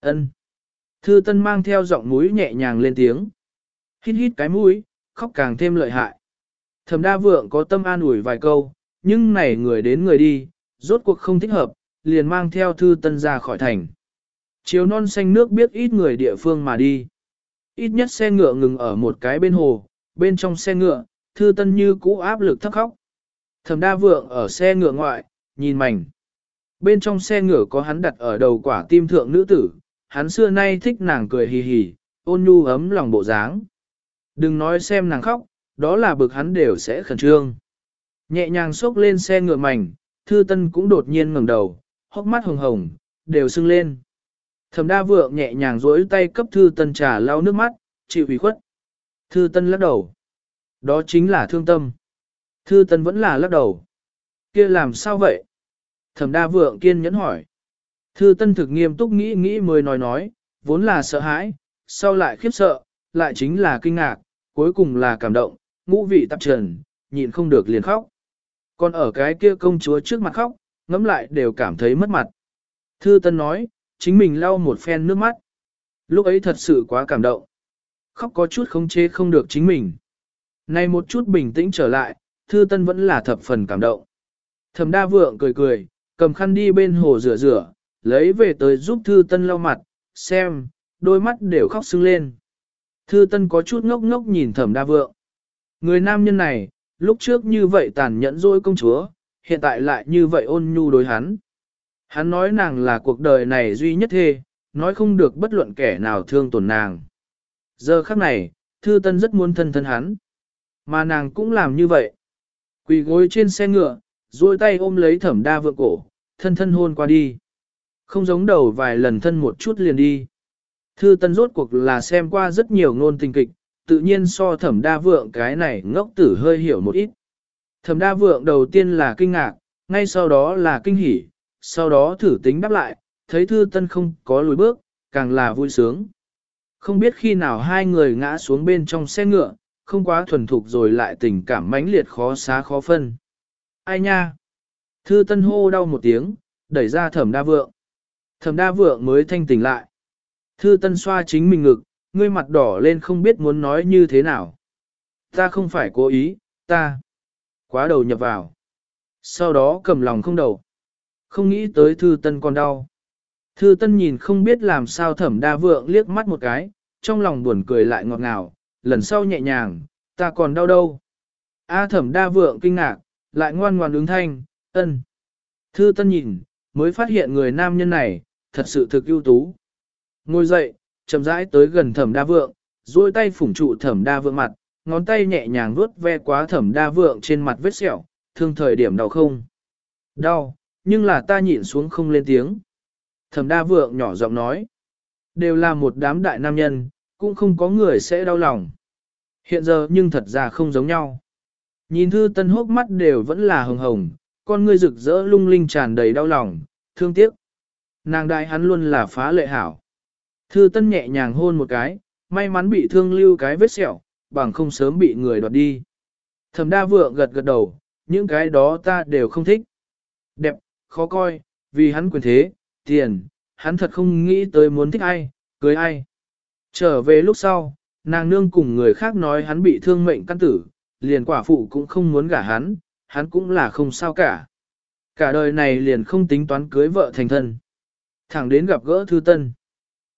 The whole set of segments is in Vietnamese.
ân. Thư tân mang theo giọng mũi nhẹ nhàng lên tiếng. Hít hít cái mũi, khóc càng thêm lợi hại. Thẩm đa vượng có tâm an ủi vài câu, nhưng này người đến người đi, rốt cuộc không thích hợp, liền mang theo thư tân ra khỏi thành. Chiều non xanh nước biết ít người địa phương mà đi. Ít nhất xe ngựa ngừng ở một cái bên hồ, bên trong xe ngựa, thư tân như cũ áp lực thấp khóc. Thẩm đa vượng ở xe ngựa ngoại, nhìn mảnh. Bên trong xe ngựa có hắn đặt ở đầu quả tim thượng nữ tử, hắn xưa nay thích nàng cười hì hì, ôn nhu ấm lòng bộ dáng. Đừng nói xem nàng khóc, đó là bực hắn đều sẽ khẩn trương. Nhẹ nhàng xốc lên xe ngựa mảnh, thư tân cũng đột nhiên ngẩng đầu, hốc mắt hồng hồng, đều sưng lên. Thẩm đa vượng nhẹ nhàng duỗi tay cấp thư tân trà lau nước mắt, chịu ủy khuất. Thư tân lắc đầu. Đó chính là thương tâm. Thư tân vẫn là lắc đầu. kia làm sao vậy? Thẩm đa vượng kiên nhẫn hỏi. Thư tân thực nghiêm túc nghĩ nghĩ mới nói nói, vốn là sợ hãi, sau lại khiếp sợ, lại chính là kinh ngạc, cuối cùng là cảm động, ngũ vị tạp trần, nhịn không được liền khóc. Còn ở cái kia công chúa trước mặt khóc, ngẫm lại đều cảm thấy mất mặt. Thư Tân nói, chính mình lau một phen nước mắt. Lúc ấy thật sự quá cảm động. Khóc có chút không chế không được chính mình. Nay một chút bình tĩnh trở lại, Thư Tân vẫn là thập phần cảm động. Thẩm Đa Vượng cười cười, cầm khăn đi bên hồ rửa rửa, lấy về tới giúp Thư Tân lau mặt, xem, đôi mắt đều khóc sưng lên. Thư Tân có chút ngốc ngốc nhìn Thẩm Đa Vượng. Người nam nhân này, lúc trước như vậy tàn nhẫn dối công chúa, hiện tại lại như vậy ôn nhu đối hắn. Hắn nói nàng là cuộc đời này duy nhất thê, nói không được bất luận kẻ nào thương tổn nàng. Giờ khắc này, Thư Tân rất muốn thân thân hắn. Mà nàng cũng làm như vậy. Quỳ gối trên xe ngựa, duỗi tay ôm lấy thẩm đa vượng cổ, thân thân hôn qua đi. Không giống đầu vài lần thân một chút liền đi. Thư Tân rốt cuộc là xem qua rất nhiều ngôn tình kịch, tự nhiên so thẩm đa vượng cái này ngốc tử hơi hiểu một ít. Thẩm đa vượng đầu tiên là kinh ngạc, ngay sau đó là kinh hỉ, sau đó thử tính đáp lại, thấy thư tân không có lùi bước, càng là vui sướng. Không biết khi nào hai người ngã xuống bên trong xe ngựa, không quá thuần thục rồi lại tình cảm mãnh liệt khó xá khó phân. Ai nha? Thư tân hô đau một tiếng, đẩy ra thẩm đa vượng. Thẩm đa vượng mới thanh tỉnh lại. Thư tân xoa chính mình ngực, ngươi mặt đỏ lên không biết muốn nói như thế nào. Ta không phải cố ý, ta. Quá đầu nhập vào. Sau đó cầm lòng không đầu. Không nghĩ tới thư tân còn đau. Thư tân nhìn không biết làm sao thẩm đa vượng liếc mắt một cái, trong lòng buồn cười lại ngọt ngào, lần sau nhẹ nhàng, ta còn đau đâu. A thẩm đa vượng kinh ngạc, lại ngoan ngoan ứng thanh, ân. Thư tân nhìn, mới phát hiện người nam nhân này, thật sự thực ưu tú. Ngồi dậy, chậm rãi tới gần thẩm đa vượng, duỗi tay phủng trụ thẩm đa vượng mặt, ngón tay nhẹ nhàng vuốt ve quá thẩm đa vượng trên mặt vết sẹo, thương thời điểm đau không? Đau, nhưng là ta nhịn xuống không lên tiếng. Thẩm đa vượng nhỏ giọng nói, đều là một đám đại nam nhân, cũng không có người sẽ đau lòng. Hiện giờ nhưng thật ra không giống nhau. Nhìn thư tân hốc mắt đều vẫn là hồng hồng, con ngươi rực rỡ lung linh tràn đầy đau lòng, thương tiếc. Nàng đại hắn luôn là phá lệ hảo. Thư tân nhẹ nhàng hôn một cái, may mắn bị thương lưu cái vết sẹo, bằng không sớm bị người đoạt đi. Thẩm đa vượng gật gật đầu, những cái đó ta đều không thích. Đẹp, khó coi, vì hắn quyền thế, tiền, hắn thật không nghĩ tới muốn thích ai, cưới ai. Trở về lúc sau, nàng nương cùng người khác nói hắn bị thương mệnh căn tử, liền quả phụ cũng không muốn gả hắn, hắn cũng là không sao cả. Cả đời này liền không tính toán cưới vợ thành thân. Thẳng đến gặp gỡ thư tân.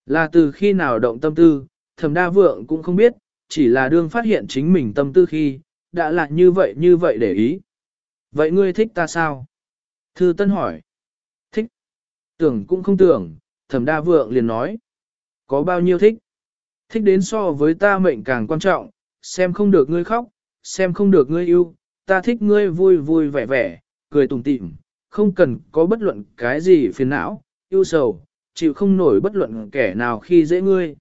Là từ khi nào động tâm tư, thầm đa vượng cũng không biết, chỉ là đương phát hiện chính mình tâm tư khi, đã là như vậy như vậy để ý. Vậy ngươi thích ta sao? Thư Tân hỏi. Thích. Tưởng cũng không tưởng, thẩm đa vượng liền nói. Có bao nhiêu thích? Thích đến so với ta mệnh càng quan trọng, xem không được ngươi khóc, xem không được ngươi yêu, ta thích ngươi vui vui vẻ vẻ, cười tủm tỉm, không cần có bất luận cái gì phiền não, yêu sầu, chịu không nổi bất luận kẻ nào khi dễ ngươi.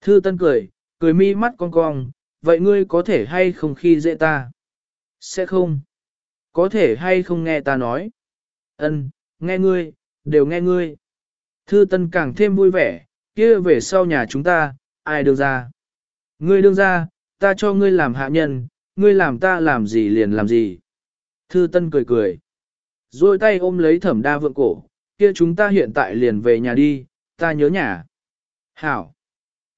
Thư Tân cười, cười mi mắt cong cong, vậy ngươi có thể hay không khi dễ ta? Sẽ không. Có thể hay không nghe ta nói? Ân, nghe ngươi, đều nghe ngươi. Thư Tân càng thêm vui vẻ, kia về sau nhà chúng ta, ai đương ra? Ngươi đương ra, ta cho ngươi làm hạ nhân, ngươi làm ta làm gì liền làm gì. Thư Tân cười cười. Rồi tay ôm lấy thẩm đa vượng cổ, kia chúng ta hiện tại liền về nhà đi, ta nhớ nhà. Hảo.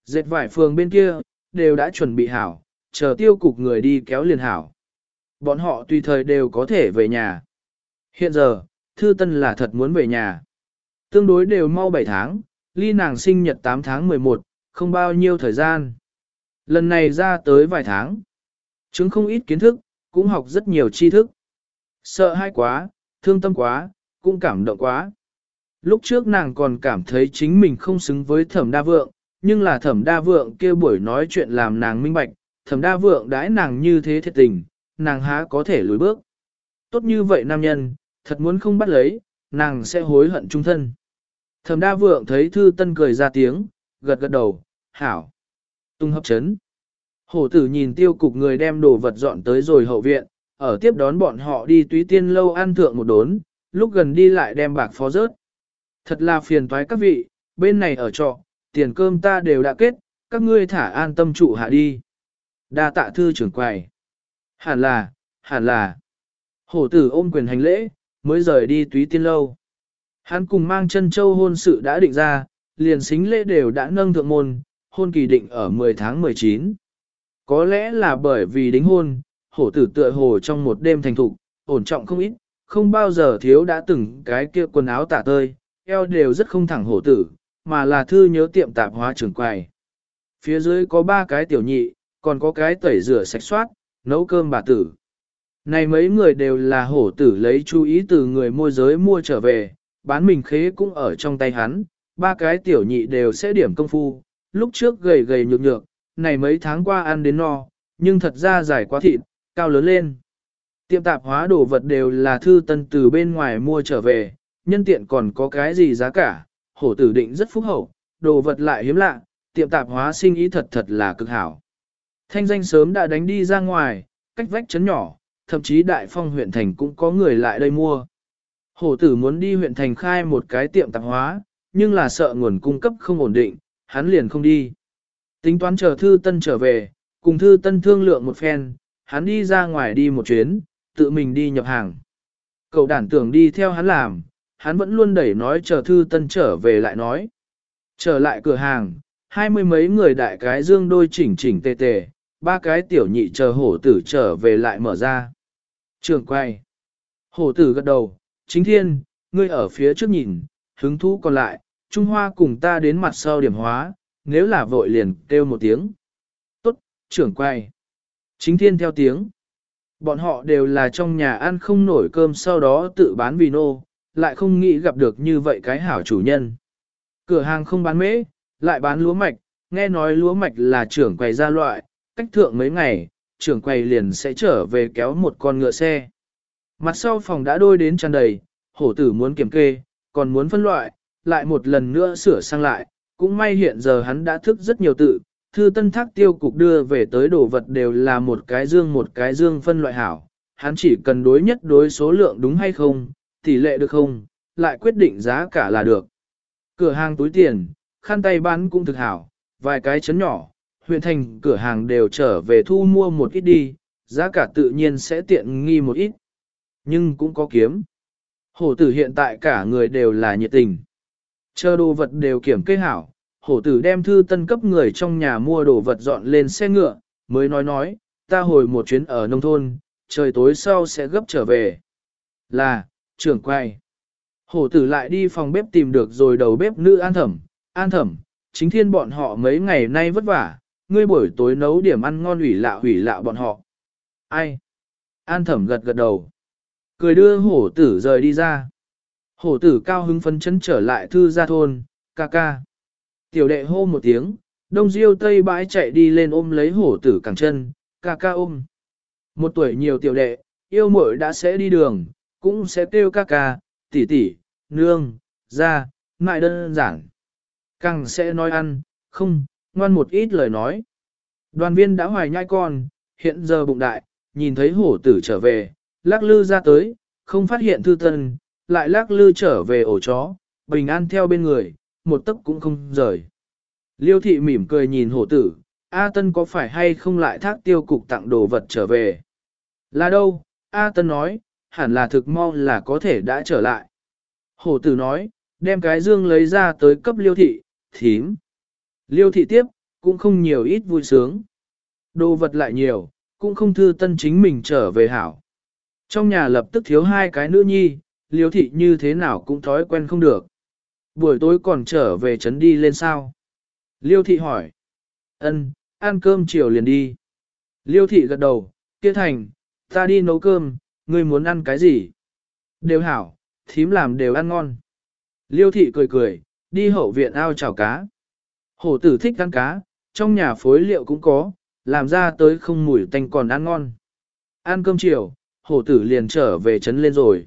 Dệt vải phường bên kia, đều đã chuẩn bị hảo, chờ tiêu cục người đi kéo liền hảo. Bọn họ tùy thời đều có thể về nhà. Hiện giờ, Thư Tân là thật muốn về nhà. Tương đối đều mau 7 tháng, ly nàng sinh nhật 8 tháng 11, không bao nhiêu thời gian. Lần này ra tới vài tháng. Chứng không ít kiến thức, cũng học rất nhiều tri thức. Sợ hãi quá, thương tâm quá, cũng cảm động quá. Lúc trước nàng còn cảm thấy chính mình không xứng với thẩm đa vượng, nhưng là thẩm đa vượng kia buổi nói chuyện làm nàng minh bạch, thẩm đa vượng đãi nàng như thế thiệt tình, nàng há có thể lùi bước. Tốt như vậy nam nhân, thật muốn không bắt lấy, nàng sẽ hối hận trung thân. Thẩm đa vượng thấy thư tân cười ra tiếng, gật gật đầu, hảo. Tung hấp chấn. Hổ tử nhìn tiêu cục người đem đồ vật dọn tới rồi hậu viện, ở tiếp đón bọn họ đi túy tiên lâu ăn thượng một đốn, lúc gần đi lại đem bạc phó rớt. Thật là phiền toái các vị, bên này ở trọ, tiền cơm ta đều đã kết, các ngươi thả an tâm trụ hạ đi. Đa tạ thư trưởng quầy. Hẳn là, hẳn là. Hổ tử ôm quyền hành lễ, mới rời đi túy tiên lâu. Hắn cùng mang chân châu hôn sự đã định ra, liền xính lễ đều đã nâng thượng môn, hôn kỳ định ở 10 tháng 19. Có lẽ là bởi vì đính hôn, hổ tử tựa hồ trong một đêm thành thục, ổn trọng không ít, không bao giờ thiếu đã từng cái kia quần áo tả tơi, eo đều rất không thẳng hổ tử, mà là thư nhớ tiệm tạp hóa trưởng quầy. Phía dưới có ba cái tiểu nhị, còn có cái tẩy rửa sạch soát, nấu cơm bà tử. Này mấy người đều là hổ tử lấy chú ý từ người môi giới mua trở về, bán mình khế cũng ở trong tay hắn, ba cái tiểu nhị đều sẽ điểm công phu, lúc trước gầy gầy nhược nhược, này mấy tháng qua ăn đến no, nhưng thật ra dài quá thịt, cao lớn lên. Tiệm tạp hóa đồ vật đều là thư tân từ bên ngoài mua trở về, nhân tiện còn có cái gì giá cả, hổ tử định rất phúc hậu, đồ vật lại hiếm lạ, tiệm tạp hóa sinh ý thật thật là cực hảo. Thanh danh sớm đã đánh đi ra ngoài, cách vách chấn nhỏ, thậm chí đại phong huyện thành cũng có người lại đây mua. Hổ tử muốn đi huyện thành khai một cái tiệm tạp hóa, nhưng là sợ nguồn cung cấp không ổn định, hắn liền không đi. Tính toán chờ thư tân trở về, cùng thư tân thương lượng một phen, hắn đi ra ngoài đi một chuyến, tự mình đi nhập hàng. Cậu đản tưởng đi theo hắn làm, hắn vẫn luôn đẩy nói chờ thư tân trở về lại nói. Trở lại cửa hàng, hai mươi mấy người đại cái dương đôi chỉnh chỉnh tề tề, ba cái tiểu nhị chờ hổ tử trở về lại mở ra. Trường quay. Hổ tử gật đầu, chính thiên, ngươi ở phía trước nhìn, hứng thú còn lại, Trung Hoa cùng ta đến mặt sau điểm hóa, nếu là vội liền kêu một tiếng. Tốt, trưởng quay. Chính thiên theo tiếng. Bọn họ đều là trong nhà ăn không nổi cơm sau đó tự bán vì nô, lại không nghĩ gặp được như vậy cái hảo chủ nhân. Cửa hàng không bán mễ, lại bán lúa mạch, nghe nói lúa mạch là trưởng quầy ra loại, cách thượng mấy ngày, trưởng quầy liền sẽ trở về kéo một con ngựa xe. Mặt sau phòng đã đôi đến tràn đầy, hổ tử muốn kiểm kê, còn muốn phân loại, lại một lần nữa sửa sang lại, cũng may hiện giờ hắn đã thức rất nhiều tự, thư tân thác tiêu cục đưa về tới đồ vật đều là một cái dương một cái dương phân loại hảo, hắn chỉ cần đối nhất đối số lượng đúng hay không, tỷ lệ được không, lại quyết định giá cả là được. Cửa hàng túi tiền, khăn tay bán cũng thực hảo, vài cái chấn nhỏ, huyện thành cửa hàng đều trở về thu mua một ít đi, giá cả tự nhiên sẽ tiện nghi một ít. Nhưng cũng có kiếm. Hổ tử hiện tại cả người đều là nhiệt tình. Chờ đồ vật đều kiểm kê hảo, hổ tử đem thư tân cấp người trong nhà mua đồ vật dọn lên xe ngựa, mới nói nói, ta hồi một chuyến ở nông thôn, trời tối sau sẽ gấp trở về. Là, trưởng quay. Hổ tử lại đi phòng bếp tìm được rồi đầu bếp nữ an thẩm, an thẩm, chính thiên bọn họ mấy ngày nay vất vả, ngươi buổi tối nấu điểm ăn ngon ủy lạ ủy lạ bọn họ. Ai? An thẩm gật gật đầu. Cười đưa hổ tử rời đi ra. Hổ tử cao hứng phấn chấn trở lại thư gia thôn, ca ca. Tiểu đệ hô một tiếng, đông diêu tây bãi chạy đi lên ôm lấy hổ tử cẳng chân, ca ca ôm. Một tuổi nhiều tiểu đệ, yêu muội đã sẽ đi đường, cũng sẽ kêu ca ca, tỷ tỷ, nương, ra, ngại đơn giản. Càng sẽ nói ăn, không, ngoan một ít lời nói. Đoàn viên đã hoài nhai con, hiện giờ bụng đại, nhìn thấy hổ tử trở về, lắc lư ra tới, không phát hiện thư tân, lại lắc lư trở về ổ chó, bình an theo bên người, một tấc cũng không rời. Liêu thị mỉm cười nhìn hổ tử, A Tân có phải hay không lại thác tiêu cục tặng đồ vật trở về? Là đâu? A Tân nói, hẳn là thực mau là có thể đã trở lại. Hổ tử nói, đem cái dương lấy ra tới cấp liêu thị, thím. Liêu thị tiếp, cũng không nhiều ít vui sướng. Đồ vật lại nhiều, cũng không thư tân chính mình trở về hảo. Trong nhà lập tức thiếu hai cái nữ nhi, liêu thị như thế nào cũng thói quen không được. Buổi tối còn trở về trấn đi lên sao? Liêu thị hỏi. Ân, ăn cơm chiều liền đi. Liêu thị gật đầu, kia thành, ta đi nấu cơm, ngươi muốn ăn cái gì? Đều hảo, thím làm đều ăn ngon. Liêu thị cười cười, đi hậu viện ao chảo cá. Hổ tử thích ăn cá, trong nhà phối liệu cũng có, làm ra tới không mùi tanh còn ăn ngon. Ăn cơm chiều, hổ tử liền trở về trấn lên rồi.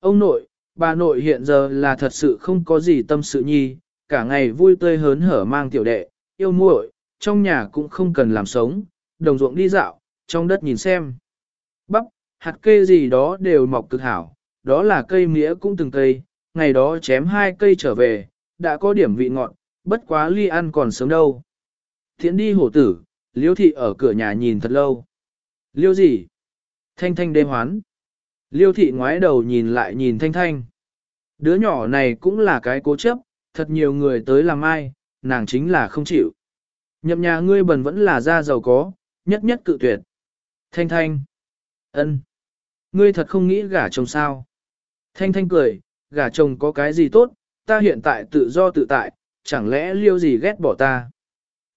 Ông nội, bà nội hiện giờ là thật sự không có gì tâm sự nhi, cả ngày vui tươi hớn hở mang tiểu đệ, yêu muội, trong nhà cũng không cần làm sống, đồng ruộng đi dạo, trong đất nhìn xem. Bắp, hạt kê gì đó đều mọc cực hảo, đó là cây mía cũng từng cây, ngày đó chém hai cây trở về, đã có điểm vị ngọt, bất quá ly ăn còn sớm đâu. Thiện đi hổ tử, liêu thị ở cửa nhà nhìn thật lâu. Liêu gì? Thanh thanh đêm hoán. Liêu thị ngoái đầu nhìn lại nhìn thanh thanh. Đứa nhỏ này cũng là cái cố chấp, thật nhiều người tới làm ai, nàng chính là không chịu. Nhậm nhà ngươi bần vẫn là gia giàu có, nhất nhất cự tuyệt. Thanh thanh. ân, Ngươi thật không nghĩ gả chồng sao? Thanh thanh cười, gả chồng có cái gì tốt, ta hiện tại tự do tự tại, chẳng lẽ liêu gì ghét bỏ ta?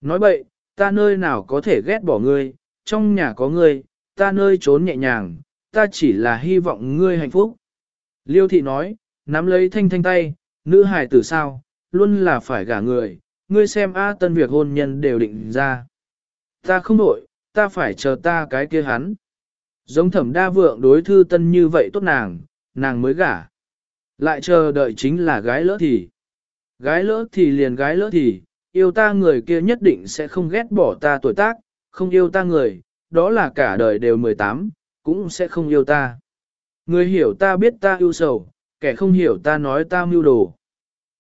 Nói bậy, ta nơi nào có thể ghét bỏ ngươi, trong nhà có ngươi, ta nơi trốn nhẹ nhàng, ta chỉ là hy vọng ngươi hạnh phúc. Liêu thị nói, nắm lấy thanh thanh tay, nữ hài tử sao, luôn là phải gả người, ngươi xem A tân việc hôn nhân đều định ra. Ta không đổi, ta phải chờ ta cái kia hắn. Giống thẩm đa vượng đối thư tân như vậy tốt nàng, nàng mới gả. Lại chờ đợi chính là gái lỡ thì. Gái lỡ thì liền gái lỡ thì, yêu ta người kia nhất định sẽ không ghét bỏ ta tuổi tác, không yêu ta người, đó là cả đời đều 18, cũng sẽ không yêu ta. Người hiểu ta biết ta yêu sầu, kẻ không hiểu ta nói ta mưu đồ.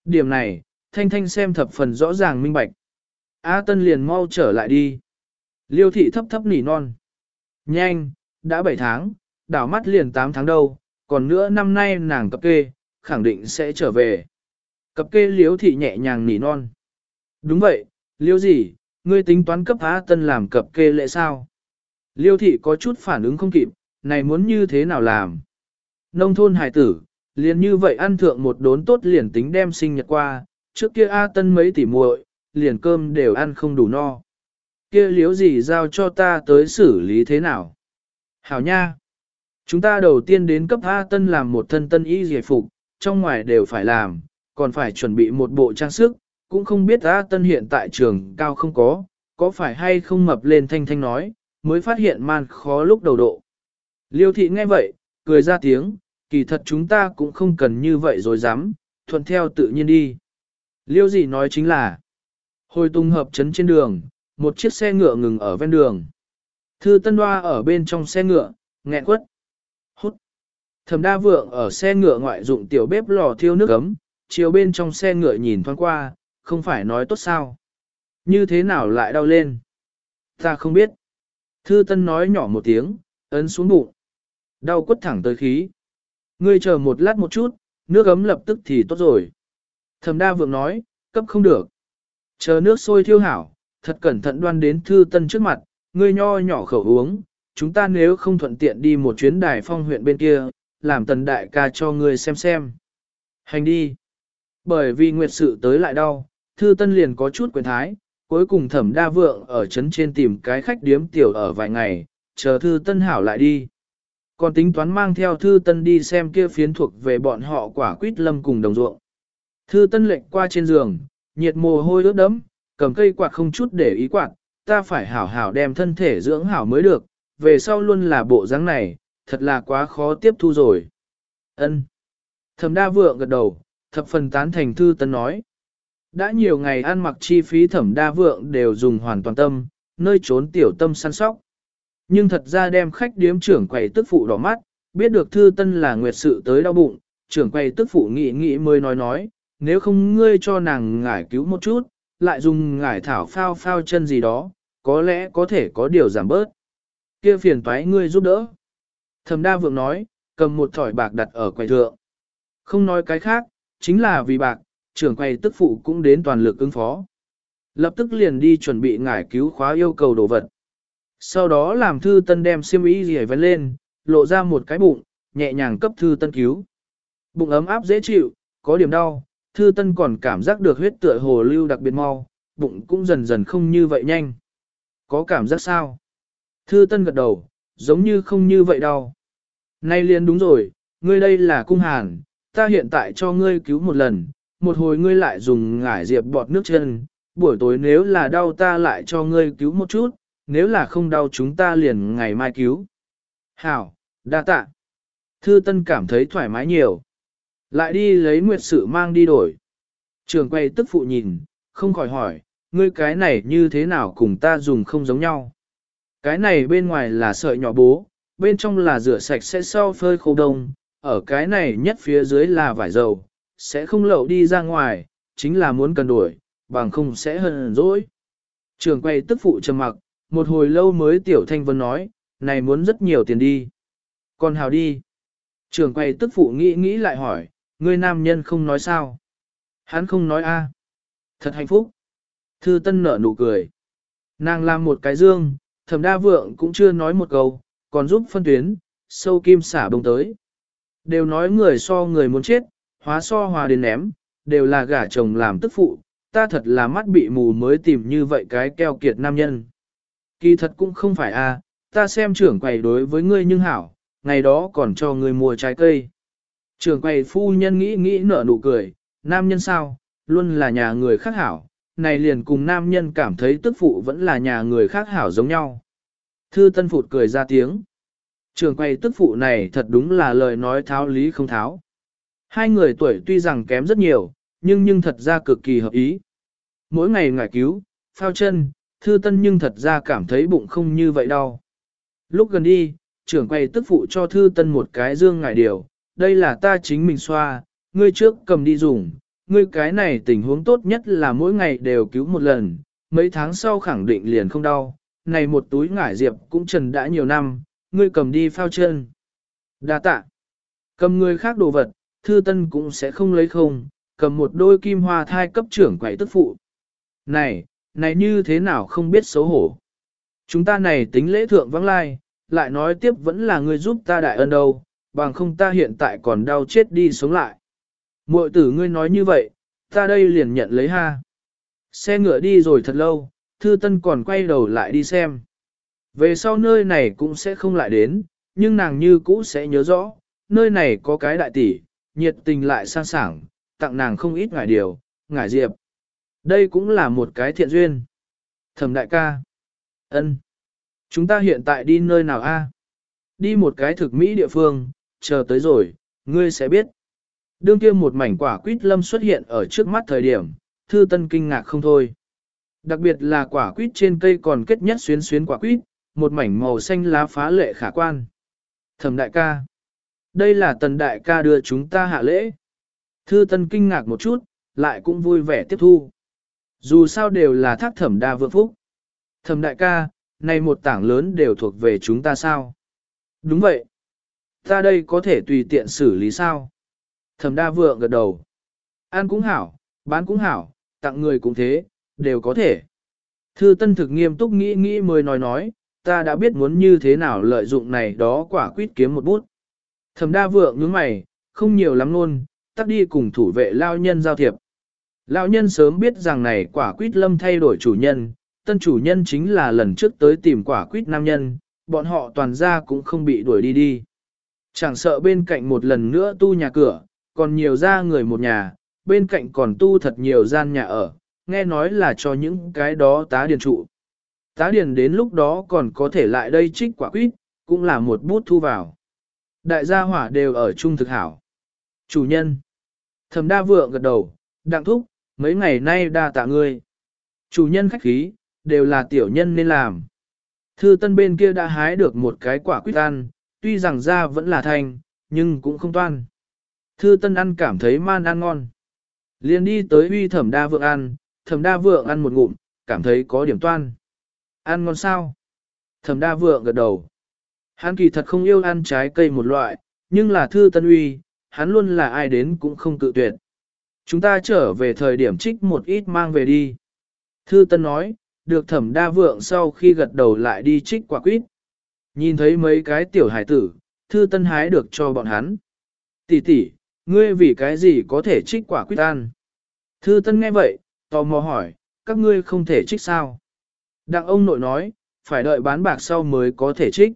Điểm này, Thanh Thanh xem thập phần rõ ràng minh bạch. A Tân liền mau trở lại đi. Liêu thị thấp thấp nỉ non. Nhanh, đã 7 tháng, đảo mắt liền 8 tháng đâu, còn nữa năm nay nàng cập kê, khẳng định sẽ trở về. Cập kê liêu thị nhẹ nhàng nỉ non. Đúng vậy, liêu gì, ngươi tính toán cấp A Tân làm cập kê lệ sao? Liêu thị có chút phản ứng không kịp, này muốn như thế nào làm? Nông thôn hải tử, liền như vậy ăn thượng một đốn tốt liền tính đem sinh nhật qua, trước kia A Tân mấy tỉ muội, liền cơm đều ăn không đủ no. Kia liếu gì giao cho ta tới xử lý thế nào? Hảo nha! Chúng ta đầu tiên đến cấp A Tân làm một thân tân y giải phục, trong ngoài đều phải làm, còn phải chuẩn bị một bộ trang sức, cũng không biết A Tân hiện tại trường cao không có, có phải hay không mập lên thanh thanh nói, mới phát hiện man khó lúc đầu độ. Liêu thị nghe vậy, cười ra tiếng, kỳ thật chúng ta cũng không cần như vậy rồi dám, thuận theo tự nhiên đi. Liêu gì nói chính là, hồi tung hợp chấn trên đường, một chiếc xe ngựa ngừng ở ven đường. Thư Tân Hoa ở bên trong xe ngựa, nghẹn quất. Hút. Thẩm Đa Vượng ở xe ngựa ngoại dụng tiểu bếp lò thiêu nước ấm, chiều bên trong xe ngựa nhìn thoáng qua, không phải nói tốt sao? Như thế nào lại đau lên? Ta không biết. Thư Tân nói nhỏ một tiếng, ấn xuống bụng. Đau quất thẳng tới khí. Ngươi chờ một lát một chút, nước ấm lập tức thì tốt rồi. Thẩm đa vượng nói, cấp không được. Chờ nước sôi thiêu hảo, thật cẩn thận đoan đến thư tân trước mặt, ngươi nho nhỏ khẩu uống, chúng ta nếu không thuận tiện đi một chuyến đài phong huyện bên kia, làm tần đại ca cho ngươi xem xem. Hành đi. Bởi vì nguyệt sự tới lại đau, thư tân liền có chút quyền thái, cuối cùng thẩm đa vượng ở trấn trên tìm cái khách điếm tiểu ở vài ngày, chờ thư tân hảo lại đi. Còn tính toán mang theo thư tân đi xem kia phiến thuộc về bọn họ quả quýt lâm cùng đồng ruộng. Thư tân lệnh qua trên giường, nhiệt mồ hôi ướt đẫm, cầm cây quạt không chút để ý quạt, ta phải hảo hảo đem thân thể dưỡng hảo mới được, về sau luôn là bộ dáng này, thật là quá khó tiếp thu rồi. Ân. Thẩm đa vượng gật đầu, thập phần tán thành thư tân nói. Đã nhiều ngày ăn mặc chi phí thẩm đa vượng đều dùng hoàn toàn tâm, nơi trốn tiểu tâm săn sóc. Nhưng thật ra đem khách điếm trưởng quầy tức phụ đỏ mắt, biết được thư tân là nguyệt sự tới đau bụng, trưởng quầy tức phụ nghĩ nghĩ mới nói nói, nếu không ngươi cho nàng ngải cứu một chút, lại dùng ngải thảo phao phao chân gì đó, có lẽ có thể có điều giảm bớt. Kia phiền toái ngươi giúp đỡ. Thẩm đa vượng nói, cầm một thỏi bạc đặt ở quầy thượng. Không nói cái khác, chính là vì bạc, trưởng quầy tức phụ cũng đến toàn lực ứng phó. Lập tức liền đi chuẩn bị ngải cứu khóa yêu cầu đồ vật. Sau đó làm thư tân đem xiêm y gì vén lên, lộ ra một cái bụng, nhẹ nhàng cấp thư tân cứu. Bụng ấm áp dễ chịu, có điểm đau, thư tân còn cảm giác được huyết tựa hồ lưu đặc biệt mau, bụng cũng dần dần không như vậy nhanh. Có cảm giác sao? Thư tân gật đầu, giống như không như vậy đâu. Nay liền đúng rồi, ngươi đây là cung hàn, ta hiện tại cho ngươi cứu một lần, một hồi ngươi lại dùng ngải diệp bọt nước chân, buổi tối nếu là đau ta lại cho ngươi cứu một chút, nếu là không đau chúng ta liền ngày mai cứu. Hảo, đa tạ. Thư Tân cảm thấy thoải mái nhiều. Lại đi lấy nguyệt sự mang đi đổi. Trường quay tức phụ nhìn, không khỏi hỏi, ngươi cái này như thế nào cùng ta dùng không giống nhau. Cái này bên ngoài là sợi nhỏ bố, bên trong là rửa sạch sẽ sau phơi khô đông, ở cái này nhất phía dưới là vải dầu, sẽ không lậu đi ra ngoài, chính là muốn cần đổi, bằng không sẽ hơn dỗi. Trường quay tức phụ trầm mặc, một hồi lâu mới tiểu thanh vân nói, này muốn rất nhiều tiền đi. Còn hào đi. Trường quay tức phụ nghĩ nghĩ lại hỏi, Ngươi nam nhân không nói sao. Hắn không nói a. À. Thật hạnh phúc. Thư tân nở nụ cười. Nàng làm một cái dương, thẩm đa vượng cũng chưa nói một câu, còn giúp phân tuyến, sâu kim xả bông tới. Đều nói người so người muốn chết, hóa so hòa đến ném, đều là gả chồng làm tức phụ, ta thật là mắt bị mù mới tìm như vậy cái keo kiệt nam nhân. Kỳ thật cũng không phải a, ta xem trưởng quầy đối với ngươi nhưng hảo, ngày đó còn cho ngươi mua trái cây. Trường quầy phu nhân nghĩ nghĩ nở nụ cười, nam nhân sao, luôn là nhà người khác hảo, này liền cùng nam nhân cảm thấy tức phụ vẫn là nhà người khác hảo giống nhau. Thư tân phụt cười ra tiếng. Trường quay tức phụ này thật đúng là lời nói tháo lý không tháo. Hai người tuổi tuy rằng kém rất nhiều, nhưng nhưng thật ra cực kỳ hợp ý. Mỗi ngày ngải cứu, phao chân, thư tân nhưng thật ra cảm thấy bụng không như vậy đâu. Lúc gần đi, trưởng quay tức phụ cho thư tân một cái dương ngải điều, đây là ta chính mình xoa, ngươi trước cầm đi dùng, ngươi cái này tình huống tốt nhất là mỗi ngày đều cứu một lần, mấy tháng sau khẳng định liền không đau, này một túi ngải diệp cũng trần đã nhiều năm, ngươi cầm đi phao chân. Đa tạ. Cầm người khác đồ vật, thư tân cũng sẽ không lấy không, cầm một đôi kim hoa thai cấp trưởng quậy tức phụ. Này, này như thế nào không biết xấu hổ. Chúng ta này tính lễ thượng vắng lai, lại nói tiếp vẫn là người giúp ta đại ân đâu, bằng không ta hiện tại còn đau chết đi sống lại. Muội tử ngươi nói như vậy, ta đây liền nhận lấy ha. Xe ngựa đi rồi thật lâu, thư tân còn quay đầu lại đi xem. Về sau nơi này cũng sẽ không lại đến, nhưng nàng như cũ sẽ nhớ rõ, nơi này có cái đại tỷ, nhiệt tình lại sang sảng, tặng nàng không ít ngải điều, ngải diệp. Đây cũng là một cái thiện duyên. Thẩm đại ca. ân, Chúng ta hiện tại đi nơi nào a? Đi một cái thực mỹ địa phương, chờ tới rồi, ngươi sẽ biết. Đương kia một mảnh quả quýt lâm xuất hiện ở trước mắt thời điểm, thư tân kinh ngạc không thôi. Đặc biệt là quả quýt trên cây còn kết nhất xuyến xuyến quả quýt, một mảnh màu xanh lá phá lệ khả quan. Thẩm đại ca. Đây là tần đại ca đưa chúng ta hạ lễ. Thư tân kinh ngạc một chút, lại cũng vui vẻ tiếp thu. Dù sao đều là thác thẩm đa vượng phúc. Thẩm đại ca, này một tảng lớn đều thuộc về chúng ta sao? Đúng vậy. Ta đây có thể tùy tiện xử lý sao? Thẩm đa vượng gật đầu. Ăn cũng hảo, bán cũng hảo, tặng người cũng thế, đều có thể. Thư tân thực nghiêm túc nghĩ nghĩ mới nói nói, ta đã biết muốn như thế nào lợi dụng này đó quả quyết kiếm một bút. Thẩm đa vượng nhướng mày, không nhiều lắm luôn, tắt đi cùng thủ vệ lao nhân giao thiệp. Lão nhân sớm biết rằng này quả quýt lâm thay đổi chủ nhân, tân chủ nhân chính là lần trước tới tìm quả quýt nam nhân, bọn họ toàn ra cũng không bị đuổi đi đi. Chẳng sợ bên cạnh một lần nữa tu nhà cửa, còn nhiều ra người một nhà, bên cạnh còn tu thật nhiều gian nhà ở, nghe nói là cho những cái đó tá điền trụ. Tá điền đến lúc đó còn có thể lại đây trích quả quýt, cũng là một bút thu vào. Đại gia hỏa đều ở chung thực hảo. Chủ nhân. Thẩm đa vượng gật đầu, đặng thúc, mấy ngày nay đa tạ ngươi. Chủ nhân khách khí, đều là tiểu nhân nên làm. Thư tân bên kia đã hái được một cái quả quýt ăn, tuy rằng da vẫn là thanh, nhưng cũng không toan. Thư tân ăn cảm thấy man ăn ngon. liền đi tới huy thẩm đa vượng ăn, thẩm đa vượng ăn một ngụm, cảm thấy có điểm toan. Ăn ngon sao? Thẩm đa vượng gật đầu. Hắn kỳ thật không yêu ăn trái cây một loại, nhưng là thư tân uy, hắn luôn là ai đến cũng không cự tuyệt. Chúng ta trở về thời điểm trích một ít mang về đi. Thư Tân nói, được thẩm đa vượng sau khi gật đầu lại đi trích quả quýt. Nhìn thấy mấy cái tiểu hải tử, Thư Tân hái được cho bọn hắn. Tỷ tỷ, ngươi vì cái gì có thể trích quả quýt an? Thư Tân nghe vậy, tò mò hỏi, các ngươi không thể trích sao? Đặng ông nội nói, phải đợi bán bạc sau mới có thể trích.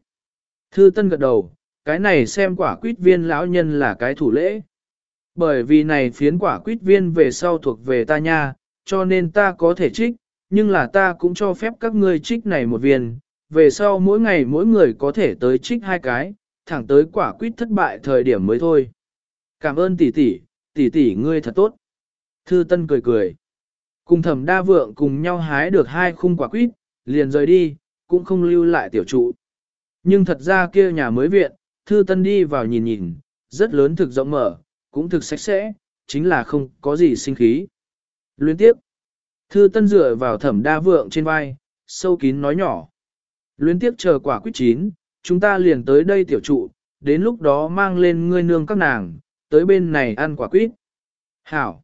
Thư Tân gật đầu, cái này xem quả quýt viên lão nhân là cái thủ lễ. Bởi vì này phiến quả quýt viên về sau thuộc về ta nha, cho nên ta có thể trích, nhưng là ta cũng cho phép các ngươi trích này một viên, về sau mỗi ngày mỗi người có thể tới trích hai cái, thẳng tới quả quýt thất bại thời điểm mới thôi. Cảm ơn tỷ tỷ, tỷ tỷ ngươi thật tốt. Thư Tân cười cười. Cùng thẩm đa vượng cùng nhau hái được hai khung quả quýt, liền rời đi, cũng không lưu lại tiểu trụ. Nhưng thật ra kia nhà mới viện, Thư Tân đi vào nhìn nhìn, rất lớn thực rộng mở, cũng thực sạch sẽ, chính là không có gì sinh khí. Luyến tiếp. Thư Tân dựa vào thẩm đa vượng trên vai, sâu kín nói nhỏ. Luyến tiếp chờ quả quýt chín, chúng ta liền tới đây tiểu trụ, đến lúc đó mang lên ngươi nương các nàng, tới bên này ăn quả quýt. Hảo.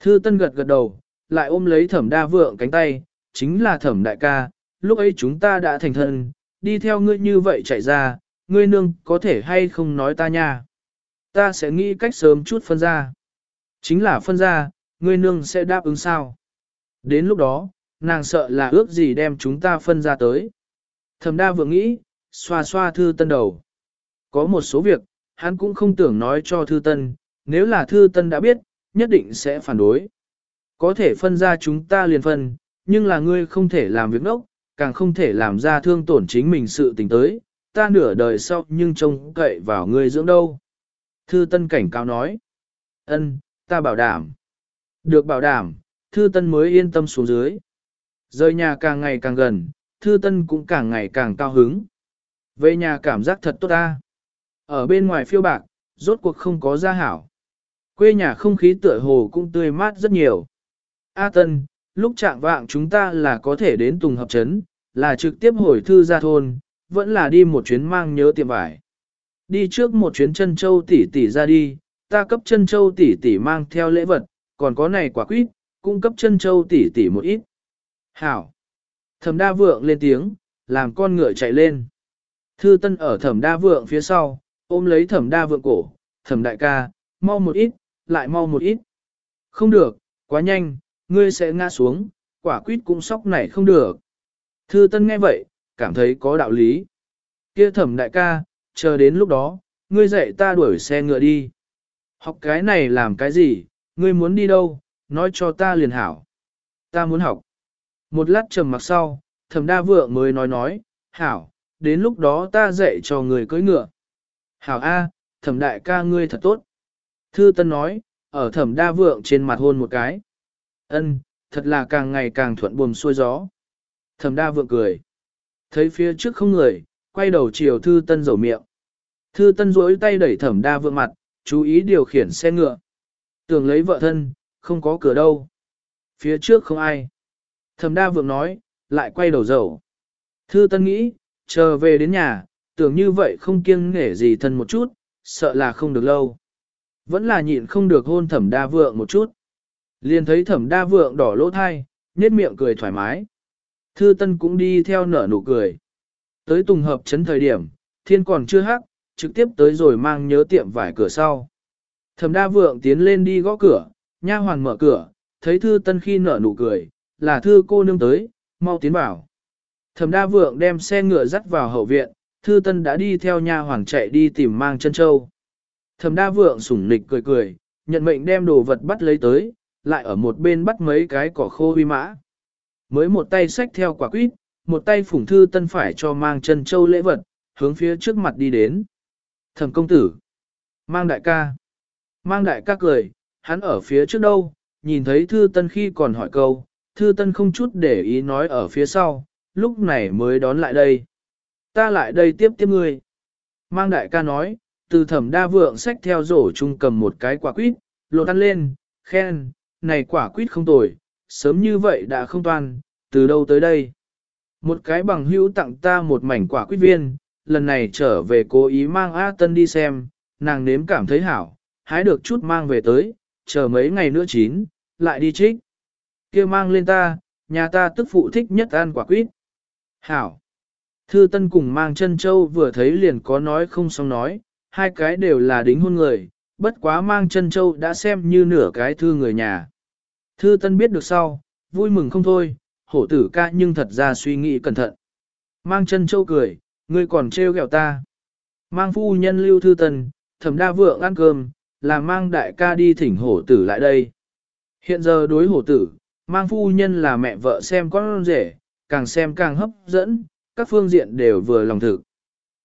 Thư Tân gật gật đầu, lại ôm lấy thẩm đa vượng cánh tay, chính là thẩm đại ca, lúc ấy chúng ta đã thành thân, đi theo ngươi như vậy chạy ra, ngươi nương có thể hay không nói ta nha. Ta sẽ nghĩ cách sớm chút phân ra. Chính là phân ra, ngươi nương sẽ đáp ứng sao. Đến lúc đó, nàng sợ là ước gì đem chúng ta phân ra tới. Thẩm đa vừa nghĩ, xoa xoa thư tân đầu. Có một số việc, hắn cũng không tưởng nói cho thư tân, nếu là thư tân đã biết, nhất định sẽ phản đối. Có thể phân ra chúng ta liền phân, nhưng là ngươi không thể làm việc nốc, càng không thể làm ra thương tổn chính mình sự tình tới, ta nửa đời sau nhưng trông cậy vào ngươi dưỡng đâu. Thư Tân cảnh cáo nói, ân, ta bảo đảm. Được bảo đảm, Thư Tân mới yên tâm xuống dưới. Rời nhà càng ngày càng gần, Thư Tân cũng càng ngày càng cao hứng. Về nhà cảm giác thật tốt ta. Ở bên ngoài phiêu bạc, rốt cuộc không có gia hảo. Quê nhà không khí tựa hồ cũng tươi mát rất nhiều. A Tân, lúc trạng vạng chúng ta là có thể đến Tùng Hợp Trấn, là trực tiếp hồi thư ra thôn, vẫn là đi một chuyến mang nhớ tiệm vải. Đi trước một chuyến chân châu tỷ tỷ ra đi, ta cấp chân châu tỷ tỷ mang theo lễ vật, còn có này quả quýt, cung cấp chân châu tỷ tỷ một ít. Hảo! Thẩm đa vượng lên tiếng, làm con ngựa chạy lên. Thư tân ở thẩm đa vượng phía sau, ôm lấy thẩm đa vượng cổ, thẩm đại ca, mau một ít, lại mau một ít. Không được, quá nhanh, ngươi sẽ ngã xuống, quả quýt cũng sóc này không được. Thư Tân nghe vậy, cảm thấy có đạo lý. Kia thẩm đại ca, chờ đến lúc đó, ngươi dạy ta đuổi xe ngựa đi. Học cái này làm cái gì, ngươi muốn đi đâu, nói cho ta liền hảo. Ta muốn học. Một lát trầm mặc sau, thẩm đa vượng mới nói nói, hảo, đến lúc đó ta dạy cho người cưỡi ngựa. Hảo A, thẩm đại ca ngươi thật tốt. Thư Tân nói, ở thẩm đa vượng trên mặt hôn một cái. Ân, thật là càng ngày càng thuận buồm xuôi gió. Thẩm đa vượng cười. Thấy phía trước không người, quay đầu chiều thư tân rầu miệng. Thư tân duỗi tay đẩy thẩm đa vượng mặt, chú ý điều khiển xe ngựa. Tưởng lấy vợ thân, không có cửa đâu. Phía trước không ai. Thẩm đa vượng nói, lại quay đầu dầu. Thư tân nghĩ, chờ về đến nhà, tưởng như vậy không kiêng nghể gì thân một chút, sợ là không được lâu. Vẫn là nhịn không được hôn thẩm đa vượng một chút. Liền thấy thẩm đa vượng đỏ lỗ thai, nết miệng cười thoải mái. Thư Tân cũng đi theo nở nụ cười. Tới Tùng Hợp chấn thời điểm, thiên còn chưa hắc, trực tiếp tới rồi mang nhớ tiệm vải cửa sau. Thẩm Đa Vượng tiến lên đi gõ cửa, nha hoàn mở cửa, thấy Thư Tân khi nở nụ cười, là thư cô nương tới, mau tiến vào. Thẩm Đa Vượng đem xe ngựa dắt vào hậu viện, Thư Tân đã đi theo nha hoàng chạy đi tìm mang chân châu. Thẩm Đa Vượng sủng nịch cười cười, nhận mệnh đem đồ vật bắt lấy tới, lại ở một bên bắt mấy cái cỏ khô huy mã. Mới một tay xách theo quả quýt, một tay phủng thư tân phải cho mang chân châu lễ vật, hướng phía trước mặt đi đến. Thẩm công tử, mang đại ca. Mang đại ca cười, hắn ở phía trước đâu, nhìn thấy thư tân khi còn hỏi câu, thư tân không chút để ý nói ở phía sau, lúc này mới đón lại đây. Ta lại đây tiếp tiếp ngươi. Mang đại ca nói, từ thẩm đa vượng xách theo rổ chung cầm một cái quả quýt, lột ăn lên, khen, này quả quýt không tồi, sớm như vậy đã không toan, từ đâu tới đây. Một cái bằng hữu tặng ta một mảnh quả quýt viên, lần này trở về cố ý mang A Tân đi xem, nàng nếm cảm thấy hảo, hái được chút mang về tới, chờ mấy ngày nữa chín, lại đi trích kia mang lên ta, nhà ta tức phụ thích nhất ăn quả quýt. Hảo. Thư Tân cùng mang chân châu vừa thấy liền có nói không xong nói, hai cái đều là đính hôn người, bất quá mang chân châu đã xem như nửa cái thư người nhà. Thư Tân biết được sau, vui mừng không thôi, hổ tử ca nhưng thật ra suy nghĩ cẩn thận. Mang chân châu cười, ngươi còn trêu ghẹo ta. Mang phu nhân lưu thư Tân, thẩm đa vượng ăn cơm, là mang đại ca đi thỉnh hổ tử lại đây. Hiện giờ đối hổ tử, mang phu nhân là mẹ vợ xem con rể, càng xem càng hấp dẫn, các phương diện đều vừa lòng thực.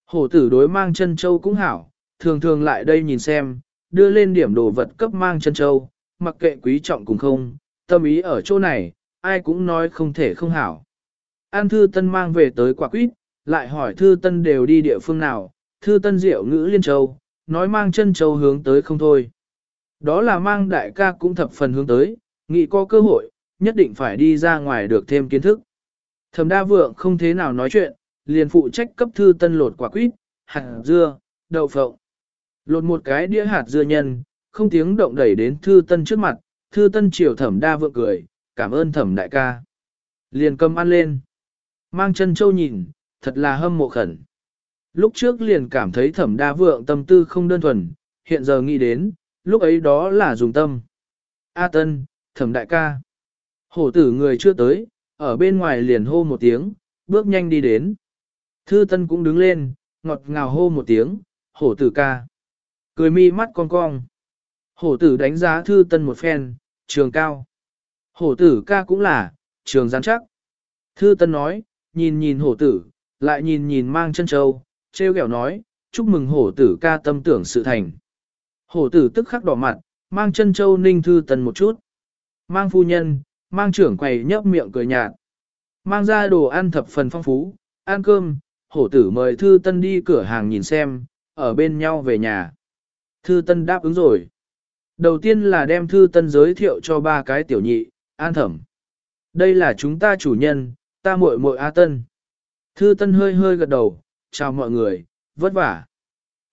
Hổ tử đối mang chân châu cũng hảo, thường thường lại đây nhìn xem, đưa lên điểm đồ vật cấp mang chân châu, mặc kệ quý trọng cùng không, tâm ý ở chỗ này, ai cũng nói không thể không hảo. An thư tân mang về tới quả quýt, lại hỏi thư tân đều đi địa phương nào, thư tân diệu ngữ liên châu, nói mang chân châu hướng tới không thôi. Đó là mang đại ca cũng thập phần hướng tới, nghĩ có cơ hội, nhất định phải đi ra ngoài được thêm kiến thức. Thẩm đa vượng không thế nào nói chuyện, liền phụ trách cấp thư tân lột quả quýt, hạt dưa, đậu phộng. Lột một cái đĩa hạt dưa nhân, không tiếng động đẩy đến thư tân trước mặt, thư tân chiều thẩm đa vượng cười, cảm ơn thẩm đại ca. Liền cầm ăn lên. Mang chân châu nhìn, thật là hâm mộ khẩn. Lúc trước liền cảm thấy thẩm đa vượng tâm tư không đơn thuần, hiện giờ nghĩ đến, lúc ấy đó là dùng tâm. A tân, thẩm đại ca. Hổ tử người chưa tới, ở bên ngoài liền hô một tiếng, bước nhanh đi đến. Thư tân cũng đứng lên, ngọt ngào hô một tiếng, hổ tử ca. Cười mi mắt cong cong. Hổ tử đánh giá thư tân một phen, trường cao. Hổ tử ca cũng là, trường gián chắc. Thư tân nói, nhìn nhìn hổ tử, lại nhìn nhìn mang chân châu, treo kẹo nói, chúc mừng hổ tử ca tâm tưởng sự thành. Hổ tử tức khắc đỏ mặt, mang chân châu ninh thư tân một chút. Mang phu nhân, mang trưởng quầy nhấp miệng cười nhạt. Mang ra đồ ăn thập phần phong phú, ăn cơm, hổ tử mời thư tân đi cửa hàng nhìn xem, ở bên nhau về nhà. Thư tân đáp ứng rồi. Đầu tiên là đem thư tân giới thiệu cho ba cái tiểu nhị, an thẩm. Đây là chúng ta chủ nhân, ta muội muội A Tân. Thư Tân hơi hơi gật đầu, chào mọi người, vất vả.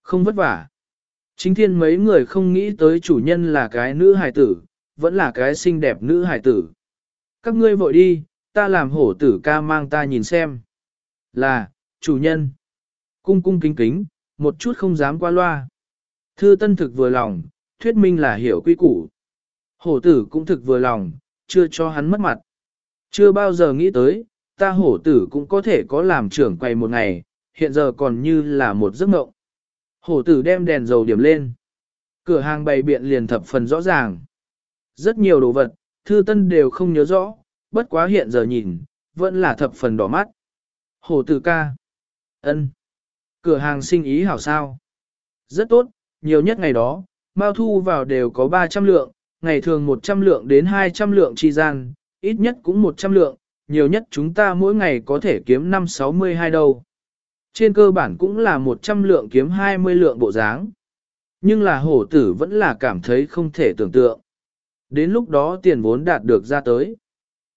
Không vất vả. Chính thiên mấy người không nghĩ tới chủ nhân là cái nữ hài tử, vẫn là cái xinh đẹp nữ hài tử. Các ngươi vội đi, ta làm hổ tử ca mang ta nhìn xem. Là, chủ nhân. Cung cung kính kính, một chút không dám qua loa. Thư Tân thực vừa lòng, thuyết minh là hiểu quy củ. Hổ tử cũng thực vừa lòng, chưa cho hắn mất mặt. Chưa bao giờ nghĩ tới, ta hổ tử cũng có thể có làm trưởng quầy một ngày, hiện giờ còn như là một giấc mộng. Hổ tử đem đèn dầu điểm lên. Cửa hàng bày biện liền thập phần rõ ràng. Rất nhiều đồ vật, thư tân đều không nhớ rõ, bất quá hiện giờ nhìn, vẫn là thập phần đỏ mắt. Hồ tử ca. ân Cửa hàng sinh ý hảo sao. Rất tốt, nhiều nhất ngày đó, bao thu vào đều có 300 lượng, ngày thường 100 lượng đến 200 lượng chi gian, ít nhất cũng 100 lượng, nhiều nhất chúng ta mỗi ngày có thể kiếm 5-62 đâu. Trên cơ bản cũng là 100 lượng kiếm 20 lượng bộ dáng. Nhưng là hổ tử vẫn là cảm thấy không thể tưởng tượng. Đến lúc đó tiền vốn đạt được ra tới.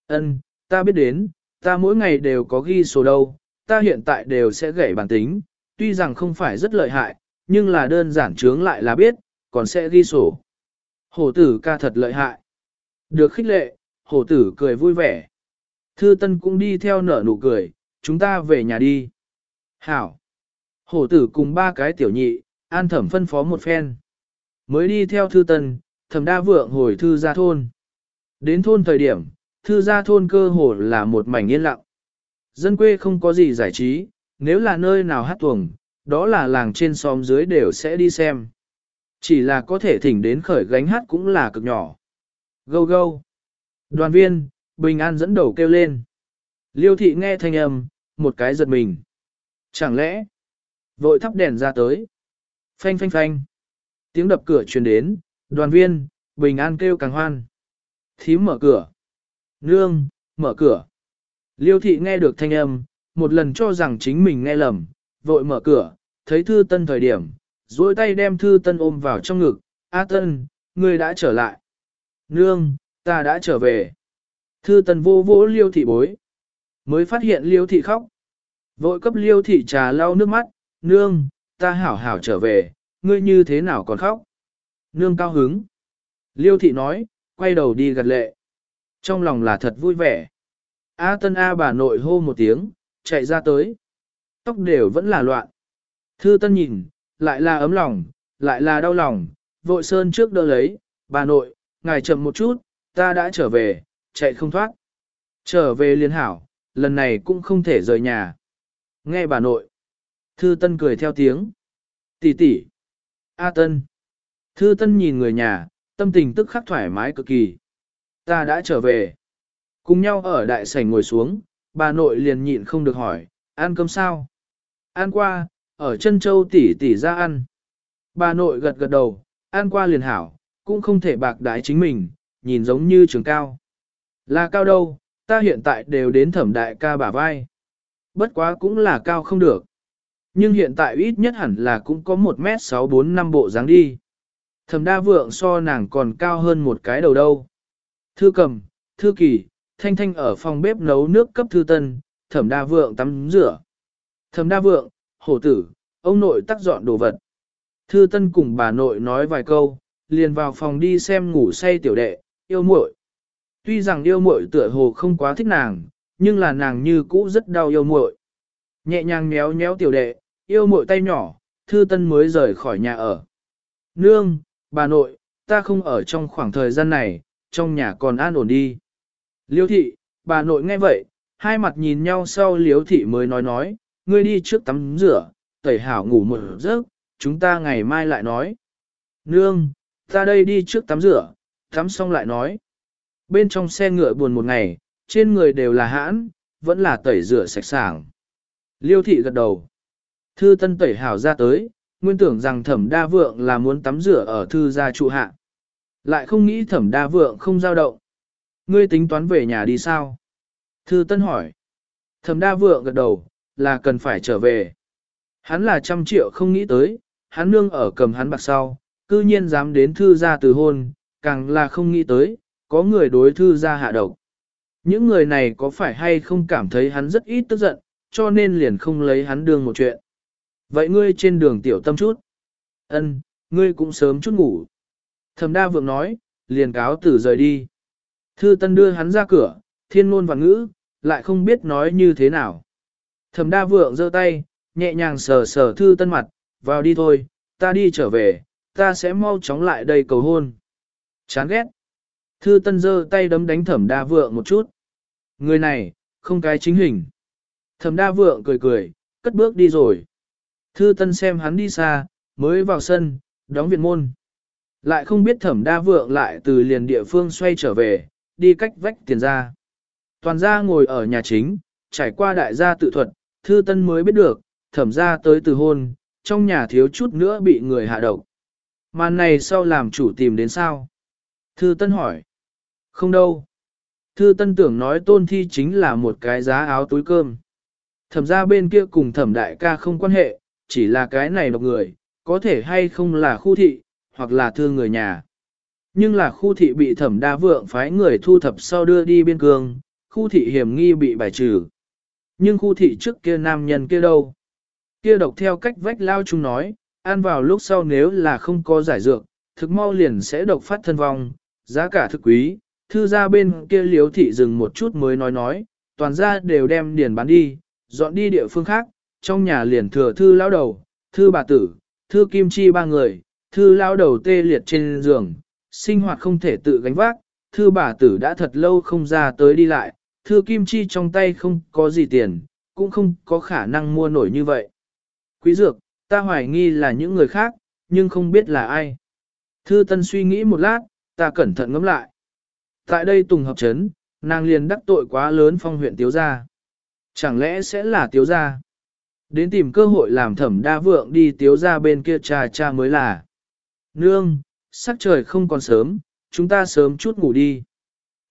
Ân, ta biết đến, ta mỗi ngày đều có ghi số đâu, ta hiện tại đều sẽ gậy bản tính, tuy rằng không phải rất lợi hại, nhưng là đơn giản chướng lại là biết, còn sẽ ghi sổ. Hổ tử ca thật lợi hại. Được khích lệ, hổ tử cười vui vẻ. Thư Tân cũng đi theo nở nụ cười, chúng ta về nhà đi. Hảo. Hổ tử cùng ba cái tiểu nhị, an thẩm phân phó một phen. Mới đi theo Thư Tân, thẩm đa vượng hồi Thư gia thôn. Đến thôn thời điểm, Thư gia thôn cơ hồ là một mảnh yên lặng. Dân quê không có gì giải trí, nếu là nơi nào hát tuồng, đó là làng trên xóm dưới đều sẽ đi xem. Chỉ là có thể thỉnh đến khởi gánh hát cũng là cực nhỏ. Gâu gâu. Đoàn viên, Bình An dẫn đầu kêu lên. Liêu thị nghe thanh âm, một cái giật mình. Chẳng lẽ, vội thắp đèn ra tới. Phanh phanh phanh. Tiếng đập cửa truyền đến, đoàn viên, Bình An kêu càng hoan. Thím mở cửa. Nương, mở cửa. Liêu thị nghe được thanh âm, một lần cho rằng chính mình nghe lầm, vội mở cửa, thấy thư tân thời điểm, duỗi tay đem thư tân ôm vào trong ngực. A tân, ngươi đã trở lại. Nương, ta đã trở về. Thư Tân vô vỗ liêu thị bối. Mới phát hiện liêu thị khóc. Vội cấp liêu thị trà lau nước mắt, nương, ta hảo hảo trở về, ngươi như thế nào còn khóc. Nương cao hứng. Liêu thị nói, quay đầu đi gật lệ. Trong lòng là thật vui vẻ. A tân A bà nội hô một tiếng, chạy ra tới. Tóc đều vẫn là loạn. Thư tân nhìn, lại là ấm lòng, lại là đau lòng, vội sơn trước đỡ lấy, bà nội, ngài chậm một chút, ta đã trở về, chạy không thoát. Trở về liên hảo, lần này cũng không thể rời nhà. Nghe bà nội. Thư Tân cười theo tiếng. Tỷ tỷ. A Tân. Thư Tân nhìn người nhà, tâm tình tức khắc thoải mái cực kỳ. Ta đã trở về. Cùng nhau ở đại sảnh ngồi xuống, bà nội liền nhịn không được hỏi, ăn cơm sao? Ăn qua, ở chân châu tỷ tỷ ra ăn. Bà nội gật gật đầu, ăn qua liền hảo, cũng không thể bạc đái chính mình, nhìn giống như trường cao. Là cao đâu, ta hiện tại đều đến thẩm đại ca bả vai. Bất quá cũng là cao không được. Nhưng hiện tại ít nhất hẳn là cũng có 1 mét 6 4 5 bộ dáng đi. Thẩm đa vượng so nàng còn cao hơn một cái đầu đâu. Thư cầm, thư kỳ, thanh thanh ở phòng bếp nấu nước cấp thư tân, thẩm đa vượng tắm rửa. Thẩm đa vượng, hổ tử, ông nội tắc dọn đồ vật. Thư tân cùng bà nội nói vài câu, liền vào phòng đi xem ngủ say tiểu đệ, yêu muội. Tuy rằng yêu muội tựa hồ không quá thích nàng, nhưng là nàng như cũ rất đau yêu muội. Nhẹ nhàng méo méo tiểu đệ, yêu muội tay nhỏ, thư tân mới rời khỏi nhà ở. Nương, bà nội, ta không ở trong khoảng thời gian này, trong nhà còn an ổn đi. Liêu thị, bà nội nghe vậy, hai mặt nhìn nhau sau liêu thị mới nói nói, ngươi đi trước tắm rửa, tẩy hảo ngủ một giấc, chúng ta ngày mai lại nói. Nương, ta đây đi trước tắm rửa, tắm xong lại nói. Bên trong xe ngựa buồn một ngày, trên người đều là hãn, vẫn là tẩy rửa sạch sảng. Liêu thị gật đầu. Thư tân tẩy hảo ra tới, nguyên tưởng rằng thẩm đa vượng là muốn tắm rửa ở thư gia trụ hạ. Lại không nghĩ thẩm đa vượng không giao động. Ngươi tính toán về nhà đi sao? Thư tân hỏi. Thẩm đa vượng gật đầu, là cần phải trở về. Hắn là trăm triệu không nghĩ tới, hắn nương ở cầm hắn bạc sau, cư nhiên dám đến thư gia từ hôn, càng là không nghĩ tới, có người đối thư gia hạ độc. Những người này có phải hay không cảm thấy hắn rất ít tức giận, cho nên liền không lấy hắn đương một chuyện. Vậy ngươi trên đường tiểu tâm chút. Ân, ngươi cũng sớm chút ngủ. Thẩm đa vượng nói, liền cáo tử rời đi. Thư tân đưa hắn ra cửa, thiên ngôn và ngữ, lại không biết nói như thế nào. Thẩm đa vượng giơ tay, nhẹ nhàng sờ sờ thư tân mặt, vào đi thôi, ta đi trở về, ta sẽ mau chóng lại đây cầu hôn. Chán ghét. Thư tân giơ tay đấm đánh thẩm đa vượng một chút. Người này, không cái chính hình. Thẩm đa vượng cười cười, cất bước đi rồi. Thư tân xem hắn đi xa, mới vào sân, đóng viện môn. Lại không biết thẩm đa vượng lại từ liền địa phương xoay trở về, đi cách vách tiền ra. Toàn gia ngồi ở nhà chính, trải qua đại gia tự thuật, thư tân mới biết được, thẩm gia tới từ hôn, trong nhà thiếu chút nữa bị người hạ độc. Màn này sau làm chủ tìm đến sao? Thư tân hỏi. Không đâu. Thư tân tưởng nói tôn thi chính là một cái giá áo túi cơm. Thẩm gia bên kia cùng thẩm đại ca không quan hệ, chỉ là cái này độc người, có thể hay không là khu thị, hoặc là thương người nhà. Nhưng là khu thị bị thẩm đa vượng phái người thu thập sau đưa đi biên cương, khu thị hiểm nghi bị bài trừ. Nhưng khu thị trước kia nam nhân kia đâu? Kia độc theo cách vách lao chung nói, ăn vào lúc sau nếu là không có giải dược, thực mau liền sẽ độc phát thân vong, giá cả thực quý, thư ra bên kia liếu thị dừng một chút mới nói nói, toàn ra đều đem điền bán đi, dọn đi địa phương khác, trong nhà liền thừa thư lão đầu, thư bà tử, thư kim chi ba người, thư lão đầu tê liệt trên giường, sinh hoạt không thể tự gánh vác, thư bà tử đã thật lâu không ra tới đi lại, thư kim chi trong tay không có gì tiền, cũng không có khả năng mua nổi như vậy. Quý dược, ta hoài nghi là những người khác, nhưng không biết là ai. Thư tân suy nghĩ một lát, ta cẩn thận ngẫm lại. Tại đây Tùng hợp chấn, nàng liền đắc tội quá lớn phong huyện Tiếu Gia. Chẳng lẽ sẽ là Tiếu Gia? Đến tìm cơ hội làm thẩm đa vượng đi Tiếu Gia bên kia cha cha mới là. Nương, sắc trời không còn sớm, chúng ta sớm chút ngủ đi.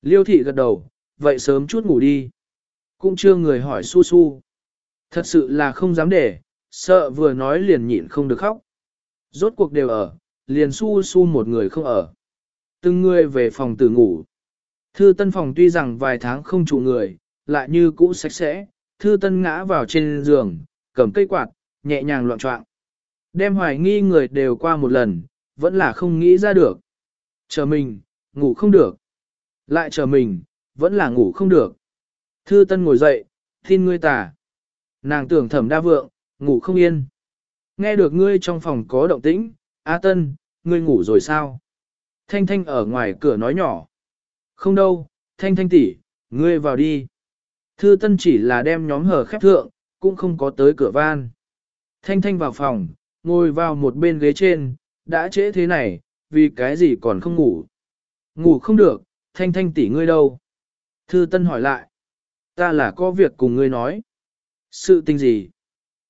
Liêu thị gật đầu, vậy sớm chút ngủ đi. Cũng chưa người hỏi su su. Thật sự là không dám để, sợ vừa nói liền nhịn không được khóc. Rốt cuộc đều ở, liền su su một người không ở. Từng người về phòng tử ngủ. Thư tân phòng tuy rằng vài tháng không trụ người, lại như cũ sạch sẽ, thư tân ngã vào trên giường, cầm cây quạt, nhẹ nhàng loạn trọng. Đem hoài nghi người đều qua một lần, vẫn là không nghĩ ra được. Chờ mình, ngủ không được. Lại chờ mình, vẫn là ngủ không được. Thư Tân ngồi dậy, tin ngươi tà. Nàng tưởng thẩm đa vượng, ngủ không yên. Nghe được ngươi trong phòng có động tĩnh, A Tân, ngươi ngủ rồi sao? Thanh Thanh ở ngoài cửa nói nhỏ. Không đâu, Thanh Thanh tỷ, ngươi vào đi. Thư Tân chỉ là đem nhóm hở khép thượng, cũng không có tới cửa van. Thanh Thanh vào phòng, ngồi vào một bên ghế trên, đã trễ thế này, vì cái gì còn không ngủ. Ngủ không được, Thanh Thanh tỷ ngươi đâu? Thư Tân hỏi lại. Ta là có việc cùng ngươi nói. Sự tình gì?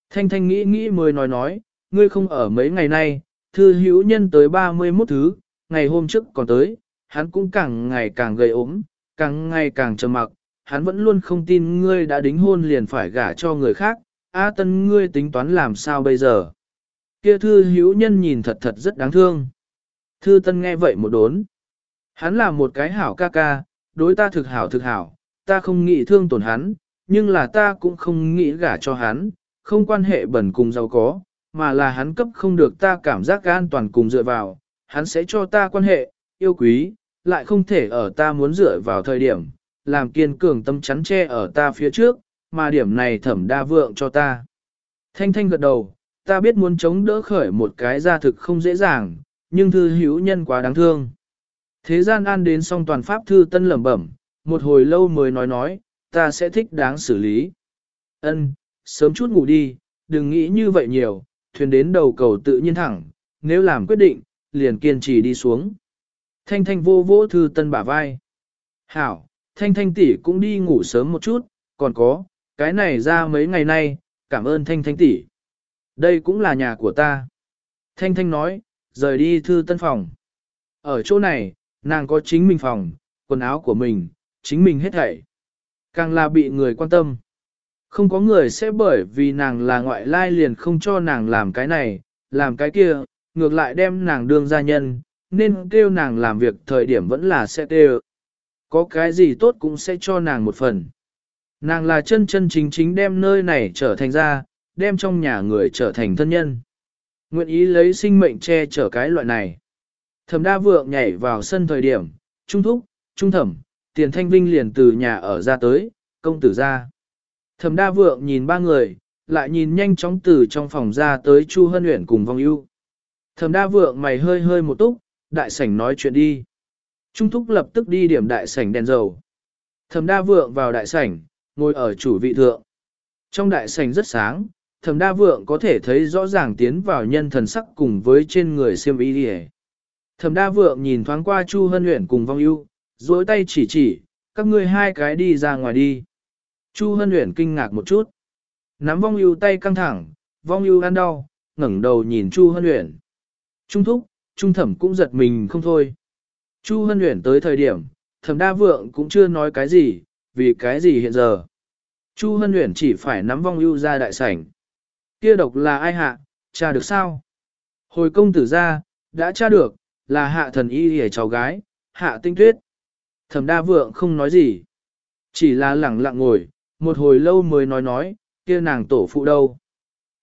Thanh Thanh nghĩ nghĩ mới nói nói, ngươi không ở mấy ngày nay, thư hữu nhân tới 31 thứ, ngày hôm trước còn tới, hắn cũng càng ngày càng gầy ốm, càng ngày càng trầm mặc, hắn vẫn luôn không tin ngươi đã đính hôn liền phải gả cho người khác, A tân ngươi tính toán làm sao bây giờ? Kia thư hữu nhân nhìn thật thật rất đáng thương. Thư tân nghe vậy một đốn. Hắn là một cái hảo ca ca, đối ta thực hảo thực hảo, ta không nghĩ thương tổn hắn, nhưng là ta cũng không nghĩ gả cho hắn, không quan hệ bẩn cùng giàu có, mà là hắn cấp không được ta cảm giác an toàn cùng dựa vào, hắn sẽ cho ta quan hệ, yêu quý, lại không thể ở ta muốn dựa vào thời điểm, làm kiên cường tâm chắn che ở ta phía trước, mà điểm này thẩm đa vượng cho ta. Thanh thanh gật đầu, ta biết muốn chống đỡ khởi một cái gia thực không dễ dàng, nhưng thư hữu nhân quá đáng thương. Thế gian an đến xong toàn pháp thư tân lẩm bẩm, một hồi lâu mới nói nói, ta sẽ thích đáng xử lý. Ân, sớm chút ngủ đi, đừng nghĩ như vậy nhiều, thuyền đến đầu cầu tự nhiên thẳng, nếu làm quyết định, liền kiên trì đi xuống. Thanh thanh vô vỗ thư tân bả vai. Hảo, thanh thanh tỷ cũng đi ngủ sớm một chút, còn có, cái này ra mấy ngày nay, cảm ơn thanh thanh tỷ. Đây cũng là nhà của ta. Thanh thanh nói, rời đi thư tân phòng. Ở chỗ này, nàng có chính mình phòng, quần áo của mình, chính mình hết thảy. Càng là bị người quan tâm. Không có người sẽ bởi vì nàng là ngoại lai liền không cho nàng làm cái này, làm cái kia, ngược lại đem nàng đương gia nhân, nên kêu nàng làm việc thời điểm vẫn là sẽ kêu. Có cái gì tốt cũng sẽ cho nàng một phần. Nàng là chân chân chính chính đem nơi này trở thành ra, đem trong nhà người trở thành thân nhân. Nguyện ý lấy sinh mệnh che chở cái loại này. Thẩm đa vượng nhảy vào sân thời điểm, trung thúc, trung thẩm, tiền thanh vinh liền từ nhà ở ra tới, công tử ra. Thẩm đa vượng nhìn ba người, lại nhìn nhanh chóng từ trong phòng ra tới Chu Hân Uyển cùng vong ưu. Thẩm đa vượng mày hơi hơi một túc, đại sảnh nói chuyện đi. Trung thúc lập tức đi điểm đại sảnh đèn dầu. Thẩm đa vượng vào đại sảnh, ngồi ở chủ vị thượng. Trong đại sảnh rất sáng, thẩm đa vượng có thể thấy rõ ràng tiến vào nhân thần sắc cùng với trên người siêm y đi Thẩm đa vượng nhìn thoáng qua Chu Hân Uyển cùng vong ưu, duỗi tay chỉ chỉ, các ngươi hai cái đi ra ngoài đi. Chu Hân Uyển kinh ngạc một chút. Nắm vong ưu tay căng thẳng, vong ưu ăn đau, ngẩng đầu nhìn Chu Hân Uyển. Trung thúc, trung thẩm cũng giật mình không thôi. Chu Hân Uyển tới thời điểm, thẩm đa vượng cũng chưa nói cái gì, vì cái gì hiện giờ. Chu Hân Uyển chỉ phải nắm vong ưu ra đại sảnh. Kia độc là ai hạ, tra được sao? Hồi công tử ra, đã tra được, là hạ thần y hề cháu gái, hạ tinh tuyết. Thẩm đa vượng không nói gì. Chỉ là lẳng lặng ngồi, một hồi lâu mới nói nói, kia nàng tổ phụ đâu.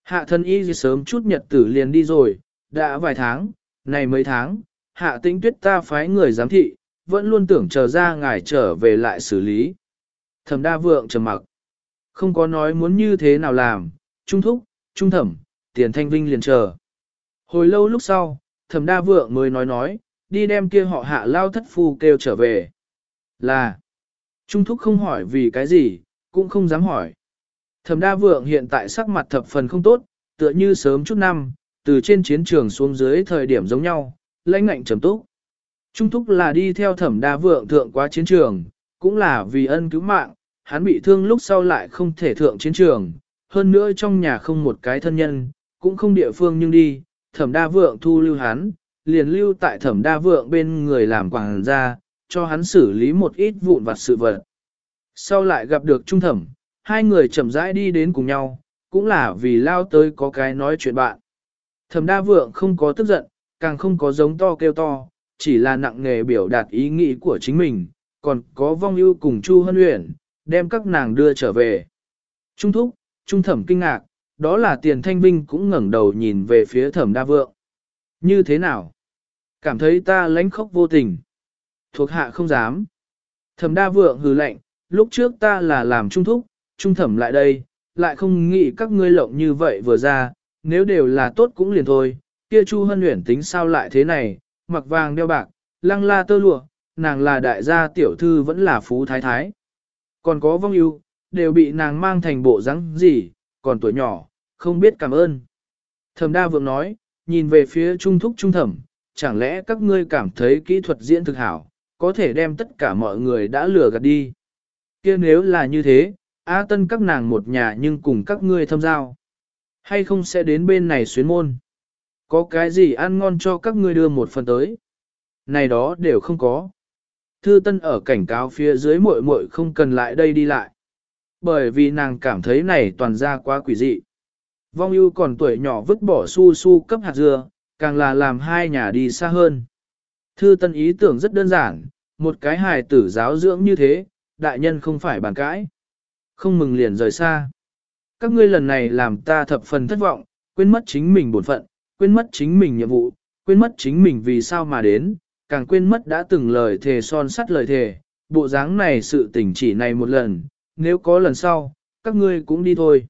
Hạ thần y sớm chút nhật tử liền đi rồi, đã vài tháng, này mấy tháng, hạ Tĩnh tuyết ta phái người giám thị, vẫn luôn tưởng chờ ra ngài trở về lại xử lý. Thẩm đa vượng trầm mặc. Không có nói muốn như thế nào làm, trung thúc, trung thẩm, tiền thanh vinh liền chờ. Hồi lâu lúc sau, thẩm đa vượng mới nói nói, đi đem kia họ hạ lao thất phu kêu trở về. Là, trung thúc không hỏi vì cái gì, cũng không dám hỏi. Thẩm đa vượng hiện tại sắc mặt thập phần không tốt, tựa như sớm chút năm, từ trên chiến trường xuống dưới thời điểm giống nhau, lãnh ngạnh trầm túc. Trung thúc là đi theo thẩm đa vượng thượng qua chiến trường, cũng là vì ân cứu mạng, hắn bị thương lúc sau lại không thể thượng chiến trường, hơn nữa trong nhà không một cái thân nhân, cũng không địa phương nhưng đi, thẩm đa vượng thu lưu hắn, liền lưu tại thẩm đa vượng bên người làm quảng gia, cho hắn xử lý một ít vụn vặt sự vật. Sau lại gặp được trung thẩm, hai người chậm rãi đi đến cùng nhau, cũng là vì lao tới có cái nói chuyện bạn. Thẩm đa vượng không có tức giận, càng không có giống to kêu to, chỉ là nặng nghề biểu đạt ý nghĩ của chính mình, còn có vong ưu cùng Chu Hân Uyển, đem các nàng đưa trở về. Trung thúc, trung thẩm kinh ngạc, đó là tiền thanh vinh cũng ngẩng đầu nhìn về phía thẩm đa vượng. Như thế nào? Cảm thấy ta lãnh khốc vô tình. Thuộc hạ không dám. Thẩm đa vượng hừ lạnh, lúc trước ta là làm trung thúc, trung thẩm lại đây, lại không nghĩ các ngươi lộng như vậy vừa ra, nếu đều là tốt cũng liền thôi, kia Chu Hân Uyển tính sao lại thế này, mặc vàng đeo bạc, lăng la tơ lụa, nàng là đại gia tiểu thư vẫn là phú thái thái. Còn có vong ưu, đều bị nàng mang thành bộ dáng gì, còn tuổi nhỏ, không biết cảm ơn. Thẩm đa vượng nói, nhìn về phía trung thúc trung thẩm, chẳng lẽ các ngươi cảm thấy kỹ thuật diễn thực hảo, có thể đem tất cả mọi người đã lừa gạt đi. kia nếu là như thế, A tân các nàng một nhà nhưng cùng các ngươi thâm giao. Hay không sẽ đến bên này xuyến môn. Có cái gì ăn ngon cho các ngươi đưa một phần tới. Này đó đều không có. Thư Tân ở cảnh cáo phía dưới muội muội không cần lại đây đi lại. Bởi vì nàng cảm thấy này toàn ra quá quỷ dị. Vong ưu còn tuổi nhỏ vứt bỏ su su cấp hạt dưa, càng là làm hai nhà đi xa hơn. Thư Tân ý tưởng rất đơn giản, một cái hài tử giáo dưỡng như thế, đại nhân không phải bàn cãi. Không mừng liền rời xa. Các ngươi lần này làm ta thập phần thất vọng, quên mất chính mình bổn phận, quên mất chính mình nhiệm vụ, quên mất chính mình vì sao mà đến, càng quên mất đã từng lời thề son sắt lời thề, bộ dáng này sự tình chỉ này một lần, nếu có lần sau, các ngươi cũng đi thôi.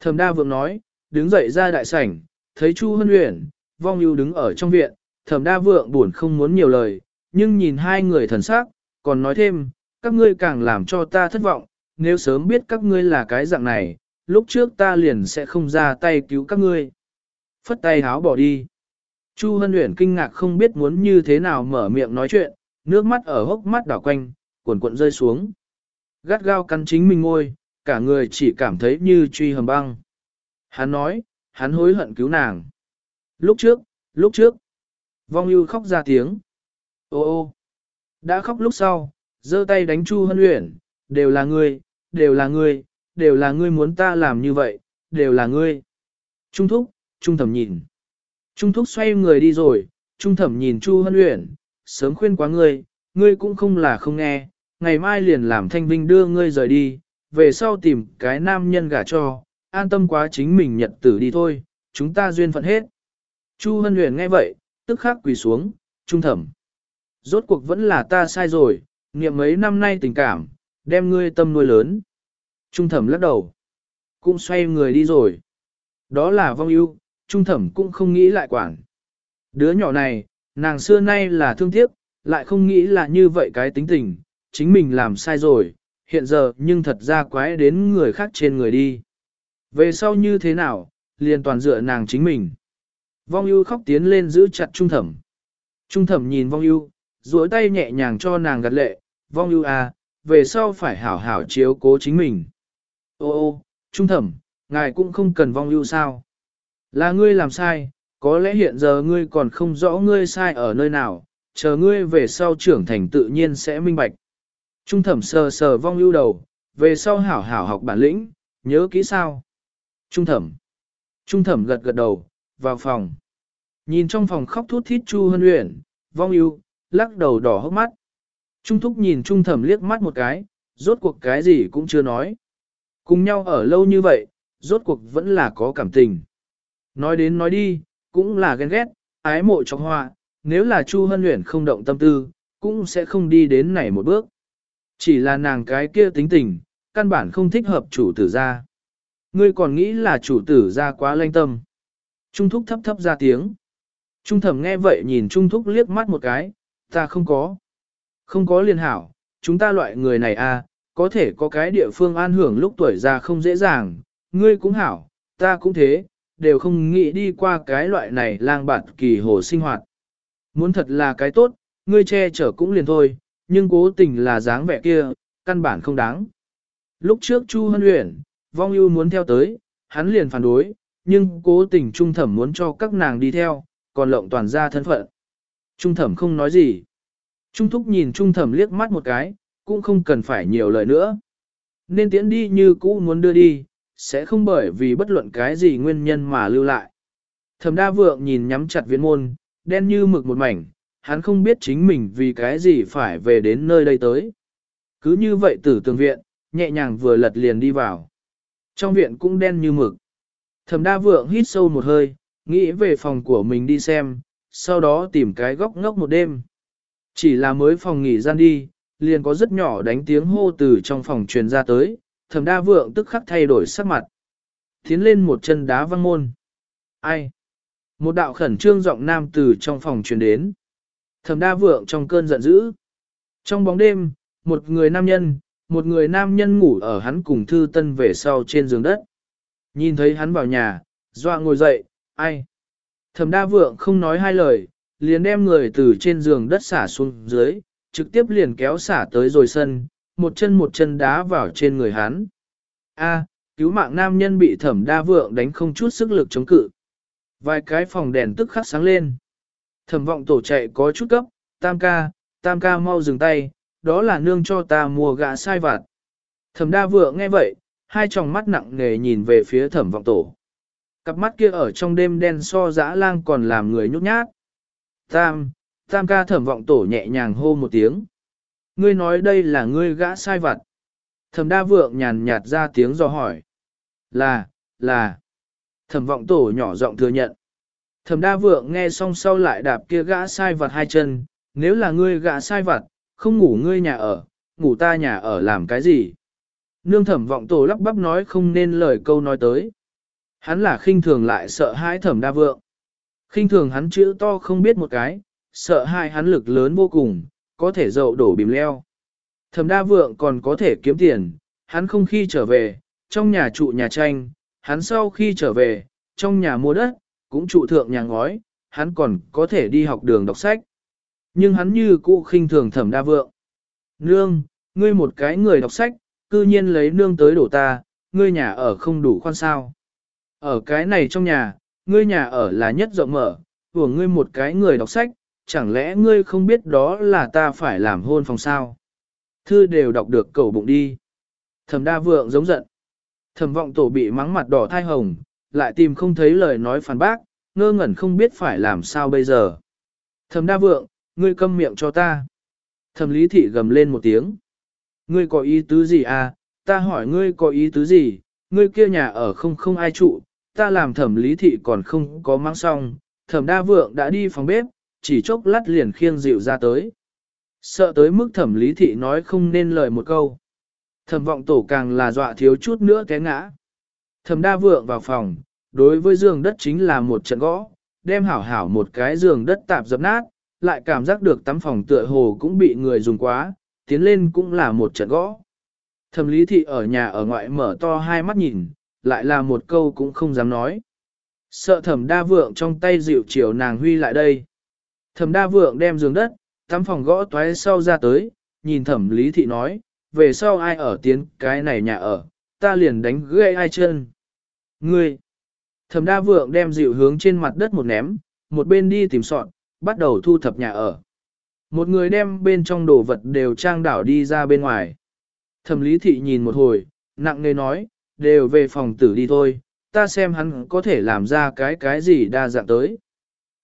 Thẩm đa vượng nói, đứng dậy ra đại sảnh, thấy Chu Hân Uyển, vong ưu đứng ở trong viện, thẩm đa vượng buồn không muốn nhiều lời, nhưng nhìn hai người thần sắc, còn nói thêm, các ngươi càng làm cho ta thất vọng, nếu sớm biết các ngươi là cái dạng này, lúc trước ta liền sẽ không ra tay cứu các ngươi. Phất tay háo bỏ đi. Chu Hân Uyển kinh ngạc không biết muốn như thế nào mở miệng nói chuyện, nước mắt ở hốc mắt đảo quanh, cuộn cuộn rơi xuống. Gắt gao cắn chính mình ngôi, cả người chỉ cảm thấy như truy hầm băng. Hắn nói, hắn hối hận cứu nàng. Lúc trước, lúc trước, vong ưu khóc ra tiếng. Ô ô, đã khóc lúc sau, giơ tay đánh Chu Hân Uyển, đều là ngươi, đều là ngươi, đều là ngươi muốn ta làm như vậy, đều là ngươi. Trung thúc, trung thẩm nhìn. Trung thúc xoay người đi rồi, trung thẩm nhìn Chu Hân Uyển, sớm khuyên quá ngươi, ngươi cũng không là không nghe, ngày mai liền làm thanh vinh đưa ngươi rời đi, về sau tìm cái nam nhân gả cho, an tâm quá chính mình nhật tử đi thôi, chúng ta duyên phận hết. Chu Hân Uyển nghe vậy, tức khắc quỳ xuống, trung thẩm. Rốt cuộc vẫn là ta sai rồi, niệm mấy năm nay tình cảm, đem ngươi tâm nuôi lớn. Trung thẩm lắc đầu, cũng xoay người đi rồi. Đó là vong ưu, trung thẩm cũng không nghĩ lại quản. Đứa nhỏ này, nàng xưa nay là thương tiếc, lại không nghĩ là như vậy cái tính tình, chính mình làm sai rồi, hiện giờ nhưng thật ra quái đến người khác trên người đi. Về sau như thế nào, liền toàn dựa nàng chính mình. Vong ưu khóc tiến lên giữ chặt trung thẩm. Trung thẩm nhìn vong ưu, duỗi tay nhẹ nhàng cho nàng gật lệ, vong ưu à, về sau phải hảo hảo chiếu cố chính mình. Ô ô, trung thẩm, ngài cũng không cần vong ưu sao. Là ngươi làm sai, có lẽ hiện giờ ngươi còn không rõ ngươi sai ở nơi nào, chờ ngươi về sau trưởng thành tự nhiên sẽ minh bạch. Trung thẩm sờ sờ vong ưu đầu, về sau hảo hảo học bản lĩnh, nhớ kỹ sao. Trung thẩm. Trung thẩm gật gật đầu, vào phòng. Nhìn trong phòng khóc thút thít Chu Hân Uyển, vong ưu, lắc đầu đỏ hốc mắt. Trung thúc nhìn Trung thẩm liếc mắt một cái, rốt cuộc cái gì cũng chưa nói. Cùng nhau ở lâu như vậy, rốt cuộc vẫn là có cảm tình. Nói đến nói đi, cũng là ghen ghét, ái mộ trong hoa, nếu là Chu Hân Uyển không động tâm tư, cũng sẽ không đi đến này một bước. Chỉ là nàng cái kia tính tình, căn bản không thích hợp chủ tử ra. Ngươi còn nghĩ là chủ tử ra quá lanh tâm. Trung thúc thấp thấp ra tiếng. Trung thẩm nghe vậy nhìn Trung thúc liếc mắt một cái, ta không có. Không có liên hảo, chúng ta loại người này à, có thể có cái địa phương an hưởng lúc tuổi già không dễ dàng, ngươi cũng hảo, ta cũng thế, đều không nghĩ đi qua cái loại này lang bạt kỳ hồ sinh hoạt. Muốn thật là cái tốt, ngươi che chở cũng liền thôi, nhưng cố tình là dáng vẻ kia, căn bản không đáng. Lúc trước Chu Hân Uyển, Vong ưu muốn theo tới, hắn liền phản đối, nhưng cố tình trung thẩm muốn cho các nàng đi theo, còn lộng toàn ra thân phận. Trung thẩm không nói gì. Trung thúc nhìn trung thẩm liếc mắt một cái, cũng không cần phải nhiều lời nữa. Nên tiễn đi như cũ muốn đưa đi, sẽ không bởi vì bất luận cái gì nguyên nhân mà lưu lại. Thẩm đa vượng nhìn nhắm chặt viên môn, đen như mực một mảnh, hắn không biết chính mình vì cái gì phải về đến nơi đây tới. Cứ như vậy tử tường viện, nhẹ nhàng vừa lật liền đi vào. Trong viện cũng đen như mực. Thẩm đa vượng hít sâu một hơi, nghĩ về phòng của mình đi xem, sau đó tìm cái góc ngốc một đêm. Chỉ là mới phòng nghỉ gian đi, liền có rất nhỏ đánh tiếng hô từ trong phòng truyền ra tới, thẩm đa vượng tức khắc thay đổi sắc mặt. Tiến lên một chân đá văng môn. Ai? Một đạo khẩn trương giọng nam từ trong phòng truyền đến. Thẩm đa vượng trong cơn giận dữ. Trong bóng đêm, một người nam nhân, một người nam nhân ngủ ở hắn cùng thư tân về sau trên giường đất. Nhìn thấy hắn vào nhà, dọa ngồi dậy, ai? Thẩm đa vượng không nói hai lời, liền đem người từ trên giường đất xả xuống dưới, trực tiếp liền kéo xả tới rồi sân, một chân một chân đá vào trên người hắn. A, cứu mạng nam nhân bị thẩm đa vượng đánh không chút sức lực chống cự. Vài cái phòng đèn tức khắc sáng lên. Thẩm vọng tổ chạy có chút cấp, tam ca, tam ca mau dừng tay, đó là nương cho ta mua gã sai vặt. Thẩm đa vượng nghe vậy, hai tròng mắt nặng nề nhìn về phía thẩm vọng tổ. Cặp mắt kia ở trong đêm đen so dã lang còn làm người nhút nhát. Tam, tam ca thẩm vọng tổ nhẹ nhàng hô một tiếng. Ngươi nói đây là ngươi gã sai vặt. Thẩm đa vượng nhàn nhạt ra tiếng do hỏi. Là, là. Thẩm vọng tổ nhỏ giọng thừa nhận. Thẩm đa vượng nghe xong sau lại đạp kia gã sai vặt hai chân. Nếu là ngươi gã sai vặt, không ngủ ngươi nhà ở, ngủ ta nhà ở làm cái gì? Nương thẩm vọng tổ lắp bắp nói không nên lời câu nói tới. Hắn là khinh thường lại sợ hãi thẩm đa vượng. khinh thường hắn chữ to không biết một cái, sợ hãi hắn lực lớn vô cùng, có thể dậu đổ bìm leo. Thẩm đa vượng còn có thể kiếm tiền, hắn không khi trở về, trong nhà trụ nhà tranh, hắn sau khi trở về, trong nhà mua đất, cũng trụ thượng nhà ngói, hắn còn có thể đi học đường đọc sách. Nhưng hắn như cũ khinh thường thẩm đa vượng. Nương, ngươi một cái người đọc sách, cư nhiên lấy nương tới đổ ta, ngươi nhà ở không đủ khoan sao. Ở cái này trong nhà, ngươi nhà ở là nhất rộng mở, của ngươi một cái người đọc sách, chẳng lẽ ngươi không biết đó là ta phải làm hôn phòng sao? Thư đều đọc được cầu bụng đi. Thẩm đa vượng giống giận. Thẩm vọng tổ bị mắng mặt đỏ thai hồng, lại tìm không thấy lời nói phản bác, ngơ ngẩn không biết phải làm sao bây giờ. Thẩm đa vượng, ngươi câm miệng cho ta. Thẩm lý thị gầm lên một tiếng. Ngươi có ý tứ gì à, ta hỏi ngươi có ý tứ gì, ngươi kia nhà ở không không ai trụ, ta làm thẩm lý thị còn không có mang xong, thẩm đa vượng đã đi phòng bếp, chỉ chốc lát liền khiêng dịu ra tới. Sợ tới mức thẩm lý thị nói không nên lời một câu. Thẩm vọng tổ càng là dọa thiếu chút nữa té ngã. Thẩm đa vượng vào phòng, đối với giường đất chính là một trận gõ, đem hảo hảo một cái giường đất tạp dập nát, lại cảm giác được tắm phòng tựa hồ cũng bị người dùng quá, tiến lên cũng là một trận gõ. Thẩm lý thị ở nhà ở ngoại mở to hai mắt nhìn, lại là một câu cũng không dám nói. Sợ thẩm đa vượng trong tay dịu chiều nàng huy lại đây. Thẩm đa vượng đem giường đất, tắm phòng gõ toái sau ra tới, nhìn thẩm lý thị nói, về sau ai ở tiến cái này nhà ở, ta liền đánh gãy ai chân. Ngươi! Thẩm đa vượng đem dịu hướng trên mặt đất một ném, một bên đi tìm sọn, bắt đầu thu thập nhà ở. Một người đem bên trong đồ vật đều trang đảo đi ra bên ngoài. Thẩm lý thị nhìn một hồi, nặng nề nói, đều về phòng tử đi thôi, ta xem hắn có thể làm ra cái cái gì đa dạng tới.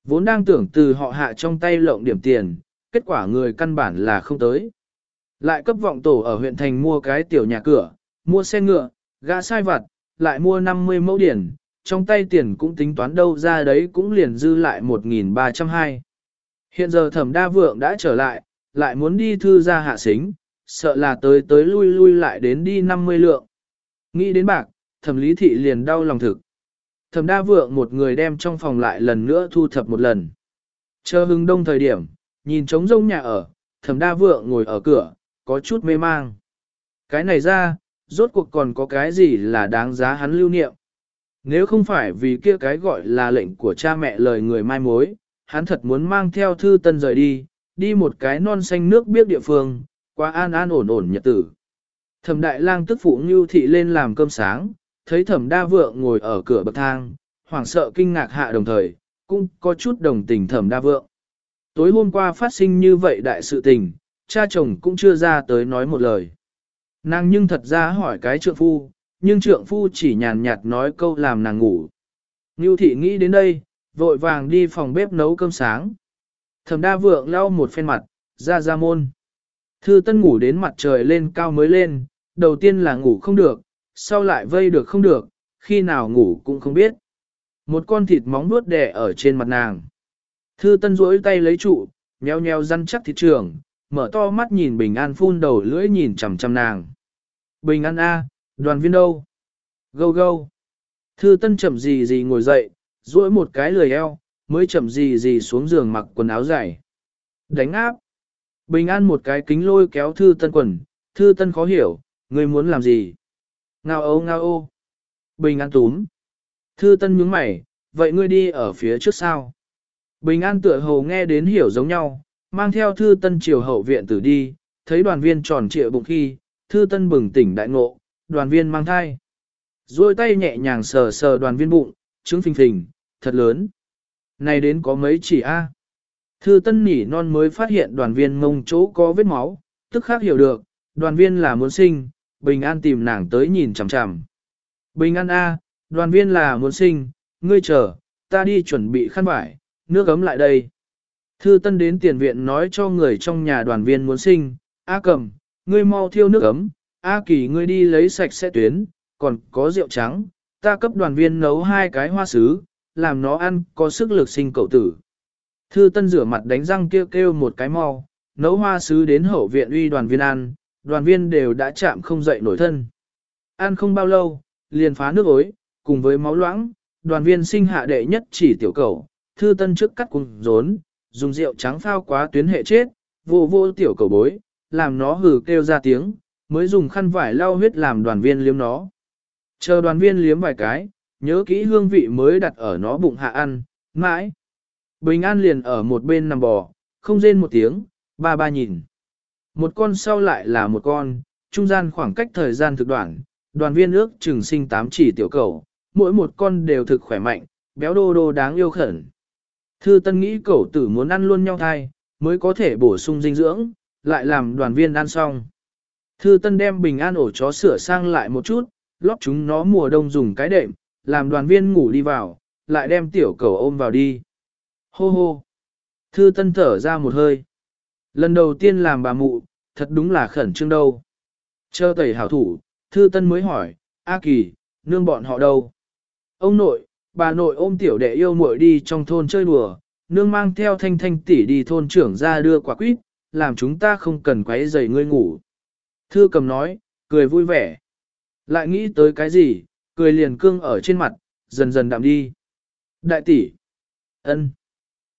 Vốn đang tưởng từ họ hạ trong tay lộng điểm tiền, kết quả người căn bản là không tới. Lại cấp vọng tổ ở huyện thành mua cái tiểu nhà cửa, mua xe ngựa, gã sai vặt, lại mua 50 mẫu điển, trong tay tiền cũng tính toán đâu ra đấy cũng liền dư lại 1.320. Hiện giờ thẩm đa vượng đã trở lại, lại muốn đi thư ra hạ xính, sợ là tới tới lui lui lại đến đi 50 lượng. Nghĩ đến bạc, thẩm lý thị liền đau lòng thực. Thẩm đa vượng một người đem trong phòng lại lần nữa thu thập một lần. Chờ hưng đông thời điểm, nhìn trống rông nhà ở, thẩm đa vượng ngồi ở cửa, có chút mê mang. Cái này ra, rốt cuộc còn có cái gì là đáng giá hắn lưu niệm. Nếu không phải vì kia cái gọi là lệnh của cha mẹ lời người mai mối, hắn thật muốn mang theo thư tân rời đi, đi một cái non xanh nước biết địa phương, qua an an ổn ổn nhật tử. Thẩm đại lang tức phụ Ngưu thị lên làm cơm sáng, thấy thẩm đa vượng ngồi ở cửa bậc thang, hoảng sợ kinh ngạc hạ đồng thời, cũng có chút đồng tình thẩm đa vượng. Tối hôm qua phát sinh như vậy đại sự tình, cha chồng cũng chưa ra tới nói một lời. Nàng nhưng thật ra hỏi cái trượng phu, nhưng trượng phu chỉ nhàn nhạt nói câu làm nàng ngủ. Ngưu thị nghĩ đến đây, vội vàng đi phòng bếp nấu cơm sáng. Thẩm đa vượng lau một phen mặt, ra ra môn. Thư tân ngủ đến mặt trời lên cao mới lên, đầu tiên là ngủ không được, sau lại vây được không được, khi nào ngủ cũng không biết. Một con thịt móng nuốt đè ở trên mặt nàng. Thư tân duỗi tay lấy trụ, nheo nheo răn chắc thịt trường, mở to mắt nhìn bình an phun đầu lưỡi nhìn chằm chằm nàng. Bình an A, đoàn viên đâu? Gâu gâu. Thư tân chậm gì gì ngồi dậy, duỗi một cái lười eo, mới chậm gì gì xuống giường mặc quần áo dày. Đánh áp. Bình an một cái kính lôi kéo thư tân quần, thư tân khó hiểu, ngươi muốn làm gì? Ngao ô ngao ô. Bình an túm. Thư tân nhướng mày, vậy ngươi đi ở phía trước sao? Bình an tựa hồ nghe đến hiểu giống nhau, mang theo thư tân chiều hậu viện tử đi, thấy đoàn viên tròn trịa bụng khi, thư tân bừng tỉnh đại ngộ, đoàn viên mang thai. Rồi tay nhẹ nhàng sờ sờ đoàn viên bụng, trứng phình phình, thật lớn. Này đến có mấy chỉ A. Thư tân nỉ non mới phát hiện đoàn viên mông chỗ có vết máu, tức khác hiểu được, đoàn viên là muốn sinh, bình an tìm nàng tới nhìn chằm chằm. Bình an A, đoàn viên là muốn sinh, ngươi chờ, ta đi chuẩn bị khăn vải, nước ấm lại đây. Thư Tân đến tiền viện nói cho người trong nhà đoàn viên muốn sinh, A Cầm, ngươi mau thiêu nước ấm, A Kỳ ngươi đi lấy sạch sẽ tuyến, còn có rượu trắng, ta cấp đoàn viên nấu hai cái hoa sứ, làm nó ăn có sức lực sinh cậu tử. Thư Tân rửa mặt đánh răng kêu kêu một cái mau, nấu hoa sứ đến hậu viện uy đoàn viên ăn, đoàn viên đều đã chạm không dậy nổi thân. Ăn không bao lâu, liền phá nước ối, cùng với máu loãng, đoàn viên sinh hạ đệ nhất chỉ tiểu cầu, thư tân trước cắt cùng rốn, dùng rượu trắng phao quá tuyến hệ chết, vô vô tiểu cầu bối, làm nó hừ kêu ra tiếng, mới dùng khăn vải lau huyết làm đoàn viên liếm nó. Chờ đoàn viên liếm vài cái, nhớ kỹ hương vị mới đặt ở nó bụng hạ ăn, mãi. Bình an liền ở một bên nằm bò, không rên một tiếng, ba ba nhìn. Một con sau lại là một con, trung gian khoảng cách thời gian thực đoạn, đoàn viên ước chừng sinh tám chỉ tiểu cầu, mỗi một con đều thực khỏe mạnh, béo đô đô đáng yêu khẩn. Thư Tân nghĩ cậu tử muốn ăn luôn nhau thai, mới có thể bổ sung dinh dưỡng, lại làm đoàn viên ăn xong. Thư Tân đem bình an ổ chó sửa sang lại một chút, lót chúng nó mùa đông dùng cái đệm, làm đoàn viên ngủ đi vào, lại đem tiểu cầu ôm vào đi. Hô hô. Thư Tân thở ra một hơi. Lần đầu tiên làm bà mụ, thật đúng là khẩn trương đâu. Chờ tẩy hảo thủ, Thư Tân mới hỏi, A Kỳ, nương bọn họ đâu? Ông nội, bà nội ôm tiểu đệ yêu muội đi trong thôn chơi đùa, nương mang theo thanh thanh tỷ đi thôn trưởng ra đưa quả quýt, làm chúng ta không cần quấy rầy ngươi ngủ. Thư cầm nói, cười vui vẻ. Lại nghĩ tới cái gì, cười liền cương ở trên mặt, dần dần đạm đi. Đại tỷ. ân.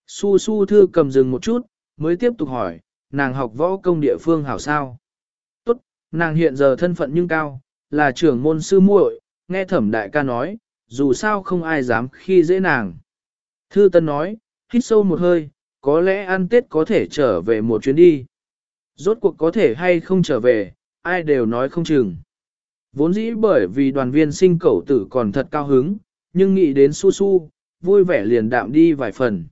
Su su thư cầm dừng một chút, mới tiếp tục hỏi, nàng học võ công địa phương hảo sao. Tốt, nàng hiện giờ thân phận nhưng cao, là trưởng môn sư muội, nghe thẩm đại ca nói, dù sao không ai dám khi dễ nàng. Thư Tân nói, hít sâu một hơi, có lẽ ăn Tết có thể trở về một chuyến đi. Rốt cuộc có thể hay không trở về, ai đều nói không chừng. Vốn dĩ bởi vì đoàn viên sinh cẩu tử còn thật cao hứng, nhưng nghĩ đến su su, vui vẻ liền đạm đi vài phần.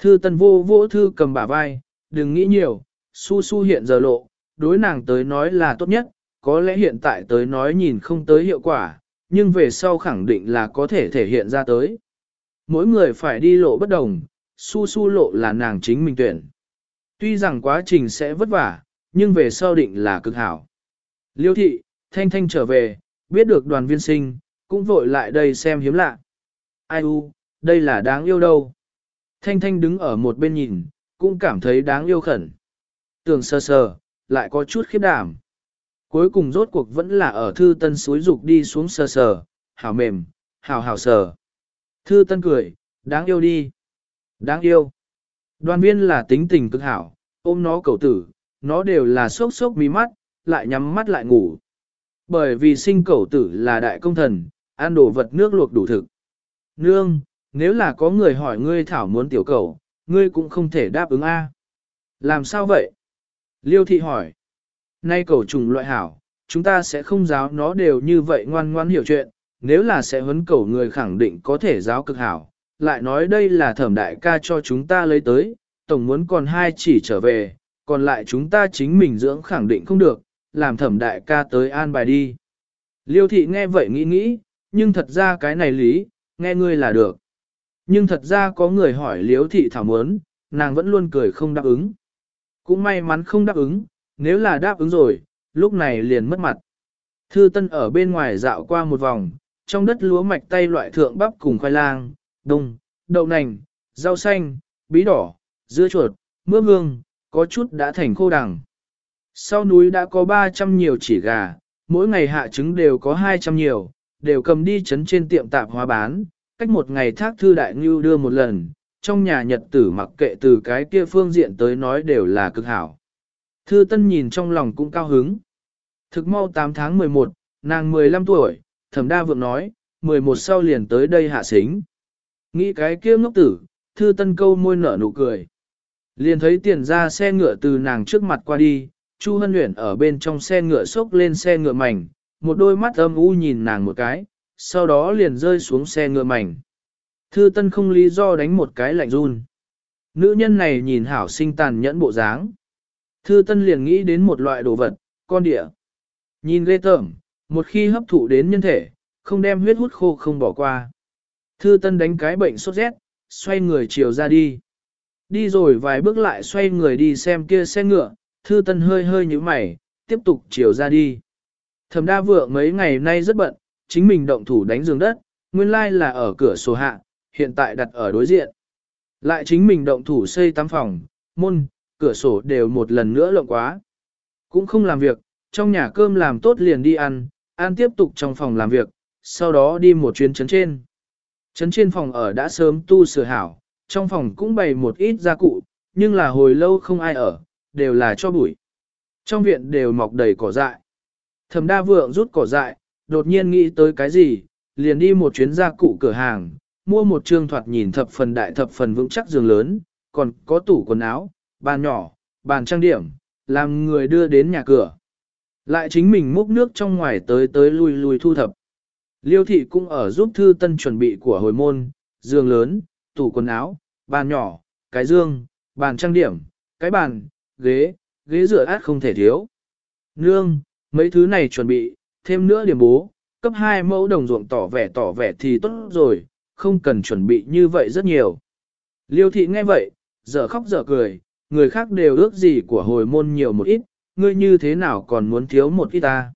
Thư Tân vô vô thư cầm bả vai, đừng nghĩ nhiều, su su hiện giờ lộ, đối nàng tới nói là tốt nhất, có lẽ hiện tại tới nói nhìn không tới hiệu quả, nhưng về sau khẳng định là có thể thể hiện ra tới. Mỗi người phải đi lộ bất đồng, su su lộ là nàng chính mình tuyển. Tuy rằng quá trình sẽ vất vả, nhưng về sau định là cực hảo. Liêu thị, thanh thanh trở về, biết được đoàn viên sinh, cũng vội lại đây xem hiếm lạ. Ai u, đây là đáng yêu đâu. Thanh thanh đứng ở một bên nhìn, cũng cảm thấy đáng yêu khẩn. Tưởng sơ sờ, lại có chút khiếp đảm. Cuối cùng rốt cuộc vẫn là ở thư tân suối dục đi xuống sờ sờ, hảo mềm, hảo hảo sờ. Thư tân cười, đáng yêu đi. Đáng yêu. Đoàn viên là tính tình cực hảo, ôm nó cầu tử, nó đều là sốc sốc mí mắt, lại nhắm mắt lại ngủ. Bởi vì sinh cầu tử là đại công thần, ăn đồ vật nước luộc đủ thực. Nương, nếu là có người hỏi ngươi thảo muốn tiểu cầu, ngươi cũng không thể đáp ứng A. Làm sao vậy? Liêu thị hỏi. Nay cầu trùng loại hảo, chúng ta sẽ không giáo nó đều như vậy ngoan ngoan hiểu chuyện, nếu là sẽ huấn cầu người khẳng định có thể giáo cực hảo. Lại nói đây là thẩm đại ca cho chúng ta lấy tới, tổng muốn còn hai chỉ trở về, còn lại chúng ta chính mình dưỡng khẳng định không được, làm thẩm đại ca tới an bài đi. Liêu thị nghe vậy nghĩ nghĩ, nhưng thật ra cái này lý, nghe ngươi là được. Nhưng thật ra có người hỏi liếu thị thảo muốn, nàng vẫn luôn cười không đáp ứng. Cũng may mắn không đáp ứng, nếu là đáp ứng rồi, lúc này liền mất mặt. Thư Tân ở bên ngoài dạo qua một vòng, trong đất lúa mạch tay loại thượng bắp cùng khoai lang, đông, đậu nành, rau xanh, bí đỏ, dưa chuột, mướp hương, có chút đã thành khô đằng. Sau núi đã có 300 nhiều chỉ gà, mỗi ngày hạ trứng đều có 200 nhiều, đều cầm đi chấn trên tiệm tạp hóa bán, cách một ngày thác thư đại ngưu đưa một lần, trong nhà nhật tử mặc kệ từ cái kia phương diện tới nói đều là cực hảo. Thư Tân nhìn trong lòng cũng cao hứng. Thực mau 8 tháng 11, nàng 15 tuổi, thẩm đa vượng nói, 11 sau liền tới đây hạ xính. Nghĩ cái kia ngốc tử, Thư Tân câu môi nở nụ cười. Liền thấy tiền ra xe ngựa từ nàng trước mặt qua đi, Chu Hân Uyển ở bên trong xe ngựa xốc lên xe ngựa mảnh, một đôi mắt âm u nhìn nàng một cái, sau đó liền rơi xuống xe ngựa mảnh. Thư Tân không lý do đánh một cái lạnh run. Nữ nhân này nhìn hảo sinh tàn nhẫn bộ dáng. Thư Tân liền nghĩ đến một loại đồ vật, con địa. Nhìn ghê tởm, một khi hấp thụ đến nhân thể, không đem huyết hút khô không bỏ qua. Thư Tân đánh cái bệnh sốt rét, xoay người chiều ra đi. Đi rồi vài bước lại xoay người đi xem kia xe ngựa, Thư Tân hơi hơi nhíu mày, tiếp tục chiều ra đi. Thẩm Đa Vượng mấy ngày nay rất bận, chính mình động thủ đánh giường đất, nguyên lai là ở cửa sổ hạ, hiện tại đặt ở đối diện. Lại chính mình động thủ xây tắm phòng, môn, cửa sổ đều một lần nữa lộng quá. Cũng không làm việc, trong nhà cơm làm tốt liền đi ăn, ăn tiếp tục trong phòng làm việc, sau đó đi một chuyến chấn trên. Chấn trên phòng ở đã sớm tu sửa hảo, trong phòng cũng bày một ít gia cụ, nhưng là hồi lâu không ai ở, đều là cho bụi. Trong viện đều mọc đầy cỏ dại. Thẩm đa vượng rút cỏ dại, đột nhiên nghĩ tới cái gì, liền đi một chuyến gia cụ cửa hàng, mua một trương thoạt nhìn thập phần đại thập phần vững chắc giường lớn, còn có tủ quần áo, bàn nhỏ, bàn trang điểm, làm người đưa đến nhà cửa. Lại chính mình múc nước trong ngoài tới tới lui lui thu thập. Liêu thị cũng ở giúp thư tân chuẩn bị của hồi môn, giường lớn, tủ quần áo, bàn nhỏ, cái dương, bàn trang điểm, cái bàn, ghế, ghế rửa át không thể thiếu. Nương, mấy thứ này chuẩn bị, thêm nữa điểm bố, cấp 2 mẫu đồng ruộng tỏ vẻ tỏ vẻ thì tốt rồi, không cần chuẩn bị như vậy rất nhiều. Liêu thị nghe vậy, dở khóc dở cười, người khác đều ước gì của hồi môn nhiều một ít, ngươi như thế nào còn muốn thiếu một ít ta.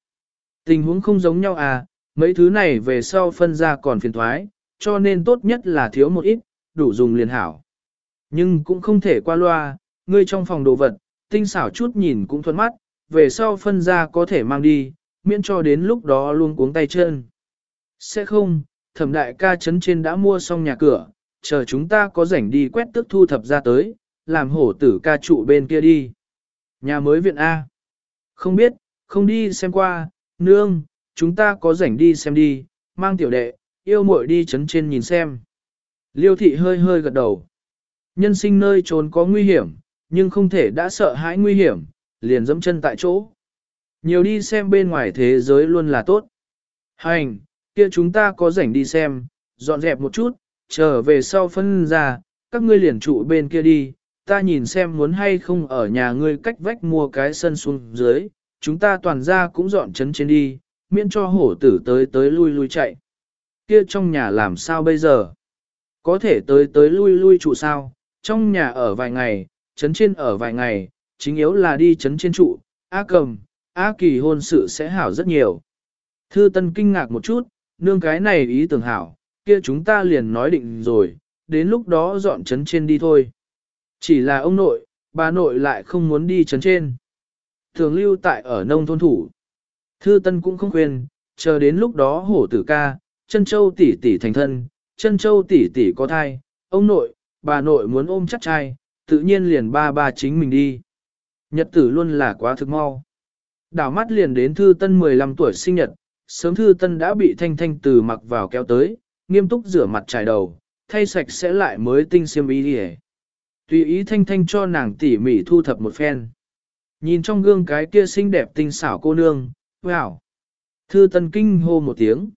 Tình huống không giống nhau à, mấy thứ này về sau phân ra còn phiền thoái, cho nên tốt nhất là thiếu một ít, đủ dùng liền hảo. Nhưng cũng không thể qua loa, ngươi trong phòng đồ vật, tinh xảo chút nhìn cũng thuận mắt, về sau phân ra có thể mang đi, miễn cho đến lúc đó luôn cuống tay chân. Sẽ không, thẩm đại ca chấn trên đã mua xong nhà cửa, chờ chúng ta có rảnh đi quét tức thu thập ra tới, làm hổ tử ca trụ bên kia đi. Nhà mới viện A. Không biết, không đi xem qua, nương, chúng ta có rảnh đi xem đi, mang tiểu đệ, yêu muội đi chấn trên nhìn xem. Liêu thị hơi hơi gật đầu. Nhân sinh nơi trốn có nguy hiểm, nhưng không thể đã sợ hãi nguy hiểm, liền dẫm chân tại chỗ. Nhiều đi xem bên ngoài thế giới luôn là tốt. Hành, kia chúng ta có rảnh đi xem, dọn dẹp một chút, trở về sau phân ra, các ngươi liền trụ bên kia đi, ta nhìn xem muốn hay không ở nhà ngươi cách vách mua cái sân xuống dưới, chúng ta toàn ra cũng dọn chấn trên đi, miễn cho hổ tử tới tới lui lui chạy. Kia trong nhà làm sao bây giờ? Có thể tới tới lui lui trụ sao, trong nhà ở vài ngày, chấn trên ở vài ngày, chính yếu là đi chấn trên trụ, A cầm, A kỳ hôn sự sẽ hảo rất nhiều. Thư Tân kinh ngạc một chút, nương cái này ý tưởng hảo, kia chúng ta liền nói định rồi, đến lúc đó dọn chấn trên đi thôi. Chỉ là ông nội, bà nội lại không muốn đi chấn trên. Thường lưu tại ở nông thôn thủ. Thư Tân cũng không khuyên, chờ đến lúc đó hổ tử ca, chân châu tỷ tỷ thành thân, chân châu tỷ tỷ có thai, ông nội, bà nội muốn ôm chắc trai, tự nhiên liền ba ba chính mình đi. Nhật tử luôn là quá thực mau. Đảo mắt liền đến Thư Tân 15 tuổi sinh nhật, sớm Thư Tân đã bị Thanh Thanh từ mặc vào kéo tới, nghiêm túc rửa mặt trải đầu, thay sạch sẽ lại mới tinh xiêm y đi Tùy ý Thanh Thanh cho nàng tỉ mỉ thu thập một phen. Nhìn trong gương cái kia xinh đẹp tinh xảo cô nương, wow. Thư Tân kinh hô một tiếng.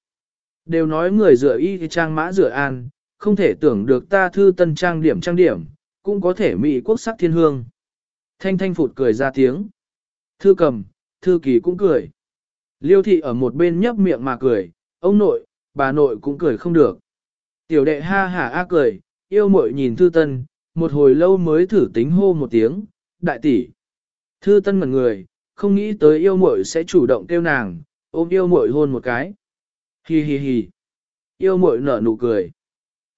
Đều nói người rửa y trang mã rửa an, không thể tưởng được ta Thư Tân trang điểm trang điểm, cũng có thể mỹ quốc sắc thiên hương. Thanh Thanh phụt cười ra tiếng. Thư cầm, thư kỳ cũng cười. Liêu thị ở một bên nhấp miệng mà cười, ông nội, bà nội cũng cười không được. Tiểu đệ ha hả a cười, yêu mội nhìn thư tân, một hồi lâu mới thử tính hô một tiếng, đại tỷ. Thư tân ngẩn người, không nghĩ tới yêu mội sẽ chủ động kêu nàng, ôm yêu mội hôn một cái. Hi hi hi. Yêu mội nở nụ cười.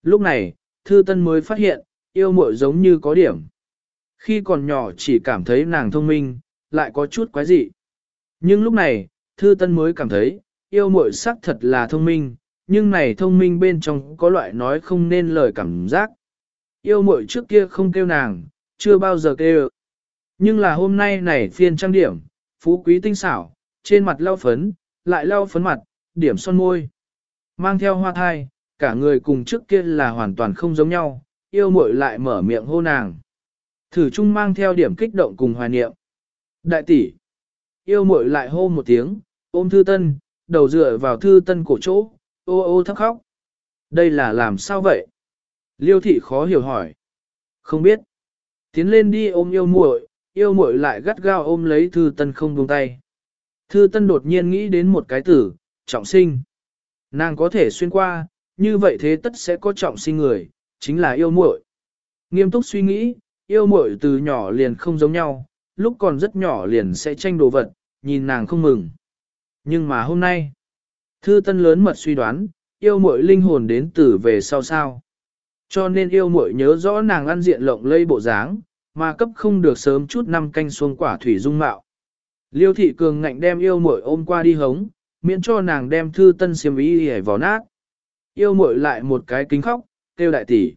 Lúc này, thư tân mới phát hiện, yêu mội giống như có điểm. Khi còn nhỏ chỉ cảm thấy nàng thông minh, lại có chút quái dị. Nhưng lúc này, Thư Tân mới cảm thấy, yêu muội sắc thật là thông minh, nhưng này thông minh bên trong có loại nói không nên lời cảm giác. Yêu muội trước kia không kêu nàng, chưa bao giờ kêu. Nhưng là hôm nay này phiên trang điểm, phú quý tinh xảo, trên mặt lau phấn, lại lau phấn mặt, điểm son môi. Mang theo hoa thai, cả người cùng trước kia là hoàn toàn không giống nhau, yêu muội lại mở miệng hô nàng. Thử chung mang theo điểm kích động cùng hoài niệm. Đại tỷ, yêu muội lại hô một tiếng, ôm thư tân, đầu dựa vào thư tân cổ chỗ, ô ô thấp khóc. Đây là làm sao vậy? Liêu thị khó hiểu hỏi. Không biết. Tiến lên đi ôm yêu muội, yêu muội lại gắt gao ôm lấy thư tân không buông tay. Thư tân đột nhiên nghĩ đến một cái tử, trọng sinh. Nàng có thể xuyên qua, như vậy thế tất sẽ có trọng sinh người, chính là yêu muội. Nghiêm túc suy nghĩ, yêu muội từ nhỏ liền không giống nhau, lúc còn rất nhỏ liền sẽ tranh đồ vật, nhìn nàng không mừng. Nhưng mà hôm nay, thư tân lớn mật suy đoán, yêu muội linh hồn đến từ về sau sao. Cho nên yêu muội nhớ rõ nàng ăn diện lộng lây bộ dáng, mà cấp không được sớm chút năm canh xuông quả thủy dung mạo. Liêu thị cường ngạnh đem yêu muội ôm qua đi hống, miễn cho nàng đem thư tân xiêm y hề vào nát. Yêu muội lại một cái kính khóc, kêu đại tỷ.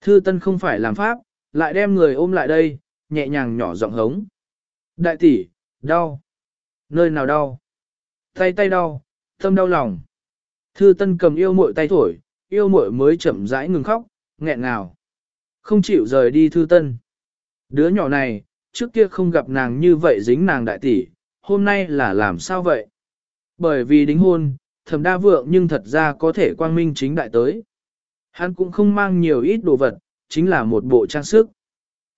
Thư tân không phải làm pháp, lại đem người ôm lại đây, nhẹ nhàng nhỏ giọng hống. Đại tỷ, đau. Nơi nào đau? Tay tay đau, tâm đau lòng. Thư tân cầm yêu muội tay thổi, yêu muội mới chậm rãi ngừng khóc, nghẹn ngào. Không chịu rời đi thư tân. Đứa nhỏ này, trước kia không gặp nàng như vậy dính nàng đại tỷ, hôm nay là làm sao vậy? Bởi vì đính hôn, thẩm đa vượng nhưng thật ra có thể quang minh chính đại tới. Hắn cũng không mang nhiều ít đồ vật, chính là một bộ trang sức.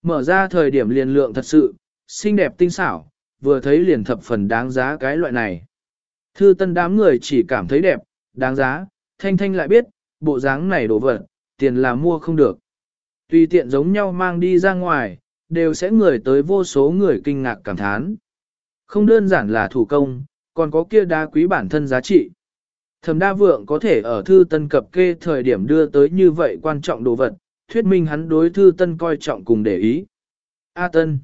Mở ra thời điểm liền lượng thật sự, xinh đẹp tinh xảo, vừa thấy liền thập phần đáng giá cái loại này. Thư tân đám người chỉ cảm thấy đẹp, đáng giá, thanh thanh lại biết, bộ dáng này đồ vật, tiền là mua không được. Tùy tiện giống nhau mang đi ra ngoài, đều sẽ người tới vô số người kinh ngạc cảm thán. Không đơn giản là thủ công, còn có kia đá quý bản thân giá trị. Thẩm đa vượng có thể ở thư tân cập kê thời điểm đưa tới như vậy quan trọng đồ vật, thuyết minh hắn đối thư tân coi trọng cùng để ý. A tân.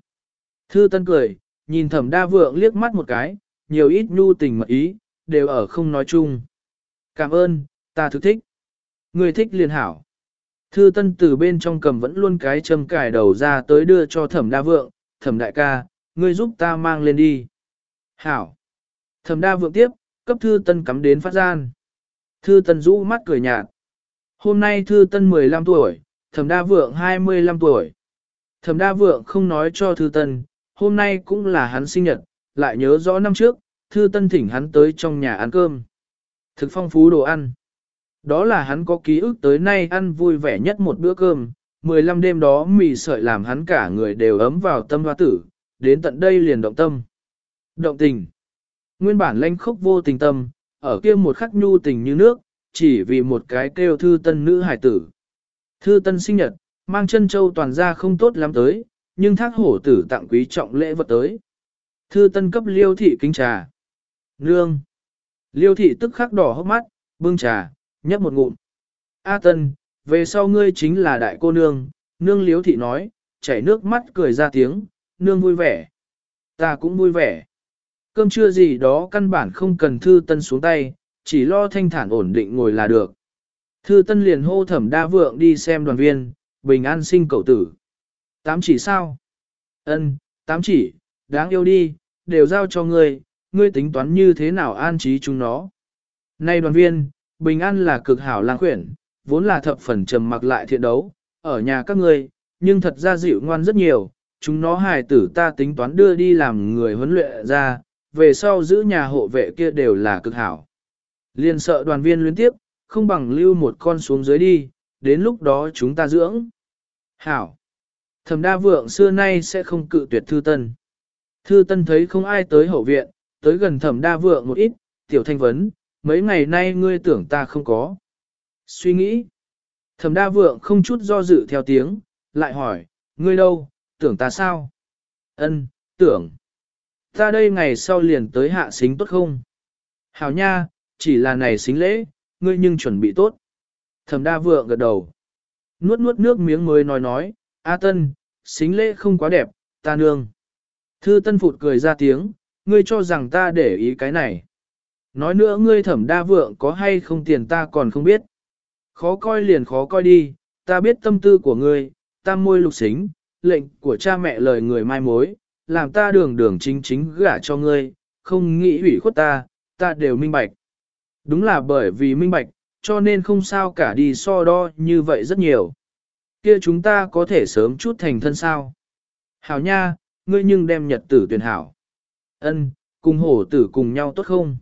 Thư tân cười, nhìn thẩm đa vượng liếc mắt một cái, nhiều ít nhu tình mật ý, đều ở không nói chung. Cảm ơn, ta thực thích. Người thích liền hảo. Thư tân từ bên trong cầm vẫn luôn cái châm cải đầu ra tới đưa cho thẩm đa vượng, thẩm đại ca, ngươi giúp ta mang lên đi. Hảo. Thẩm đa vượng tiếp, cấp thư tân cắm đến phát gian. Thư tân rũ mắt cười nhạt. Hôm nay thư tân 15 tuổi, thẩm đa vượng 25 tuổi. Thẩm đa vượng không nói cho thư tân, hôm nay cũng là hắn sinh nhật, lại nhớ rõ năm trước, thư tân thỉnh hắn tới trong nhà ăn cơm. Thực phong phú đồ ăn. Đó là hắn có ký ức tới nay ăn vui vẻ nhất một bữa cơm, 15 đêm đó mì sợi làm hắn cả người đều ấm vào tâm hoa tử, đến tận đây liền động tâm. Động tình. Nguyên bản lanh khốc vô tình tâm, ở kia một khắc nhu tình như nước, chỉ vì một cái kêu thư tân nữ hải tử. Thư tân sinh nhật, mang chân châu toàn ra không tốt lắm tới, nhưng thác hổ tử tặng quý trọng lễ vật tới. Thư tân cấp liêu thị kính trà. Nương. Liêu thị tức khắc đỏ hốc mắt, bưng trà, nhấp một ngụm. A tân, về sau ngươi chính là đại cô nương, nương liêu thị nói, chảy nước mắt cười ra tiếng, nương vui vẻ. Ta cũng vui vẻ. Cơm trưa gì đó căn bản không cần thư tân xuống tay, chỉ lo thanh thản ổn định ngồi là được. Thư tân liền hô thẩm đa vượng đi xem đoàn viên, bình an sinh cậu tử. Tám chỉ sao? Ân, tám chỉ, đáng yêu đi, đều giao cho ngươi, ngươi tính toán như thế nào an trí chúng nó. Nay đoàn viên, bình an là cực hảo lang khuyển, vốn là thập phần trầm mặc lại thiện đấu, ở nhà các ngươi, nhưng thật ra dịu ngoan rất nhiều, chúng nó hài tử ta tính toán đưa đi làm người huấn luyện ra, về sau giữ nhà hộ vệ kia đều là cực hảo. Liên sợ đoàn viên liên tiếp, không bằng lưu một con xuống dưới đi, đến lúc đó chúng ta dưỡng. Hảo. Thẩm đa vượng xưa nay sẽ không cự tuyệt thư tân. Thư tân thấy không ai tới hậu viện, tới gần thẩm đa vượng một ít, tiểu thanh vấn, mấy ngày nay ngươi tưởng ta không có. Suy nghĩ. Thẩm đa vượng không chút do dự theo tiếng, lại hỏi, ngươi đâu, tưởng ta sao? Ân, tưởng. Ta đây ngày sau liền tới hạ xính tốt không? Hảo nha, chỉ là này xính lễ, ngươi nhưng chuẩn bị tốt. Thẩm đa vượng gật đầu. Nuốt nuốt nước miếng mới nói nói, A Tân, xính lễ không quá đẹp, ta nương. Thư Tân phụt cười ra tiếng, ngươi cho rằng ta để ý cái này. Nói nữa ngươi thẩm đa vượng có hay không tiền ta còn không biết. Khó coi liền khó coi đi, ta biết tâm tư của ngươi, ta môi lục xính, lệnh của cha mẹ lời người mai mối, làm ta đường đường chính chính gả cho ngươi, không nghĩ ủy khuất ta, ta đều minh bạch. Đúng là bởi vì minh bạch, cho nên không sao cả đi so đo như vậy rất nhiều. Kia chúng ta có thể sớm chút thành thân sao. Hảo nha, ngươi nhưng đem nhật tử tuyển hảo. Ân, cùng hổ tử cùng nhau tốt không?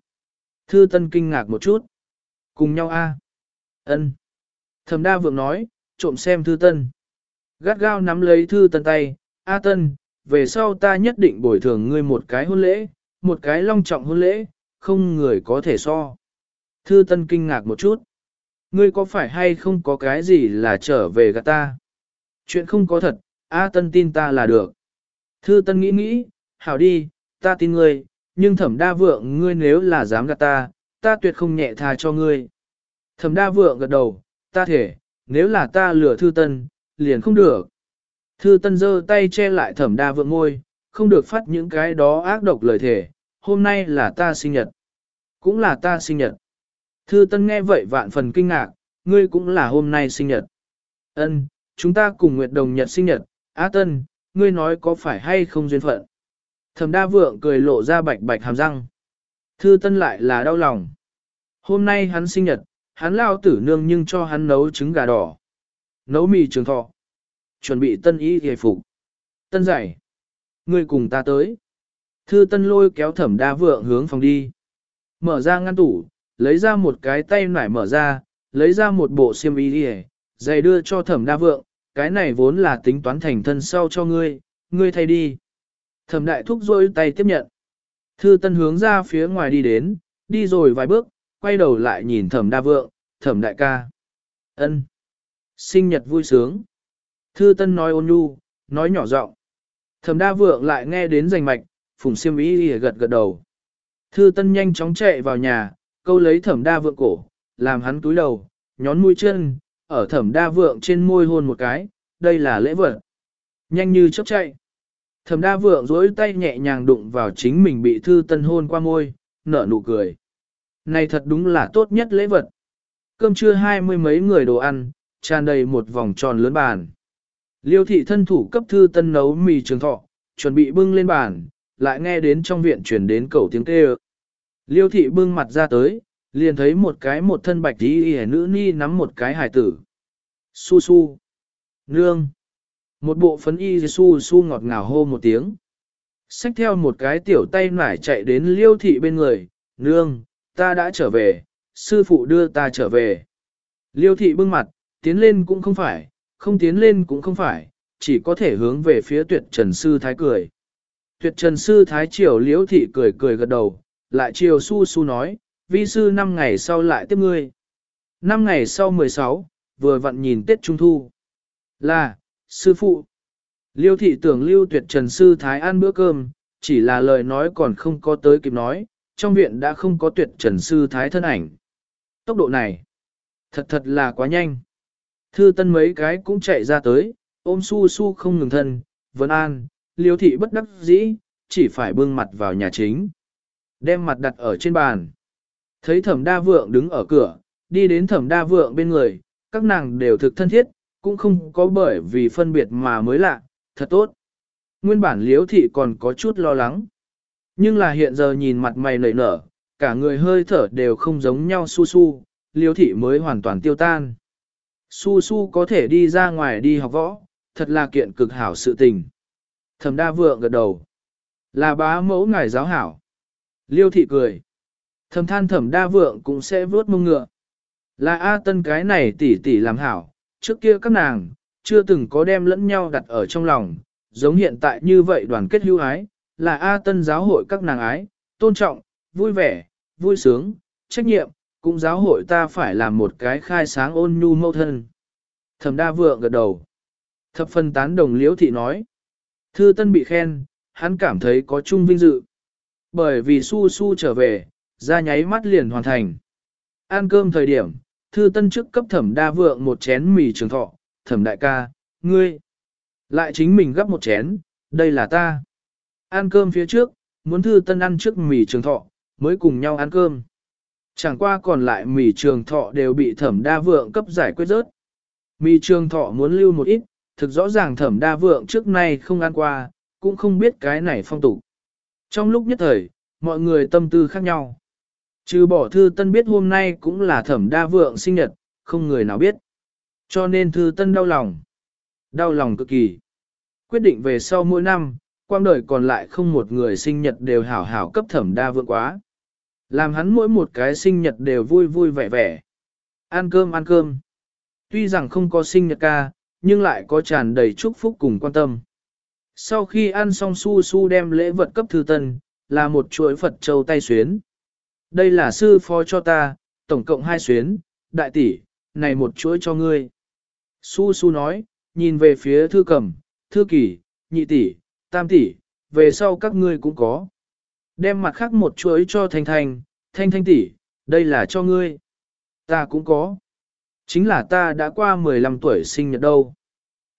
Thư Tân kinh ngạc một chút. Cùng nhau a? Ân. Thẩm Đa Vượng nói, trộm xem Thư Tân. Gắt gao nắm lấy Thư Tân tay, "A Tân, về sau ta nhất định bồi thường ngươi một cái hôn lễ, một cái long trọng hôn lễ, không người có thể so." Thư Tân kinh ngạc một chút. "Ngươi có phải hay không có cái gì là trở về gạt ta?" Chuyện không có thật, A Tân tin ta là được. Thư Tân nghĩ nghĩ, "Hảo đi, ta tin ngươi, nhưng thẩm đa vượng ngươi nếu là dám gạt ta, ta tuyệt không nhẹ tha cho ngươi. Thẩm đa vượng gật đầu, ta thể, nếu là ta lừa thư tân, liền không được. Thư tân giơ tay che lại thẩm đa vượng môi, không được phát những cái đó ác độc lời thể, hôm nay là ta sinh nhật. Cũng là ta sinh nhật. Thư tân nghe vậy vạn phần kinh ngạc, ngươi cũng là hôm nay sinh nhật. Ân, chúng ta cùng Nguyệt Đồng nhật sinh nhật, Á Tân, ngươi nói có phải hay không duyên phận. Thẩm đa vượng cười lộ ra bạch bạch hàm răng. Thư tân lại là đau lòng. Hôm nay hắn sinh nhật, hắn lao tử nương nhưng cho hắn nấu trứng gà đỏ. Nấu mì trường thọ. Chuẩn bị tân ý hề phục. Tân giải. Ngươi cùng ta tới. Thư tân lôi kéo thẩm đa vượng hướng phòng đi. Mở ra ngăn tủ, lấy ra một cái tay nải mở ra, lấy ra một bộ xiêm y đi giày đưa cho thẩm đa vượng, cái này vốn là tính toán thành thân sau cho ngươi, ngươi thay đi. Thẩm đại thúc rôi tay tiếp nhận. Thư tân hướng ra phía ngoài đi đến, đi rồi vài bước, quay đầu lại nhìn thẩm đa vượng, thẩm đại ca. ân Sinh nhật vui sướng. Thư tân nói ôn nhu, nói nhỏ giọng Thẩm đa vượng lại nghe đến rành mạch, phùng siêm ý gật gật đầu. Thư tân nhanh chóng chạy vào nhà, câu lấy thẩm đa vượng cổ, làm hắn túi đầu, nhón mũi chân, ở thẩm đa vượng trên môi hôn một cái, đây là lễ vật. Nhanh như chớp chạy. Thẩm đa vượng dối tay nhẹ nhàng đụng vào chính mình bị thư tân hôn qua môi, nở nụ cười. Này thật đúng là tốt nhất lễ vật. Cơm trưa hai mươi mấy người đồ ăn, tràn đầy một vòng tròn lớn bàn. Liêu thị thân thủ cấp thư tân nấu mì trường thọ, chuẩn bị bưng lên bàn, lại nghe đến trong viện chuyển đến cầu tiếng kêu. Liêu thị bưng mặt ra tới, liền thấy một cái một thân bạch tí y nữ ni nắm một cái hài tử. Su su. Nương. Một bộ phấn y su su ngọt ngào hô một tiếng. Xách theo một cái tiểu tay nải chạy đến liêu thị bên người, nương, ta đã trở về, sư phụ đưa ta trở về. Liêu thị bưng mặt, tiến lên cũng không phải, không tiến lên cũng không phải, chỉ có thể hướng về phía tuyệt trần sư thái cười. Tuyệt trần sư thái triều liêu thị cười cười gật đầu, lại triều su su nói, vi sư năm ngày sau lại tiếp ngươi. Năm ngày sau 16, vừa vặn nhìn Tết Trung Thu. Là, sư phụ. Liêu thị tưởng lưu tuyệt trần sư thái ăn bữa cơm, chỉ là lời nói còn không có tới kịp nói, trong viện đã không có tuyệt trần sư thái thân ảnh. Tốc độ này, thật thật là quá nhanh. Thư tân mấy cái cũng chạy ra tới, ôm su su không ngừng thân, vấn an, liêu thị bất đắc dĩ, chỉ phải bưng mặt vào nhà chính. Đem mặt đặt ở trên bàn. Thấy thẩm đa vượng đứng ở cửa, đi đến thẩm đa vượng bên người, các nàng đều thực thân thiết, cũng không có bởi vì phân biệt mà mới lạ, thật tốt. Nguyên bản liếu thị còn có chút lo lắng. Nhưng là hiện giờ nhìn mặt mày nảy nở, cả người hơi thở đều không giống nhau su su, liếu thị mới hoàn toàn tiêu tan. Su su có thể đi ra ngoài đi học võ, thật là kiện cực hảo sự tình. Thẩm đa vượng gật đầu. Là bá mẫu ngài giáo hảo. Liêu thị cười. thầm than thẩm đa vượng cũng sẽ vớt mông ngựa. Là A tân cái này tỷ tỷ làm hảo, trước kia các nàng, chưa từng có đem lẫn nhau đặt ở trong lòng, giống hiện tại như vậy đoàn kết hữu ái, là A tân giáo hội các nàng ái, tôn trọng, vui vẻ, vui sướng, trách nhiệm, cũng giáo hội ta phải làm một cái khai sáng ôn nhu mâu thân. Thẩm đa vượng gật đầu. Thập phân tán đồng liễu thị nói. Thư tân bị khen, hắn cảm thấy có chung vinh dự. Bởi vì su su trở về, ra nháy mắt liền hoàn thành. Ăn cơm thời điểm, thư tân trước cấp thẩm đa vượng một chén mì trường thọ, thẩm đại ca, ngươi. Lại chính mình gấp một chén, đây là ta. Ăn cơm phía trước, muốn thư tân ăn trước mì trường thọ, mới cùng nhau ăn cơm. Chẳng qua còn lại mì trường thọ đều bị thẩm đa vượng cấp giải quyết rớt. Mì trường thọ muốn lưu một ít, thực rõ ràng thẩm đa vượng trước nay không ăn qua, cũng không biết cái này phong tục. Trong lúc nhất thời, mọi người tâm tư khác nhau. Trừ bỏ thư tân biết hôm nay cũng là thẩm đa vượng sinh nhật, không người nào biết. Cho nên thư tân đau lòng. Đau lòng cực kỳ. Quyết định về sau mỗi năm, quang đời còn lại không một người sinh nhật đều hảo hảo cấp thẩm đa vượng quá. Làm hắn mỗi một cái sinh nhật đều vui vui vẻ vẻ. Ăn cơm ăn cơm. Tuy rằng không có sinh nhật ca, nhưng lại có tràn đầy chúc phúc cùng quan tâm. Sau khi ăn xong su su đem lễ vật cấp thư tân, là một chuỗi Phật châu tay xuyến. Đây là sư phó cho ta, tổng cộng hai xuyến, đại tỷ, này một chuỗi cho ngươi. Su su nói, nhìn về phía thư cầm, thư kỷ, nhị tỷ, tam tỷ, về sau các ngươi cũng có. Đem mặt khác một chuỗi cho thanh thanh, thanh thanh tỷ, đây là cho ngươi. Ta cũng có. Chính là ta đã qua 15 tuổi sinh nhật đâu.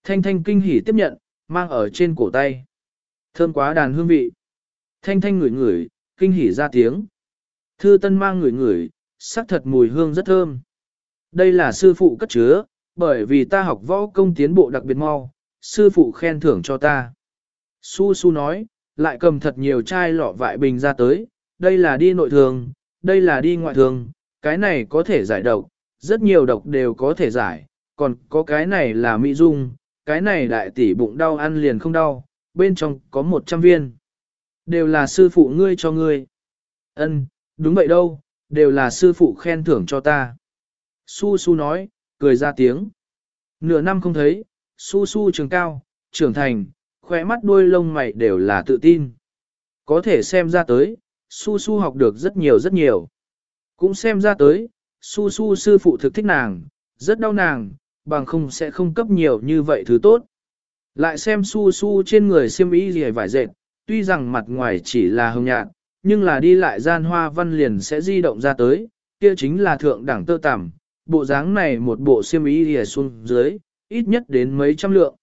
Thanh thanh kinh hỉ tiếp nhận, mang ở trên cổ tay. Thơm quá đàn hương vị. Thanh thanh ngửi ngửi, kinh hỉ ra tiếng. Thư tân mang ngửi ngửi, sắc thật mùi hương rất thơm. Đây là sư phụ cất chứa, bởi vì ta học võ công tiến bộ đặc biệt mau, sư phụ khen thưởng cho ta. Su su nói, lại cầm thật nhiều chai lọ vại bình ra tới, đây là đi nội thường, đây là đi ngoại thường, cái này có thể giải độc, rất nhiều độc đều có thể giải, còn có cái này là mỹ dung, cái này đại tỷ bụng đau ăn liền không đau, bên trong có 100 viên. Đều là sư phụ ngươi cho ngươi. Ân, đúng vậy đâu, đều là sư phụ khen thưởng cho ta. Su Su nói, cười ra tiếng. Nửa năm không thấy, Su Su trường cao, trưởng thành, khỏe mắt đuôi lông mày đều là tự tin. Có thể xem ra tới, Su Su học được rất nhiều rất nhiều. Cũng xem ra tới, Su Su sư phụ thực thích nàng, rất đau nàng, bằng không sẽ không cấp nhiều như vậy thứ tốt. Lại xem Su Su trên người xiêm y gì vải dệt, tuy rằng mặt ngoài chỉ là hồng nhạt, nhưng là đi lại gian hoa văn liền sẽ di động ra tới, kia chính là thượng đẳng tơ tằm, bộ dáng này một bộ xiêm y gì xuống dưới, ít nhất đến mấy trăm lượng.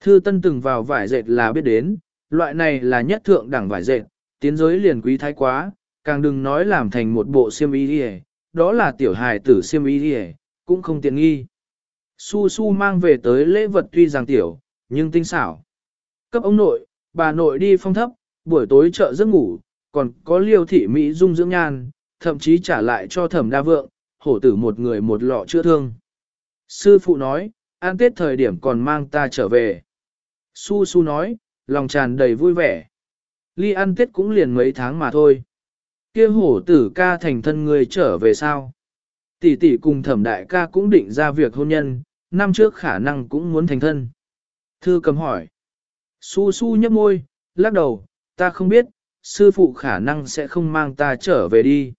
Thư Tân từng vào vải dệt là biết đến, loại này là nhất thượng đẳng vải dệt, tiến giới liền quý thái quá, càng đừng nói làm thành một bộ xiêm y gì, đó là tiểu hài tử xiêm y gì, cũng không tiện nghi. Su Su mang về tới lễ vật tuy rằng tiểu, nhưng tinh xảo. Cấp ông nội, bà nội đi phong thấp, buổi tối chợ giấc ngủ, còn có liêu thị Mỹ dung dưỡng nhan, thậm chí trả lại cho thẩm đa vượng, hổ tử một người một lọ chữa thương. Sư phụ nói, an tết thời điểm còn mang ta trở về. Su su nói, lòng tràn đầy vui vẻ. Ly ăn tết cũng liền mấy tháng mà thôi. kia hổ tử ca thành thân người trở về sao? Tỷ tỷ cùng thẩm đại ca cũng định ra việc hôn nhân, năm trước khả năng cũng muốn thành thân. Thư cầm hỏi. Su su nhấp môi, lắc đầu, ta không biết, sư phụ khả năng sẽ không mang ta trở về đi.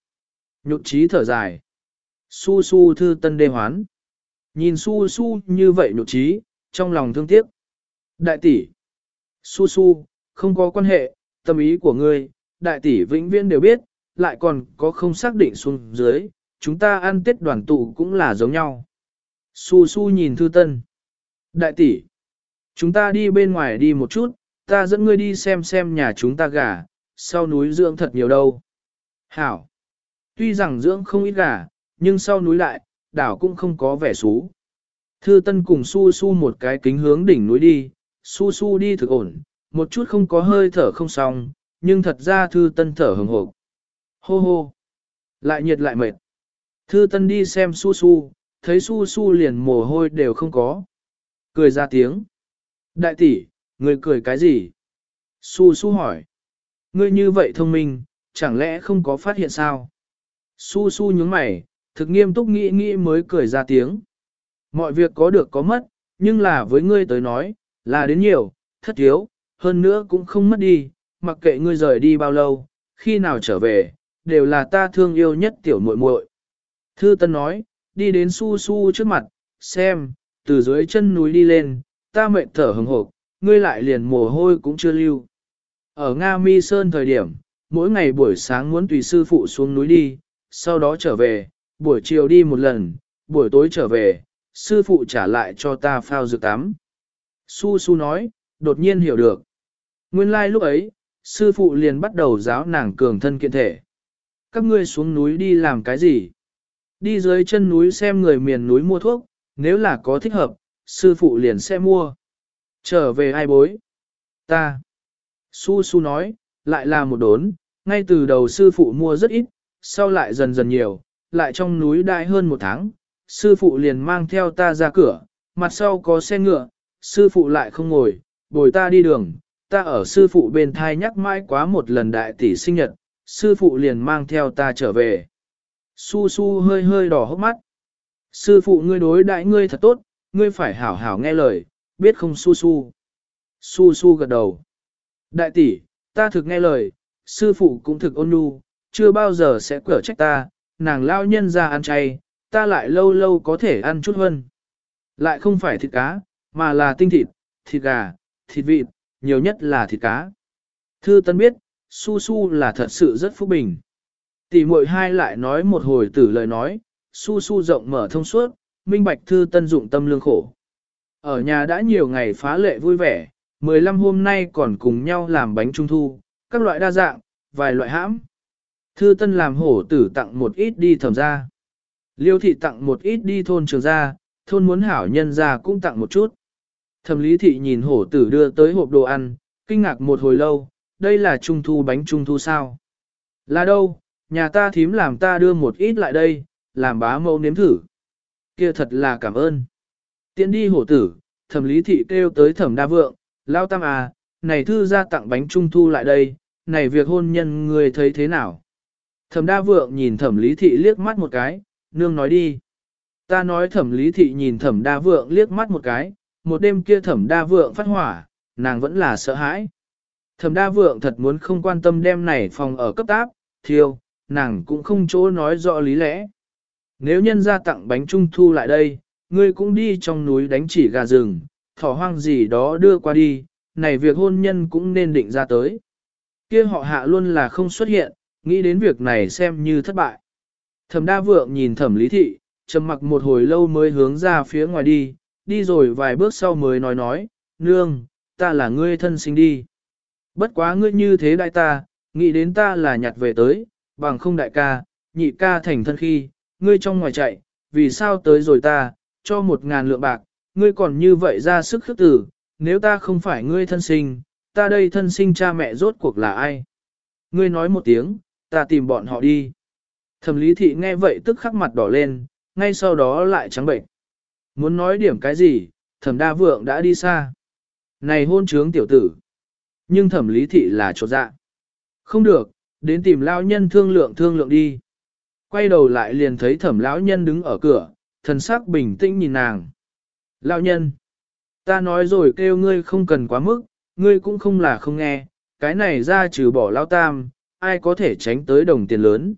Nhục trí thở dài. Su su thư tân đê hoán. Nhìn su su như vậy nhục trí, trong lòng thương tiếc. Đại tỷ. Su su, không có quan hệ, tâm ý của ngươi, đại tỷ vĩnh viễn đều biết, lại còn có không xác định xuống dưới, chúng ta ăn tết đoàn tụ cũng là giống nhau. Su su nhìn thư tân. Đại tỷ. Chúng ta đi bên ngoài đi một chút, ta dẫn ngươi đi xem xem nhà chúng ta gà, sau núi dưỡng thật nhiều đâu. Hảo. Tuy rằng dưỡng không ít gà, nhưng sau núi lại, đảo cũng không có vẻ xú. Thư Tân cùng Su Su một cái kính hướng đỉnh núi đi, Su Su đi thực ổn, một chút không có hơi thở không xong, nhưng thật ra Thư Tân thở hừng hực, Hô hô. Lại nhiệt lại mệt. Thư Tân đi xem Su Su, thấy Su Su liền mồ hôi đều không có. Cười ra tiếng. Đại tỷ, người cười cái gì? Su Su hỏi. Ngươi như vậy thông minh, chẳng lẽ không có phát hiện sao? Su Su nhướng mày, thực nghiêm túc nghĩ nghĩ mới cười ra tiếng. Mọi việc có được có mất, nhưng là với ngươi tới nói, là đến nhiều, thất thiếu, hơn nữa cũng không mất đi, mặc kệ ngươi rời đi bao lâu, khi nào trở về, đều là ta thương yêu nhất tiểu muội muội. Thư Tân nói, đi đến Su Su trước mặt, xem, từ dưới chân núi đi lên, ta mệt thở hừng hộp, ngươi lại liền mồ hôi cũng chưa lưu. Ở Nga Mi Sơn thời điểm, mỗi ngày buổi sáng muốn tùy sư phụ xuống núi đi, sau đó trở về, buổi chiều đi một lần, buổi tối trở về, sư phụ trả lại cho ta phao dược tắm. Su Su nói, đột nhiên hiểu được. Nguyên lai like lúc ấy, sư phụ liền bắt đầu giáo nàng cường thân kiện thể. Các ngươi xuống núi đi làm cái gì? Đi dưới chân núi xem người miền núi mua thuốc, nếu là có thích hợp, sư phụ liền sẽ mua. Trở về ai bối? Ta. Su Su nói, lại là một đốn, ngay từ đầu sư phụ mua rất ít, sau lại dần dần nhiều, lại trong núi đại hơn một tháng, sư phụ liền mang theo ta ra cửa, mặt sau có xe ngựa, sư phụ lại không ngồi, bồi ta đi đường, ta ở sư phụ bên thai nhắc mãi quá một lần đại tỷ sinh nhật, sư phụ liền mang theo ta trở về. Su su hơi hơi đỏ hốc mắt. Sư phụ ngươi đối đại ngươi thật tốt, ngươi phải hảo hảo nghe lời, biết không su su. Su su gật đầu. Đại tỷ, ta thực nghe lời, sư phụ cũng thực ôn nhu, chưa bao giờ sẽ quở trách ta, nàng lao nhân ra ăn chay, ta lại lâu lâu có thể ăn chút hơn. Lại không phải thịt cá, mà là tinh thịt, thịt gà, thịt vịt, nhiều nhất là thịt cá. Thư Tân biết, Su Su là thật sự rất phúc bình. Tỷ muội hai lại nói một hồi tử lời nói, Su Su rộng mở thông suốt, minh bạch Thư Tân dụng tâm lương khổ. Ở nhà đã nhiều ngày phá lệ vui vẻ, 15 hôm nay còn cùng nhau làm bánh trung thu, các loại đa dạng, vài loại hãm. Thư Tân làm hổ tử tặng một ít đi thẩm ra. Liêu thị tặng một ít đi thôn trường ra, thôn muốn hảo nhân ra cũng tặng một chút. Thẩm lý thị nhìn hổ tử đưa tới hộp đồ ăn, kinh ngạc một hồi lâu, đây là trung thu bánh trung thu sao? Là đâu, nhà ta thím làm ta đưa một ít lại đây, làm bá mẫu nếm thử. Kia thật là cảm ơn. Tiến đi hổ tử, thẩm lý thị kêu tới thẩm đa vượng, lao tam à, này thư ra tặng bánh trung thu lại đây, này việc hôn nhân người thấy thế nào? Thẩm đa vượng nhìn thẩm lý thị liếc mắt một cái, nương nói đi. Ta nói thẩm lý thị nhìn thẩm đa vượng liếc mắt một cái, một đêm kia thẩm đa vượng phát hỏa, nàng vẫn là sợ hãi. Thẩm đa vượng thật muốn không quan tâm đêm này phòng ở cấp táp, thiêu, nàng cũng không chỗ nói rõ lý lẽ. Nếu nhân ra tặng bánh trung thu lại đây, ngươi cũng đi trong núi đánh chỉ gà rừng, thỏ hoang gì đó đưa qua đi, này việc hôn nhân cũng nên định ra tới. kia họ hạ luôn là không xuất hiện, nghĩ đến việc này xem như thất bại. Thẩm đa vượng nhìn thẩm lý thị, trầm mặc một hồi lâu mới hướng ra phía ngoài đi, đi rồi vài bước sau mới nói nói, nương, ta là ngươi thân sinh đi. Bất quá ngươi như thế đại ta, nghĩ đến ta là nhặt về tới, bằng không đại ca, nhị ca thành thân khi, ngươi trong ngoài chạy, vì sao tới rồi ta, cho một ngàn lượng bạc, ngươi còn như vậy ra sức khước tử, nếu ta không phải ngươi thân sinh, ta đây thân sinh cha mẹ rốt cuộc là ai? Ngươi nói một tiếng, ta tìm bọn họ đi. Thẩm lý thị nghe vậy tức khắc mặt đỏ lên, ngay sau đó lại trắng bệnh. Muốn nói điểm cái gì, thẩm đa vượng đã đi xa. Này hôn trướng tiểu tử. Nhưng thẩm lý thị là chỗ dạ. Không được, đến tìm lão nhân thương lượng thương lượng đi. Quay đầu lại liền thấy thẩm lão nhân đứng ở cửa, thần sắc bình tĩnh nhìn nàng. Lão nhân, ta nói rồi kêu ngươi không cần quá mức, ngươi cũng không là không nghe, cái này ra trừ bỏ lão tam, ai có thể tránh tới đồng tiền lớn.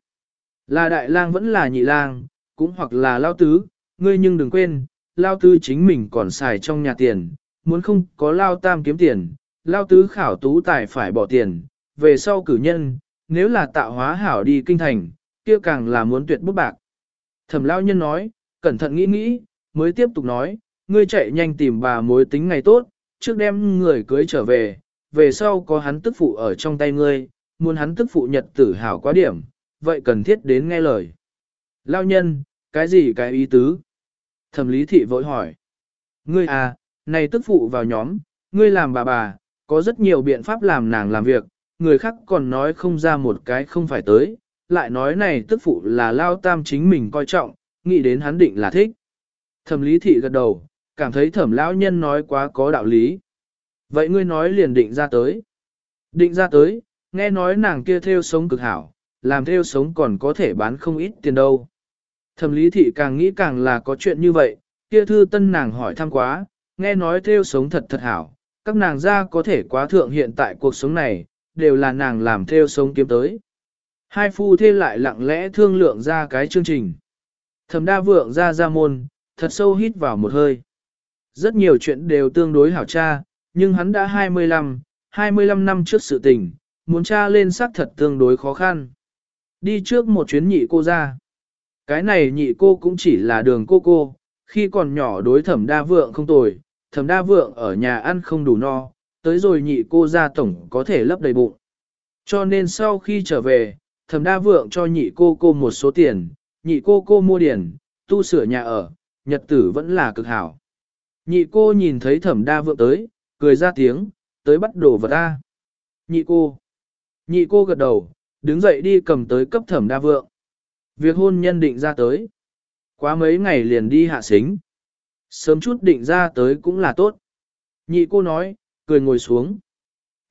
Là đại lang vẫn là nhị lang, cũng hoặc là lão tứ, ngươi nhưng đừng quên, lão tứ chính mình còn xài trong nhà tiền, muốn không có lão tam kiếm tiền, lão tứ khảo tú tài phải bỏ tiền, về sau cử nhân, nếu là tạo hóa hảo đi kinh thành, kia càng là muốn tuyệt bút bạc. Thẩm lao nhân nói, cẩn thận nghĩ nghĩ, mới tiếp tục nói, ngươi chạy nhanh tìm bà mối tính ngày tốt, trước đem người cưới trở về, về sau có hắn tức phụ ở trong tay ngươi, muốn hắn tức phụ nhật tử hảo quá điểm, vậy cần thiết đến nghe lời. Lao nhân, cái gì cái ý tứ? Thẩm lý thị vội hỏi. Ngươi à, này tức phụ vào nhóm, ngươi làm bà bà, có rất nhiều biện pháp làm nàng làm việc, người khác còn nói không ra một cái không phải tới, lại nói này tức phụ là lao tam chính mình coi trọng, nghĩ đến hắn định là thích. Thẩm lý thị gật đầu, cảm thấy thẩm lão nhân nói quá có đạo lý. Vậy ngươi nói liền định ra tới. Định ra tới, nghe nói nàng kia theo sống cực hảo, làm theo sống còn có thể bán không ít tiền đâu. Thẩm lý thị càng nghĩ càng là có chuyện như vậy, kia thư tân nàng hỏi thăm quá, nghe nói theo sống thật thật hảo, các nàng ra có thể quá thượng hiện tại cuộc sống này, đều là nàng làm theo sống kiếm tới. Hai phu thê lại lặng lẽ thương lượng ra cái chương trình. Thẩm đa vượng ra ra môn, thật sâu hít vào một hơi. Rất nhiều chuyện đều tương đối hảo cha, nhưng hắn đã 25, 25 năm trước sự tình, muốn cha lên xác thật tương đối khó khăn. Đi trước một chuyến nhị cô ra. Cái này nhị cô cũng chỉ là đường cô cô, Khi còn nhỏ đối thẩm đa vượng không tồi, thẩm đa vượng ở nhà ăn không đủ no, tới rồi nhị cô ra tổng có thể lấp đầy bụng. Cho nên sau khi trở về, thẩm đa vượng cho nhị cô cô một số tiền, nhị cô cô mua điển, tu sửa nhà ở, nhật tử vẫn là cực hảo. Nhị cô nhìn thấy thẩm đa vượng tới, cười ra tiếng, tới bắt đồ vật ta. Nhị cô. Nhị cô gật đầu, đứng dậy đi cầm tới cấp thẩm đa vượng. Việc hôn nhân định ra tới. Quá mấy ngày liền đi hạ xính. Sớm chút định ra tới cũng là tốt. Nhị cô nói, cười ngồi xuống.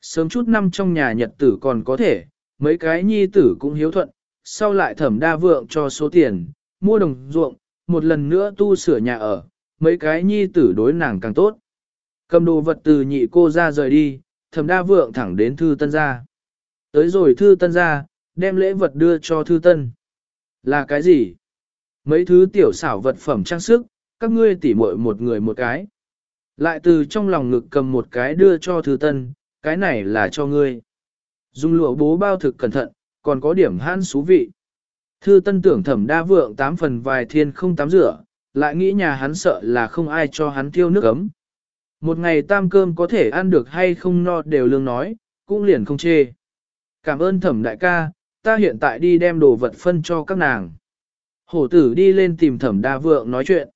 Sớm chút năm trong nhà nhật tử còn có thể, mấy cái nhi tử cũng hiếu thuận, sau lại thẩm đa vượng cho số tiền, mua đồng ruộng, một lần nữa tu sửa nhà ở, mấy cái nhi tử đối nàng càng tốt. Cầm đồ vật từ nhị cô ra rời đi, thẩm đa vượng thẳng đến thư tân ra. Tới rồi thư tân ra, đem lễ vật đưa cho thư tân. Là cái gì? Mấy thứ tiểu xảo vật phẩm trang sức, các ngươi tỉ muội một người một cái. Lại từ trong lòng ngực cầm một cái đưa cho thư tân, cái này là cho ngươi. Dùng lụa bố bao thực cẩn thận, còn có điểm hãn xú vị. Thư tân tưởng thẩm đa vượng tám phần vài thiên không tắm rửa, lại nghĩ nhà hắn sợ là không ai cho hắn tiêu nước ấm. Một ngày tam cơm có thể ăn được hay không no đều lương nói, cũng liền không chê. Cảm ơn thẩm đại ca, ta hiện tại đi đem đồ vật phân cho các nàng. Hổ tử đi lên tìm thẩm đa vượng nói chuyện.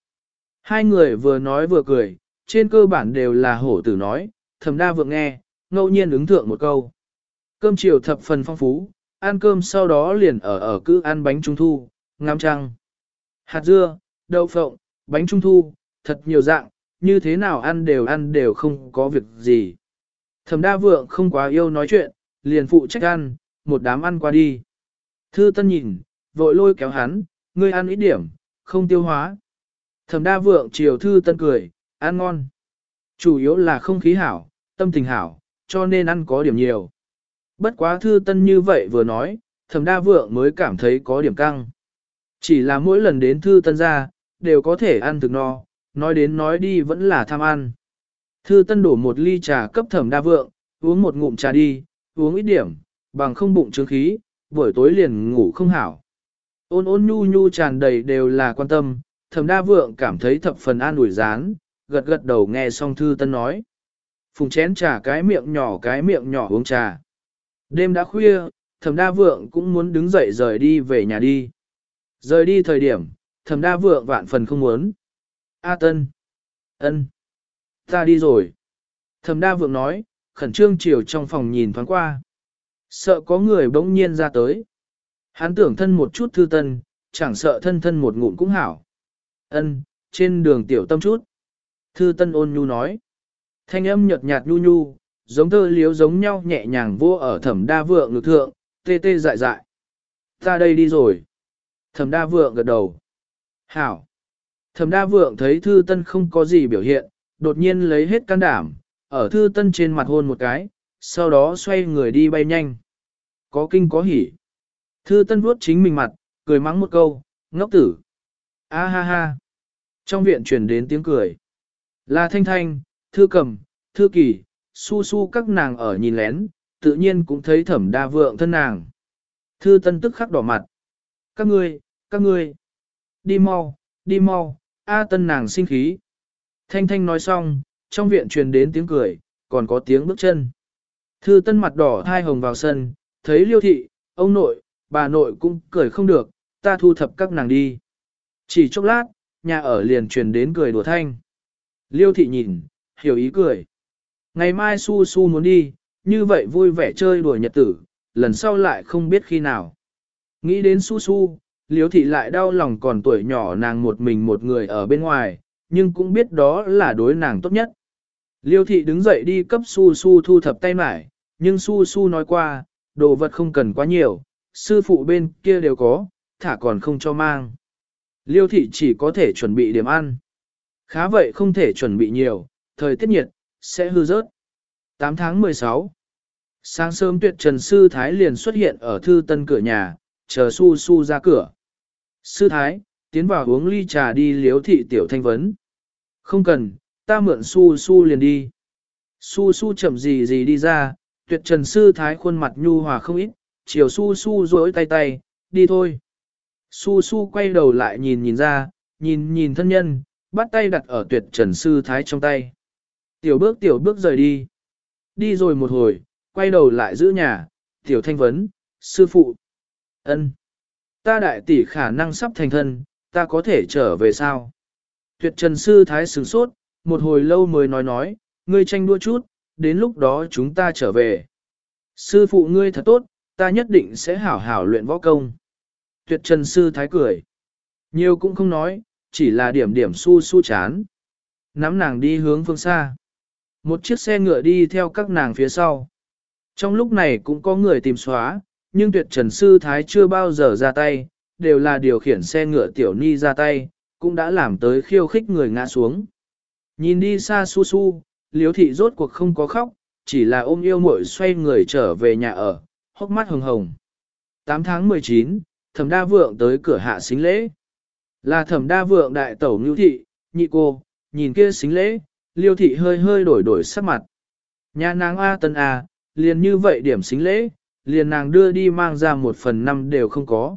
Hai người vừa nói vừa cười, trên cơ bản đều là hổ tử nói, thẩm đa vượng nghe, ngẫu nhiên ứng thượng một câu. Cơm chiều thập phần phong phú, ăn cơm sau đó liền ở ở cứ ăn bánh trung thu, ngắm trăng. Hạt dưa, đậu phộng, bánh trung thu, thật nhiều dạng, như thế nào ăn đều ăn đều không có việc gì. Thẩm đa vượng không quá yêu nói chuyện, liền phụ trách ăn, một đám ăn qua đi. Thư tân nhìn, vội lôi kéo hắn, ngươi ăn ít điểm, không tiêu hóa. Thẩm đa vượng chiều thư tân cười, ăn ngon. Chủ yếu là không khí hảo, tâm tình hảo, cho nên ăn có điểm nhiều. Bất quá thư tân như vậy vừa nói, thẩm đa vượng mới cảm thấy có điểm căng. Chỉ là mỗi lần đến thư tân ra, đều có thể ăn thực no, nói đến nói đi vẫn là tham ăn. Thư tân đổ một ly trà cấp thẩm đa vượng, uống một ngụm trà đi, uống ít điểm, bằng không bụng trướng khí, buổi tối liền ngủ không hảo. Ôn ôn nhu nhu tràn đầy đều là quan tâm, thẩm đa vượng cảm thấy thập phần an ủi rán, gật gật đầu nghe xong thư tân nói. Phùng chén trà cái miệng nhỏ cái miệng nhỏ uống trà. Đêm đã khuya, thẩm đa vượng cũng muốn đứng dậy rời đi về nhà đi. Rời đi thời điểm, thẩm đa vượng vạn phần không muốn. A tân. ân, Ta đi rồi. Thẩm đa vượng nói, khẩn trương chiều trong phòng nhìn thoáng qua. Sợ có người bỗng nhiên ra tới. Hắn tưởng thân một chút thư tân, chẳng sợ thân thân một ngụm cũng hảo. Ân, trên đường tiểu tâm chút. Thư tân ôn nhu nói. Thanh âm nhợt nhạt nhu nhu, giống tơ liếu giống nhau nhẹ nhàng vô ở thẩm đa vượng ngực thượng, tê tê dại dại. Ta đây đi rồi. Thẩm đa vượng gật đầu. Hảo. Thẩm đa vượng thấy thư tân không có gì biểu hiện, đột nhiên lấy hết can đảm, ở thư tân trên mặt hôn một cái, sau đó xoay người đi bay nhanh. Có kinh có hỉ. Thư tân vuốt chính mình mặt, cười mắng một câu, ngốc tử. A ha ha. Trong viện truyền đến tiếng cười. Là thanh thanh, thư cầm, thư kỳ, su su các nàng ở nhìn lén, tự nhiên cũng thấy thẩm đa vượng thân nàng. Thư tân tức khắc đỏ mặt. Các ngươi, các ngươi, đi mau, đi mau, A tân nàng sinh khí. Thanh thanh nói xong, trong viện truyền đến tiếng cười, còn có tiếng bước chân. Thư tân mặt đỏ hai hồng vào sân, thấy liêu thị, ông nội, bà nội cũng cười không được, ta thu thập các nàng đi. Chỉ chốc lát, nhà ở liền truyền đến cười đùa thanh. Liêu thị nhìn, hiểu ý cười. Ngày mai su su muốn đi, như vậy vui vẻ chơi đùa nhật tử, lần sau lại không biết khi nào. Nghĩ đến su su, liêu thị lại đau lòng còn tuổi nhỏ nàng một mình một người ở bên ngoài, nhưng cũng biết đó là đối nàng tốt nhất. Liêu thị đứng dậy đi cấp su su thu thập tay mải, nhưng su su nói qua, đồ vật không cần quá nhiều, sư phụ bên kia đều có, thả còn không cho mang. Liêu thị chỉ có thể chuẩn bị điểm ăn. Khá vậy không thể chuẩn bị nhiều, thời tiết nhiệt, sẽ hư rớt. 8 tháng 16 Sáng sớm tuyệt trần sư Thái liền xuất hiện ở thư tân cửa nhà, chờ su su ra cửa. Sư Thái, tiến vào uống ly trà đi liếu thị tiểu thanh vấn. Không cần, ta mượn su su liền đi. Su su chậm gì gì đi ra, tuyệt trần sư Thái khuôn mặt nhu hòa không ít, chiều su su rỗi tay tay, đi thôi. Su su quay đầu lại nhìn nhìn ra, nhìn nhìn thân nhân, bắt tay đặt ở tuyệt trần sư thái trong tay. Tiểu bước tiểu bước rời đi. Đi rồi một hồi, quay đầu lại giữ nhà, tiểu thanh vấn, sư phụ. ân, Ta đại tỷ khả năng sắp thành thân, ta có thể trở về sao? Tuyệt trần sư thái sửng sốt, một hồi lâu mới nói nói, ngươi tranh đua chút, đến lúc đó chúng ta trở về. Sư phụ ngươi thật tốt, ta nhất định sẽ hảo hảo luyện võ công. Tuyệt trần sư thái cười. Nhiều cũng không nói, chỉ là điểm điểm su su chán. Nắm nàng đi hướng phương xa. Một chiếc xe ngựa đi theo các nàng phía sau. Trong lúc này cũng có người tìm xóa, nhưng tuyệt trần sư thái chưa bao giờ ra tay, đều là điều khiển xe ngựa tiểu ni ra tay, cũng đã làm tới khiêu khích người ngã xuống. Nhìn đi xa su su, liếu thị rốt cuộc không có khóc, chỉ là ôm yêu muội xoay người trở về nhà ở, hốc mắt hồng hồng. 8 tháng 19, thẩm đa vượng tới cửa hạ xính lễ. Là thẩm đa vượng đại tẩu ngưu thị, nhị cô, nhìn kia xính lễ, liêu thị hơi hơi đổi đổi sắc mặt. Nhà nàng A tân A, liền như vậy điểm xính lễ, liền nàng đưa đi mang ra một phần năm đều không có.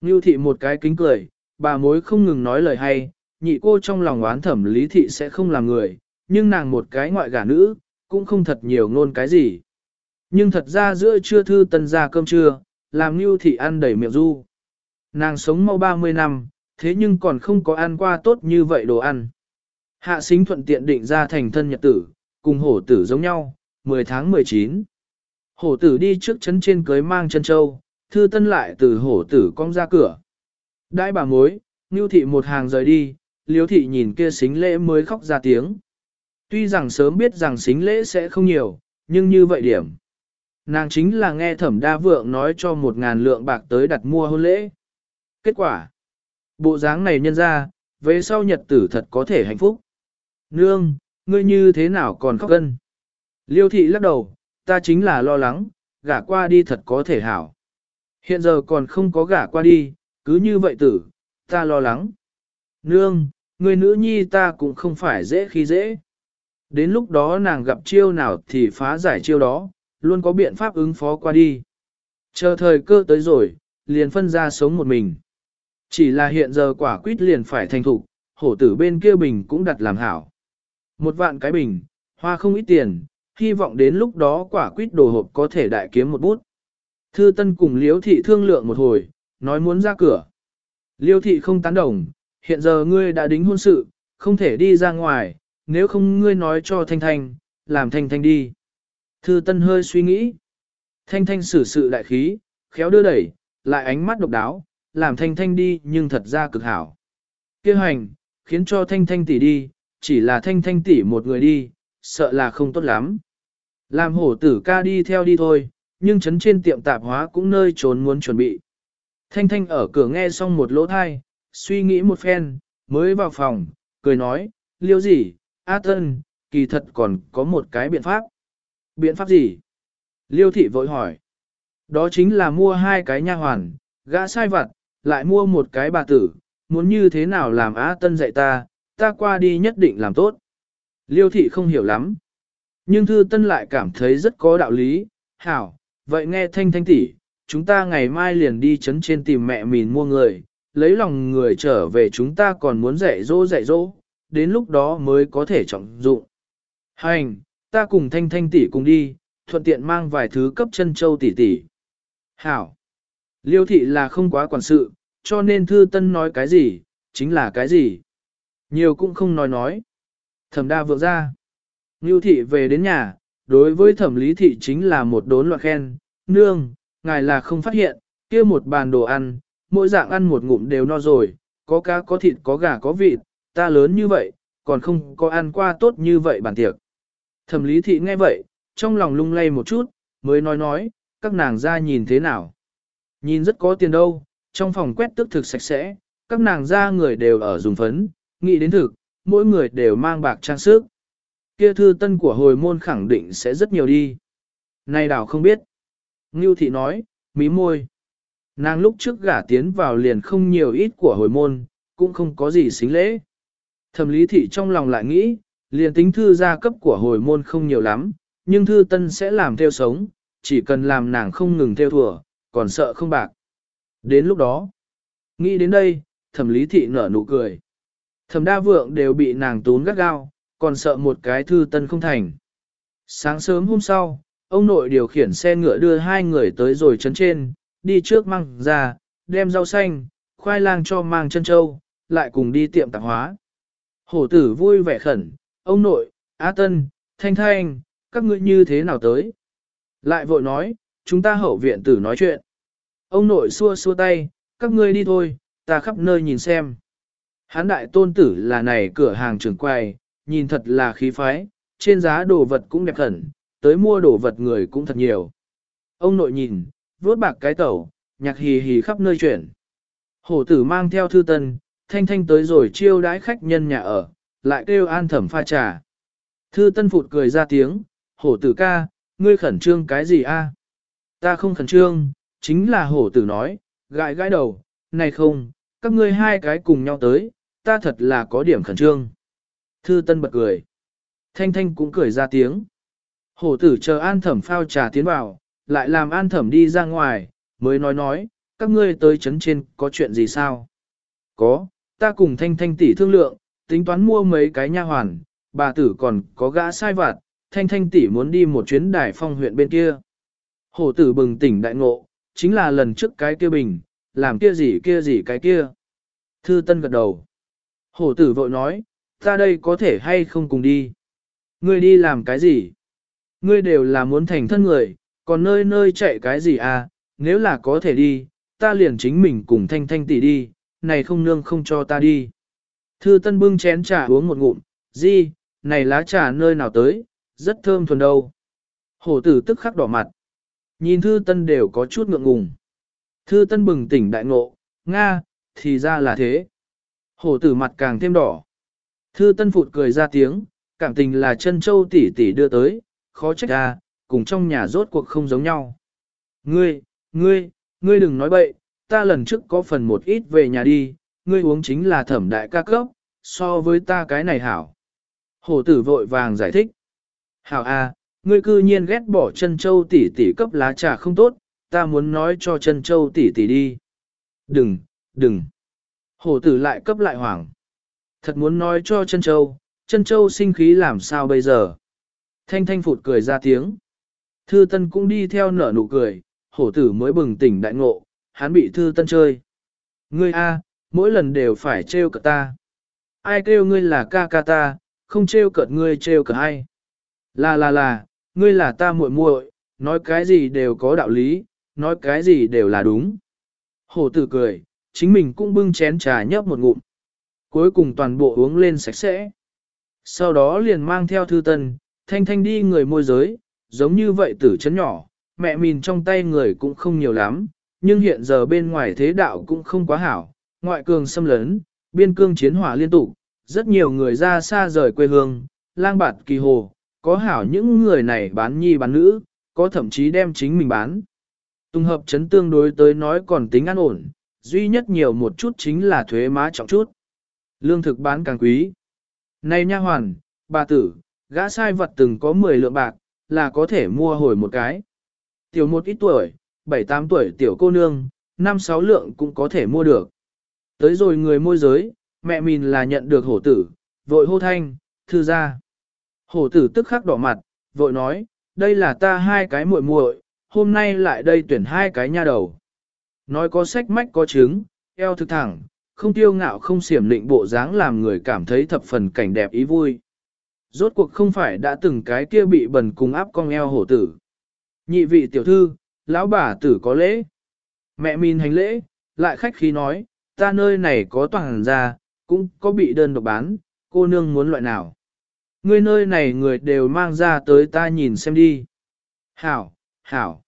Ngưu thị một cái kính cười, bà mối không ngừng nói lời hay, nhị cô trong lòng oán thẩm lý thị sẽ không làm người, nhưng nàng một cái ngoại gả nữ, cũng không thật nhiều ngôn cái gì. Nhưng thật ra giữa trưa thư tân ra cơm trưa, làm Ngưu thị ăn đầy miệng du. Nàng sống mau 30 năm, thế nhưng còn không có ăn qua tốt như vậy đồ ăn. Hạ xính thuận tiện định ra thành thân nhật tử, cùng hổ tử giống nhau, 10 tháng 19. Hổ tử đi trước chấn trên cưới mang chân châu, thư tân lại từ hổ tử cong ra cửa. Đại bà mối, Ngưu thị một hàng rời đi, liếu thị nhìn kia xính lễ mới khóc ra tiếng. Tuy rằng sớm biết rằng xính lễ sẽ không nhiều, nhưng như vậy điểm. Nàng chính là nghe thẩm đa vượng nói cho một ngàn lượng bạc tới đặt mua hôn lễ. Kết quả, bộ dáng này nhân ra, về sau nhật tử thật có thể hạnh phúc. Nương, ngươi như thế nào còn khóc gân? Liêu thị lắc đầu, ta chính là lo lắng, gả qua đi thật có thể hảo. Hiện giờ còn không có gả qua đi, cứ như vậy tử, ta lo lắng. Nương, người nữ nhi ta cũng không phải dễ khi dễ. Đến lúc đó nàng gặp chiêu nào thì phá giải chiêu đó, luôn có biện pháp ứng phó qua đi. Chờ thời cơ tới rồi, liền phân ra sống một mình. Chỉ là hiện giờ quả quýt liền phải thành thục, hổ tử bên kia bình cũng đặt làm hảo. Một vạn cái bình, hoa không ít tiền, hy vọng đến lúc đó quả quýt đồ hộp có thể đại kiếm một bút. Thư Tân cùng Liễu thị thương lượng một hồi, nói muốn ra cửa. Liêu thị không tán đồng, hiện giờ ngươi đã đính hôn sự, không thể đi ra ngoài, nếu không ngươi nói cho Thanh Thanh, làm Thanh Thanh đi. Thư Tân hơi suy nghĩ. Thanh Thanh xử sự đại khí, khéo đưa đẩy, lại ánh mắt độc đáo, làm Thanh Thanh đi nhưng thật ra cực hảo. Kêu hành, khiến cho Thanh Thanh tỷ đi, chỉ là Thanh Thanh tỷ một người đi, sợ là không tốt lắm. Làm hổ tử ca đi theo đi thôi, nhưng chấn trên tiệm tạp hóa cũng nơi trốn muốn chuẩn bị. Thanh Thanh ở cửa nghe xong một lỗ thai, suy nghĩ một phen, mới vào phòng, cười nói, liêu gì, A Tân, kỳ thật còn có một cái biện pháp. Biện pháp gì? Liêu thị vội hỏi. Đó chính là mua hai cái nha hoàn, gã sai vặt, lại mua một cái bà tử, muốn như thế nào làm A Tân dạy ta, ta qua đi nhất định làm tốt. Liêu thị không hiểu lắm. Nhưng thư tân lại cảm thấy rất có đạo lý, hảo, vậy nghe thanh thanh tỷ, chúng ta ngày mai liền đi chấn trên tìm mẹ mình mua người, lấy lòng người trở về chúng ta còn muốn dạy dỗ dạy dỗ, đến lúc đó mới có thể trọng dụng. Hành, ta cùng thanh thanh tỷ cùng đi, thuận tiện mang vài thứ cấp chân châu tỷ tỷ. Hảo, liêu thị là không quá quản sự, cho nên thư tân nói cái gì, chính là cái gì. Nhiều cũng không nói nói. Thẩm đa vượng ra. Ngưu thị về đến nhà, đối với thẩm lý thị chính là một đốn loạn khen, nương, ngài là không phát hiện, kia một bàn đồ ăn, mỗi dạng ăn một ngụm đều no rồi, có cá có thịt có gà có vịt, ta lớn như vậy, còn không có ăn qua tốt như vậy bản tiệc. Thẩm lý thị nghe vậy, trong lòng lung lay một chút, mới nói nói, các nàng ra nhìn thế nào. Nhìn rất có tiền đâu, trong phòng quét tức thực sạch sẽ, các nàng ra người đều ở dùng phấn, nghĩ đến thực, mỗi người đều mang bạc trang sức. Kia thư tân của hồi môn khẳng định sẽ rất nhiều đi. Này đảo không biết. Ngưu thị nói, mí môi. Nàng lúc trước gả tiến vào liền không nhiều ít của hồi môn, cũng không có gì xính lễ. Thẩm lý thị trong lòng lại nghĩ, liền tính thư gia cấp của hồi môn không nhiều lắm, nhưng thư tân sẽ làm theo sống, chỉ cần làm nàng không ngừng theo thùa, còn sợ không bạc. Đến lúc đó, nghĩ đến đây, thẩm lý thị nở nụ cười. Thẩm đa vượng đều bị nàng tún gắt gao, còn sợ một cái thư tân không thành. Sáng sớm hôm sau, ông nội điều khiển xe ngựa đưa hai người tới rồi trấn trên, đi trước mang ra, đem rau xanh, khoai lang cho mang chân châu, lại cùng đi tiệm tạp hóa. Hổ tử vui vẻ khẩn, ông nội, Á Tân, Thanh Thanh, các ngươi như thế nào tới? Lại vội nói, chúng ta hậu viện tử nói chuyện. Ông nội xua xua tay, các ngươi đi thôi, ta khắp nơi nhìn xem. Hán đại tôn tử là này cửa hàng trường quầy, nhìn thật là khí phái, trên giá đồ vật cũng đẹp khẩn, tới mua đồ vật người cũng thật nhiều. Ông nội nhìn, vuốt bạc cái tẩu, nhạc hì hì khắp nơi chuyển. Hổ tử mang theo thư tân, thanh thanh tới rồi chiêu đãi khách nhân nhà ở, lại kêu an thẩm pha trà. Thư tân phụt cười ra tiếng, hổ tử ca, ngươi khẩn trương cái gì a? Ta không khẩn trương, chính là hổ tử nói, gãi gãi đầu, này không, các ngươi hai cái cùng nhau tới, ta thật là có điểm khẩn trương. Thư tân bật cười. Thanh thanh cũng cười ra tiếng. Hổ tử chờ an thẩm phao trà tiến vào, lại làm an thẩm đi ra ngoài, mới nói nói, các ngươi tới chấn trên có chuyện gì sao? Có, ta cùng thanh thanh tỷ thương lượng, tính toán mua mấy cái nha hoàn, bà tử còn có gã sai vặt, thanh thanh tỷ muốn đi một chuyến đài phong huyện bên kia. Hổ tử bừng tỉnh đại ngộ, chính là lần trước cái kia bình, làm kia gì kia gì cái kia. Thư Tân gật đầu. Hổ tử vội nói, ta đây có thể hay không cùng đi. Ngươi đi làm cái gì? Ngươi đều là muốn thành thân người, còn nơi nơi chạy cái gì à, nếu là có thể đi, ta liền chính mình cùng thanh thanh tỷ đi, này không nương không cho ta đi. Thư Tân bưng chén trà uống một ngụm, gì, này lá trà nơi nào tới, rất thơm thuần đâu. Hổ tử tức khắc đỏ mặt. Nhìn Thư Tân đều có chút ngượng ngùng. Thư Tân bừng tỉnh đại ngộ, Nga, thì ra là thế. Hổ tử mặt càng thêm đỏ. Thư Tân phụt cười ra tiếng, cảm tình là chân châu tỷ tỷ đưa tới, khó trách ra, cùng trong nhà rốt cuộc không giống nhau. Ngươi, ngươi, ngươi đừng nói bậy, ta lần trước có phần một ít về nhà đi, ngươi uống chính là thẩm đại ca cấp, so với ta cái này hảo. Hổ tử vội vàng giải thích. Hảo a, ngươi cư nhiên ghét bỏ chân châu tỷ tỷ cấp lá trà không tốt, ta muốn nói cho chân châu tỷ tỷ đi. Đừng, đừng. Hổ tử lại cấp lại hoảng. Thật muốn nói cho chân châu, chân châu sinh khí làm sao bây giờ. Thanh thanh phụt cười ra tiếng. Thư tân cũng đi theo nở nụ cười, hổ tử mới bừng tỉnh đại ngộ, hắn bị thư tân chơi. Ngươi a, mỗi lần đều phải trêu cợt ta. Ai kêu ngươi là ca ca ta, không trêu cợt ngươi trêu cợt ai. Là là là, ngươi là ta muội muội, nói cái gì đều có đạo lý, nói cái gì đều là đúng. Hổ tử cười, chính mình cũng bưng chén trà nhấp một ngụm. Cuối cùng toàn bộ uống lên sạch sẽ. Sau đó liền mang theo thư tân, thanh thanh đi người môi giới, giống như vậy tử chấn nhỏ, mẹ mìn trong tay người cũng không nhiều lắm, nhưng hiện giờ bên ngoài thế đạo cũng không quá hảo, ngoại cường xâm lấn, biên cương chiến hỏa liên tục, rất nhiều người ra xa rời quê hương, lang bạt kỳ hồ, có hảo những người này bán nhi bán nữ, có thậm chí đem chính mình bán. Tùng hợp chấn tương đối tới nói còn tính an ổn, duy nhất nhiều một chút chính là thuế má trọng chút. Lương thực bán càng quý. Này nha hoàn, bà tử, gã sai vật từng có 10 lượng bạc, là có thể mua hồi một cái. Tiểu một ít tuổi, 7-8 tuổi tiểu cô nương, 5-6 lượng cũng có thể mua được. Tới rồi người môi giới, mẹ mình là nhận được hổ tử, vội hô thanh, thư ra. Hổ tử tức khắc đỏ mặt, vội nói, đây là ta hai cái muội muội, hôm nay lại đây tuyển hai cái nha đầu. Nói có sách mách có trứng, eo thực thẳng, không tiêu ngạo không xiểm định bộ dáng làm người cảm thấy thập phần cảnh đẹp ý vui. Rốt cuộc không phải đã từng cái kia bị bần cùng áp con eo hổ tử. Nhị vị tiểu thư, lão bà tử có lễ. Mẹ min hành lễ, lại khách khí nói, ta nơi này có toàn ra, cũng có bị đơn độc bán, cô nương muốn loại nào. Ngươi nơi này người đều mang ra tới ta nhìn xem đi. Hảo, hảo.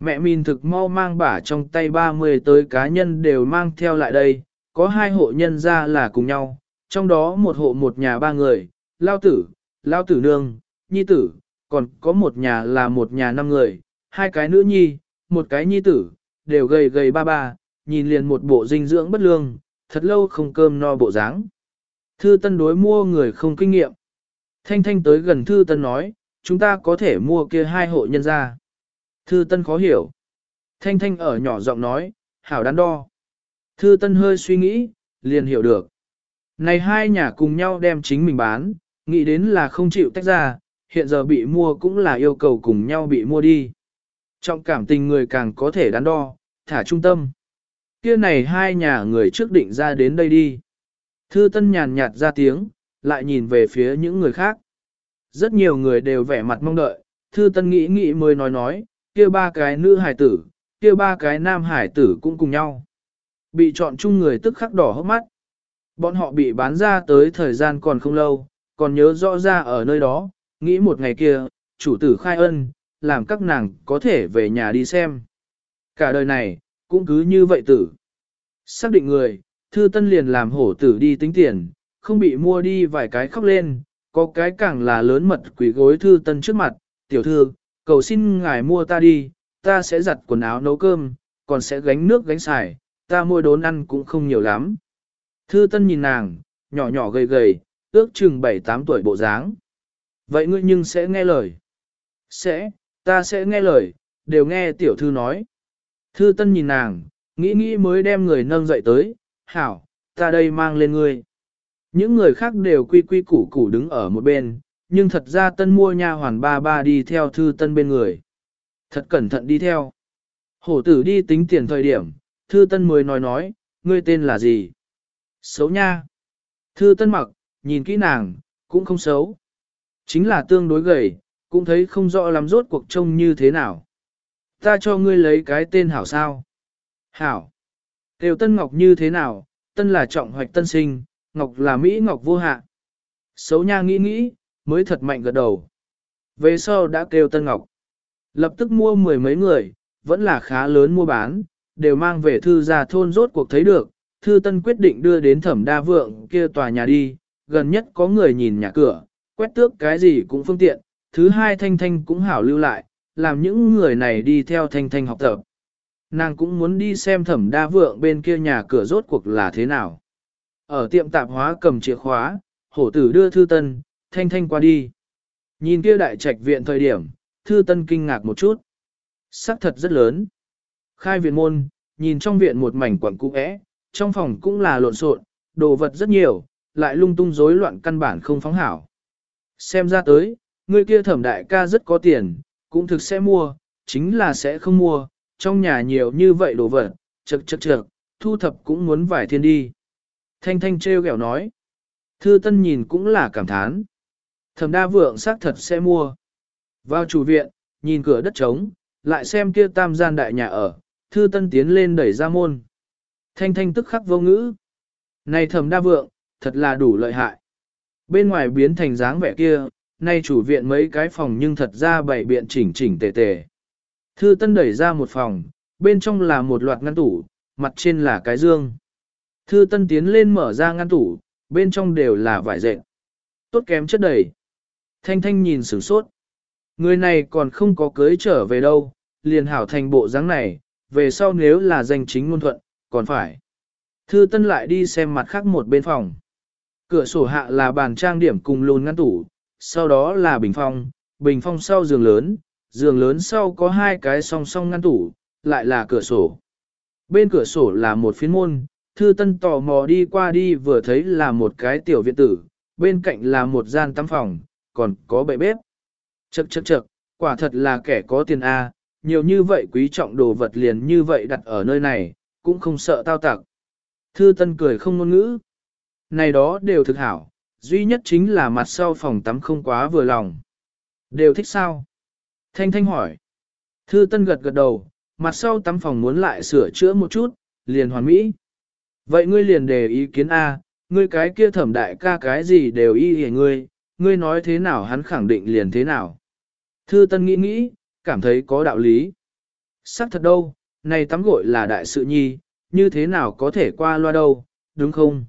Mẹ min thực mau mang bả trong tay 30 tới cá nhân đều mang theo lại đây, có hai hộ nhân ra là cùng nhau, trong đó một hộ một nhà ba người, lao tử, lao tử nương, nhi tử, còn có một nhà là một nhà năm người, hai cái nữ nhi, một cái nhi tử, đều gầy gầy ba ba, nhìn liền một bộ dinh dưỡng bất lương, thật lâu không cơm no bộ dáng. Thư Tân đối mua người không kinh nghiệm. Thanh Thanh tới gần Thư Tân nói, chúng ta có thể mua kia hai hộ nhân ra. Thư Tân khó hiểu. Thanh Thanh ở nhỏ giọng nói, hảo đắn đo. Thư Tân hơi suy nghĩ, liền hiểu được. Này hai nhà cùng nhau đem chính mình bán, nghĩ đến là không chịu tách ra, hiện giờ bị mua cũng là yêu cầu cùng nhau bị mua đi. Trọng cảm tình người càng có thể đắn đo, thả trung tâm. Kia này hai nhà người trước định ra đến đây đi. Thư Tân nhàn nhạt ra tiếng, lại nhìn về phía những người khác. Rất nhiều người đều vẻ mặt mong đợi, Thư Tân nghĩ nghĩ mới nói nói, kia ba cái nữ hải tử, kia ba cái nam hải tử cũng cùng nhau. Bị chọn chung người tức khắc đỏ hốc mắt. Bọn họ bị bán ra tới thời gian còn không lâu, còn nhớ rõ ra ở nơi đó, nghĩ một ngày kia, chủ tử khai ân, làm các nàng có thể về nhà đi xem. Cả đời này, cũng cứ như vậy tử. Xác định người, thư tân liền làm hổ tử đi tính tiền, không bị mua đi vài cái khóc lên, có cái càng là lớn mật quỷ gối thư tân trước mặt, tiểu thư, cầu xin ngài mua ta đi, ta sẽ giặt quần áo nấu cơm, còn sẽ gánh nước gánh xài, ta mua đốn ăn cũng không nhiều lắm. Thư tân nhìn nàng, nhỏ nhỏ gầy gầy, ước chừng 7-8 tuổi bộ dáng. Vậy ngươi nhưng sẽ nghe lời. Sẽ, ta sẽ nghe lời, đều nghe tiểu thư nói. Thư tân nhìn nàng, nghĩ nghĩ mới đem người nâng dậy tới, hảo, ta đây mang lên ngươi. Những người khác đều quy quy củ củ đứng ở một bên, nhưng thật ra tân mua nha hoàn ba ba đi theo thư tân bên người. Thật cẩn thận đi theo. Hổ tử đi tính tiền thời điểm, thư tân mới nói nói, ngươi tên là gì? Xấu nha. Thư tân mặc, nhìn kỹ nàng, cũng không xấu. Chính là tương đối gầy, cũng thấy không rõ lắm rốt cuộc trông như thế nào. Ta cho ngươi lấy cái tên hảo sao. Hảo. Tiêu tân ngọc như thế nào, tân là trọng hoạch tân sinh, ngọc là Mỹ ngọc vô hạ. Xấu nha nghĩ nghĩ, mới thật mạnh gật đầu. Về sau đã kêu tân ngọc. Lập tức mua mười mấy người, vẫn là khá lớn mua bán, đều mang về thư ra thôn rốt cuộc thấy được. Thư tân quyết định đưa đến thẩm đa vượng kia tòa nhà đi, gần nhất có người nhìn nhà cửa, quét tước cái gì cũng phương tiện, thứ hai Thanh Thanh cũng hảo lưu lại, làm những người này đi theo Thanh Thanh học tập. Nàng cũng muốn đi xem thẩm đa vượng bên kia nhà cửa rốt cuộc là thế nào. Ở tiệm tạp hóa cầm chìa khóa, hổ tử đưa thư tân, Thanh Thanh qua đi. Nhìn kia đại trạch viện thời điểm, thư tân kinh ngạc một chút. Sắc thật rất lớn. Khai viện môn, nhìn trong viện một mảnh quẩn cũ ẽ, trong phòng cũng là lộn xộn, đồ vật rất nhiều, lại lung tung rối loạn căn bản không phóng hảo. Xem ra tới, người kia thẩm đại ca rất có tiền, cũng thực sẽ mua, chính là sẽ không mua, trong nhà nhiều như vậy đồ vật, chật chật chật, thu thập cũng muốn vài thiên đi. Thanh Thanh treo gẹo nói. Thư Tân nhìn cũng là cảm thán. Thẩm đa vượng xác thật sẽ mua. Vào chủ viện, nhìn cửa đất trống, lại xem kia tam gian đại nhà ở, Thư Tân tiến lên đẩy ra môn. Thanh Thanh tức khắc vô ngữ. Này thẩm đa vượng, thật là đủ lợi hại. Bên ngoài biến thành dáng vẻ kia, nay chủ viện mấy cái phòng nhưng thật ra bảy biện chỉnh chỉnh tề tề. Thư Tân đẩy ra một phòng, bên trong là một loạt ngăn tủ, mặt trên là cái dương. Thư Tân tiến lên mở ra ngăn tủ, bên trong đều là vải dệt. Tốt kém chất đầy. Thanh Thanh nhìn sửng sốt. Người này còn không có cưới trở về đâu, liền hảo thành bộ dáng này, về sau nếu là danh chính ngôn thuận, còn phải. Thư Tân lại đi xem mặt khác một bên phòng. Cửa sổ hạ là bàn trang điểm cùng lùn ngăn tủ, sau đó là bình phong, bình phong sau giường lớn, giường lớn sau có hai cái song song ngăn tủ, lại là cửa sổ. Bên cửa sổ là một phiến môn, thư tân tò mò đi qua đi vừa thấy là một cái tiểu viện tử, bên cạnh là một gian tắm phòng, còn có bệ bếp. Chậc chậc chậc, quả thật là kẻ có tiền A, nhiều như vậy quý trọng đồ vật liền như vậy đặt ở nơi này, cũng không sợ tao tặc. Thư tân cười không ngôn ngữ. Này đó đều thực hảo, duy nhất chính là mặt sau phòng tắm không quá vừa lòng. Đều thích sao? Thanh Thanh hỏi. Thư Tân gật gật đầu, mặt sau tắm phòng muốn lại sửa chữa một chút, liền hoàn mỹ. Vậy ngươi liền đề ý kiến A, ngươi cái kia thẩm đại ca cái gì đều y hề ngươi, ngươi nói thế nào hắn khẳng định liền thế nào. Thư Tân nghĩ nghĩ, cảm thấy có đạo lý. Sắc thật đâu, này tắm gội là đại sự nhi, như thế nào có thể qua loa đâu, đúng không?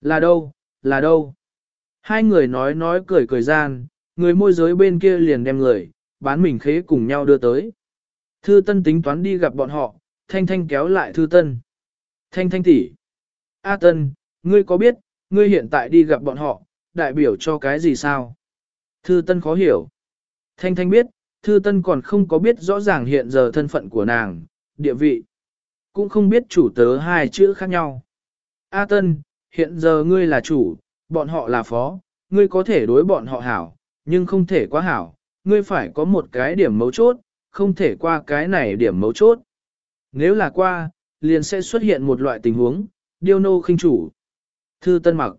Là đâu, là đâu? Hai người nói nói cười cười gian, người môi giới bên kia liền đem người, bán mình khế cùng nhau đưa tới. Thư Tân tính toán đi gặp bọn họ, Thanh Thanh kéo lại Thư Tân. Thanh Thanh tỷ, A Tân, ngươi có biết, ngươi hiện tại đi gặp bọn họ, đại biểu cho cái gì sao? Thư Tân khó hiểu. Thanh Thanh biết, Thư Tân còn không có biết rõ ràng hiện giờ thân phận của nàng, địa vị. Cũng không biết chủ tớ hai chữ khác nhau. A Tân, hiện giờ ngươi là chủ, bọn họ là phó, ngươi có thể đối bọn họ hảo, nhưng không thể quá hảo, ngươi phải có một cái điểm mấu chốt, không thể qua cái này điểm mấu chốt. Nếu là qua, liền sẽ xuất hiện một loại tình huống, điêu nô khinh chủ. Thư Tân Mặc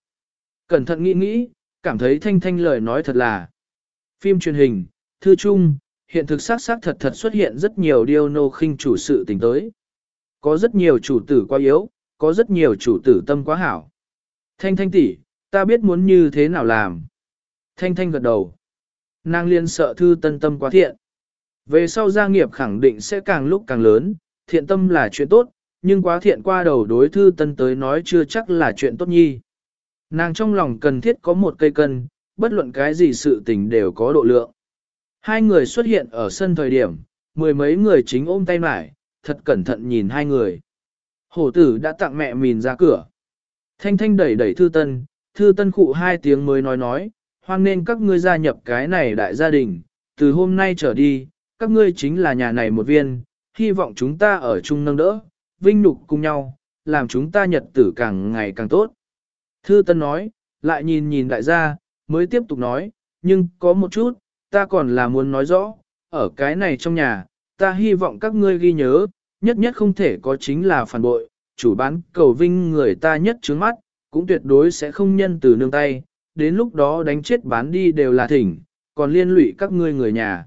cẩn thận nghĩ nghĩ, cảm thấy thanh thanh lời nói thật là. Phim truyền hình, thư chung, hiện thực xác xác thật thật xuất hiện rất nhiều điêu nô khinh chủ sự tình tới. Có rất nhiều chủ tử quá yếu, có rất nhiều chủ tử tâm quá hảo. Thanh thanh tỷ, ta biết muốn như thế nào làm. Thanh thanh gật đầu. Nàng liên sợ thư tân tâm quá thiện. Về sau gia nghiệp khẳng định sẽ càng lúc càng lớn, thiện tâm là chuyện tốt, nhưng quá thiện qua đầu đối thư tân tới nói chưa chắc là chuyện tốt nhi. Nàng trong lòng cần thiết có một cây cân, bất luận cái gì sự tình đều có độ lượng. Hai người xuất hiện ở sân thời điểm, mười mấy người chính ôm tay mải, thật cẩn thận nhìn hai người. Hổ tử đã tặng mẹ mìn ra cửa. Thanh thanh đẩy đẩy thư tân, thư tân khụ hai tiếng mới nói nói, hoan nên các ngươi gia nhập cái này đại gia đình, từ hôm nay trở đi, các ngươi chính là nhà này một viên, hy vọng chúng ta ở chung nâng đỡ, vinh nhục cùng nhau, làm chúng ta nhật tử càng ngày càng tốt. Thư Tân nói, lại nhìn nhìn đại gia, mới tiếp tục nói, nhưng có một chút, ta còn là muốn nói rõ, ở cái này trong nhà, ta hy vọng các ngươi ghi nhớ, nhất nhất không thể có chính là phản bội, chủ bán cầu vinh người ta nhất trướng mắt, cũng tuyệt đối sẽ không nhân từ nương tay, đến lúc đó đánh chết bán đi đều là thỉnh, còn liên lụy các ngươi người nhà.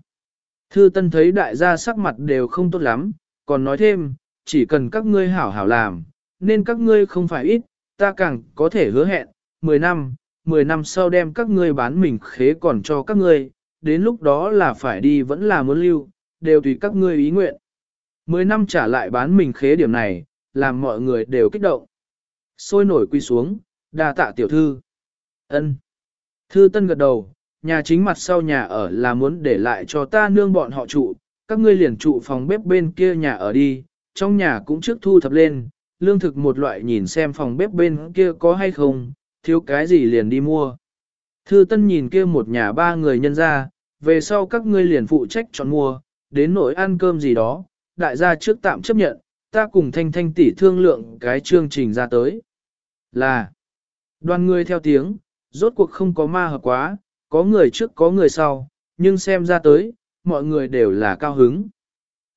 Thư Tân thấy đại gia sắc mặt đều không tốt lắm, còn nói thêm, chỉ cần các ngươi hảo hảo làm, nên các ngươi không phải ít, ta càng có thể hứa hẹn, 10 năm, 10 năm sau đem các ngươi bán mình khế còn cho các ngươi, đến lúc đó là phải đi vẫn là muốn lưu, đều tùy các ngươi ý nguyện. 10 năm trả lại bán mình khế điểm này, làm mọi người đều kích động. Sôi nổi quy xuống, đa tạ tiểu thư. ân Thư tân gật đầu, nhà chính mặt sau nhà ở là muốn để lại cho ta nương bọn họ trụ, các ngươi liền trụ phòng bếp bên kia nhà ở đi, trong nhà cũng trước thu thập lên, lương thực một loại nhìn xem phòng bếp bên kia có hay không, thiếu cái gì liền đi mua. Thư Tân nhìn kia một nhà ba người nhân ra, về sau các ngươi liền phụ trách chọn mua, đến nỗi ăn cơm gì đó, đại gia trước tạm chấp nhận, ta cùng Thanh Thanh tỷ thương lượng cái chương trình ra tới. Là, đoàn người theo tiếng, rốt cuộc không có ma hợp quá, có người trước có người sau, nhưng xem ra tới, mọi người đều là cao hứng.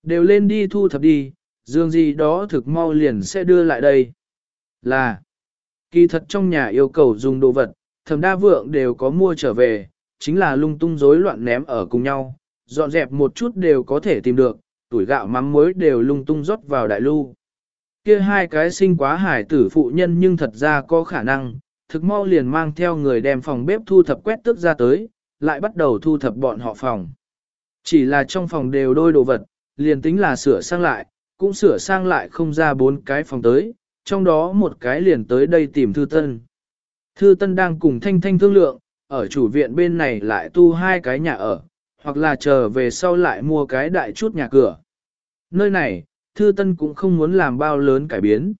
Đều lên đi thu thập đi, dương gì đó thực mau liền sẽ đưa lại đây. Là, kỳ thật trong nhà yêu cầu dùng đồ vật, thầm đa vượng đều có mua trở về, chính là lung tung rối loạn ném ở cùng nhau, dọn dẹp một chút đều có thể tìm được, tuổi gạo mắm muối đều lung tung rót vào đại lưu. Kia hai cái sinh quá hải tử phụ nhân nhưng thật ra có khả năng, thực mau liền mang theo người đem phòng bếp thu thập quét tước ra tới, lại bắt đầu thu thập bọn họ phòng. Chỉ là trong phòng đều đôi đồ vật, liền tính là sửa sang lại, cũng sửa sang lại không ra bốn cái phòng tới, trong đó một cái liền tới đây tìm Thư Tân. Thư Tân đang cùng Thanh Thanh thương lượng, ở chủ viện bên này lại tu hai cái nhà ở, hoặc là chờ về sau lại mua cái đại chút nhà cửa. Nơi này, Thư Tân cũng không muốn làm bao lớn cải biến.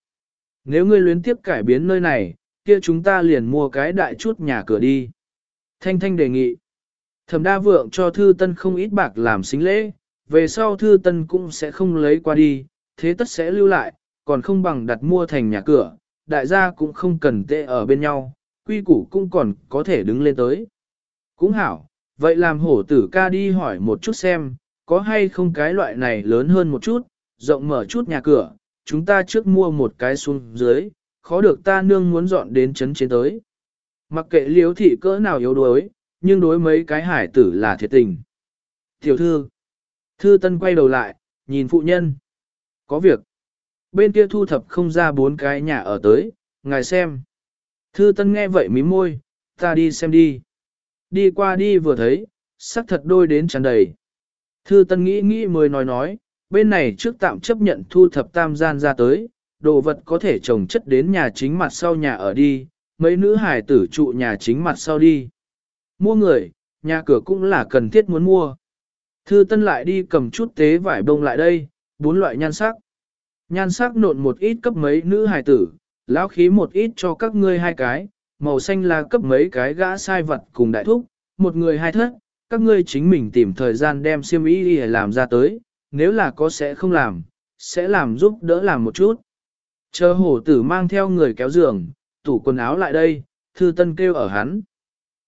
Nếu ngươi luyến tiếp cải biến nơi này, kia chúng ta liền mua cái đại chút nhà cửa đi. Thanh Thanh đề nghị. Thẩm đa vượng cho Thư Tân không ít bạc làm xính lễ, về sau Thư Tân cũng sẽ không lấy qua đi, thế tất sẽ lưu lại, còn không bằng đặt mua thành nhà cửa, đại gia cũng không cần tệ ở bên nhau, quy củ cũng còn có thể đứng lên tới. Cũng hảo, vậy làm hổ tử ca đi hỏi một chút xem, có hay không cái loại này lớn hơn một chút, rộng mở chút nhà cửa, chúng ta trước mua một cái xuống dưới, khó được ta nương muốn dọn đến chấn trên tới. Mặc kệ liếu thị cỡ nào yếu đuối, nhưng đối mấy cái hải tử là thiệt tình. Tiểu thư, thư tân quay đầu lại, nhìn phụ nhân. Có việc. Bên kia thu thập không ra bốn cái nhà ở tới, ngài xem. Thư tân nghe vậy mím môi, ta đi xem đi. Đi qua đi vừa thấy, sắc thật đôi đến tràn đầy. Thư tân nghĩ nghĩ mới nói nói, bên này trước tạm chấp nhận thu thập tam gian ra tới, đồ vật có thể trồng chất đến nhà chính mặt sau nhà ở đi, mấy nữ hài tử trụ nhà chính mặt sau đi. Mua người, nhà cửa cũng là cần thiết muốn mua. Thư Tân lại đi cầm chút tế vải bông lại đây, bốn loại nhan sắc. Nhan sắc nộn một ít cấp mấy nữ hài tử, lão khí một ít cho các ngươi hai cái, màu xanh là cấp mấy cái gã sai vật cùng đại thúc, một người hai thất, các ngươi chính mình tìm thời gian đem xiêm y để làm ra tới, nếu là có sẽ không làm, sẽ làm giúp đỡ làm một chút. Chờ hổ tử mang theo người kéo giường, tủ quần áo lại đây, thư tân kêu ở hắn.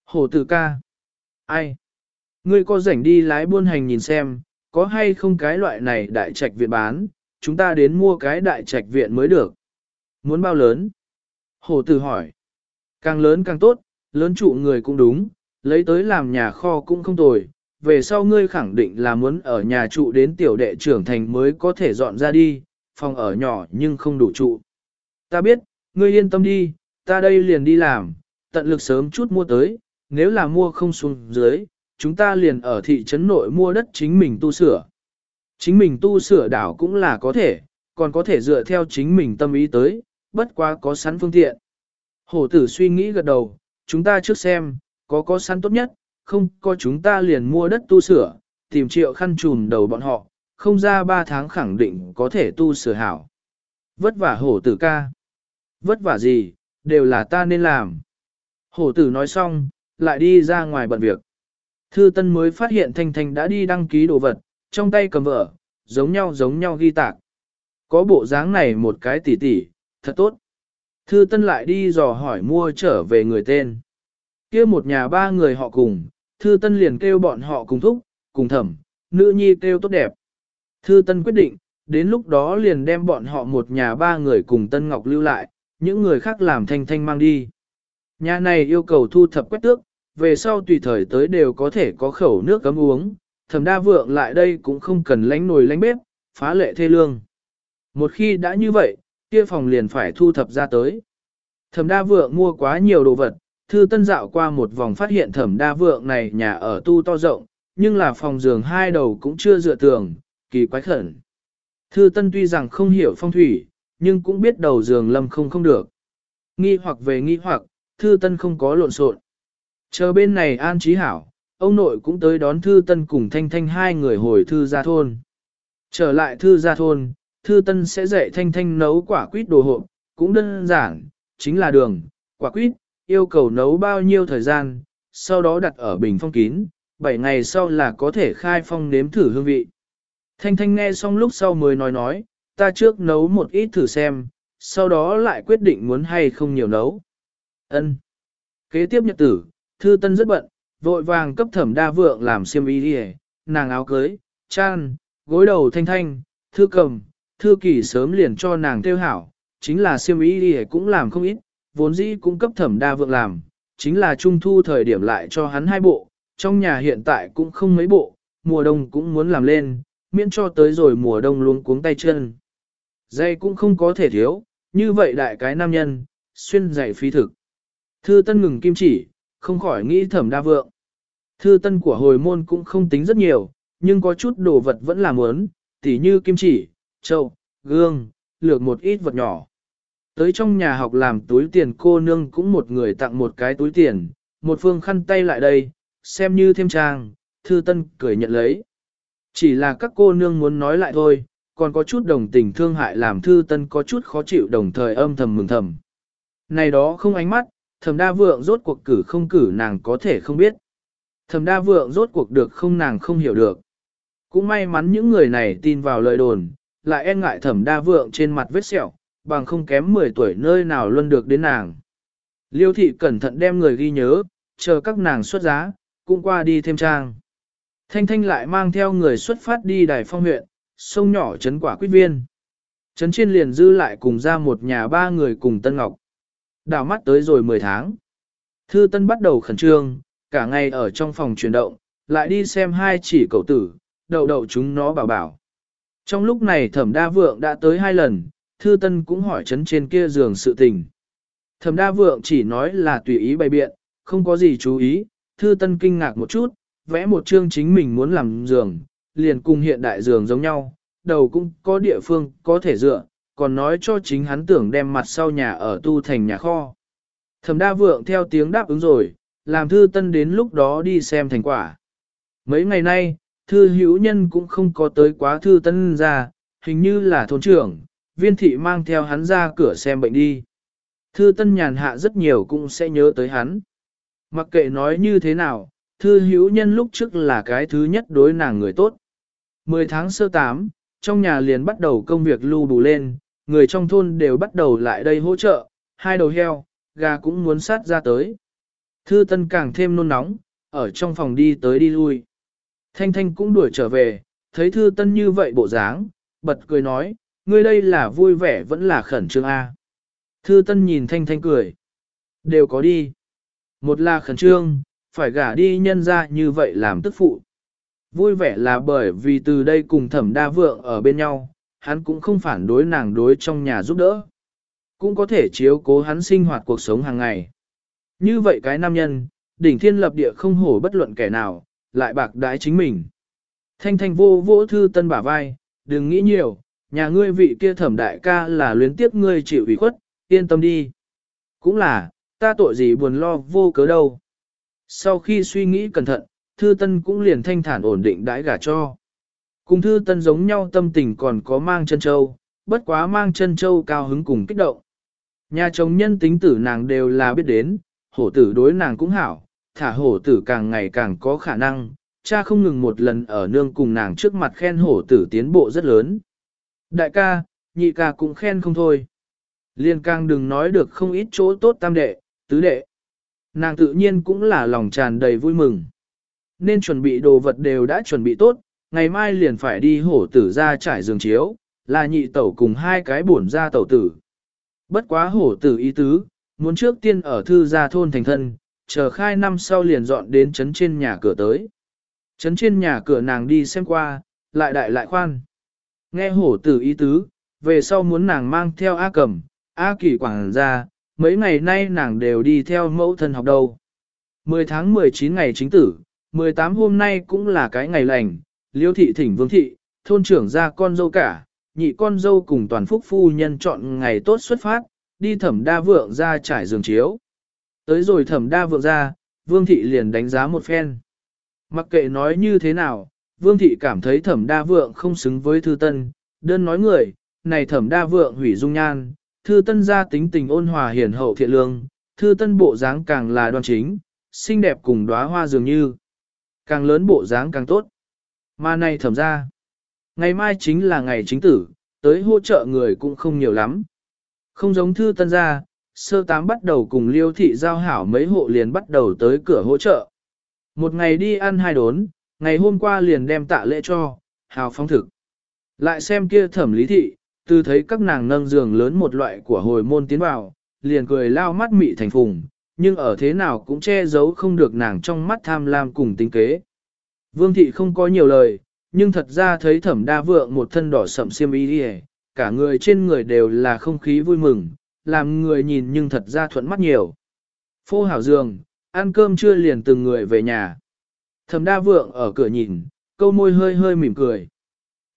Hổ tử ca. Ai? Ngươi có rảnh đi lái buôn hành nhìn xem, có hay không cái loại này đại trạch viện bán, chúng ta đến mua cái đại trạch viện mới được. Muốn bao lớn? Hồ tử hỏi. Càng lớn càng tốt, lớn trụ người cũng đúng, lấy tới làm nhà kho cũng không tồi. Về sau ngươi khẳng định là muốn ở nhà trụ đến tiểu đệ trưởng thành mới có thể dọn ra đi, phòng ở nhỏ nhưng không đủ trụ. Ta biết, ngươi yên tâm đi, ta đây liền đi làm, tận lực sớm chút mua tới, nếu là mua không xuống dưới, chúng ta liền ở thị trấn nội mua đất chính mình tu sửa. Chính mình tu sửa đảo cũng là có thể, còn có thể dựa theo chính mình tâm ý tới, bất quá có sẵn phương tiện. Hổ tử suy nghĩ gật đầu, chúng ta trước xem, có có sẵn tốt nhất, không có chúng ta liền mua đất tu sửa, tìm triệu khăn trùm đầu bọn họ, không ra ba tháng khẳng định có thể tu sửa hảo. Vất vả hổ tử ca. Vất vả gì, đều là ta nên làm. Hổ tử nói xong, lại đi ra ngoài bận việc. Thư Tân mới phát hiện Thanh Thanh đã đi đăng ký đồ vật, trong tay cầm vợ, giống nhau giống nhau ghi tạc. Có bộ dáng này một cái tỉ tỉ, thật tốt. Thư Tân lại đi dò hỏi mua trở về người tên. Kia một nhà ba người họ cùng, Thư Tân liền kêu bọn họ cùng thúc, cùng thẩm, nữ nhi kêu tốt đẹp. Thư Tân quyết định, đến lúc đó liền đem bọn họ một nhà ba người cùng Tân Ngọc lưu lại, những người khác làm Thanh Thanh mang đi. Nhà này yêu cầu thu thập quét tước, về sau tùy thời tới đều có thể có khẩu nước cấm uống, thẩm đa vượng lại đây cũng không cần lánh nồi lánh bếp, phá lệ thê lương. Một khi đã như vậy, kia phòng liền phải thu thập ra tới. Thẩm đa vượng mua quá nhiều đồ vật, thư tân dạo qua một vòng phát hiện thẩm đa vượng này nhà ở tu to rộng, nhưng là phòng giường hai đầu cũng chưa dựa tường, kỳ quái khẩn. Thư tân tuy rằng không hiểu phong thủy, nhưng cũng biết đầu giường lâm không không được. Nghi hoặc về nghi hoặc, thư tân không có lộn xộn. Chờ bên này an trí hảo, ông nội cũng tới đón thư tân cùng thanh thanh hai người hồi thư gia thôn. Trở lại thư gia thôn, thư tân sẽ dạy thanh thanh nấu quả quýt đồ hộp, cũng đơn giản, chính là đường, quả quýt, yêu cầu nấu bao nhiêu thời gian, sau đó đặt ở bình phong kín, 7 ngày sau là có thể khai phong nếm thử hương vị. Thanh thanh nghe xong lúc sau mới nói nói, ta trước nấu một ít thử xem, sau đó lại quyết định muốn hay không nhiều nấu. Ân. Kế tiếp nhật tử, thư tân rất bận, vội vàng cấp thẩm đa vượng làm xiêm y đi nàng áo cưới, chan, gối đầu thanh thanh, thư cầm, thư kỳ sớm liền cho nàng tiêu hảo, chính là xiêm y đi cũng làm không ít, vốn dĩ cũng cấp thẩm đa vượng làm, chính là trung thu thời điểm lại cho hắn hai bộ, trong nhà hiện tại cũng không mấy bộ, mùa đông cũng muốn làm lên, miễn cho tới rồi mùa đông luôn cuống tay chân. Dây cũng không có thể thiếu, như vậy đại cái nam nhân, xuyên dạy phi thực. Thư tân ngừng kim chỉ, không khỏi nghĩ thẩm đa vượng. Thư tân của hồi môn cũng không tính rất nhiều, nhưng có chút đồ vật vẫn là muốn, tỉ như kim chỉ, châu, gương, lược một ít vật nhỏ. Tới trong nhà học làm túi tiền cô nương cũng một người tặng một cái túi tiền, một phương khăn tay lại đây, xem như thêm trang, thư tân cười nhận lấy. Chỉ là các cô nương muốn nói lại thôi, còn có chút đồng tình thương hại làm thư tân có chút khó chịu đồng thời âm thầm mừng thầm. Này đó không ánh mắt, thầm đa vượng rốt cuộc cử không cử nàng có thể không biết. Thầm đa vượng rốt cuộc được không nàng không hiểu được. Cũng may mắn những người này tin vào lời đồn, lại e ngại thầm đa vượng trên mặt vết sẹo, bằng không kém 10 tuổi nơi nào luôn được đến nàng. Liêu thị cẩn thận đem người ghi nhớ, chờ các nàng xuất giá, cũng qua đi thêm trang. Thanh Thanh lại mang theo người xuất phát đi đài phong huyện, sông nhỏ trấn quả quyết viên. Trấn trên liền dư lại cùng ra một nhà ba người cùng Tân Ngọc. Đào mắt tới rồi 10 tháng. Thư Tân bắt đầu khẩn trương, cả ngày ở trong phòng chuyển động, lại đi xem hai chỉ cậu tử, đậu đậu chúng nó bảo bảo. Trong lúc này thẩm đa vượng đã tới hai lần, Thư Tân cũng hỏi chấn trên kia giường sự tình. Thẩm đa vượng chỉ nói là tùy ý bày biện, không có gì chú ý, Thư Tân kinh ngạc một chút, vẽ một chương chính mình muốn làm giường, liền cùng hiện đại giường giống nhau, đầu cũng có địa phương có thể dựa, còn nói cho chính hắn tưởng đem mặt sau nhà ở tu thành nhà kho. Thẩm đa vượng theo tiếng đáp ứng rồi, làm thư tân đến lúc đó đi xem thành quả. Mấy ngày nay, thư hữu nhân cũng không có tới quá thư tân ra, hình như là thôn trưởng, viên thị mang theo hắn ra cửa xem bệnh đi. Thư tân nhàn hạ rất nhiều cũng sẽ nhớ tới hắn. Mặc kệ nói như thế nào, thư hữu nhân lúc trước là cái thứ nhất đối nàng người tốt. 10 tháng sơ tám, trong nhà liền bắt đầu công việc lưu bù lên, người trong thôn đều bắt đầu lại đây hỗ trợ, hai đầu heo, gà cũng muốn sát ra tới. Thư Tân càng thêm nôn nóng, ở trong phòng đi tới đi lui. Thanh Thanh cũng đuổi trở về, thấy Thư Tân như vậy bộ dáng, bật cười nói, ngươi đây là vui vẻ vẫn là khẩn trương a. Thư Tân nhìn Thanh Thanh cười. Đều có đi. Một là khẩn trương, phải gả đi nhân ra như vậy làm tức phụ. Vui vẻ là bởi vì từ đây cùng thẩm đa vượng ở bên nhau, hắn cũng không phản đối nàng đối trong nhà giúp đỡ. Cũng có thể chiếu cố hắn sinh hoạt cuộc sống hàng ngày. Như vậy cái nam nhân, đỉnh thiên lập địa không hổ bất luận kẻ nào, lại bạc đái chính mình. Thanh thanh vô vỗ thư tân bả vai, đừng nghĩ nhiều, nhà ngươi vị kia thẩm đại ca là luyến tiếp ngươi chịu ủy khuất, yên tâm đi. Cũng là, ta tội gì buồn lo vô cớ đâu. Sau khi suy nghĩ cẩn thận, thư tân cũng liền thanh thản ổn định đãi gả cho. Cùng thư tân giống nhau tâm tình còn có mang chân châu, bất quá mang chân châu cao hứng cùng kích động. Nhà chồng nhân tính tử nàng đều là biết đến, hổ tử đối nàng cũng hảo, thả hổ tử càng ngày càng có khả năng, cha không ngừng một lần ở nương cùng nàng trước mặt khen hổ tử tiến bộ rất lớn. Đại ca, nhị ca cũng khen không thôi. Liên càng đừng nói được không ít chỗ tốt tam đệ, tứ đệ. Nàng tự nhiên cũng là lòng tràn đầy vui mừng. Nên chuẩn bị đồ vật đều đã chuẩn bị tốt, ngày mai liền phải đi hổ tử ra trải giường chiếu, là nhị tẩu cùng hai cái bổn ra tẩu tử. Bất quá hổ tử ý tứ, muốn trước tiên ở thư gia thôn thành thân, chờ khai năm sau liền dọn đến chấn trên nhà cửa tới. Chấn trên nhà cửa nàng đi xem qua, lại đại lại khoan. Nghe hổ tử ý tứ, về sau muốn nàng mang theo A cầm, A kỳ quảng ra, mấy ngày nay nàng đều đi theo mẫu thân học đâu. 10 tháng 19 ngày chính tử, 18 hôm nay cũng là cái ngày lành, liêu thị thỉnh vương thị, thôn trưởng ra con dâu cả, nhị con dâu cùng toàn phúc phu nhân chọn ngày tốt xuất phát, đi thẩm đa vượng ra trải giường chiếu. Tới rồi thẩm đa vượng ra, vương thị liền đánh giá một phen. Mặc kệ nói như thế nào, vương thị cảm thấy thẩm đa vượng không xứng với thư tân, đơn nói người, này thẩm đa vượng hủy dung nhan, thư tân ra tính tình ôn hòa hiền hậu thiện lương, thư tân bộ dáng càng là đoan chính, xinh đẹp cùng đóa hoa dường như. Càng lớn bộ dáng càng tốt. Mà này thẩm ra, ngày mai chính là ngày chính tử, tới hỗ trợ người cũng không nhiều lắm. Không giống thư tân gia, sơ tám bắt đầu cùng liêu thị giao hảo mấy hộ liền bắt đầu tới cửa hỗ trợ. Một ngày đi ăn hai đốn, ngày hôm qua liền đem tạ lễ cho, hào phong thực. Lại xem kia thẩm lý thị, từ thấy các nàng nâng giường lớn một loại của hồi môn tiến vào, liền cười lao mắt mị thành phùng, nhưng ở thế nào cũng che giấu không được nàng trong mắt tham lam cùng tính kế. Vương thị không có nhiều lời, nhưng thật ra thấy thẩm đa vượng một thân đỏ sậm xiêm y đi cả người trên người đều là không khí vui mừng, làm người nhìn nhưng thật ra thuận mắt nhiều. Phô hảo giường, ăn cơm chưa liền từng người về nhà. Thẩm đa vượng ở cửa nhìn, câu môi hơi hơi mỉm cười.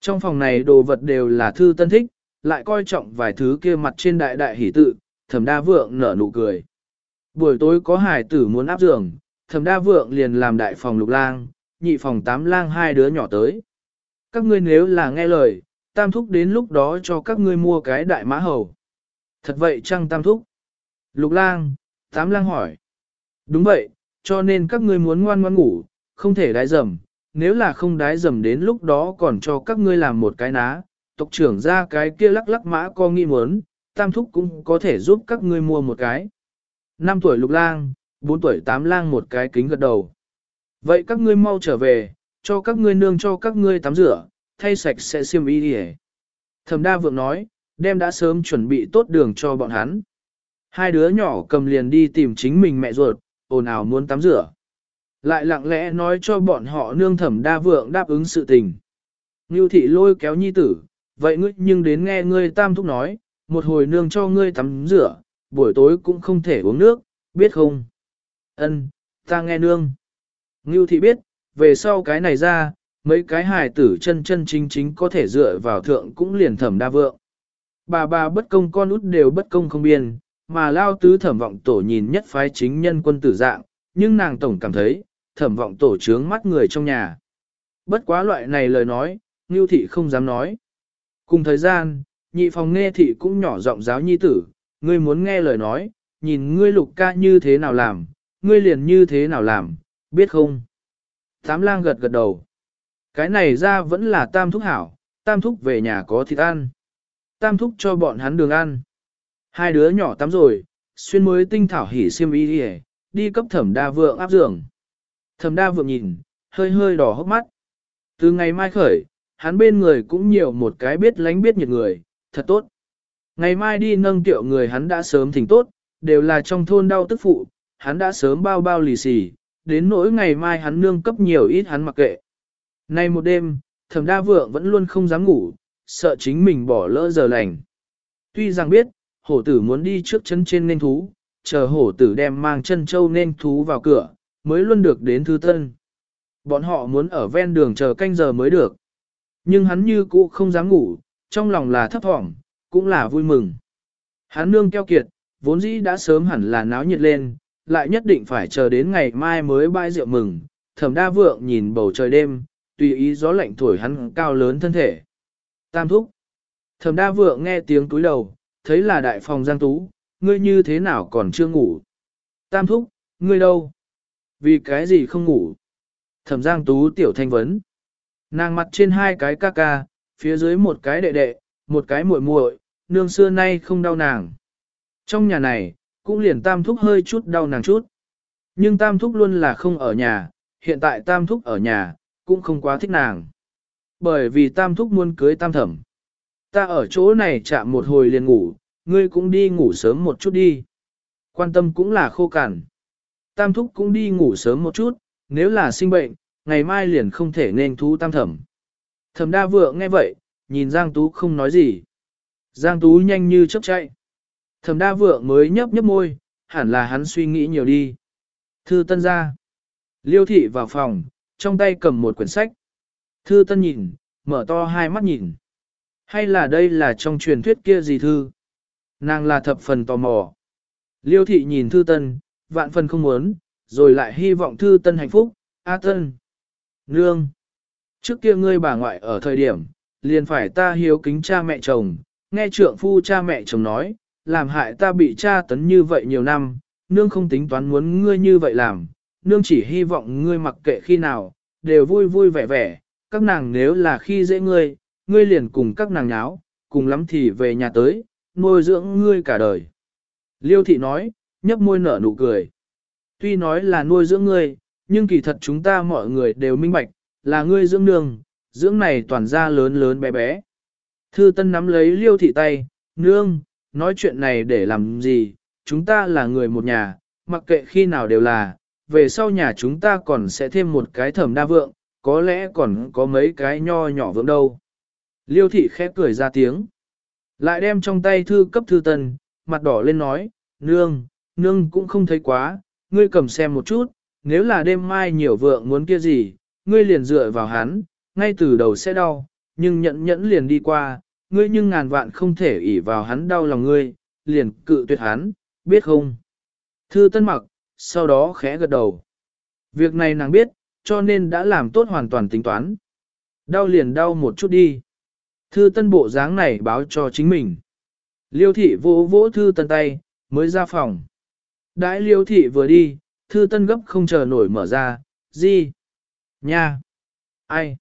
Trong phòng này đồ vật đều là thư tân thích, lại coi trọng vài thứ kia mặt trên đại đại hỷ tự, thẩm đa vượng nở nụ cười. Buổi tối có hải tử muốn áp giường, thẩm đa vượng liền làm đại phòng lục lang, nhị phòng tám lang hai đứa nhỏ tới. Các ngươi nếu là nghe lời, tam thúc đến lúc đó cho các ngươi mua cái đại mã hầu. Thật vậy chăng tam thúc? Lục lang, tám lang hỏi. Đúng vậy, cho nên các ngươi muốn ngoan ngoan ngủ, không thể đái dầm, nếu là không đái dầm đến lúc đó còn cho các ngươi làm một cái ná, tộc trưởng ra cái kia lắc lắc mã co nghi muốn, tam thúc cũng có thể giúp các ngươi mua một cái. Năm tuổi lục lang, bốn tuổi tám lang một cái kính gật đầu. Vậy các ngươi mau trở về, cho các ngươi nương cho các ngươi tắm rửa, thay sạch sẽ xiêm y đi Thẩm đa vượng nói, đem đã sớm chuẩn bị tốt đường cho bọn hắn. Hai đứa nhỏ cầm liền đi tìm chính mình mẹ ruột, ồn ào muốn tắm rửa. Lại lặng lẽ nói cho bọn họ nương thẩm đa vượng đáp ứng sự tình. Ngưu thị lôi kéo nhi tử, vậy ngươi nhưng đến nghe ngươi tam thúc nói, một hồi nương cho ngươi tắm rửa, buổi tối cũng không thể uống nước, biết không? Ân, ta nghe nương. Ngưu thị biết, về sau cái này ra, mấy cái hài tử chân chân chính chính có thể dựa vào thượng cũng liền thẩm đa vượng. Bà bà bất công con út đều bất công không biên, mà lao tứ thẩm vọng tổ nhìn nhất phái chính nhân quân tử dạng, nhưng nàng tổng cảm thấy, thẩm vọng tổ trướng mắt người trong nhà. Bất quá loại này lời nói, Ngưu thị không dám nói. Cùng thời gian, nhị phòng nghe thị cũng nhỏ giọng giáo nhi tử, ngươi muốn nghe lời nói, nhìn ngươi lục ca như thế nào làm, ngươi liền như thế nào làm, biết không? Tám lang gật gật đầu. Cái này ra vẫn là tam thúc hảo, tam thúc về nhà có thịt ăn. Tam thúc cho bọn hắn đường ăn. Hai đứa nhỏ tắm rồi, xuyên mới tinh thảo hỉ xiêm y đi, đi cấp thẩm đa vượng áp giường. Thẩm đa vượng nhìn, hơi hơi đỏ hốc mắt. Từ ngày mai khởi, hắn bên người cũng nhiều một cái biết lánh biết nhiệt người, thật tốt. Ngày mai đi nâng tiệu người hắn đã sớm thỉnh tốt, đều là trong thôn đau tức phụ, hắn đã sớm bao bao lì xì, đến nỗi ngày mai hắn nương cấp nhiều ít hắn mặc kệ. Nay một đêm, thẩm đa vượng vẫn luôn không dám ngủ, sợ chính mình bỏ lỡ giờ lành. Tuy rằng biết, hổ tử muốn đi trước chân trên nên thú, chờ hổ tử đem mang chân châu nên thú vào cửa, mới luôn được đến thư tân. Bọn họ muốn ở ven đường chờ canh giờ mới được. Nhưng hắn như cũ không dám ngủ, trong lòng là thấp thỏm, cũng là vui mừng. Hắn nương keo kiệt, vốn dĩ đã sớm hẳn là náo nhiệt lên, lại nhất định phải chờ đến ngày mai mới bãi rượu mừng. Thẩm đa vượng nhìn bầu trời đêm, tùy ý gió lạnh thổi hắn cao lớn thân thể. Tam thúc. Thẩm đa vượng nghe tiếng túi đầu, thấy là đại phòng Giang Tú, ngươi như thế nào còn chưa ngủ. Tam thúc, ngươi đâu? Vì cái gì không ngủ? Thẩm Giang Tú tiểu thanh vấn. Nàng mặt trên hai cái ca ca, phía dưới một cái đệ đệ, một cái muội muội, nương xưa nay không đau nàng. Trong nhà này, cũng liền tam thúc hơi chút đau nàng chút. Nhưng tam thúc luôn là không ở nhà, hiện tại tam thúc ở nhà, cũng không quá thích nàng. Bởi vì tam thúc muốn cưới tam thẩm. Ta ở chỗ này chạm một hồi liền ngủ, ngươi cũng đi ngủ sớm một chút đi. Quan tâm cũng là khô cằn. Tam thúc cũng đi ngủ sớm một chút, nếu là sinh bệnh, ngày mai liền không thể nên thú tam thẩm. Thẩm đa vượng nghe vậy, nhìn Giang Tú không nói gì. Giang Tú nhanh như chớp chạy. Thẩm đa vượng mới nhấp nhấp môi, hẳn là hắn suy nghĩ nhiều đi. Thư tân ra. Liêu thị vào phòng, trong tay cầm một quyển sách. Thư tân nhìn, mở to hai mắt nhìn. Hay là đây là trong truyền thuyết kia gì thư? Nàng là thập phần tò mò. Liêu thị nhìn thư tân, vạn phần không muốn, rồi lại hy vọng thư tân hạnh phúc. A tân. Nương. Trước kia ngươi bà ngoại ở thời điểm, liền phải ta hiếu kính cha mẹ chồng, nghe trượng phu cha mẹ chồng nói, làm hại ta bị tra tấn như vậy nhiều năm, nương không tính toán muốn ngươi như vậy làm, nương chỉ hy vọng ngươi mặc kệ khi nào, đều vui vui vẻ vẻ, các nàng nếu là khi dễ ngươi, ngươi liền cùng các nàng nháo, cùng lắm thì về nhà tới, nuôi dưỡng ngươi cả đời. Liêu thị nói, nhấp môi nở nụ cười. Tuy nói là nuôi dưỡng ngươi, nhưng kỳ thật chúng ta mọi người đều minh bạch, là ngươi dưỡng nương, dưỡng này toàn ra lớn lớn bé bé. Thư Tân nắm lấy Liêu thị tay, "Nương, nói chuyện này để làm gì, chúng ta là người một nhà, mặc kệ khi nào đều là, về sau nhà chúng ta còn sẽ thêm một cái thẩm đa vượng, có lẽ còn có mấy cái nho nhỏ vượng đâu." Liêu thị khẽ cười ra tiếng. Lại đem trong tay thư cấp thư tân, mặt đỏ lên nói, nương, nương cũng không thấy quá, ngươi cầm xem một chút, nếu là đêm mai nhiều vượng muốn kia gì, ngươi liền dựa vào hắn, ngay từ đầu sẽ đau, nhưng nhẫn nhẫn liền đi qua, ngươi nhưng ngàn vạn không thể ỷ vào hắn đau lòng ngươi, liền cự tuyệt hắn, biết không? Thư tân mặc, sau đó khẽ gật đầu. Việc này nàng biết, cho nên đã làm tốt hoàn toàn tính toán. Đau liền đau một chút đi. Thư tân bộ dáng này báo cho chính mình. Liêu thị vỗ vỗ thư tân tay, mới ra phòng. Đãi liêu thị vừa đi, thư tân gấp không chờ nổi mở ra, gì? Nha! Ai?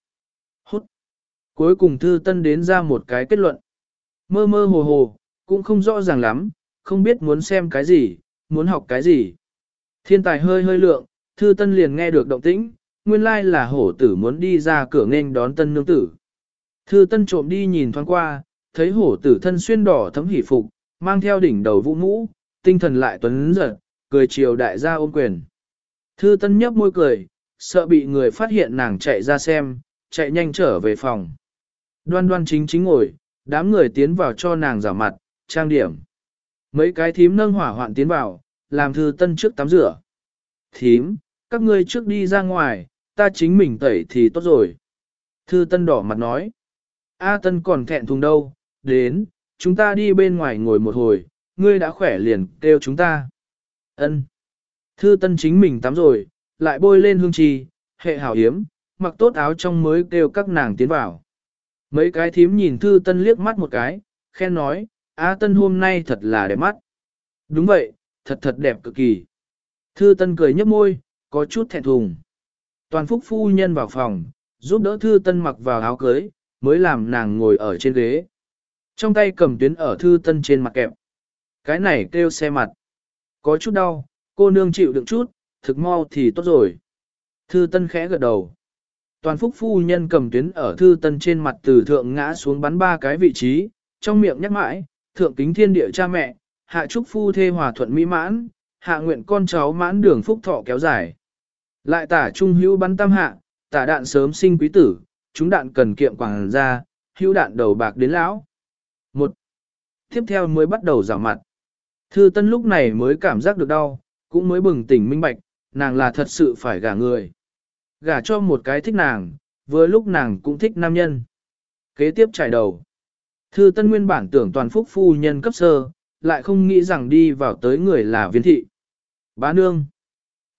Cuối cùng thư tân đến ra một cái kết luận. Mơ mơ hồ hồ, cũng không rõ ràng lắm, không biết muốn xem cái gì, muốn học cái gì. Thiên tài hơi hơi lượng, thư tân liền nghe được động tĩnh, nguyên lai là hổ tử muốn đi ra cửa nghênh đón tân nương tử. Thư tân trộm đi nhìn thoáng qua, thấy hổ tử thân xuyên đỏ thấm hỉ phục, mang theo đỉnh đầu vũ mũ, tinh thần lại tuấn giật, cười chiều đại gia ôm quyền. Thư tân nhấp môi cười, sợ bị người phát hiện nàng chạy ra xem, chạy nhanh trở về phòng. Đoan đoan chính chính ngồi, đám người tiến vào cho nàng giả mặt, trang điểm. Mấy cái thím nâng hỏa hoạn tiến vào, làm thư tân trước tắm rửa. Thím, các ngươi trước đi ra ngoài, ta chính mình tẩy thì tốt rồi. Thư tân đỏ mặt nói. A tân còn thẹn thùng đâu, đến, chúng ta đi bên ngoài ngồi một hồi, ngươi đã khỏe liền kêu chúng ta. Ân. Thư tân chính mình tắm rồi, lại bôi lên hương trì, hệ hảo hiếm, mặc tốt áo trong mới kêu các nàng tiến vào. Mấy cái thím nhìn thư tân liếc mắt một cái, khen nói, A tân hôm nay thật là đẹp mắt. Đúng vậy, thật thật đẹp cực kỳ. Thư tân cười nhếch môi, có chút thẹn thùng. Toàn phúc phu nhân vào phòng, giúp đỡ thư tân mặc vào áo cưới, mới làm nàng ngồi ở trên ghế. Trong tay cầm tuyến ở thư tân trên mặt kẹp. Cái này kêu xe mặt. có chút đau, cô nương chịu đựng chút, thực mau thì tốt rồi. Thư tân khẽ gật đầu. Toàn phúc phu nhân cầm tuyến ở thư tân trên mặt từ thượng ngã xuống bắn ba cái vị trí, trong miệng nhắc mãi, thượng kính thiên địa cha mẹ, hạ chúc phu thê hòa thuận mỹ mãn, hạ nguyện con cháu mãn đường phúc thọ kéo dài. Lại tả trung hữu bắn tam hạ, tả đạn sớm sinh quý tử, chúng đạn cần kiệm quảng ra, hữu đạn đầu bạc đến lão. Một. Tiếp theo mới bắt đầu rào mặt. Thư Tân lúc này mới cảm giác được đau, cũng mới bừng tỉnh minh bạch, nàng là thật sự phải gả người. Gả cho một cái thích nàng, vừa lúc nàng cũng thích nam nhân. Kế tiếp trải đầu. Thư Tân nguyên bản tưởng toàn phúc phu nhân cấp sơ, lại không nghĩ rằng đi vào tới người là viên thị. Bá nương.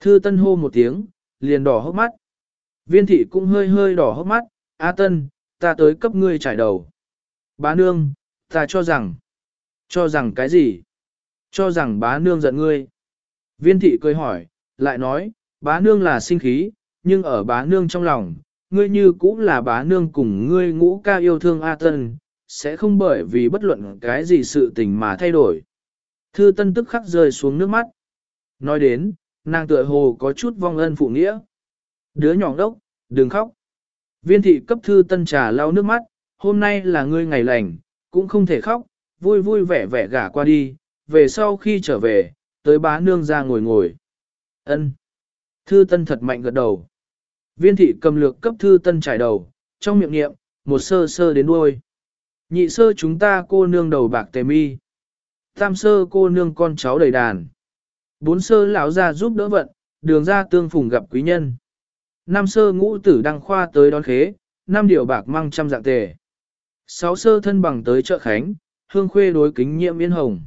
Thư Tân hô một tiếng, liền đỏ hốc mắt. Viên thị cũng hơi hơi đỏ hốc mắt, A Tân, ta tới cấp ngươi trải đầu. Bá nương, ta cho rằng. Cho rằng cái gì? Cho rằng bá nương giận ngươi. Viên thị cười hỏi, lại nói, bá nương là sinh khí, nhưng ở bá nương trong lòng, ngươi như cũng là bá nương cùng ngươi ngũ ca yêu thương A Tân, sẽ không bởi vì bất luận cái gì sự tình mà thay đổi. Thư Tân tức khắc rơi xuống nước mắt. Nói đến, nàng tựa hồ có chút vong ân phụ nghĩa. Đứa nhỏ đốc, đừng khóc. Viên thị cấp Thư Tân trà lau nước mắt, hôm nay là ngươi ngày lành, cũng không thể khóc, vui vui vẻ vẻ gả qua đi, về sau khi trở về, tới bá nương ra ngồi ngồi. Ân. Thư Tân thật mạnh gật đầu. Viên thị cầm lược cấp Thư Tân trải đầu, trong miệng niệm, một sơ sơ đến đuôi. Nhị sơ chúng ta cô nương đầu bạc tề mi. Tam sơ cô nương con cháu đầy đàn. Bốn sơ lão ra giúp đỡ vận, đường ra tương phùng gặp quý nhân. Năm sơ ngũ tử đăng khoa tới đón khế, năm điều bạc mang trăm dạng tề. Sáu sơ thân bằng tới chợ khánh, hương khuê đối kính nhiễm yên hồng.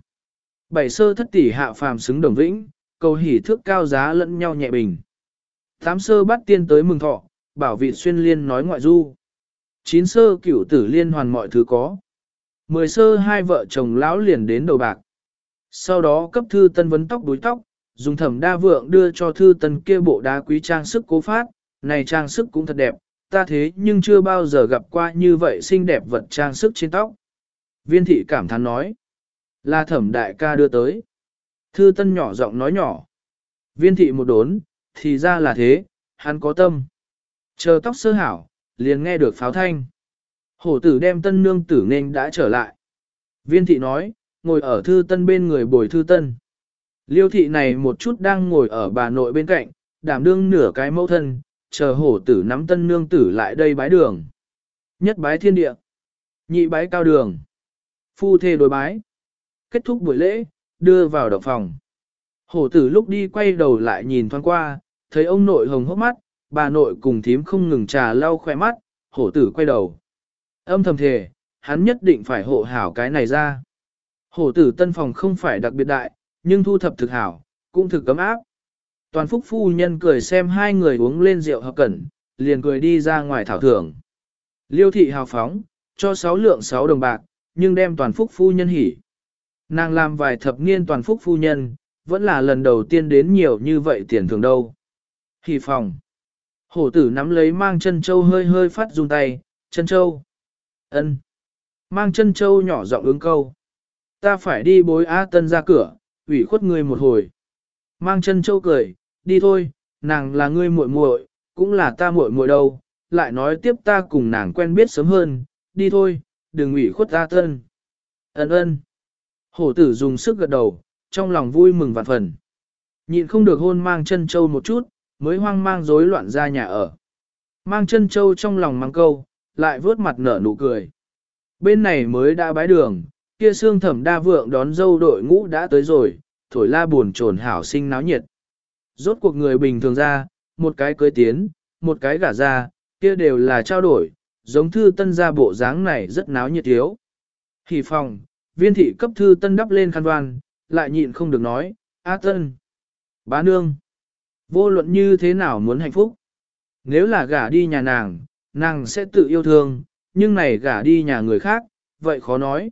Bảy sơ thất tỷ hạ phàm xứng đồng vĩnh, cầu hỉ thước cao giá lẫn nhau nhẹ bình. Tám sơ bắt tiên tới mừng thọ, bảo vị xuyên liên nói ngoại du. Chín sơ cửu tử liên hoàn mọi thứ có. Mười sơ hai vợ chồng lão liền đến đầu bạc. Sau đó cấp thư tân vấn tóc đuối tóc, dùng thẩm đa vượng đưa cho thư tân kia bộ đá quý trang sức cố phát, này trang sức cũng thật đẹp, ta thế nhưng chưa bao giờ gặp qua như vậy xinh đẹp vật trang sức trên tóc. Viên thị cảm thán nói, là thẩm đại ca đưa tới. Thư tân nhỏ giọng nói nhỏ. Viên thị một đốn, thì ra là thế, hắn có tâm. Chờ tóc sơ hảo, liền nghe được pháo thanh. Hổ tử đem tân nương tử nên đã trở lại. Viên thị nói, ngồi ở thư tân bên người bồi thư tân. Liêu thị này một chút đang ngồi ở bà nội bên cạnh, đảm đương nửa cái mẫu thân, chờ hổ tử nắm tân nương tử lại đây bái đường. Nhất bái thiên địa, nhị bái cao đường, phu thê đối bái. Kết thúc buổi lễ, đưa vào động phòng. Hổ tử lúc đi quay đầu lại nhìn thoáng qua, thấy ông nội hồng hốc mắt, bà nội cùng thím không ngừng trà lau khỏe mắt, hổ tử quay đầu. Âm thầm thề, hắn nhất định phải hộ hảo cái này ra. Hổ tử tân phòng không phải đặc biệt đại, nhưng thu thập thực hảo, cũng thực cấm áp. Toàn phúc phu nhân cười xem hai người uống lên rượu hợp cẩn, liền cười đi ra ngoài thảo thưởng. Liêu thị hào phóng, cho sáu lượng sáu đồng bạc, nhưng đem toàn phúc phu nhân hỉ. Nàng làm vài thập niên toàn phúc phu nhân, vẫn là lần đầu tiên đến nhiều như vậy tiền thường đâu. Hỉ phòng. Hổ tử nắm lấy mang chân châu hơi hơi phát run tay, chân châu. ân, Mang chân châu nhỏ giọng ứng câu. Ta phải đi bối A Tân ra cửa, ủy khuất người một hồi. Mang chân châu cười, đi thôi, nàng là ngươi muội muội, cũng là ta muội muội đâu, lại nói tiếp ta cùng nàng quen biết sớm hơn, đi thôi, đừng ủy khuất A Tân. Ân ân. Hổ tử dùng sức gật đầu, trong lòng vui mừng vạn phần. Nhịn không được hôn mang chân châu một chút, mới hoang mang rối loạn ra nhà ở. Mang chân châu trong lòng mang câu, lại vớt mặt nở nụ cười. Bên này mới đã bái đường, kia xương thẩm đa vượng đón dâu đội ngũ đã tới rồi, thổi la buồn trồn hảo sinh náo nhiệt. Rốt cuộc người bình thường ra, một cái cưới tiến, một cái gả ra, kia đều là trao đổi, giống thư tân gia bộ dáng này rất náo nhiệt thiếu. Hỉ phòng, viên thị cấp thư tân đắp lên khăn đoan, lại nhịn không được nói, A tân, bá nương. Vô luận như thế nào muốn hạnh phúc? Nếu là gả đi nhà nàng, nàng sẽ tự yêu thương, nhưng này gả đi nhà người khác, vậy khó nói.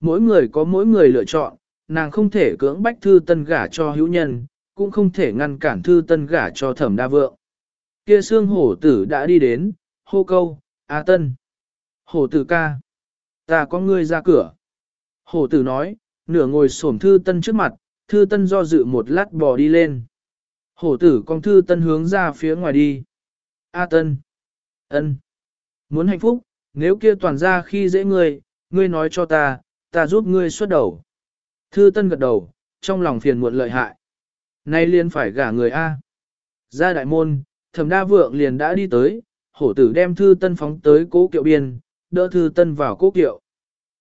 Mỗi người có mỗi người lựa chọn, nàng không thể cưỡng bách thư tân gả cho hữu nhân, cũng không thể ngăn cản thư tân gả cho thẩm đa vượng. Kia xương hổ tử đã đi đến, hô câu, A tân. Hổ tử ca. Ta có ngươi ra cửa. Hổ tử nói, nửa ngồi xổm thư tân trước mặt, thư tân do dự một lát bò đi lên. Hổ tử con thư tân hướng ra phía ngoài đi. A tân. ân, Muốn hạnh phúc, nếu kia toàn ra khi dễ ngươi, ngươi nói cho ta, ta giúp ngươi xuất đầu. Thư tân gật đầu, trong lòng phiền muộn lợi hại. Nay liền phải gả người A. Ra đại môn, thẩm đa vượng liền đã đi tới, hổ tử đem thư tân phóng tới cố kiệu biên, đỡ thư tân vào cố kiệu.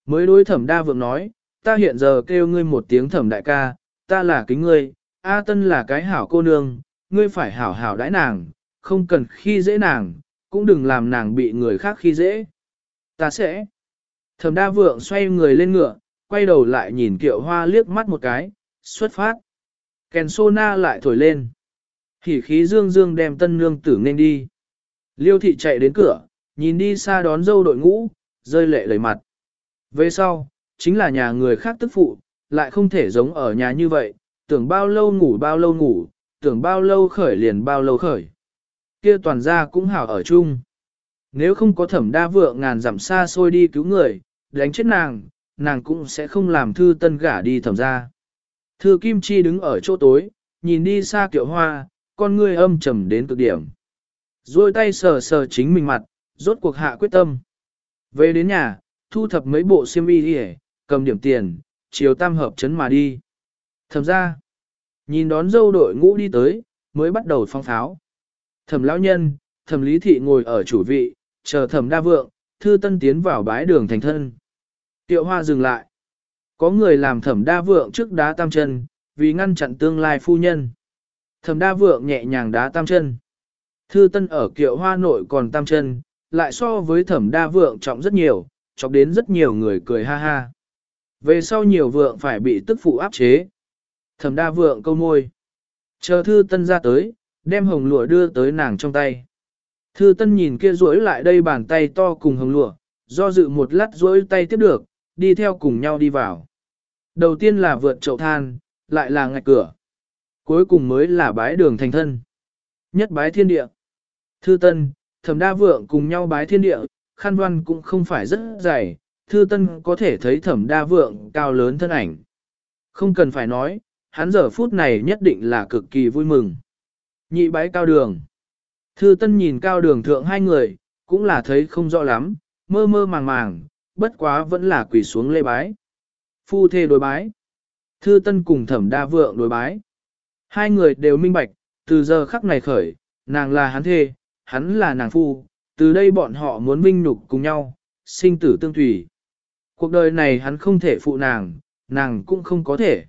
Mới đối thẩm đa vượng nói, ta hiện giờ kêu ngươi một tiếng thẩm đại ca, ta là kính ngươi, A tân là cái hảo cô nương, ngươi phải hảo hảo đãi nàng, không cần khi dễ nàng, cũng đừng làm nàng bị người khác khi dễ. Ta sẽ. Thẩm đa vượng xoay người lên ngựa, quay đầu lại nhìn kiệu hoa liếc mắt một cái, xuất phát. Kèn sô na lại thổi lên. Hỉ khí dương dương đem tân nương tử nên đi. Liêu thị chạy đến cửa, nhìn đi xa đón dâu đội ngũ, rơi lệ lấy mặt. Về sau, chính là nhà người khác tức phụ, lại không thể giống ở nhà như vậy, tưởng bao lâu ngủ bao lâu ngủ, tưởng bao lâu khởi liền bao lâu khởi. Kia toàn gia cũng hảo ở chung. Nếu không có thẩm đa vượng ngàn dặm xa xôi đi cứu người, đánh chết nàng, nàng cũng sẽ không làm thư tân gả đi thẩm ra. Thư Kim Chi đứng ở chỗ tối, nhìn đi xa kiệu hoa, con ngươi âm trầm đến cực điểm. Rồi tay sờ sờ chính mình mặt, rốt cuộc hạ quyết tâm. Về đến nhà, thu thập mấy bộ xiêm y đi cầm điểm tiền, chiều tam hợp chấn mà đi. Thẩm ra, nhìn đón dâu đội ngũ đi tới, mới bắt đầu phong pháo. Thẩm lão nhân, thẩm lý thị ngồi ở chủ vị, chờ thẩm đa vượng, thư tân tiến vào bái đường thành thân. Tiệu hoa dừng lại. Có người làm thẩm đa vượng trước đá tam chân, vì ngăn chặn tương lai phu nhân. Thẩm đa vượng nhẹ nhàng đá tam chân. Thư tân ở kiệu hoa nội còn tam chân, lại so với thẩm đa vượng trọng rất nhiều, chọc đến rất nhiều người cười ha ha. Về sau nhiều vượng phải bị tức phụ áp chế. Thẩm đa vượng câu môi. Chờ thư tân ra tới, đem hồng lụa đưa tới nàng trong tay. Thư tân nhìn kia rỗi lại đây bàn tay to cùng hồng lụa, do dự một lát rỗi tay tiếp được, đi theo cùng nhau đi vào. Đầu tiên là vượt chậu than, lại là ngạch cửa. Cuối cùng mới là bái đường thành thân. Nhất bái thiên địa. Thư Tân, Thẩm Đa Vượng cùng nhau bái thiên địa, khăn văn cũng không phải rất dày, Thư Tân có thể thấy Thẩm Đa Vượng cao lớn thân ảnh. Không cần phải nói, hắn giờ phút này nhất định là cực kỳ vui mừng. Nhị bái cao đường. Thư Tân nhìn cao đường thượng hai người, cũng là thấy không rõ lắm, mơ mơ màng màng, bất quá vẫn là quỳ xuống lê bái. Phu thê đối bái. Thư Tân cùng Thẩm Đa Vượng đối bái. Hai người đều minh bạch, từ giờ khắc này khởi, nàng là hắn thê, hắn là nàng phu, từ đây bọn họ muốn vinh nhục cùng nhau, sinh tử tương thủy. Cuộc đời này hắn không thể phụ nàng, nàng cũng không có thể.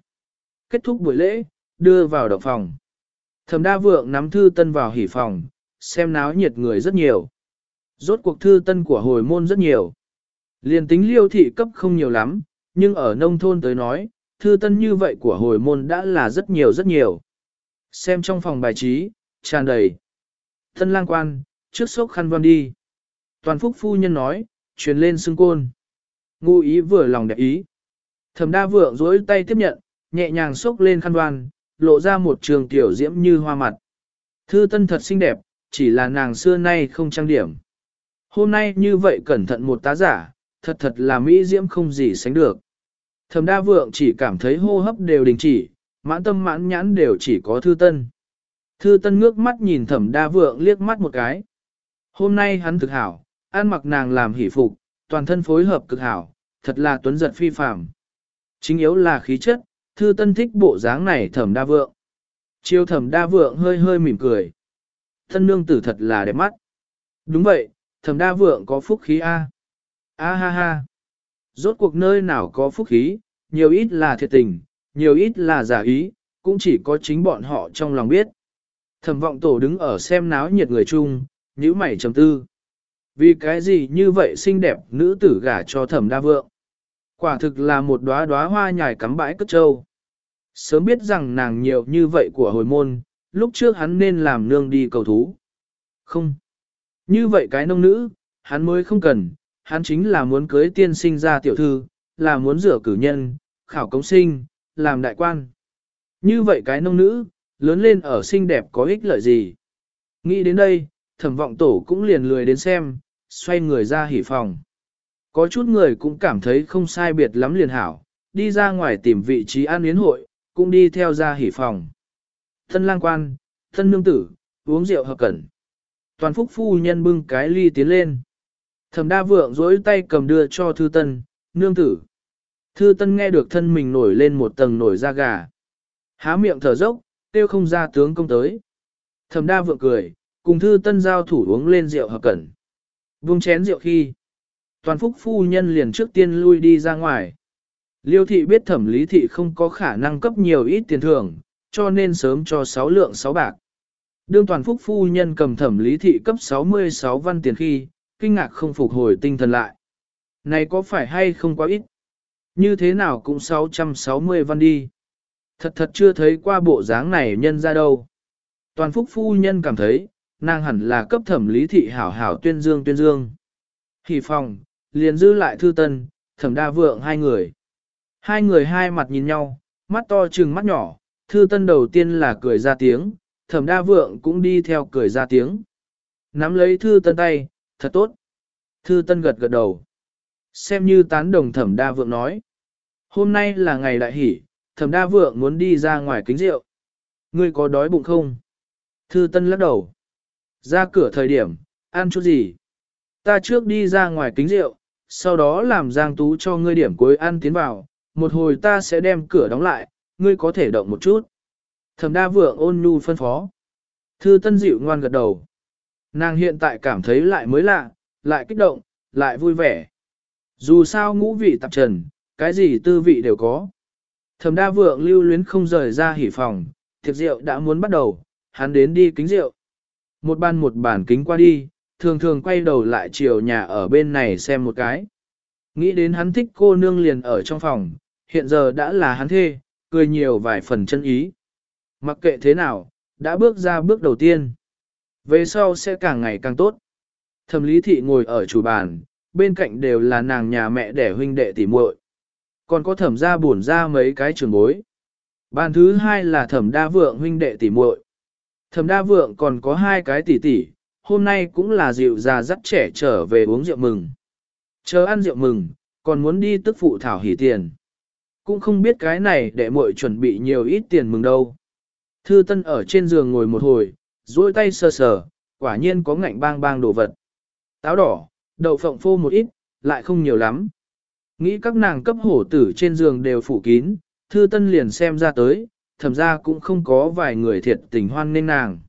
Kết thúc buổi lễ, đưa vào động phòng. Thẩm đa vượng nắm thư tân vào hỉ phòng, xem náo nhiệt người rất nhiều. Rốt cuộc thư tân của hồi môn rất nhiều. Liên tính liêu thị cấp không nhiều lắm, nhưng ở nông thôn tới nói, thư tân như vậy của hồi môn đã là rất nhiều rất nhiều. Xem trong phòng bài trí, tràn đầy. Thân lang quan, trước sốc khăn văn đi. Toàn phúc phu nhân nói, truyền lên xương côn. Ngu ý vừa lòng đẹp ý. Thẩm đa vượng dối tay tiếp nhận, nhẹ nhàng xúc lên khăn đoan, lộ ra một trường tiểu diễm như hoa mặt. Thư tân thật xinh đẹp, chỉ là nàng xưa nay không trang điểm. Hôm nay như vậy cẩn thận một tá giả, thật thật là mỹ diễm không gì sánh được. Thẩm đa vượng chỉ cảm thấy hô hấp đều đình chỉ, mãn tâm mãn nhãn đều chỉ có thư tân. Thư tân ngước mắt nhìn thẩm đa vượng liếc mắt một cái. Hôm nay hắn thực hảo, ăn mặc nàng làm hỷ phục, toàn thân phối hợp cực hảo, thật là tuấn giật phi phàm. Chính yếu là khí chất, thư tân thích bộ dáng này thẩm đa vượng. Chiêu thẩm đa vượng hơi hơi mỉm cười. Thân nương tử thật là đẹp mắt. Đúng vậy, thẩm đa vượng có phúc khí A. A ha ha. Rốt cuộc nơi nào có phúc khí, nhiều ít là thiệt tình, nhiều ít là giả ý, cũng chỉ có chính bọn họ trong lòng biết. Thẩm vọng tổ đứng ở xem náo nhiệt người chung, nhíu mày trầm tư. Vì cái gì như vậy xinh đẹp nữ tử gả cho thẩm đa vượng? Quả thực là một đóa đóa hoa nhài cắm bãi cất trâu. Sớm biết rằng nàng nhiều như vậy của hồi môn, lúc trước hắn nên làm nương đi cầu thú. Không. Như vậy cái nông nữ, hắn mới không cần, hắn chính là muốn cưới tiên sinh ra tiểu thư, là muốn rửa cử nhân, khảo công sinh, làm đại quan. Như vậy cái nông nữ, lớn lên ở xinh đẹp có ích lợi gì? Nghĩ đến đây, thẩm vọng tổ cũng liền lười đến xem, xoay người ra hỉ phòng. Có chút người cũng cảm thấy không sai biệt lắm liền hảo, đi ra ngoài tìm vị trí an yến hội, cũng đi theo ra hỉ phòng. Thân lang quan, thân nương tử, uống rượu hợp cẩn. Toàn phúc phu nhân bưng cái ly tiến lên. Thẩm đa vượng dối tay cầm đưa cho thư tân, nương tử. Thư tân nghe được thân mình nổi lên một tầng nổi da gà. Há miệng thở dốc, tiêu không ra tướng công tới. Thẩm đa vượng cười, cùng thư tân giao thủ uống lên rượu hợp cẩn. Vung chén rượu khi. Toàn phúc phu nhân liền trước tiên lui đi ra ngoài. Liêu thị biết thẩm lý thị không có khả năng cấp nhiều ít tiền thưởng, cho nên sớm cho 6 lượng 6 bạc. Đương toàn phúc phu nhân cầm thẩm lý thị cấp 66 văn tiền khi, kinh ngạc không phục hồi tinh thần lại. Này có phải hay không quá ít? Như thế nào cũng 660 văn đi. Thật thật chưa thấy qua bộ dáng này nhân ra đâu. Toàn phúc phu nhân cảm thấy, nàng hẳn là cấp thẩm lý thị hảo hảo tuyên dương tuyên dương. Hỷ phòng, liền dư lại thư tân, thẩm đa vượng hai người. Hai người hai mặt nhìn nhau, mắt to trừng mắt nhỏ, thư tân đầu tiên là cười ra tiếng, thẩm đa vượng cũng đi theo cười ra tiếng. Nắm lấy thư tân tay, thật tốt. Thư tân gật gật đầu. Xem như tán đồng thẩm đa vượng nói. Hôm nay là ngày đại hỷ, thẩm đa vượng muốn đi ra ngoài kính rượu. Ngươi có đói bụng không? Thư tân lắc đầu. Ra cửa thời điểm, ăn chút gì? Ta trước đi ra ngoài kính rượu, sau đó làm giang tú cho ngươi điểm cuối ăn tiến vào, một hồi ta sẽ đem cửa đóng lại, ngươi có thể động một chút. Thẩm đa vượng ôn nhu phân phó. Thư tân dịu ngoan gật đầu. Nàng hiện tại cảm thấy lại mới lạ, lại kích động, lại vui vẻ. Dù sao ngũ vị tạp trần, cái gì tư vị đều có. Thẩm đa vượng lưu luyến không rời ra hỉ phòng, thiệt rượu đã muốn bắt đầu, hắn đến đi kính rượu. Một ban một bản kính qua đi, thường thường quay đầu lại chiều nhà ở bên này xem một cái. Nghĩ đến hắn thích cô nương liền ở trong phòng, hiện giờ đã là hắn thê, cười nhiều vài phần chân ý. Mặc kệ thế nào, đã bước ra bước đầu tiên. Về sau sẽ càng ngày càng tốt. Thẩm lý thị ngồi ở chủ bàn, bên cạnh đều là nàng nhà mẹ đẻ huynh đệ tỉ muội, Còn có thẩm gia buồn ra mấy cái trường bối. Bàn thứ hai là thẩm đa vượng huynh đệ tỉ muội. Thẩm đa vượng còn có hai cái tỷ tỷ, hôm nay cũng là dịu già dắt trẻ trở về uống rượu mừng. Chờ ăn rượu mừng, còn muốn đi tức phụ thảo hỉ tiền. Cũng không biết cái này để muội chuẩn bị nhiều ít tiền mừng đâu. Thư Tân ở trên giường ngồi một hồi, duỗi tay sờ sờ, quả nhiên có ngạnh bang bang đồ vật. Táo đỏ, đậu phộng phô một ít, lại không nhiều lắm. Nghĩ các nàng cấp hổ tử trên giường đều phủ kín, Thư Tân liền xem ra tới, thầm ra cũng không có vài người thiệt tình hoan nên nàng.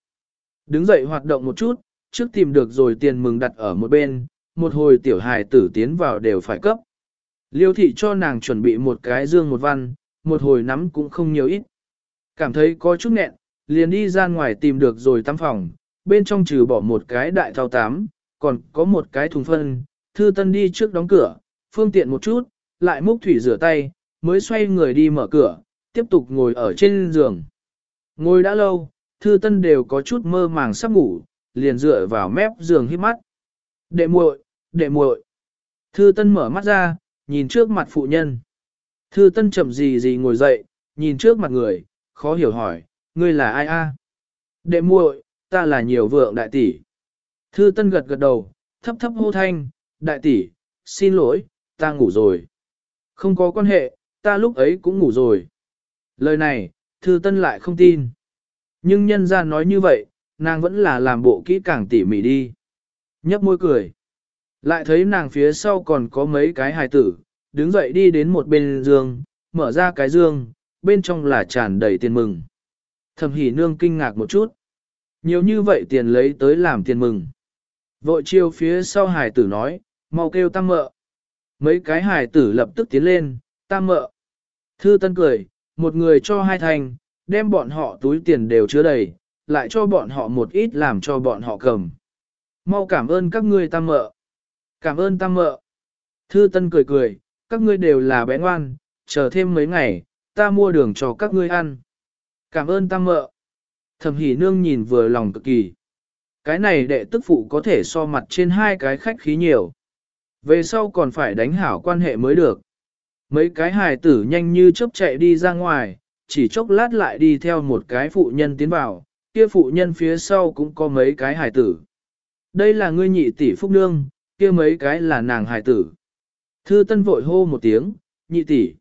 Đứng dậy hoạt động một chút, trước tìm được rồi tiền mừng đặt ở một bên, một hồi tiểu hài tử tiến vào đều phải cấp. Liêu thị cho nàng chuẩn bị một cái dương một văn, một hồi nắm cũng không nhiều ít. Cảm thấy có chút nghẹn, liền đi ra ngoài tìm được rồi tắm phòng, bên trong trừ bỏ một cái đại thao tám, còn có một cái thùng phân, thư tân đi trước đóng cửa, phương tiện một chút, lại múc thủy rửa tay, mới xoay người đi mở cửa, tiếp tục ngồi ở trên giường. Ngồi đã lâu, thư tân đều có chút mơ màng sắp ngủ, liền dựa vào mép giường hít mắt. Đệ muội, đệ muội. Thư tân mở mắt ra, nhìn trước mặt phụ nhân. Thư tân chậm gì gì ngồi dậy, nhìn trước mặt người, khó hiểu hỏi, ngươi là ai a? Đệ muội, ta là nhiều vượng đại tỷ. Thư tân gật gật đầu, thấp thấp hô thanh, đại tỷ, xin lỗi, ta ngủ rồi. Không có quan hệ, ta lúc ấy cũng ngủ rồi. Lời này, thư tân lại không tin. Nhưng nhân ra nói như vậy, nàng vẫn là làm bộ kỹ càng tỉ mỉ đi. Nhấp môi cười. Lại thấy nàng phía sau còn có mấy cái hài tử, đứng dậy đi đến một bên giường, mở ra cái giường, bên trong là tràn đầy tiền mừng. Thẩm hỉ nương kinh ngạc một chút. Nhiều như vậy tiền lấy tới làm tiền mừng. Vội chiêu phía sau hài tử nói, mau kêu tam mợ. Mấy cái hài tử lập tức tiến lên, tam mợ. Thư tân cười, một người cho hai thành, đem bọn họ túi tiền đều chứa đầy, lại cho bọn họ một ít làm cho bọn họ cầm. Mau cảm ơn các ngươi tam mợ. Cảm ơn tam mợ. Thư Tân cười cười, các ngươi đều là bé ngoan, chờ thêm mấy ngày, ta mua đường cho các ngươi ăn. Cảm ơn tam mợ. Thẩm hỉ nương nhìn vừa lòng cực kỳ. Cái này đệ tức phụ có thể so mặt trên hai cái khách khí nhiều. Về sau còn phải đánh hảo quan hệ mới được. Mấy cái hài tử nhanh như chớp chạy đi ra ngoài, chỉ chốc lát lại đi theo một cái phụ nhân tiến vào, kia phụ nhân phía sau cũng có mấy cái hài tử. Đây là ngươi nhị tỷ phúc nương, kia mấy cái là nàng hài tử. Thư tân vội hô một tiếng, nhị tỷ.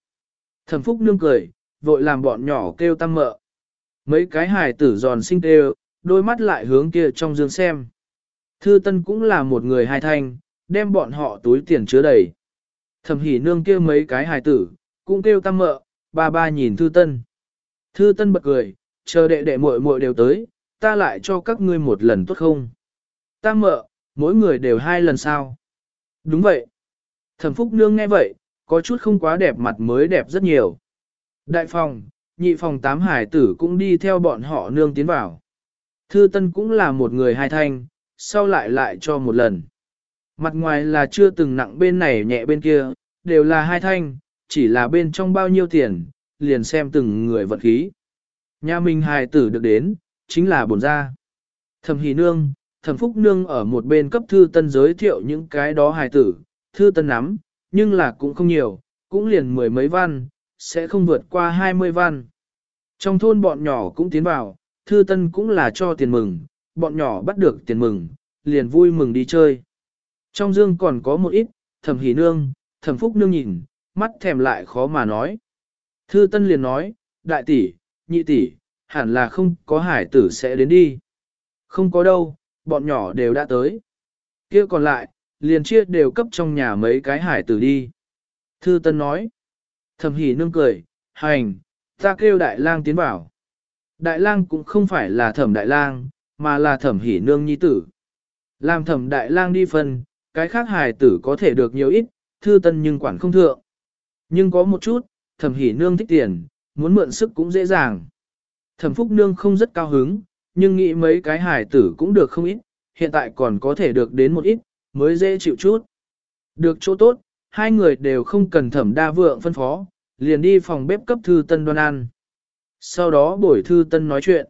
Thẩm phúc nương cười, vội làm bọn nhỏ kêu tăng mợ. Mấy cái hài tử giòn xinh kêu, đôi mắt lại hướng kia trong dương xem. Thư Tân cũng là một người hài thanh, đem bọn họ túi tiền chứa đầy. Thẩm hỉ nương kia mấy cái hài tử, cũng kêu tam mợ, ba ba nhìn Thư Tân. Thư Tân bật cười, chờ đệ đệ muội muội đều tới, ta lại cho các ngươi một lần tốt không? tam mợ, mỗi người đều hai lần sao? Đúng vậy. Thẩm Phúc Nương nghe vậy, có chút không quá đẹp mặt mới đẹp rất nhiều. Đại phòng, nhị phòng tám hải tử cũng đi theo bọn họ nương tiến vào. Thư Tân cũng là một người hai thanh, sau lại lại cho một lần. Mặt ngoài là chưa từng nặng bên này nhẹ bên kia, đều là hai thanh, chỉ là bên trong bao nhiêu tiền, liền xem từng người vật khí. Nhà mình hài tử được đến, chính là bổn gia. Thẩm Hỷ Nương, Thẩm Phúc Nương ở một bên cấp thư tân giới thiệu những cái đó hài tử, thư tân nắm, nhưng là cũng không nhiều, cũng liền mười mấy văn, sẽ không vượt qua hai mươi văn. Trong thôn bọn nhỏ cũng tiến vào, thư tân cũng là cho tiền mừng, bọn nhỏ bắt được tiền mừng, liền vui mừng đi chơi. Trong dương còn có một ít, thẩm hỷ nương, thẩm phúc nương nhìn, mắt thèm lại khó mà nói. Thư tân liền nói, đại tỷ, nhị tỷ, hẳn là không có hải tử sẽ đến đi. Không có đâu, bọn nhỏ đều đã tới. kia còn lại, liền chia đều cấp trong nhà mấy cái hải tử đi. Thư Tân nói. Thẩm Hỉ nương cười, hành, ta kêu đại lang tiến vào. Đại lang cũng không phải là thẩm đại lang, mà là thẩm hỉ nương nhi tử. Làm thẩm đại lang đi phân, cái khác hài tử có thể được nhiều ít, thư tân nhưng quản không thượng. Nhưng có một chút, thẩm hỉ nương thích tiền, muốn mượn sức cũng dễ dàng. Thẩm phúc nương không rất cao hứng, nhưng nghĩ mấy cái hài tử cũng được không ít, hiện tại còn có thể được đến một ít, mới dễ chịu chút. Được chỗ tốt, hai người đều không cần thẩm đa vượng phân phó, liền đi phòng bếp cấp thư tân đoan ăn. Sau đó bổi thư tân nói chuyện.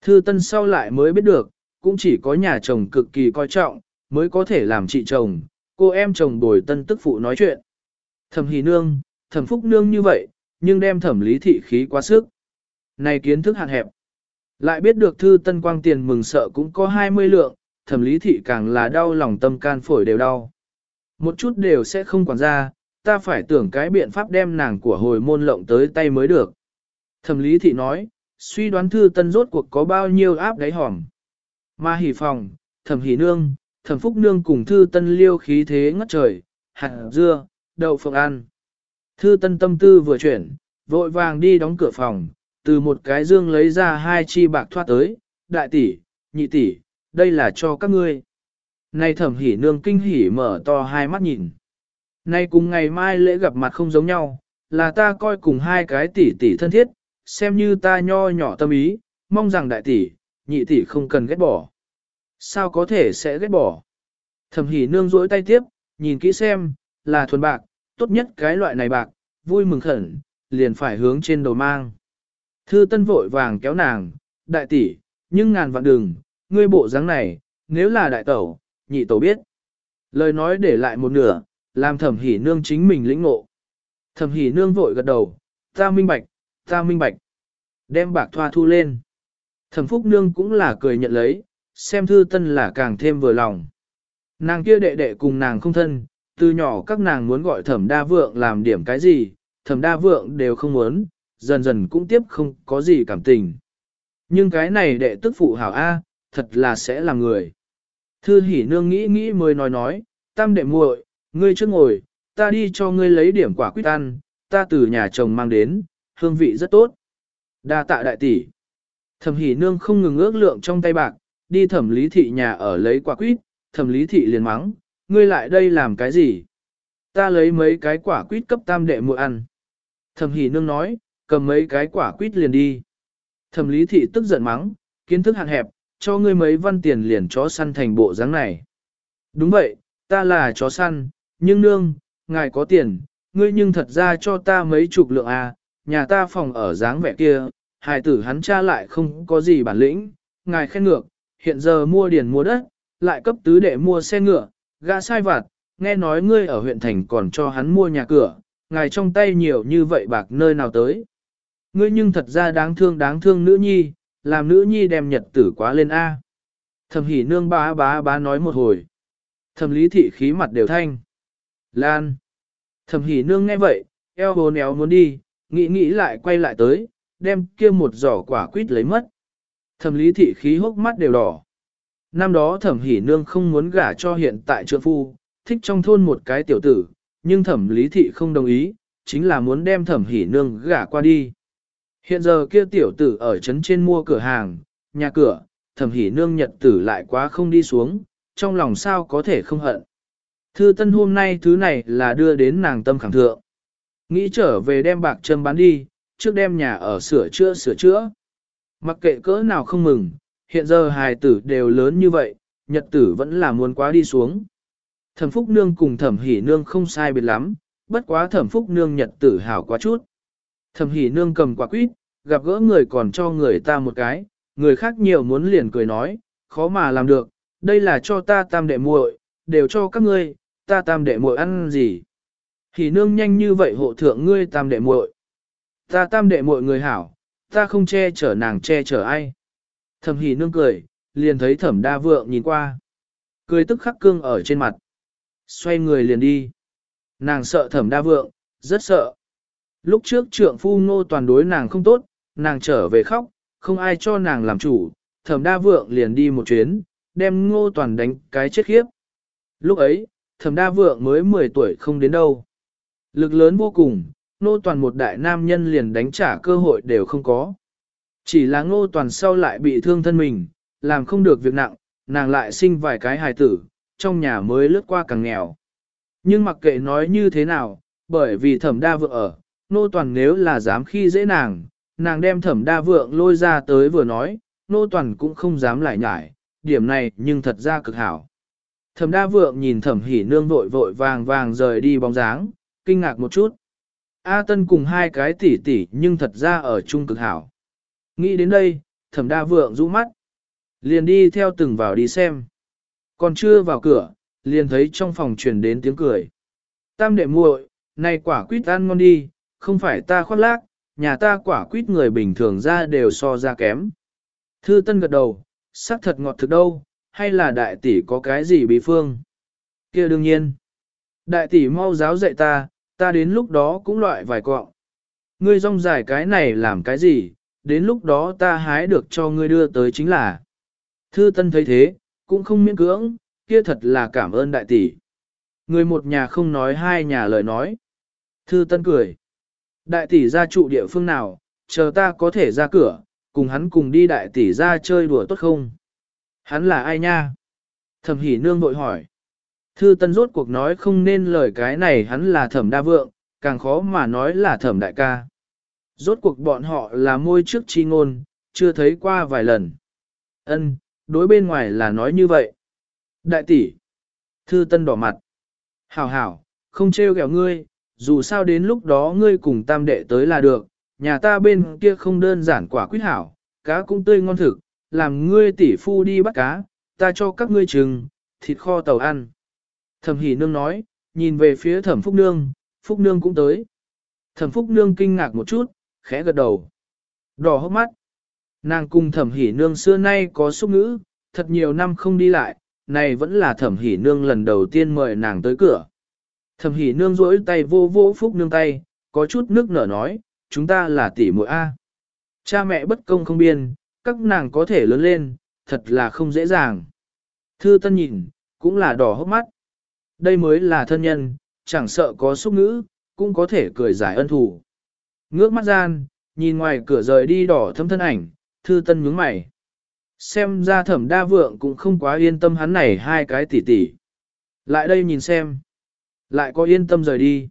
Thư tân sau lại mới biết được, cũng chỉ có nhà chồng cực kỳ coi trọng, mới có thể làm chị chồng, cô em chồng bồi tân tức phụ nói chuyện. Thẩm hỷ nương, thẩm phúc nương như vậy, nhưng đem thẩm lý thị khí quá sức. Này kiến thức hạn hẹp. Lại biết được thư tân quang tiền mừng sợ cũng có 20 lượng, thẩm lý thị càng là đau lòng tâm can phổi đều đau. Một chút đều sẽ không quản ra, ta phải tưởng cái biện pháp đem nàng của hồi môn lộng tới tay mới được. Thẩm lý thị nói, suy đoán thư tân rốt cuộc có bao nhiêu áp đáy hỏng? Mà hỉ phòng, thẩm hỉ nương, thẩm phúc nương cùng thư tân liêu khí thế ngất trời, hạt dưa, đậu phộng ăn. Thư tân tâm tư vừa chuyển, vội vàng đi đóng cửa phòng, từ một cái dương lấy ra hai chi bạc thoát tới, đại tỷ, nhị tỷ, đây là cho các ngươi. Này thẩm hỉ nương kinh hỉ mở to hai mắt nhìn. Nay cùng ngày mai lễ gặp mặt không giống nhau, là ta coi cùng hai cái tỷ tỷ thân thiết, xem như ta nho nhỏ tâm ý, mong rằng đại tỷ, nhị tỷ không cần ghét bỏ. Sao có thể sẽ ghét bỏ? Thẩm hỉ nương rỗi tay tiếp, nhìn kỹ xem, là thuần bạc, tốt nhất cái loại này bạc, vui mừng khẩn, liền phải hướng trên đầu mang. Thư tân vội vàng kéo nàng, đại tỷ, nhưng ngàn vạn đừng, ngươi bộ dáng này, nếu là đại tẩu, nhị tẩu biết. Lời nói để lại một nửa, làm thẩm hỉ nương chính mình lĩnh ngộ. Thẩm hỉ nương vội gật đầu, ta minh bạch, ta minh bạch. Đem bạc thoa thu lên. Thẩm phúc nương cũng là cười nhận lấy, xem thư tân là càng thêm vừa lòng. Nàng kia đệ đệ cùng nàng không thân, từ nhỏ các nàng muốn gọi thẩm đa vượng làm điểm cái gì, thẩm đa vượng đều không muốn, dần dần cũng tiếp không có gì cảm tình. Nhưng cái này đệ tức phụ hảo A, thật là sẽ là người. Thư hỉ nương nghĩ nghĩ mới nói nói, tam đệ muội, ngươi trước ngồi, ta đi cho ngươi lấy điểm quả quýt ăn, ta từ nhà chồng mang đến, hương vị rất tốt. Đa tạ đại tỷ. Thẩm hỉ nương không ngừng ước lượng trong tay bạc, đi thẩm lý thị nhà ở lấy quả quýt, thẩm lý thị liền mắng, ngươi lại đây làm cái gì? Ta lấy mấy cái quả quýt cấp tam đệ muội ăn. Thẩm hỉ nương nói, cầm mấy cái quả quýt liền đi. Thẩm lý thị tức giận mắng, kiến thức hạn hẹp, cho ngươi mấy văn tiền liền chó săn thành bộ dáng này. Đúng vậy, ta là chó săn, nhưng nương, ngài có tiền, ngươi nhưng thật ra cho ta mấy chục lượng à, nhà ta phòng ở dáng vẻ kia, hài tử hắn cha lại không có gì bản lĩnh, ngài khen ngược, hiện giờ mua điền mua đất, lại cấp tứ đệ mua xe ngựa, gã sai vặt, nghe nói ngươi ở huyện thành còn cho hắn mua nhà cửa, ngài trong tay nhiều như vậy bạc nơi nào tới. Ngươi nhưng thật ra đáng thương đáng thương nữ nhi, làm nữ nhi đem nhật tử quá lên A. Thẩm hỉ nương bá bá bá nói một hồi. Thẩm lý thị khí mặt đều thanh. Lan. Thẩm hỉ nương nghe vậy, eo hồn éo muốn đi, nghĩ nghĩ lại quay lại tới, đem kia một giỏ quả quýt lấy mất. Thẩm lý thị khí hốc mắt đều đỏ. Năm đó thẩm hỉ nương không muốn gả cho hiện tại trượng phu, thích trong thôn một cái tiểu tử, nhưng thẩm lý thị không đồng ý, chính là muốn đem thẩm hỉ nương gả qua đi. Hiện giờ kia tiểu tử ở trấn trên mua cửa hàng, nhà cửa, thẩm hỉ nương nhật tử lại quá không đi xuống, trong lòng sao có thể không hận. Thư tân hôm nay thứ này là đưa đến nàng tâm khẳng thượng. Nghĩ trở về đem bạc châm bán đi, trước đem nhà ở sửa chữa sửa chữa. Mặc kệ cỡ nào không mừng, hiện giờ hài tử đều lớn như vậy, nhật tử vẫn là muốn quá đi xuống. Thẩm Phúc Nương cùng Thẩm Hỷ Nương không sai biệt lắm, bất quá Thẩm Phúc Nương nhật tử hảo quá chút. Thẩm Hỷ Nương cầm quả quýt, gặp gỡ người còn cho người ta một cái, người khác nhiều muốn liền cười nói, khó mà làm được, đây là cho ta tam đệ muội, đều cho các ngươi, ta tam đệ muội ăn gì. Hỷ Nương nhanh như vậy hộ thượng ngươi tam đệ muội. Ta tam đệ muội người hảo, ta không che chở nàng che chở ai. Thẩm Hỷ Nương cười, liền thấy Thẩm Đa Vượng nhìn qua. Cười tức khắc cương ở trên mặt. Xoay người liền đi. Nàng sợ Thẩm Đa Vượng, rất sợ. Lúc trước trượng phu ngô toàn đối nàng không tốt, nàng trở về khóc, không ai cho nàng làm chủ, thẩm đa vượng liền đi một chuyến, đem ngô toàn đánh cái chết khiếp. Lúc ấy, thẩm đa vượng mới 10 tuổi không đến đâu. Lực lớn vô cùng, Nô toàn một đại nam nhân liền đánh trả cơ hội đều không có. Chỉ là ngô toàn sau lại bị thương thân mình, làm không được việc nặng, nàng lại sinh vài cái hài tử, trong nhà mới lướt qua càng nghèo. Nhưng mặc kệ nói như thế nào, bởi vì thẩm đa vượng ở, nô toàn nếu là dám khi dễ nàng, nàng đem thẩm đa vượng lôi ra tới vừa nói, nô toàn cũng không dám lại nhải, điểm này nhưng thật ra cực hảo. Thẩm đa vượng nhìn thẩm hỉ nương vội vội vàng vàng rời đi bóng dáng, kinh ngạc một chút. A tân cùng hai cái tỷ tỷ nhưng thật ra ở chung cực hảo. Nghĩ đến đây, thẩm đa vượng rũ mắt. Liền đi theo từng vào đi xem. Còn chưa vào cửa, liền thấy trong phòng truyền đến tiếng cười. Tam đệ muội, này quả quýt ăn ngon đi, không phải ta khoác lác, nhà ta quả quýt người bình thường ra đều so ra kém. Thư Tân gật đầu, sắc thật ngọt thực đâu, hay là đại tỷ có cái gì bí phương? Kia đương nhiên. Đại tỷ mau giáo dạy ta, ta đến lúc đó cũng loại vài cọng. Ngươi rong dài cái này làm cái gì, đến lúc đó ta hái được cho ngươi đưa tới chính là. Thư Tân thấy thế, cũng không miễn cưỡng, kia thật là cảm ơn đại tỷ. Người một nhà không nói hai nhà lời nói. Thư Tân cười. Đại tỷ ra trụ địa phương nào, chờ ta có thể ra cửa, cùng hắn cùng đi đại tỷ ra chơi đùa tốt không? Hắn là ai nha? Thẩm hỉ nương vội hỏi. Thư tân rốt cuộc nói không nên lời cái này hắn là thẩm đa vượng, càng khó mà nói là thẩm đại ca. Rốt cuộc bọn họ là môi trước chi ngôn, chưa thấy qua vài lần. Ân, đối bên ngoài là nói như vậy. Đại tỷ. Thư tân đỏ mặt. Hảo hảo, không trêu ghẹo ngươi, dù sao đến lúc đó ngươi cùng tam đệ tới là được, nhà ta bên kia không đơn giản quả quyết hảo, cá cũng tươi ngon thực, làm ngươi tỷ phu đi bắt cá, ta cho các ngươi trừng, thịt kho tàu ăn. Thẩm hỷ nương nói, nhìn về phía thẩm phúc nương, phúc nương cũng tới. Thẩm phúc nương kinh ngạc một chút, khẽ gật đầu. Đỏ hốc mắt. Nàng cùng thẩm hỷ nương xưa nay có xúc ngữ, thật nhiều năm không đi lại, này vẫn là thẩm hỷ nương lần đầu tiên mời nàng tới cửa. Thẩm Hỷ nương rỗi tay vô vô phúc nương tay, có chút nước nở nói, chúng ta là tỷ muội A. Cha mẹ bất công không biên, các nàng có thể lớn lên, thật là không dễ dàng. Thư tân nhìn, cũng là đỏ hốc mắt. Đây mới là thân nhân, chẳng sợ có xúc ngữ, cũng có thể cười giải ân thủ. Ngước mắt gian, nhìn ngoài cửa rời đi đỏ thâm thân ảnh, thư tân nhướng mày. Xem ra thẩm đa vượng cũng không quá yên tâm hắn này hai cái tỷ tỷ. Lại đây nhìn xem. Lại có yên tâm rời đi.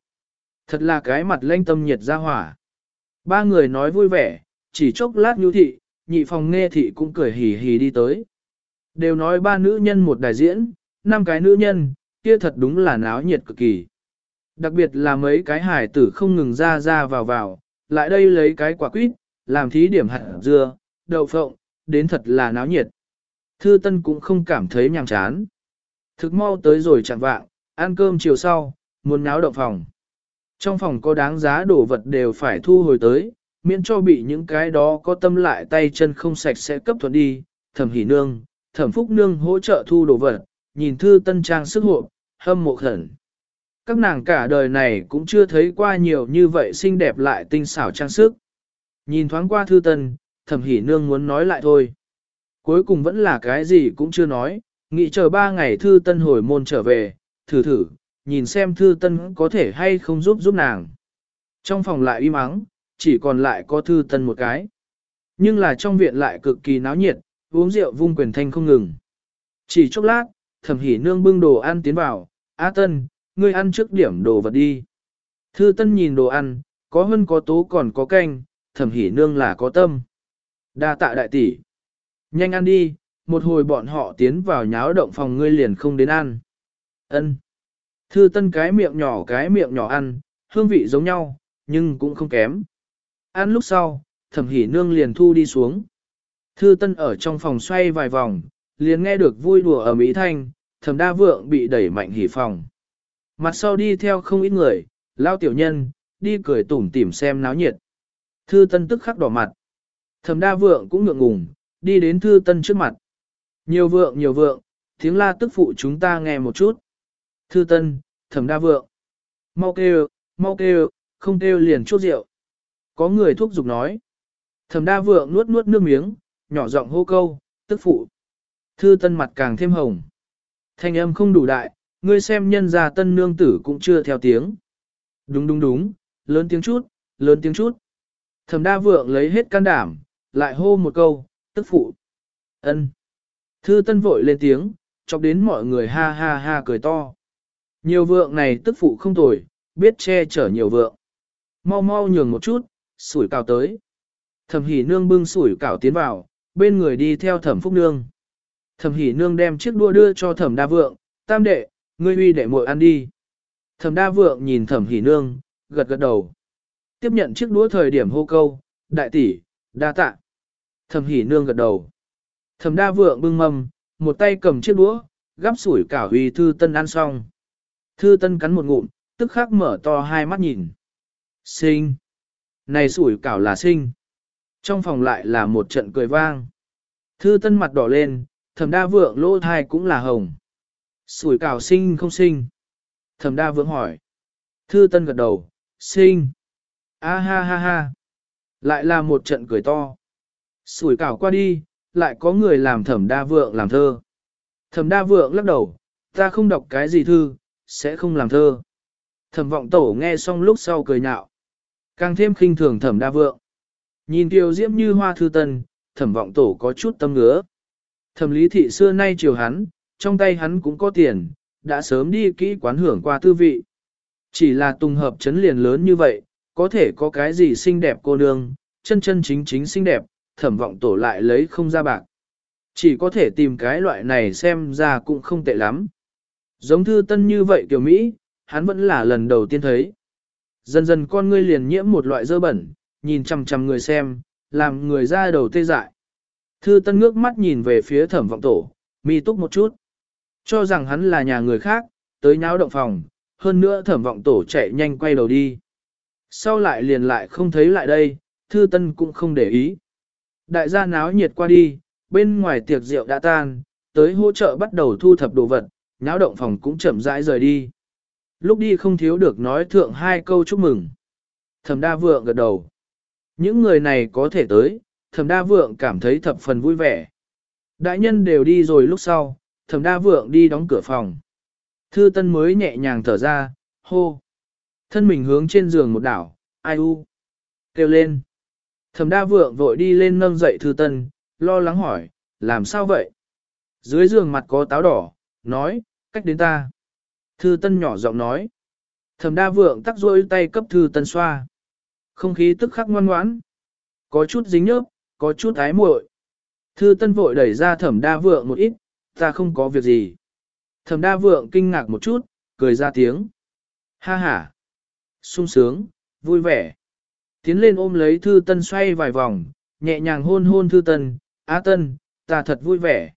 Thật là cái mặt lanh tâm nhiệt ra hỏa. Ba người nói vui vẻ, chỉ chốc lát nhu thị, nhị phòng nghe thị cũng cười hì hì đi tới. Đều nói ba nữ nhân một đại diễn, năm cái nữ nhân, kia thật đúng là náo nhiệt cực kỳ. Đặc biệt là mấy cái hải tử không ngừng ra ra vào vào, lại đây lấy cái quả quýt, làm thí điểm hạt dưa, đậu phộng, đến thật là náo nhiệt. Thư Tân cũng không cảm thấy nhàm chán. Thực mau tới rồi chẳng vạng, ăn cơm chiều sau, muốn náo động phòng. Trong phòng có đáng giá đồ vật đều phải thu hồi tới, miễn cho bị những cái đó có tâm lại tay chân không sạch sẽ cấp thuận đi, thẩm hỉ nương, thẩm phúc nương hỗ trợ thu đồ vật, nhìn thư tân trang sức hộ, hâm mộ khẩn. các nàng cả đời này cũng chưa thấy qua nhiều như vậy xinh đẹp lại tinh xảo trang sức. Nhìn thoáng qua thư tân, thẩm hỉ nương muốn nói lại thôi. Cuối cùng vẫn là cái gì cũng chưa nói, nghĩ chờ ba ngày thư tân hồi môn trở về, thử thử, nhìn xem thư tân có thể hay không giúp giúp nàng. Trong phòng lại im ắng, chỉ còn lại có thư tân một cái. Nhưng là trong viện lại cực kỳ náo nhiệt, uống rượu vung quyền thanh không ngừng. Chỉ chốc lát, thẩm hỉ nương bưng đồ ăn tiến vào, a Tân, ngươi ăn trước điểm đồ vật đi. Thư Tân nhìn đồ ăn, có hơn có tố còn có canh, thẩm hỉ nương là có tâm. Đa tạ đại tỷ. Nhanh ăn đi, một hồi bọn họ tiến vào nháo động phòng ngươi liền không đến ăn. Ân. Thư Tân cái miệng nhỏ cái miệng nhỏ ăn, hương vị giống nhau, nhưng cũng không kém. Ăn lúc sau, thẩm hỉ nương liền thu đi xuống. Thư Tân ở trong phòng xoay vài vòng, liền nghe được vui đùa ở Mỹ Thanh, thẩm đa vượng bị đẩy mạnh hỉ phòng. Mặt sau đi theo không ít người, lao tiểu nhân, đi cười tủm tỉm xem náo nhiệt. Thư Tân tức khắc đỏ mặt. Thẩm đa vượng cũng ngượng ngùng, đi đến Thư Tân trước mặt. Nhiều vượng nhiều vượng, tiếng la tức phụ chúng ta nghe một chút. Thư Tân, Thẩm đa vượng. Mau kêu, mau kêu, không kêu liền chốt rượu. Có người thúc giục nói. Thẩm đa vượng nuốt nuốt nước miếng, nhỏ giọng hô câu, tức phụ. Thư tân mặt càng thêm hồng. Thanh âm không đủ đại, ngươi xem nhân gia tân nương tử cũng chưa theo tiếng. Đúng đúng đúng, lớn tiếng chút, lớn tiếng chút. Thẩm đa vượng lấy hết can đảm, lại hô một câu, tức phụ. ân. Thư tân vội lên tiếng, chọc đến mọi người ha ha ha cười to. Nhiều vượng này tức phụ không tồi, biết che chở nhiều vượng. Mau mau nhường một chút, sủi cào tới. Thẩm hỉ nương bưng sủi cảo tiến vào, bên người đi theo thẩm phúc nương. Thẩm Hỷ nương đem chiếc đua đưa cho thẩm đa vượng, tam đệ, ngươi huy đệ muội ăn đi. Thẩm đa vượng nhìn thẩm Hỷ nương, gật gật đầu. Tiếp nhận chiếc đũa thời điểm hô câu, đại tỷ, đa tạ. Thẩm Hỷ nương gật đầu. Thẩm đa vượng bưng mâm, một tay cầm chiếc đũa, gắp sủi cảo huy thư tân ăn xong. Thư tân cắn một ngụm, tức khắc mở to hai mắt nhìn. Sinh! Này sủi cảo là sinh! Trong phòng lại là một trận cười vang. Thư tân mặt đỏ lên, thẩm đa vượng lỗ thai cũng là hồng. Sủi cảo sinh không sinh? Thẩm đa vượng hỏi. Thư tân gật đầu, sinh. A ha ha ha. Lại là một trận cười to. Sủi cảo qua đi, lại có người làm thẩm đa vượng làm thơ. Thẩm đa vượng lắc đầu, ta không đọc cái gì thư, sẽ không làm thơ. Thẩm vọng tổ nghe xong lúc sau cười nhạo. Càng thêm khinh thường thẩm đa vượng. Nhìn tiêu diễm như hoa thư tân, thẩm vọng tổ có chút tâm ngứa. Thẩm lý thị xưa nay chiều hắn, trong tay hắn cũng có tiền, đã sớm đi kỹ quán hưởng qua tư vị. Chỉ là tùng hợp chấn liền lớn như vậy, có thể có cái gì xinh đẹp cô nương, chân chân chính chính xinh đẹp, thẩm vọng tổ lại lấy không ra bạc. Chỉ có thể tìm cái loại này xem ra cũng không tệ lắm. Giống thư tân như vậy kiểu Mỹ, hắn vẫn là lần đầu tiên thấy. Dần dần con ngươi liền nhiễm một loại dơ bẩn, nhìn chằm chằm người xem, làm người ra đầu tê dại. Thư tân ngước mắt nhìn về phía thẩm vọng tổ, mi túc một chút. Cho rằng hắn là nhà người khác, tới nháo động phòng, hơn nữa thẩm vọng tổ chạy nhanh quay đầu đi. Sau lại liền lại không thấy lại đây, thư tân cũng không để ý. Đại gia náo nhiệt qua đi, bên ngoài tiệc rượu đã tan, tới hỗ trợ bắt đầu thu thập đồ vật, nháo động phòng cũng chậm rãi rời đi. Lúc đi không thiếu được nói thượng hai câu chúc mừng. Thẩm đa vượng gật đầu. Những người này có thể tới, thẩm đa vượng cảm thấy thập phần vui vẻ. Đại nhân đều đi rồi lúc sau, thẩm đa vượng đi đóng cửa phòng. Thư tân mới nhẹ nhàng thở ra, hô. Thân mình hướng trên giường một đảo, ai u. Kêu lên. Thẩm đa vượng vội đi lên nâng dậy thư tân, lo lắng hỏi, làm sao vậy? Dưới giường mặt có táo đỏ, nói, cách đến ta. Thư tân nhỏ giọng nói. Thẩm đa vượng tắc rôi tay cấp thư tân xoa. Không khí tức khắc ngoan ngoãn. Có chút dính nhớp, có chút ái muội. Thư tân vội đẩy ra thẩm đa vượng một ít, ta không có việc gì. Thẩm đa vượng kinh ngạc một chút, cười ra tiếng. Ha ha. sung sướng, vui vẻ. Tiến lên ôm lấy thư tân xoay vài vòng, nhẹ nhàng hôn hôn thư tân, á tân, ta thật vui vẻ.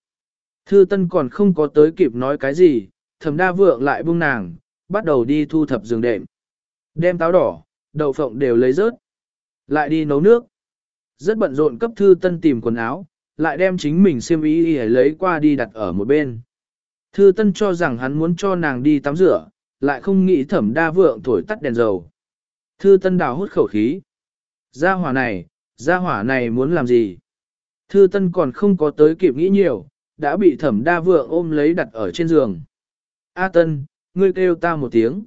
Thư tân còn không có tới kịp nói cái gì, thẩm đa vượng lại buông nàng, bắt đầu đi thu thập giường đệm. Đem táo đỏ, đậu phộng đều lấy rớt. Lại đi nấu nước. Rất bận rộn cấp thư tân tìm quần áo, lại đem chính mình xiêm y lấy qua đi đặt ở một bên. Thư tân cho rằng hắn muốn cho nàng đi tắm rửa, lại không nghĩ thẩm đa vượng thổi tắt đèn dầu. Thư tân đào hút khẩu khí. Gia hỏa này, gia hỏa này muốn làm gì? Thư tân còn không có tới kịp nghĩ nhiều, đã bị thẩm đa vượng ôm lấy đặt ở trên giường. A tân, ngươi kêu ta một tiếng.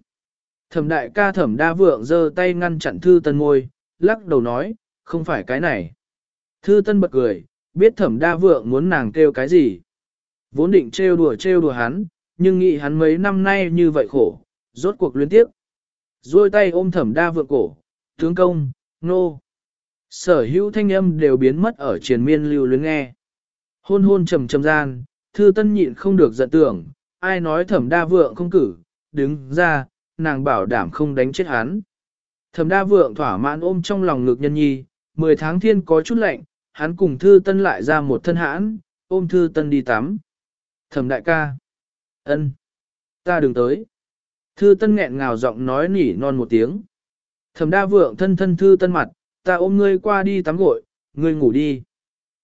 Thẩm đại ca thẩm đa vượng giơ tay ngăn chặn thư tân ngôi, lắc đầu nói, không phải cái này. Thư tân bật cười, biết thẩm đa vượng muốn nàng kêu cái gì. Vốn định trêu đùa trêu đùa hắn, nhưng nghĩ hắn mấy năm nay như vậy khổ, rốt cuộc luyến tiếp. Rồi tay ôm thẩm đa vượng cổ, tướng công, nô. Sở hữu thanh âm đều biến mất ở triền miên lưu luyến nghe. Hôn hôn trầm trầm gian, thư tân nhịn không được giận tưởng, ai nói thẩm đa vượng không cử, đứng ra, nàng bảo đảm không đánh chết hắn. Thẩm đa vượng thỏa mãn ôm trong lòng ngực nhân nhi, mười tháng thiên có chút lạnh, hắn cùng thư tân lại ra một thân hãn, ôm thư tân đi tắm. Thẩm đại ca. ân, Ta đừng tới. Thư tân nghẹn ngào giọng nói nỉ non một tiếng. Thẩm đa vượng thân thân thư tân mặt, ta ôm ngươi qua đi tắm gội, ngươi ngủ đi.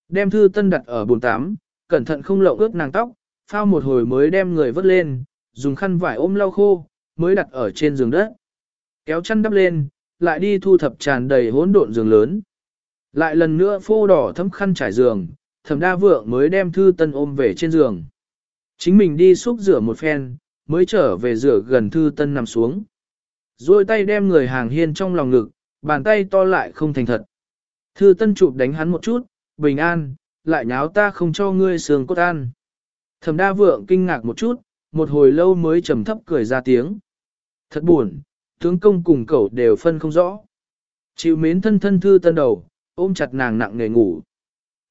Đem thư tân đặt ở bồn tắm, cẩn thận không lộng ướt nàng tóc, phao một hồi mới đem người vớt lên, dùng khăn vải ôm lau khô, mới đặt ở trên giường đất. Kéo chăn đắp lên, lại đi thu thập tràn đầy hỗn độn giường lớn. Lại lần nữa phô đỏ thấm khăn trải giường, thẩm đa vượng mới đem thư tân ôm về trên giường. Chính mình đi xúc rửa một phen, mới trở về rửa gần thư tân nằm xuống. Rồi tay đem người hàng hiên trong lòng ngực, bàn tay to lại không thành thật. Thư tân chụp đánh hắn một chút, bình an, lại nháo ta không cho ngươi sườn cốt ăn. Thẩm đa vượng kinh ngạc một chút, một hồi lâu mới trầm thấp cười ra tiếng. Thật buồn, tướng công cùng cậu đều phân không rõ. Chịu mến thân thân thư tân đầu, ôm chặt nàng nặng nề ngủ.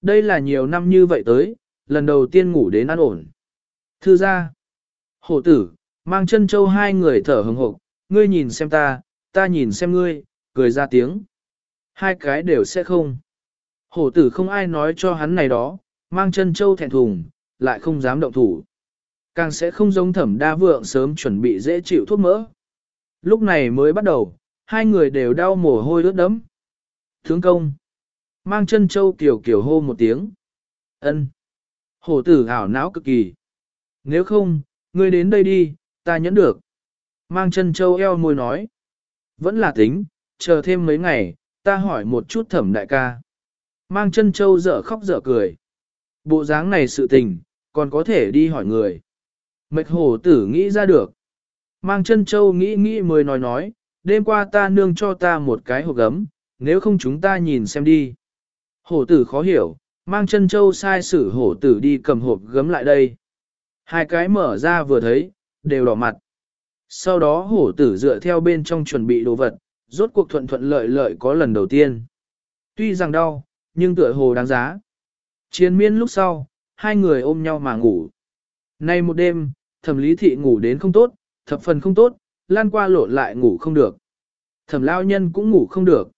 Đây là nhiều năm như vậy tới, lần đầu tiên ngủ đến an ổn. Thư ra, hổ tử, mang chân châu hai người thở hừng hộp, ngươi nhìn xem ta, ta nhìn xem ngươi, cười ra tiếng. Hai cái đều sẽ không. Hổ tử không ai nói cho hắn này đó, mang chân châu thẹn thùng, lại không dám động thủ. Càng sẽ không giống thẩm đa vượng sớm chuẩn bị dễ chịu thuốc mỡ. Lúc này mới bắt đầu, hai người đều đau mồ hôi ướt đẫm. Thướng công. Mang chân châu kiểu kiểu hô một tiếng. ân Hổ tử ảo não cực kỳ. Nếu không, ngươi đến đây đi, ta nhẫn được. Mang chân châu eo môi nói. Vẫn là tính, chờ thêm mấy ngày, ta hỏi một chút thẩm đại ca. Mang chân châu dở khóc dở cười. Bộ dáng này sự tình, còn có thể đi hỏi người. Mệt hổ tử nghĩ ra được. Mang chân châu nghĩ nghĩ mới nói nói, đêm qua ta nương cho ta một cái hộp gấm, nếu không chúng ta nhìn xem đi. Hổ tử khó hiểu, mang chân châu sai sử hổ tử đi cầm hộp gấm lại đây. Hai cái mở ra vừa thấy, đều đỏ mặt. Sau đó hổ tử dựa theo bên trong chuẩn bị đồ vật, rốt cuộc thuận thuận lợi lợi có lần đầu tiên. Tuy rằng đau, nhưng tựa hồ đáng giá. Chiến miên lúc sau, hai người ôm nhau mà ngủ. Nay một đêm, thẩm lý thị ngủ đến không tốt, thập phần không tốt, lan qua lộn lại ngủ không được. Thẩm lao nhân cũng ngủ không được.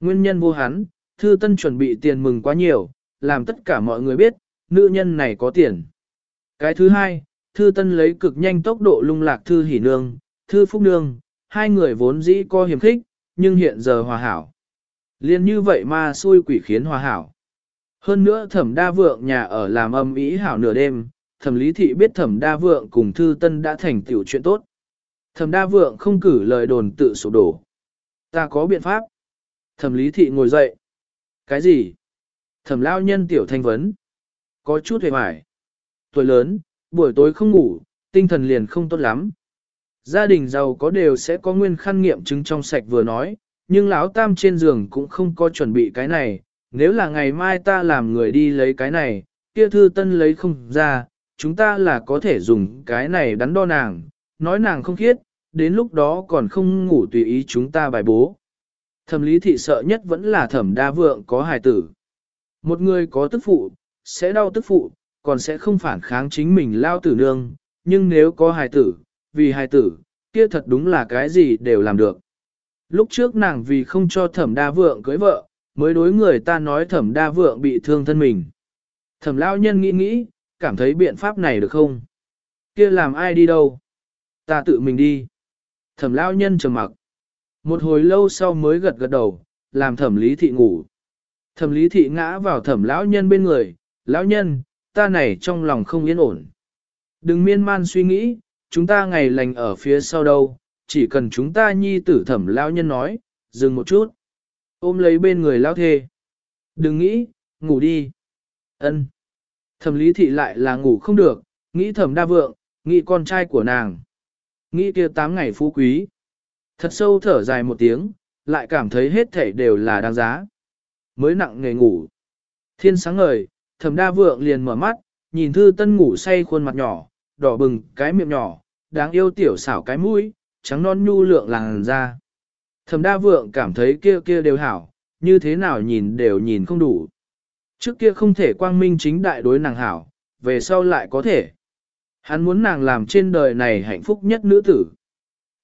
Nguyên nhân vô hắn, thư tân chuẩn bị tiền mừng quá nhiều, làm tất cả mọi người biết, nữ nhân này có tiền. Cái thứ hai, thư tân lấy cực nhanh tốc độ lung lạc thư hỉ nương, thư phúc nương, hai người vốn dĩ co hiểm khích, nhưng hiện giờ hòa hảo. Liên như vậy mà xui quỷ khiến hòa hảo. Hơn nữa thẩm đa vượng nhà ở làm âm ý hảo nửa đêm, thẩm lý thị biết thẩm đa vượng cùng thư tân đã thành tiểu chuyện tốt. Thẩm đa vượng không cử lời đồn tự sổ đổ. Ta có biện pháp. Thẩm lý thị ngồi dậy. Cái gì? Thẩm lao nhân tiểu thanh vấn. Có chút hề hoài. Tuổi lớn, buổi tối không ngủ, tinh thần liền không tốt lắm. Gia đình giàu có đều sẽ có nguyên khăn nghiệm chứng trong sạch vừa nói, nhưng lão tam trên giường cũng không có chuẩn bị cái này, nếu là ngày mai ta làm người đi lấy cái này, kia thư tân lấy không ra, chúng ta là có thể dùng cái này đắn đo nàng, nói nàng không khiết, đến lúc đó còn không ngủ tùy ý chúng ta bài bố. Thẩm lý thị sợ nhất vẫn là thẩm đa vượng có hài tử. Một người có tức phụ, sẽ đau tức phụ, còn sẽ không phản kháng chính mình lao tử nương, nhưng nếu có hài tử, vì hài tử, kia thật đúng là cái gì đều làm được. Lúc trước nàng vì không cho thẩm đa vượng cưới vợ, mới đối người ta nói thẩm đa vượng bị thương thân mình. Thẩm lao nhân nghĩ nghĩ, cảm thấy biện pháp này được không? Kia làm ai đi đâu? Ta tự mình đi. Thẩm lao nhân trầm mặc. Một hồi lâu sau mới gật gật đầu, làm thẩm lý thị ngủ. Thẩm lý thị ngã vào thẩm lão nhân bên người, lão nhân, ta này trong lòng không yên ổn. Đừng miên man suy nghĩ, chúng ta ngày lành ở phía sau đâu, chỉ cần chúng ta nhi tử thẩm lão nhân nói, dừng một chút. Ôm lấy bên người lão thê. Đừng nghĩ, ngủ đi. ân Thẩm lý thị lại là ngủ không được, nghĩ thẩm đa vượng, nghĩ con trai của nàng. Nghĩ kia tám ngày phú quý. Thật sâu thở dài một tiếng, lại cảm thấy hết thảy đều là đáng giá. Mới nặng nghề ngủ. Thiên sáng ngời, thẩm đa vượng liền mở mắt, nhìn thư tân ngủ say khuôn mặt nhỏ, đỏ bừng cái miệng nhỏ, đáng yêu tiểu xảo cái mũi, trắng non nhu lượng làng ra. Thẩm đa vượng cảm thấy kia kia đều hảo, như thế nào nhìn đều nhìn không đủ. Trước kia không thể quang minh chính đại đối nàng hảo, về sau lại có thể. Hắn muốn nàng làm trên đời này hạnh phúc nhất nữ tử.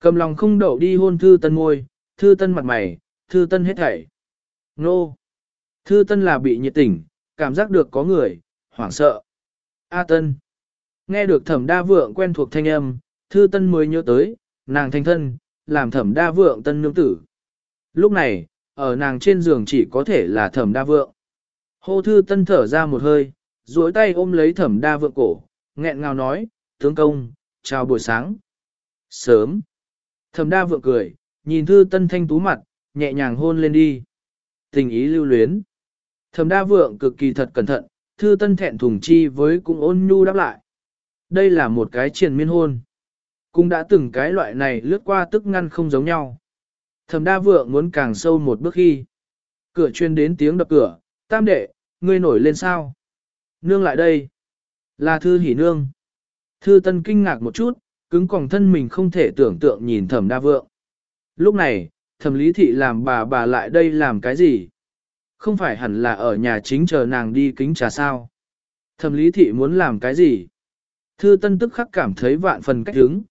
Cầm lòng không đậu đi hôn thư tân ngôi, thư tân mặt mày, thư tân hết thảy. Nô! Thư tân là bị nhiệt tỉnh, cảm giác được có người, hoảng sợ. A tân! Nghe được thẩm đa vượng quen thuộc thanh âm, thư tân mới nhớ tới, nàng thanh thân, làm thẩm đa vượng tân nương tử. Lúc này, ở nàng trên giường chỉ có thể là thẩm đa vượng. Hô thư tân thở ra một hơi, duỗi tay ôm lấy thẩm đa vượng cổ, nghẹn ngào nói, tướng công, chào buổi sáng. Sớm. Thẩm đa vượng cười, nhìn thư tân thanh tú mặt, nhẹ nhàng hôn lên đi. Tình ý lưu luyến. Thẩm đa vượng cực kỳ thật cẩn thận, thư tân thẹn thùng chi với cũng ôn nhu đáp lại. Đây là một cái triền miên hôn. Cũng đã từng cái loại này lướt qua tức ngăn không giống nhau. Thẩm đa vượng muốn càng sâu một bước khi. Cửa chuyên đến tiếng đập cửa, tam đệ, ngươi nổi lên sao? Nương lại đây. Là thư hỉ nương. Thư tân kinh ngạc một chút, cứng còng thân mình không thể tưởng tượng nhìn thẩm đa vượng. Lúc này, thẩm lý thị làm bà bà lại đây làm cái gì? Không phải hẳn là ở nhà chính chờ nàng đi kính trà sao? Thẩm lý thị muốn làm cái gì? Thư tân tức khắc cảm thấy vạn phần cách hứng.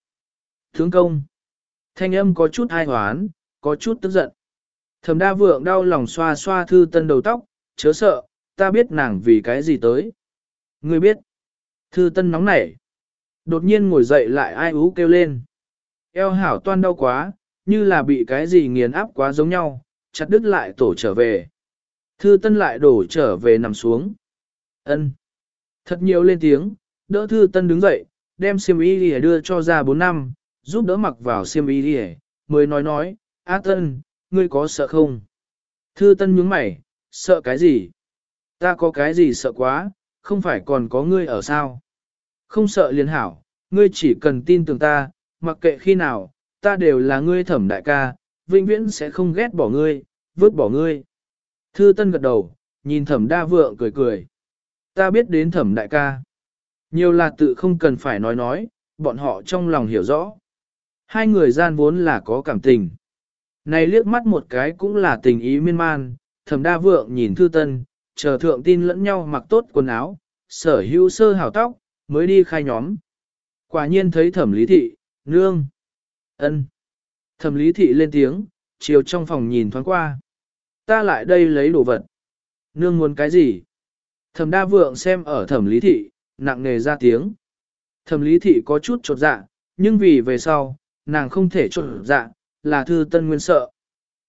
Thướng công. Thanh âm có chút ai hoán, có chút tức giận. Thẩm đa vượng đau lòng xoa xoa thư tân đầu tóc, chớ sợ, ta biết nàng vì cái gì tới. Ngươi biết. Thư tân nóng nảy. Đột nhiên ngồi dậy lại ai ú kêu lên. Eo hảo toan đau quá, như là bị cái gì nghiền áp quá giống nhau, chặt đứt lại tổ trở về. Thư tân lại đổ trở về nằm xuống. ân Thật nhiều lên tiếng, đỡ thư tân đứng dậy, đem xiêm y đi đưa cho ra 4 năm, giúp đỡ mặc vào xiêm y đi mới nói nói, A tân, ngươi có sợ không? Thư tân nhướng mày, sợ cái gì? Ta có cái gì sợ quá, không phải còn có ngươi ở sao? Không sợ liền hảo, ngươi chỉ cần tin tưởng ta, mặc kệ khi nào, ta đều là ngươi thẩm đại ca, vĩnh viễn sẽ không ghét bỏ ngươi, vứt bỏ ngươi. Thư Tân gật đầu, nhìn thẩm đa vượng cười cười. Ta biết đến thẩm đại ca. Nhiều là tự không cần phải nói nói, bọn họ trong lòng hiểu rõ. Hai người gian vốn là có cảm tình. Này liếc mắt một cái cũng là tình ý miên man, thẩm đa vượng nhìn thư tân, chờ thượng tin lẫn nhau mặc tốt quần áo, sở hữu sơ hào tóc, mới đi khai nhóm. Quả nhiên thấy thẩm lý thị, nương, ân. Thẩm lý thị lên tiếng, chiều trong phòng nhìn thoáng qua. Ta lại đây lấy đồ vật. Nương muốn cái gì? Thẩm đa vượng xem ở thẩm lý thị, nặng nề ra tiếng. Thẩm lý thị có chút trột dạ, nhưng vì về sau, nàng không thể trột dạ, là thư tân nguyên sợ.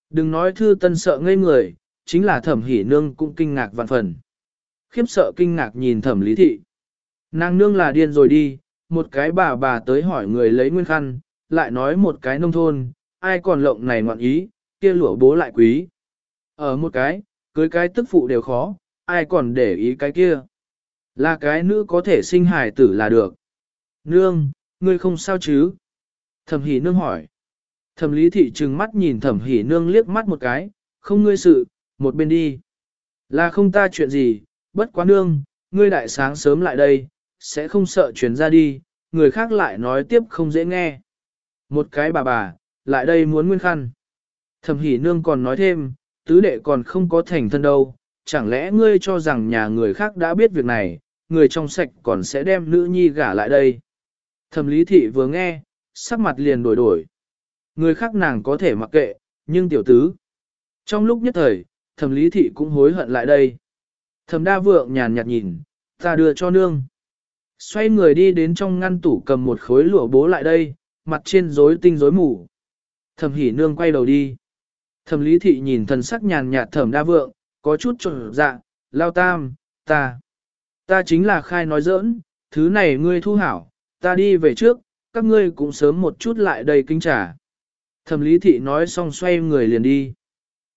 Đừng nói thư tân sợ ngây người, chính là thẩm hỉ nương cũng kinh ngạc vạn phần. Khiếp sợ kinh ngạc nhìn thẩm lý thị. Nàng nương là điên rồi đi, một cái bà bà tới hỏi người lấy nguyên khăn, lại nói một cái nông thôn, ai còn lộng này ngoạn ý, kia lụa bố lại quý. Ở một cái, cưới cái tức phụ đều khó, ai còn để ý cái kia. Là cái nữ có thể sinh hài tử là được. Nương, ngươi không sao chứ? Thẩm Hỷ nương hỏi. Thẩm lý thị trừng mắt nhìn thẩm Hỷ nương liếc mắt một cái, không ngươi sự, một bên đi. Là không ta chuyện gì, bất quá nương, ngươi đại sáng sớm lại đây, sẽ không sợ chuyển ra đi, người khác lại nói tiếp không dễ nghe. Một cái bà bà, lại đây muốn nguyên khăn. Thẩm hỉ nương còn nói thêm, tứ đệ còn không có thành thân đâu, chẳng lẽ ngươi cho rằng nhà người khác đã biết việc này, người trong sạch còn sẽ đem nữ nhi gả lại đây. Thẩm lý thị vừa nghe, sắc mặt liền đổi đổi. Người khác nàng có thể mặc kệ, nhưng tiểu tứ. Trong lúc nhất thời, thẩm lý thị cũng hối hận lại đây. Thẩm đa vượng nhàn nhạt nhìn, ta đưa cho nương. Xoay người đi đến trong ngăn tủ cầm một khối lụa bố lại đây, mặt trên rối tinh rối mù. Thẩm hỉ nương quay đầu đi. Thẩm lý thị nhìn thần sắc nhàn nhạt thẩm đa vượng, có chút trộn dạ, lao tam, ta. Ta chính là khai nói giỡn, thứ này ngươi thu hảo, ta đi về trước, các ngươi cũng sớm một chút lại đây kinh trả. Thẩm lý thị nói xong xoay người liền đi.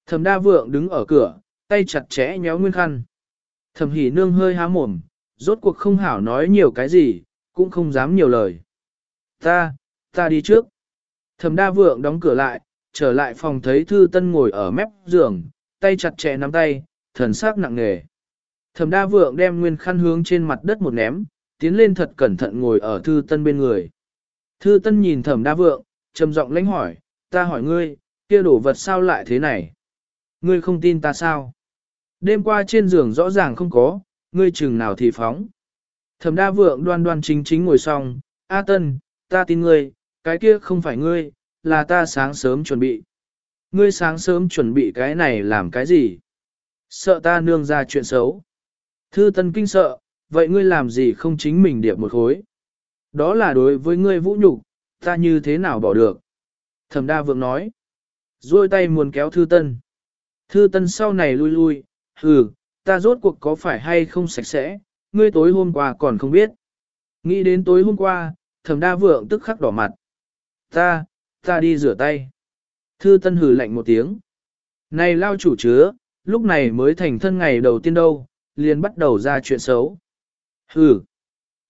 Thẩm đa vượng đứng ở cửa, tay chặt chẽ nhéo nguyên khăn. Thẩm hỉ nương hơi há mồm, rốt cuộc không hảo nói nhiều cái gì, cũng không dám nhiều lời. Ta, ta đi trước. Thẩm đa vượng đóng cửa lại, trở lại phòng thấy thư tân ngồi ở mép giường, tay chặt chẽ nắm tay, thần sắc nặng nề. Thẩm đa vượng đem nguyên khăn hướng trên mặt đất một ném, tiến lên thật cẩn thận ngồi ở thư tân bên người. Thư tân nhìn thẩm đa vượng, trầm giọng lãnh hỏi, ta hỏi ngươi, kia đổ vật sao lại thế này? Ngươi không tin ta sao? Đêm qua trên giường rõ ràng không có, ngươi chừng nào thì phóng. Thẩm đa vượng đoan đoan chính chính ngồi xong, A Tân, ta tin ngươi, cái kia không phải ngươi, là ta sáng sớm chuẩn bị. Ngươi sáng sớm chuẩn bị cái này làm cái gì? Sợ ta nương ra chuyện xấu. Thư Tân kinh sợ, vậy ngươi làm gì không chính mình điệp một khối? Đó là đối với ngươi vũ nhục, ta như thế nào bỏ được? Thẩm đa vượng nói. Rồi tay muốn kéo Thư Tân. Thư Tân sau này lui lui, hừ, ta rốt cuộc có phải hay không sạch sẽ, ngươi tối hôm qua còn không biết. Nghĩ đến tối hôm qua, thẩm đa vượng tức khắc đỏ mặt. Ta, ta đi rửa tay. Thư Tân hừ lạnh một tiếng. Này lao chủ chứa, lúc này mới thành thân ngày đầu tiên đâu, liền bắt đầu ra chuyện xấu. Hừ.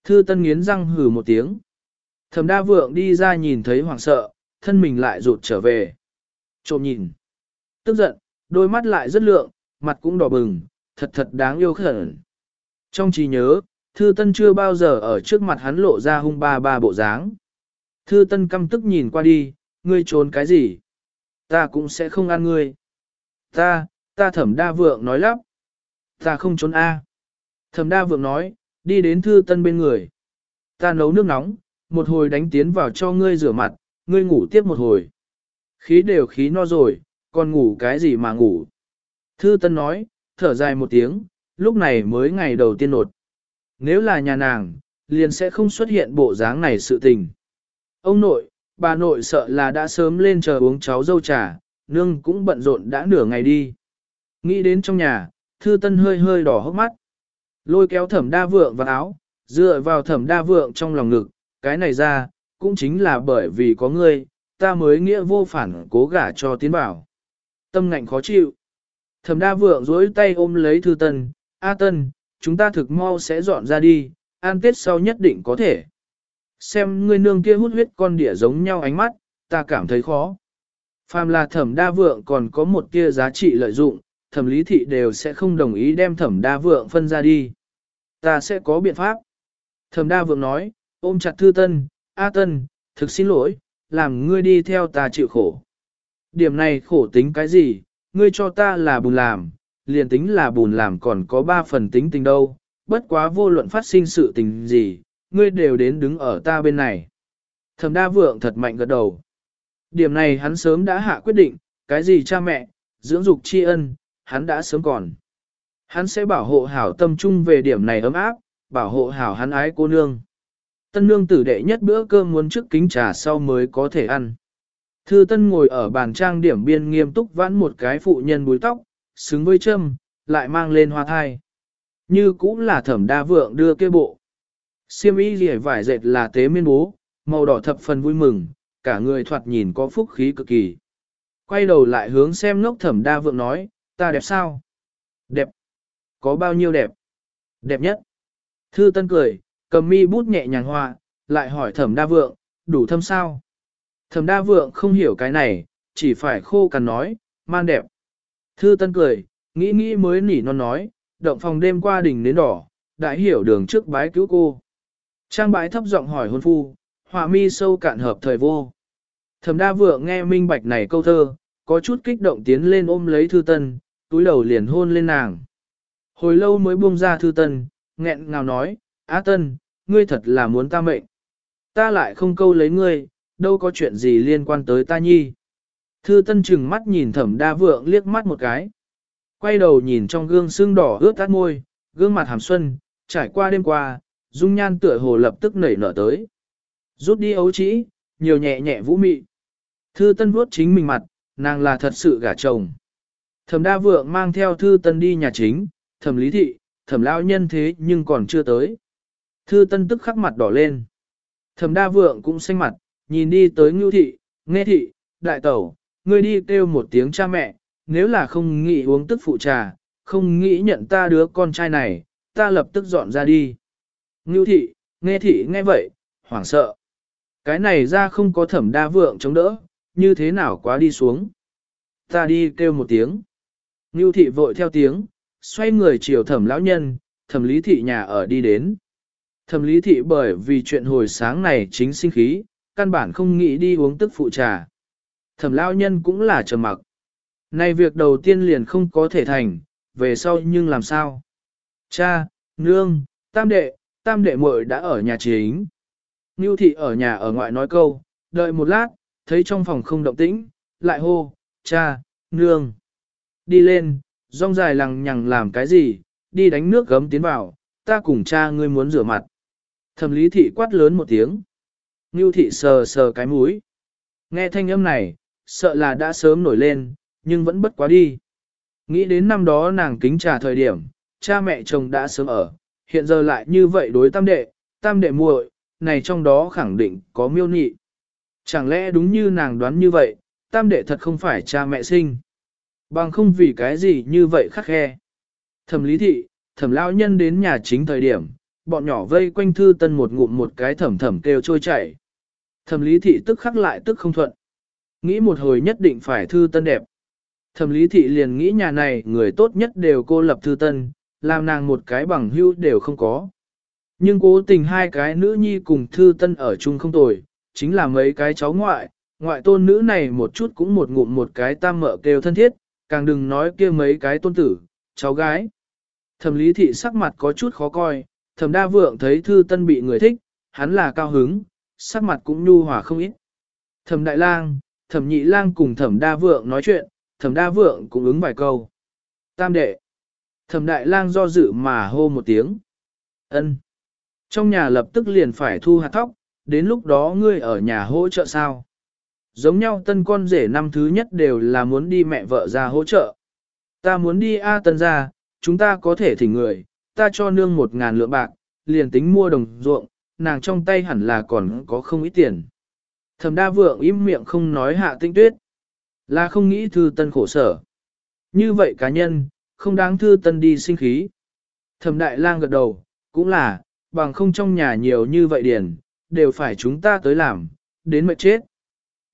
Thư Tân nghiến răng hừ một tiếng. Thẩm đa vượng đi ra nhìn thấy hoảng sợ, thân mình lại rụt trở về. Trộm nhìn. Tức giận, đôi mắt lại rất lượng, mặt cũng đỏ bừng, thật thật đáng yêu khẩn. Trong trí nhớ, Thư Tân chưa bao giờ ở trước mặt hắn lộ ra hung ba ba bộ dáng. Thư Tân căm tức nhìn qua đi, ngươi trốn cái gì? Ta cũng sẽ không ăn ngươi. Ta, ta thẩm đa vượng nói lắp. Ta không trốn A. Thẩm đa vượng nói, đi đến Thư Tân bên người. Ta nấu nước nóng, một hồi đánh tiến vào cho ngươi rửa mặt, ngươi ngủ tiếp một hồi. Khí đều khí no rồi, còn ngủ cái gì mà ngủ. Thư Tân nói, thở dài một tiếng, lúc này mới ngày đầu tiên nột. Nếu là nhà nàng, liền sẽ không xuất hiện bộ dáng này sự tình. Ông nội, bà nội sợ là đã sớm lên chờ uống cháu dâu trà, nương cũng bận rộn đã nửa ngày đi. Nghĩ đến trong nhà, Thư Tân hơi hơi đỏ hốc mắt. Lôi kéo thẩm đa vượng vào áo, dựa vào thẩm đa vượng trong lòng ngực, cái này ra, cũng chính là bởi vì có ngươi, ta mới nghĩa vô phản cố gả cho tiến bảo. Tâm ngạnh khó chịu. Thẩm đa vượng dối tay ôm lấy thư tân, A tân, chúng ta thực mau sẽ dọn ra đi, an tết sau nhất định có thể. Xem người nương kia hút huyết con đỉa giống nhau ánh mắt, ta cảm thấy khó. Phàm là thẩm đa vượng còn có một kia giá trị lợi dụng, thẩm lý thị đều sẽ không đồng ý đem thẩm đa vượng phân ra đi. Ta sẽ có biện pháp. Thẩm đa vượng nói, ôm chặt thư tân, A tân, thực xin lỗi, làm ngươi đi theo ta chịu khổ. Điểm này khổ tính cái gì, ngươi cho ta là bùn làm, liền tính là bùn làm còn có ba phần tính tình đâu, bất quá vô luận phát sinh sự tình gì, ngươi đều đến đứng ở ta bên này. Thẩm đa vượng thật mạnh gật đầu. Điểm này hắn sớm đã hạ quyết định, cái gì cha mẹ, dưỡng dục tri ân, hắn đã sớm còn. Hắn sẽ bảo hộ hảo tâm trung về điểm này ấm áp, bảo hộ hảo hắn ái cô nương. Tân nương tử đệ nhất bữa cơm muốn trước kính trà sau mới có thể ăn. Thư Tân ngồi ở bàn trang điểm biên nghiêm túc vãn một cái phụ nhân búi tóc, xứng với châm, lại mang lên hoa thai. Như cũng là thẩm đa vượng đưa kia bộ. Siêm y liễu vải dệt là tế miên bố, màu đỏ thập phần vui mừng, cả người thoạt nhìn có phúc khí cực kỳ. Quay đầu lại hướng xem ngốc thẩm đa vượng nói, ta đẹp sao? Đẹp. Có bao nhiêu đẹp? Đẹp nhất. Thư Tân cười, cầm mi bút nhẹ nhàng họa, lại hỏi thẩm đa vượng, đủ thâm sao? Thẩm đa vượng không hiểu cái này, chỉ phải khô cằn nói, man đẹp. Thư tân cười, nghĩ nghĩ mới nỉ non nói, động phòng đêm qua đỉnh đến đỏ, đại hiểu đường trước bái cứu cô. Trang bái thấp giọng hỏi hôn phu, họa mi sâu cạn hợp thời vô. Thẩm đa vượng nghe minh bạch này câu thơ, có chút kích động tiến lên ôm lấy thư tân, túi đầu liền hôn lên nàng. Hồi lâu mới buông ra thư tân, nghẹn ngào nói, Á tân, ngươi thật là muốn ta mệnh. Ta lại không câu lấy ngươi, đâu có chuyện gì liên quan tới ta nhi. Thư tân chừng mắt nhìn thẩm đa vượng liếc mắt một cái. Quay đầu nhìn trong gương xương đỏ ướt tắt môi, gương mặt hàm xuân, trải qua đêm qua, dung nhan tựa hồ lập tức nảy nở tới. Rút đi ấu trĩ, nhiều nhẹ nhẹ vũ mị. Thư tân vuốt chính mình mặt, nàng là thật sự gả chồng. Thẩm đa vượng mang theo thư tân đi nhà chính, thẩm lý thị, thẩm lão nhân thế nhưng còn chưa tới. Thư tân tức khắc mặt đỏ lên. Thẩm đa vượng cũng xanh mặt, nhìn đi tới ngưu thị, nghe thị, đại tẩu, ngươi đi kêu một tiếng cha mẹ, nếu là không nghĩ uống tức phụ trà, không nghĩ nhận ta đứa con trai này, ta lập tức dọn ra đi. Ngưu thị, nghe thị nghe vậy, hoảng sợ. Cái này ra không có thẩm đa vượng chống đỡ, như thế nào quá đi xuống. Ta đi kêu một tiếng. Ngưu thị vội theo tiếng, xoay người chiều thẩm lão nhân, thẩm lý thị nhà ở đi đến. Thẩm lý thị bởi vì chuyện hồi sáng này chính sinh khí, căn bản không nghĩ đi uống tức phụ trà. Thẩm lão nhân cũng là trầm mặc. Nay việc đầu tiên liền không có thể thành, về sau nhưng làm sao? Cha, nương, tam đệ, tam đệ muội đã ở nhà chính. Nưu thị ở nhà ở ngoại nói câu, đợi một lát, thấy trong phòng không động tĩnh, lại hô, cha, nương. Đi lên, rong dài lằng nhằng làm cái gì, đi đánh nước gấm tiến vào, ta cùng cha ngươi muốn rửa mặt. Thẩm lý thị quát lớn một tiếng. Ngưu thị sờ sờ cái mũi. Nghe thanh âm này, sợ là đã sớm nổi lên, nhưng vẫn bất quá đi. Nghĩ đến năm đó nàng kính trà thời điểm, cha mẹ chồng đã sớm ở, hiện giờ lại như vậy đối tam đệ, tam đệ muội, này trong đó khẳng định có miêu nị. Chẳng lẽ đúng như nàng đoán như vậy, tam đệ thật không phải cha mẹ sinh. Bằng không vì cái gì như vậy khắc khe. Thẩm lý thị, thẩm lão nhân đến nhà chính thời điểm, bọn nhỏ vây quanh thư tân một ngụm một cái thẩm thẩm kêu trôi chảy. Thẩm lý thị tức khắc lại tức không thuận. Nghĩ một hồi nhất định phải thư tân đẹp. Thẩm lý thị liền nghĩ nhà này người tốt nhất đều cô lập thư tân, làm nàng một cái bằng hưu đều không có. Nhưng cố tình hai cái nữ nhi cùng thư tân ở chung không tồi, chính là mấy cái cháu ngoại, ngoại tôn nữ này một chút cũng một ngụm một cái tam mợ kêu thân thiết, càng đừng nói kia mấy cái tôn tử, cháu gái. Thẩm lý thị sắc mặt có chút khó coi, thẩm đa vượng thấy thư tân bị người thích, hắn là cao hứng, sắc mặt cũng nhu hòa không ít. Thẩm đại lang, thẩm nhị lang cùng thẩm đa vượng nói chuyện, thẩm đa vượng cũng ứng vài câu. Tam đệ. Thẩm đại lang do dự mà hô một tiếng. ân Trong nhà lập tức liền phải thu hạt thóc, đến lúc đó ngươi ở nhà hỗ trợ sao? Giống nhau tân con rể năm thứ nhất đều là muốn đi mẹ vợ ra hỗ trợ. Ta muốn đi A tân ra, chúng ta có thể thỉnh người, ta cho nương một ngàn lượng bạc, liền tính mua đồng ruộng, nàng trong tay hẳn là còn có không ít tiền. Thẩm đa vượng im miệng không nói hạ tinh tuyết. Là không nghĩ thư tân khổ sở. Như vậy cá nhân, không đáng thư tân đi sinh khí. Thẩm đại lang gật đầu, cũng là, bằng không trong nhà nhiều như vậy điền, đều phải chúng ta tới làm, đến mệt chết.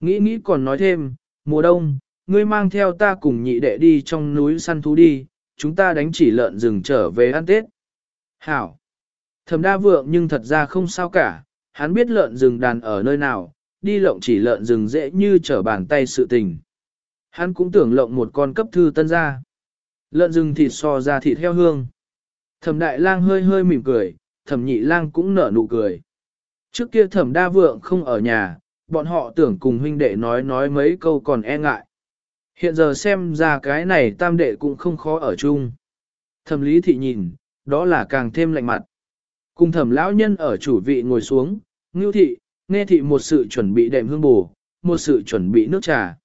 Nghĩ nghĩ còn nói thêm, mùa đông, ngươi mang theo ta cùng nhị đệ đi trong núi săn thú đi, chúng ta đánh chỉ lợn rừng trở về ăn Tết. Hảo! Thẩm đa vượng nhưng thật ra không sao cả, hắn biết lợn rừng đàn ở nơi nào, đi lộng chỉ lợn rừng dễ như trở bàn tay sự tình. Hắn cũng tưởng lộng một con cấp thư tân ra. Lợn rừng thịt so ra thịt heo hương. Thẩm đại lang hơi hơi mỉm cười, thẩm nhị lang cũng nở nụ cười. Trước kia thẩm đa vượng không ở nhà, bọn họ tưởng cùng huynh đệ nói nói mấy câu còn e ngại. Hiện giờ xem ra cái này tam đệ cũng không khó ở chung. Thẩm lý thị nhìn, đó là càng thêm lạnh mặt. Cùng thẩm lão nhân ở chủ vị ngồi xuống, ngưu thị, nghe thị một sự chuẩn bị đệm hương bù, một sự chuẩn bị nước trà.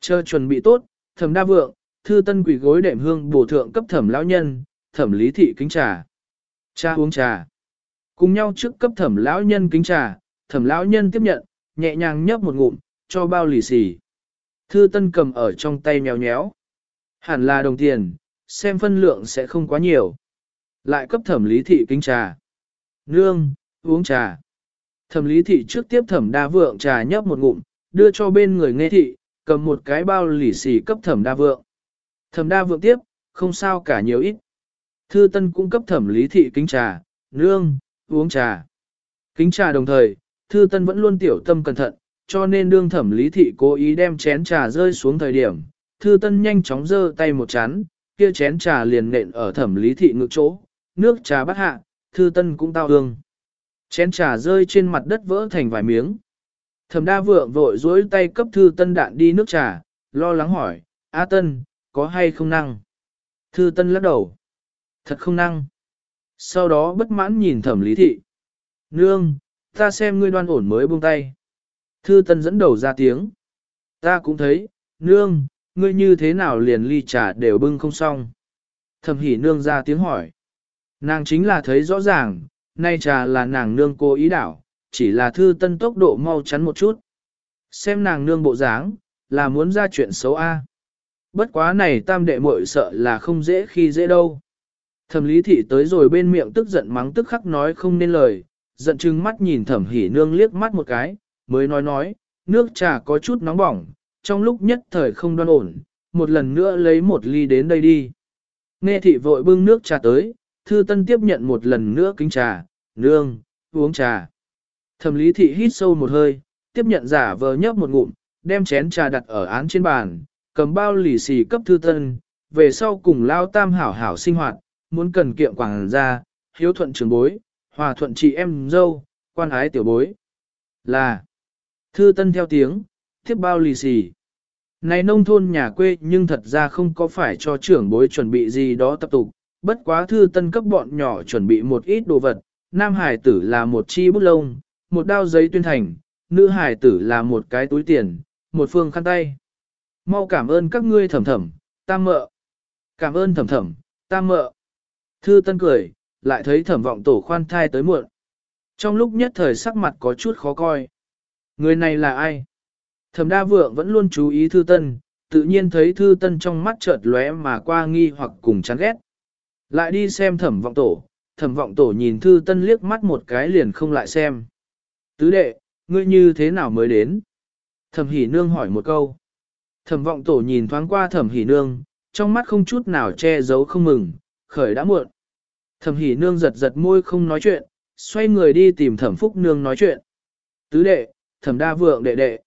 Chờ chuẩn bị tốt, thẩm đa vượng, thư tân quỷ gối đệm hương bổ thượng cấp thẩm lão nhân, thẩm lý thị kính trà. Cha uống trà. Cùng nhau trước cấp thẩm lão nhân kính trà, thẩm lão nhân tiếp nhận, nhẹ nhàng nhấp một ngụm, cho bao lì xì. Thư tân cầm ở trong tay mèo nhéo. Hẳn là đồng tiền, xem phân lượng sẽ không quá nhiều. Lại cấp thẩm lý thị kính trà. Nương, uống trà. Thẩm lý thị trước tiếp thẩm đa vượng trà nhấp một ngụm, đưa cho bên người nghe thị, cầm một cái bao lì xì cấp thẩm đa vượng. Thẩm đa vượng tiếp, không sao cả nhiều ít. Thư tân cung cấp thẩm lý thị kính trà, nương, uống trà. Kính trà đồng thời, thư tân vẫn luôn tiểu tâm cẩn thận, cho nên đương thẩm lý thị cố ý đem chén trà rơi xuống thời điểm. Thư tân nhanh chóng giơ tay một chán, kia chén trà liền nện ở thẩm lý thị ngực chỗ, nước trà bắt hạ, thư tân cũng tao hương. Chén trà rơi trên mặt đất vỡ thành vài miếng. Thẩm đa vượng vội dối tay cấp thư tân đạn đi nước trà, lo lắng hỏi, A tân, có hay không năng? Thư tân lắc đầu. Thật không năng. Sau đó bất mãn nhìn thẩm lý thị. Nương, ta xem ngươi đoan ổn mới buông tay. Thư tân dẫn đầu ra tiếng. Ta cũng thấy, nương, ngươi như thế nào liền ly trà đều bưng không xong. Thẩm hỉ nương ra tiếng hỏi. Nàng chính là thấy rõ ràng, nay trà là nàng nương cô ý đảo, chỉ là thư tân tốc độ mau chắn một chút. Xem nàng nương bộ dáng, là muốn ra chuyện xấu A. Bất quá này tam đệ muội sợ là không dễ khi dễ đâu. Thẩm lý thị tới rồi bên miệng tức giận mắng tức khắc nói không nên lời, giận chừng mắt nhìn thẩm hỉ nương liếc mắt một cái, mới nói nói, nước trà có chút nóng bỏng, trong lúc nhất thời không đoan ổn, một lần nữa lấy một ly đến đây đi. Nghe thị vội bưng nước trà tới, thư tân tiếp nhận một lần nữa kính trà, nương, uống trà. Thẩm lý thị hít sâu một hơi, tiếp nhận giả vờ nhấp một ngụm, đem chén trà đặt ở án trên bàn, cầm bao lì xì cấp thư tân, về sau cùng lao tam hảo hảo sinh hoạt, muốn cần kiệm quảng ra, hiếu thuận trường bối, hòa thuận chị em dâu, quan ái tiểu bối. Là, thư tân theo tiếng, tiếp bao lì xì. Này nông thôn nhà quê nhưng thật ra không có phải cho trưởng bối chuẩn bị gì đó tập tục, bất quá thư tân cấp bọn nhỏ chuẩn bị một ít đồ vật, nam hải tử là một chi bút lông, một đao giấy tuyên thành, nữ hải tử là một cái túi tiền, một phương khăn tay. Mau cảm ơn các ngươi thầm thầm, tam mợ. Cảm ơn thầm thầm, tam mợ. Thư tân cười, lại thấy thẩm vọng tổ khoan thai tới muộn. Trong lúc nhất thời sắc mặt có chút khó coi. Người này là ai? Thẩm đa vượng vẫn luôn chú ý thư tân, tự nhiên thấy thư tân trong mắt chợt lóe mà qua nghi hoặc cùng chán ghét. Lại đi xem thẩm vọng tổ, thẩm vọng tổ nhìn thư tân liếc mắt một cái liền không lại xem. Tứ đệ, ngươi như thế nào mới đến? Thẩm hỉ nương hỏi một câu. Thẩm vọng tổ nhìn thoáng qua thẩm hỉ nương, trong mắt không chút nào che giấu không mừng, khởi đã muộn. Thẩm hỉ nương giật giật môi không nói chuyện, xoay người đi tìm thẩm phúc nương nói chuyện. Tứ đệ, thẩm đa vượng đệ đệ.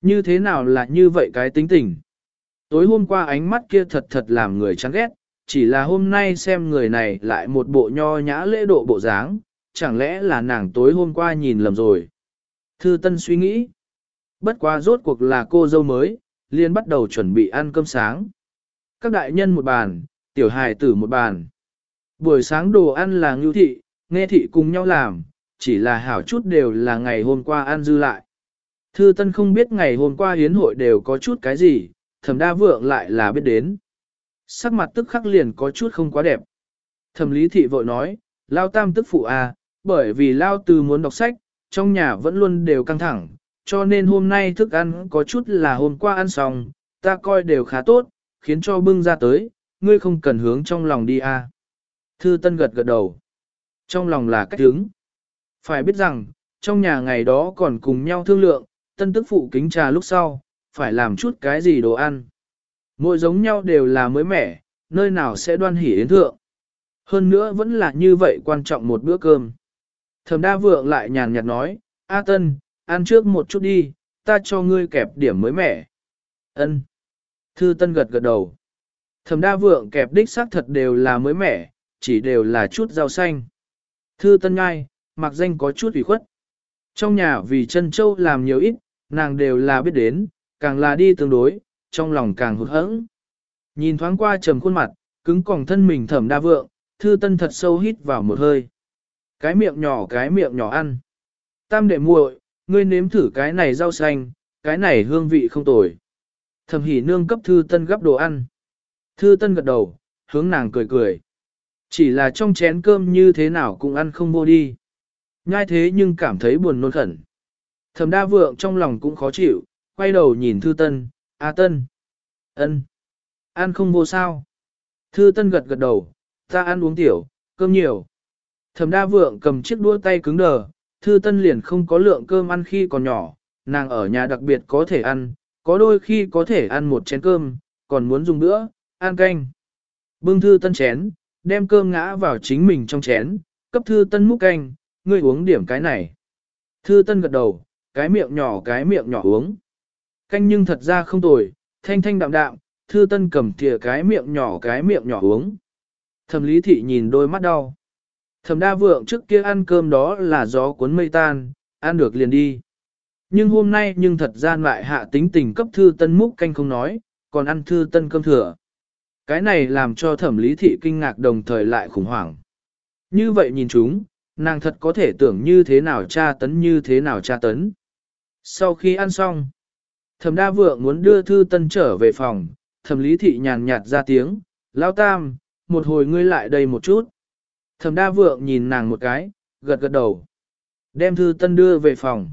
Như thế nào là như vậy cái tính tình? Tối hôm qua ánh mắt kia thật thật làm người chán ghét, chỉ là hôm nay xem người này lại một bộ nho nhã lễ độ bộ dáng, chẳng lẽ là nàng tối hôm qua nhìn lầm rồi. Thư Tân suy nghĩ, bất quá rốt cuộc là cô dâu mới, liền bắt đầu chuẩn bị ăn cơm sáng. Các đại nhân một bàn, tiểu hài tử một bàn. Buổi sáng đồ ăn là ngưu thị, nghe thị cùng nhau làm, chỉ là hảo chút đều là ngày hôm qua ăn dư lại. Thư Tân không biết ngày hôm qua hiến hội đều có chút cái gì, thẩm đa vượng lại là biết đến. Sắc mặt tức khắc liền có chút không quá đẹp. Thẩm lý thị vội nói, lao tam tức phụ à, bởi vì lao từ muốn đọc sách, trong nhà vẫn luôn đều căng thẳng, cho nên hôm nay thức ăn có chút là hôm qua ăn xong, ta coi đều khá tốt, khiến cho bưng ra tới, ngươi không cần hướng trong lòng đi à. Thư Tân gật gật đầu. Trong lòng là cách hướng. Phải biết rằng, trong nhà ngày đó còn cùng nhau thương lượng, tân tức phụ kính trà lúc sau, phải làm chút cái gì đồ ăn. Mỗi giống nhau đều là mới mẻ, nơi nào sẽ đoan hỉ yến thượng. Hơn nữa vẫn là như vậy quan trọng một bữa cơm. Thẩm đa vượng lại nhàn nhạt nói, A Tân, ăn trước một chút đi, ta cho ngươi kẹp điểm mới mẻ. Ân. Thư Tân gật gật đầu. Thẩm đa vượng kẹp đích xác thật đều là mới mẻ, chỉ đều là chút rau xanh. Thư Tân ngai, mặc danh có chút ủy khuất. Trong nhà vì chân châu làm nhiều ít, nàng đều là biết đến, càng là đi tương đối, trong lòng càng hụt hẫng. Nhìn thoáng qua trầm khuôn mặt, cứng còng thân mình thẩm đa vượng, thư tân thật sâu hít vào một hơi. Cái miệng nhỏ cái miệng nhỏ ăn. Tam đệ muội, ngươi nếm thử cái này rau xanh, cái này hương vị không tồi. Thẩm hỉ nương cấp thư tân gấp đồ ăn. Thư tân gật đầu, hướng nàng cười cười. Chỉ là trong chén cơm như thế nào cũng ăn không vô đi. Nhai thế nhưng cảm thấy buồn nôn khẩn. Thẩm đa vượng trong lòng cũng khó chịu, quay đầu nhìn thư tân, A Tân. ân, Ăn không vô sao. Thư Tân gật gật đầu, ta ăn uống tiểu, cơm nhiều. Thẩm đa vượng cầm chiếc đũa tay cứng đờ, Thư Tân liền không có lượng cơm ăn khi còn nhỏ, nàng ở nhà đặc biệt có thể ăn, có đôi khi có thể ăn một chén cơm, còn muốn dùng nữa, ăn canh. Bưng Thư Tân chén, đem cơm ngã vào chính mình trong chén, cấp Thư Tân múc canh, ngươi uống điểm cái này. Thư Tân gật đầu, cái miệng nhỏ cái miệng nhỏ uống. Canh nhưng thật ra không tồi, thanh thanh đạm đạm, thư tân cầm thìa cái miệng nhỏ cái miệng nhỏ uống. Thẩm lý thị nhìn đôi mắt đau. Thẩm đa vượng trước kia ăn cơm đó là gió cuốn mây tan, ăn được liền đi. Nhưng hôm nay nhưng thật ra lại hạ tính tình cấp thư tân múc canh không nói, còn ăn thư tân cơm thừa. Cái này làm cho thẩm lý thị kinh ngạc đồng thời lại khủng hoảng. Như vậy nhìn chúng, nàng thật có thể tưởng như thế nào tra tấn như thế nào tra tấn. Sau khi ăn xong, Thẩm đa vượng muốn đưa thư tân trở về phòng, thẩm lý thị nhàn nhạt ra tiếng, lao tam, một hồi ngươi lại đây một chút. Thẩm đa vượng nhìn nàng một cái, gật gật đầu. Đem thư tân đưa về phòng.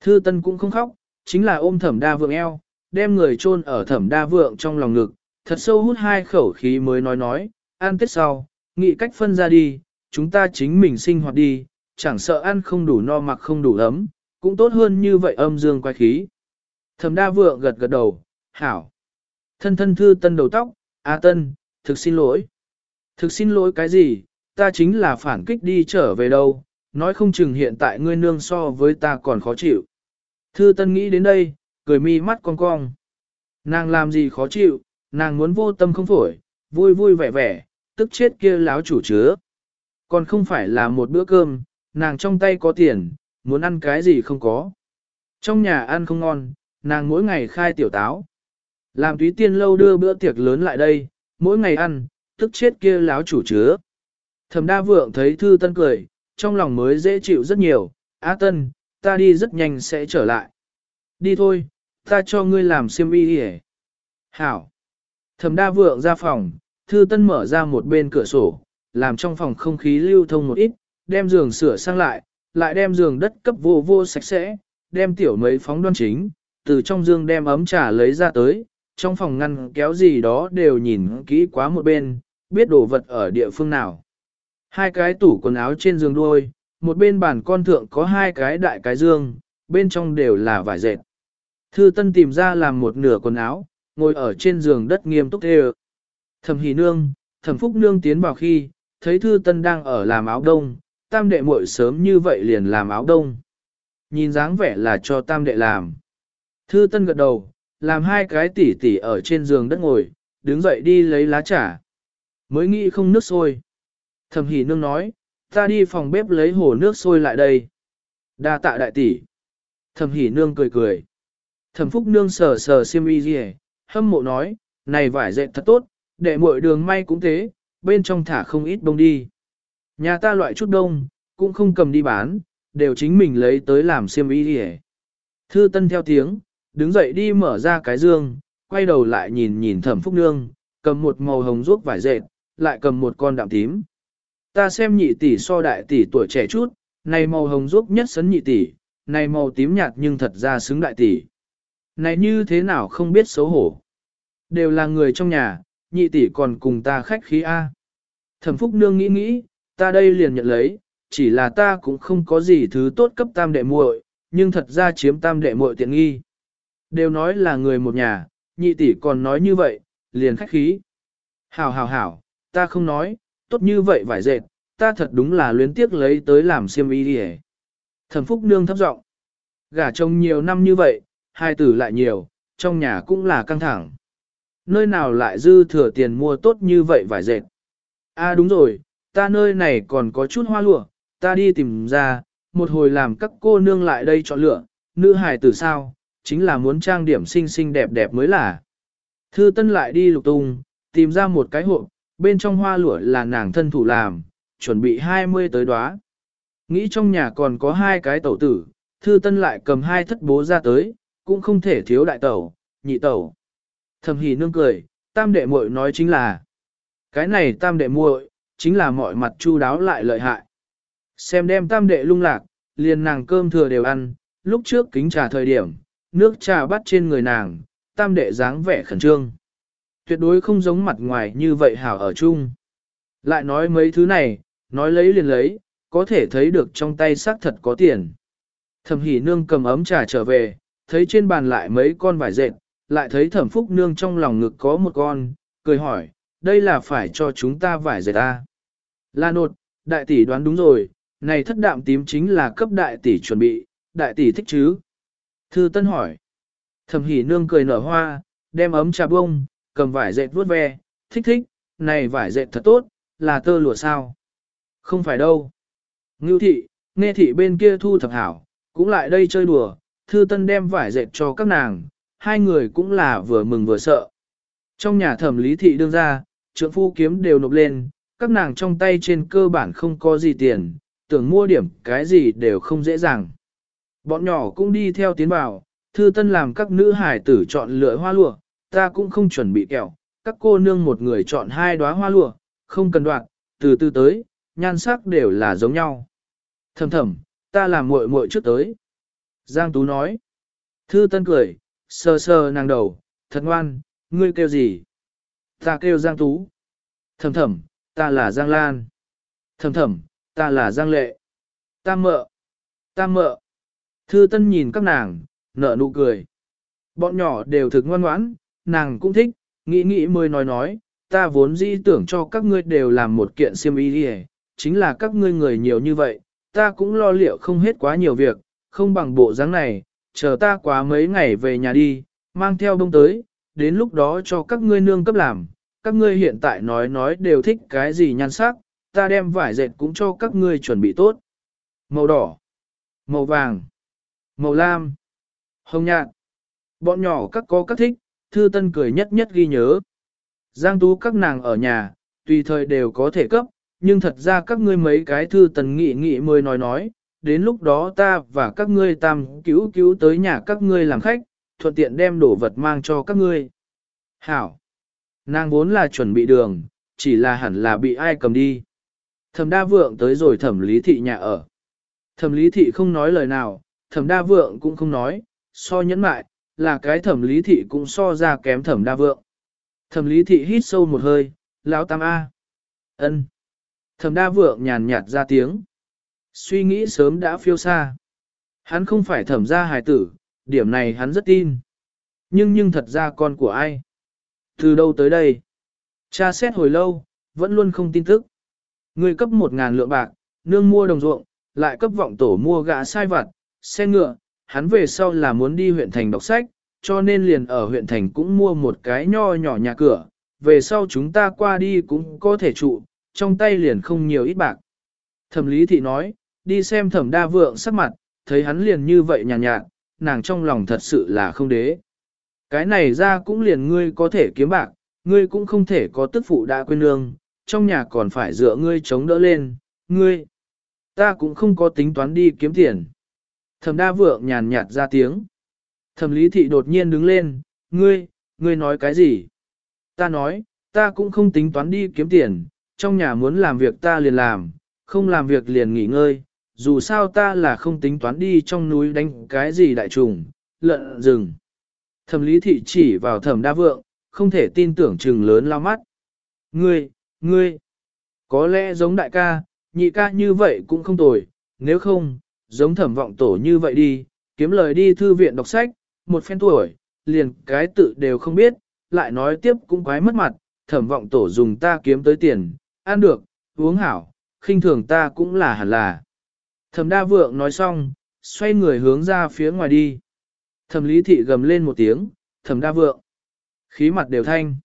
Thư tân cũng không khóc, chính là ôm thẩm đa vượng eo, đem người chôn ở thẩm đa vượng trong lòng ngực, thật sâu hút hai khẩu khí mới nói nói, ăn tết sau, nghĩ cách phân ra đi, chúng ta chính mình sinh hoạt đi, chẳng sợ ăn không đủ no mặc không đủ ấm, cũng tốt hơn như vậy âm dương quay khí. Thẩm đa vượng gật gật đầu, hảo. Thân thân thư tân đầu tóc, A tân, thực xin lỗi. Thực xin lỗi cái gì, ta chính là phản kích đi trở về đâu, nói không chừng hiện tại ngươi nương so với ta còn khó chịu. Thư tân nghĩ đến đây, cười mi mắt cong cong. Nàng làm gì khó chịu, nàng muốn vô tâm không phổi, vui vui vẻ vẻ, tức chết kia láo chủ chứa. Còn không phải là một bữa cơm, nàng trong tay có tiền, muốn ăn cái gì không có. Trong nhà ăn không ngon, nàng mỗi ngày khai tiểu táo. Làm túy tiên lâu đưa bữa tiệc lớn lại đây, mỗi ngày ăn, tức chết kia láo chủ chứa. Thẩm đa vượng thấy thư tân cười, trong lòng mới dễ chịu rất nhiều, á tân, ta đi rất nhanh sẽ trở lại. Đi thôi, ta cho ngươi làm xiêm y đi Hảo. Thẩm đa vượng ra phòng, thư tân mở ra một bên cửa sổ, làm trong phòng không khí lưu thông một ít, đem giường sửa sang lại, lại đem giường đất cấp vô vô sạch sẽ, đem tiểu mấy phóng đoan chính, từ trong giường đem ấm trà lấy ra tới, trong phòng ngăn kéo gì đó đều nhìn kỹ quá một bên, biết đồ vật ở địa phương nào. Hai cái tủ quần áo trên giường đuôi, một bên bàn con thượng có hai cái đại cái dương, bên trong đều là vải dệt. Thư Tân tìm ra làm một nửa quần áo, ngồi ở trên giường đất nghiêm túc thê Thẩm Hỉ Nương, Thẩm Phúc Nương tiến vào khi, thấy Thư Tân đang ở làm áo đông, tam đệ muội sớm như vậy liền làm áo đông. Nhìn dáng vẻ là cho tam đệ làm. Thư Tân gật đầu, làm hai cái tỉ tỉ ở trên giường đất ngồi, đứng dậy đi lấy lá trà. Mới nghĩ không nước sôi. Thẩm Hỉ Nương nói, ta đi phòng bếp lấy hồ nước sôi lại đây. Đa tạ đại tỷ. Thẩm Hỉ Nương cười cười. Thẩm Phúc Nương sờ sờ xiêm y gì hâm mộ nói, này vải dệt thật tốt, để muội đường may cũng thế, bên trong thả không ít đông đi. Nhà ta loại chút đông, cũng không cầm đi bán, đều chính mình lấy tới làm xiêm y gì Thư Tân theo tiếng, đứng dậy đi mở ra cái dương, quay đầu lại nhìn nhìn Thẩm Phúc Nương, cầm một màu hồng ruốc vải dệt, lại cầm một con đạm tím. Ta xem nhị tỷ so đại tỷ tuổi trẻ chút, này màu hồng ruốc nhất sấn nhị tỷ, này màu tím nhạt nhưng thật ra xứng đại tỷ. Này như thế nào không biết xấu hổ. Đều là người trong nhà, nhị tỷ còn cùng ta khách khí A. Thẩm Phúc Nương nghĩ nghĩ, ta đây liền nhận lấy, chỉ là ta cũng không có gì thứ tốt cấp tam đệ muội, nhưng thật ra chiếm tam đệ muội tiện nghi. Đều nói là người một nhà, nhị tỷ còn nói như vậy, liền khách khí. Hảo hảo hảo, ta không nói, tốt như vậy vải dệt, ta thật đúng là luyến tiếc lấy tới làm xiêm y đi Thẩm Phúc Nương thấp giọng Gả chồng nhiều năm như vậy, hai tử lại nhiều, trong nhà cũng là căng thẳng. Nơi nào lại dư thừa tiền mua tốt như vậy vải dệt. À đúng rồi, ta nơi này còn có chút hoa lụa, ta đi tìm ra, một hồi làm các cô nương lại đây chọn lựa, nữ hài tử sao, chính là muốn trang điểm xinh xinh đẹp đẹp mới là. Thư Tân lại đi lục tung, tìm ra một cái hộp, bên trong hoa lụa là nàng thân thủ làm, chuẩn bị 20 tới đóa. Nghĩ trong nhà còn có hai cái tẩu tử, Thư Tân lại cầm hai thất bố ra tới, cũng không thể thiếu đại tẩu, nhị tẩu. Thẩm Hỉ nương cười, tam đệ muội nói chính là, cái này tam đệ muội chính là mọi mặt chu đáo lại lợi hại. Xem đem tam đệ lung lạc, liền nàng cơm thừa đều ăn, lúc trước kính trà thời điểm, nước trà bắt trên người nàng, tam đệ dáng vẻ khẩn trương. Tuyệt đối không giống mặt ngoài như vậy hảo ở chung. Lại nói mấy thứ này, nói lấy liền lấy, có thể thấy được trong tay xác thật có tiền. Thẩm Hỷ nương cầm ấm trà trở về, thấy trên bàn lại mấy con vải dệt, lại thấy thẩm phúc nương trong lòng ngực có một con, cười hỏi, đây là phải cho chúng ta vải dệt ta. La nột, đại tỷ đoán đúng rồi, này thất đạm tím chính là cấp đại tỷ chuẩn bị, đại tỷ thích chứ? Thư Tân hỏi. Thẩm Hỉ Nương cười nở hoa, đem ấm trà bông, cầm vải dệt vuốt ve, thích thích, này vải dệt thật tốt, là tơ lụa sao? Không phải đâu. Ngưu thị, nghe thị bên kia thu thập hảo, cũng lại đây chơi đùa, Thư Tân đem vải dệt cho các nàng, hai người cũng là vừa mừng vừa sợ. Trong nhà thẩm lý thị đương ra, trượng phu kiếm đều nộp lên, các nàng trong tay trên cơ bản không có gì tiền, tưởng mua điểm cái gì đều không dễ dàng. Bọn nhỏ cũng đi theo tiến vào, thư tân làm các nữ hải tử chọn lựa hoa lụa, ta cũng không chuẩn bị kẹo, các cô nương một người chọn hai đóa hoa lụa, không cần đoạn, từ từ tới, nhan sắc đều là giống nhau. Thầm thầm, ta làm muội muội trước tới. Giang Tú nói. Thư Tân cười, sờ sờ nàng đầu, thật ngoan, ngươi kêu gì? Ta kêu Giang Tú. Thầm thầm, ta là Giang Lan. Thầm thầm, ta là Giang Lệ. Ta mợ. Ta mợ. Thư Tân nhìn các nàng, nở nụ cười. Bọn nhỏ đều thực ngoan ngoãn, nàng cũng thích, nghĩ nghĩ mới nói nói, ta vốn dĩ tưởng cho các ngươi đều làm một kiện xiêm y đi chính là các ngươi người nhiều như vậy, ta cũng lo liệu không hết quá nhiều việc, không bằng bộ dáng này, chờ ta quá mấy ngày về nhà đi, mang theo đông tới, đến lúc đó cho các ngươi nương cấp làm, các ngươi hiện tại nói nói đều thích cái gì nhan sắc, ta đem vải dệt cũng cho các ngươi chuẩn bị tốt. Màu đỏ, màu vàng, màu lam, hồng nhạt. Bọn nhỏ các có các thích, thư tân cười nhất nhất ghi nhớ. Giang tú các nàng ở nhà, tùy thời đều có thể cấp, nhưng thật ra các ngươi mấy cái thư tần nghị nghị mới nói nói, đến lúc đó ta và các ngươi tam cứu cứu tới nhà các ngươi làm khách, thuận tiện đem đồ vật mang cho các ngươi. Hảo! Nàng vốn là chuẩn bị đường, chỉ là hẳn là bị ai cầm đi. Thẩm đa vượng tới rồi thẩm lý thị nhà ở. Thẩm lý thị không nói lời nào, thẩm đa vượng cũng không nói, so nhẫn mại, là cái thẩm lý thị cũng so ra kém thẩm đa vượng. Thẩm lý thị hít sâu một hơi, lão tam A. ân. Thẩm đa vượng nhàn nhạt ra tiếng. Suy nghĩ sớm đã phiêu xa. Hắn không phải thẩm gia hài tử, điểm này hắn rất tin. Nhưng nhưng thật ra con của ai? Từ đâu tới đây? Cha xét hồi lâu, vẫn luôn không tin tức. Người cấp một ngàn lượng bạc, nương mua đồng ruộng, lại cấp vọng tổ mua gã sai vặt, xe ngựa, hắn về sau là muốn đi huyện thành đọc sách, cho nên liền ở huyện thành cũng mua một cái nho nhỏ nhà cửa, về sau chúng ta qua đi cũng có thể trụ, trong tay liền không nhiều ít bạc. Thẩm lý thị nói, đi xem thẩm đa vượng sắc mặt, thấy hắn liền như vậy nhàn nhạt, nhạt, nàng trong lòng thật sự là không đế. Cái này ra cũng liền ngươi có thể kiếm bạc, ngươi cũng không thể có tức phụ đã quên lương, trong nhà còn phải dựa ngươi chống đỡ lên, ngươi. Ta cũng không có tính toán đi kiếm tiền. Thẩm đa vượng nhàn nhạt ra tiếng. Thẩm lý thị đột nhiên đứng lên, ngươi, ngươi nói cái gì? Ta nói, ta cũng không tính toán đi kiếm tiền, trong nhà muốn làm việc ta liền làm, không làm việc liền nghỉ ngơi, dù sao ta là không tính toán đi trong núi đánh cái gì đại trùng, lợn rừng. Thẩm lý thị chỉ vào thẩm đa vượng, không thể tin tưởng trừng lớn lao mắt. Ngươi, ngươi, có lẽ giống đại ca, nhị ca như vậy cũng không tồi, nếu không, giống thẩm vọng tổ như vậy đi, kiếm lời đi thư viện đọc sách, một phen tuổi, liền cái tự đều không biết, lại nói tiếp cũng quái mất mặt, thẩm vọng tổ dùng ta kiếm tới tiền, ăn được, uống hảo, khinh thường ta cũng là hẳn là. Thẩm đa vượng nói xong, xoay người hướng ra phía ngoài đi. Thẩm lý thị gầm lên một tiếng, thẩm đa vượng. Khí mặt đều thanh.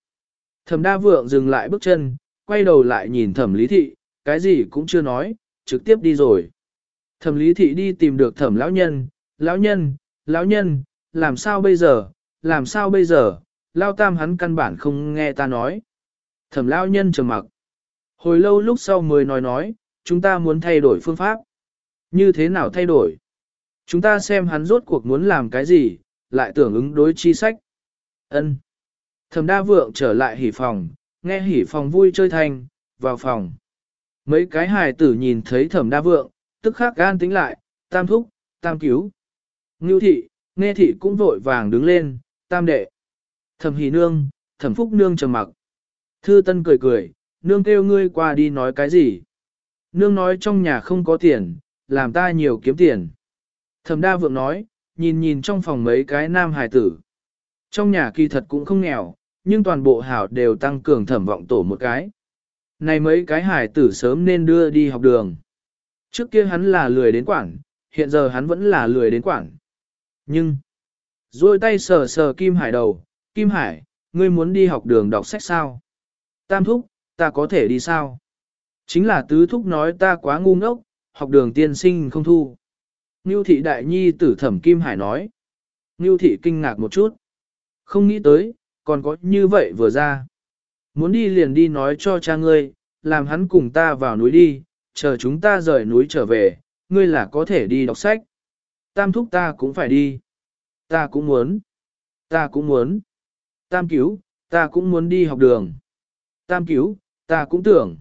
Thẩm đa vượng dừng lại bước chân, quay đầu lại nhìn thẩm lý thị, cái gì cũng chưa nói, trực tiếp đi rồi. Thẩm lý thị đi tìm được thẩm lão nhân, lão nhân, lão nhân, làm sao bây giờ, làm sao bây giờ, lao tam hắn căn bản không nghe ta nói. Thẩm lão nhân trầm mặc. Hồi lâu lúc sau mới nói nói, chúng ta muốn thay đổi phương pháp. Như thế nào thay đổi? Chúng ta xem hắn rốt cuộc muốn làm cái gì, lại tưởng ứng đối chi sách. Ân. Thẩm đa vượng trở lại hỉ phòng, nghe hỉ phòng vui chơi thành, vào phòng. Mấy cái hài tử nhìn thấy thẩm đa vượng, tức khắc gan tính lại, tam thúc, tam cứu. Ngưu thị, nghe thị cũng vội vàng đứng lên, tam đệ. Thẩm hỷ nương, thẩm phúc nương trầm mặc. Thư tân cười cười, nương kêu ngươi qua đi nói cái gì. Nương nói trong nhà không có tiền, làm ta nhiều kiếm tiền. Thẩm đa vượng nói, nhìn nhìn trong phòng mấy cái nam hài tử. Trong nhà kỳ thật cũng không nghèo, nhưng toàn bộ hảo đều tăng cường thẩm vọng tổ một cái. Này mấy cái hài tử sớm nên đưa đi học đường. Trước kia hắn là lười đến quảng, hiện giờ hắn vẫn là lười đến quảng. Nhưng, rồi tay sờ sờ Kim Hải đầu, Kim Hải, ngươi muốn đi học đường đọc sách sao? Tam thúc, ta có thể đi sao? Chính là tứ thúc nói ta quá ngu ngốc, học đường tiên sinh không thu. Ngưu thị đại nhi tử thẩm Kim Hải nói. Ngưu thị kinh ngạc một chút. Không nghĩ tới, còn có như vậy vừa ra. Muốn đi liền đi nói cho cha ngươi, làm hắn cùng ta vào núi đi, chờ chúng ta rời núi trở về, ngươi là có thể đi đọc sách. Tam thúc ta cũng phải đi. Ta cũng muốn. Ta cũng muốn. Tam cứu, ta cũng muốn đi học đường. Tam cứu, ta cũng tưởng.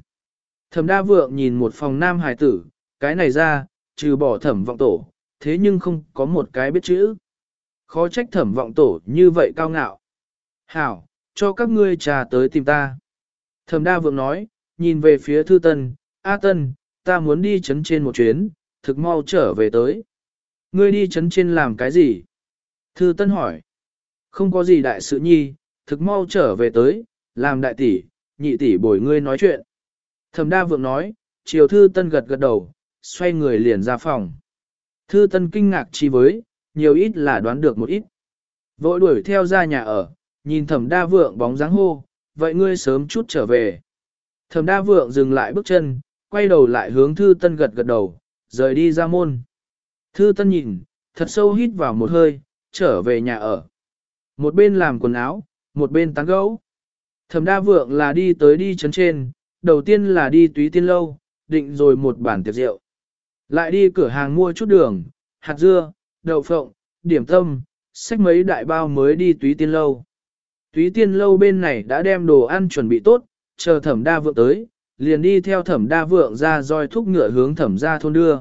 Thẩm đa vượng nhìn một phòng nam hải tử, cái này ra, trừ bỏ thẩm vọng tổ, thế nhưng không có một cái biết chữ. Khó trách thẩm vọng tổ như vậy cao ngạo. Hảo, cho các ngươi trà tới tìm ta. Thẩm đa vượng nói, nhìn về phía thư tân, A tân, ta muốn đi chấn trên một chuyến, thực mau trở về tới. Ngươi đi chấn trên làm cái gì? Thư tân hỏi. Không có gì đại sự nhi, thực mau trở về tới, làm đại tỷ, nhị tỷ bồi ngươi nói chuyện. Thẩm đa vượng nói, chiều thư tân gật gật đầu, xoay người liền ra phòng. Thư tân kinh ngạc chi với, nhiều ít là đoán được một ít. Vội đuổi theo ra nhà ở, nhìn thẩm đa vượng bóng dáng hô, vậy ngươi sớm chút trở về. Thẩm đa vượng dừng lại bước chân, quay đầu lại hướng thư tân gật gật đầu, rời đi ra môn. Thư tân nhìn, thật sâu hít vào một hơi, trở về nhà ở. Một bên làm quần áo, một bên tán gấu. Thẩm đa vượng là đi tới đi chấn trên, đầu tiên là đi túy tiên lâu, định rồi một bản tiệc rượu. Lại đi cửa hàng mua chút đường, hạt dưa, đậu phộng, điểm tâm, xách mấy đại bao mới đi túy tiên lâu. Túy tiên lâu bên này đã đem đồ ăn chuẩn bị tốt, chờ thẩm đa vượng tới, liền đi theo thẩm đa vượng ra roi thúc ngựa hướng thẩm ra thôn đưa.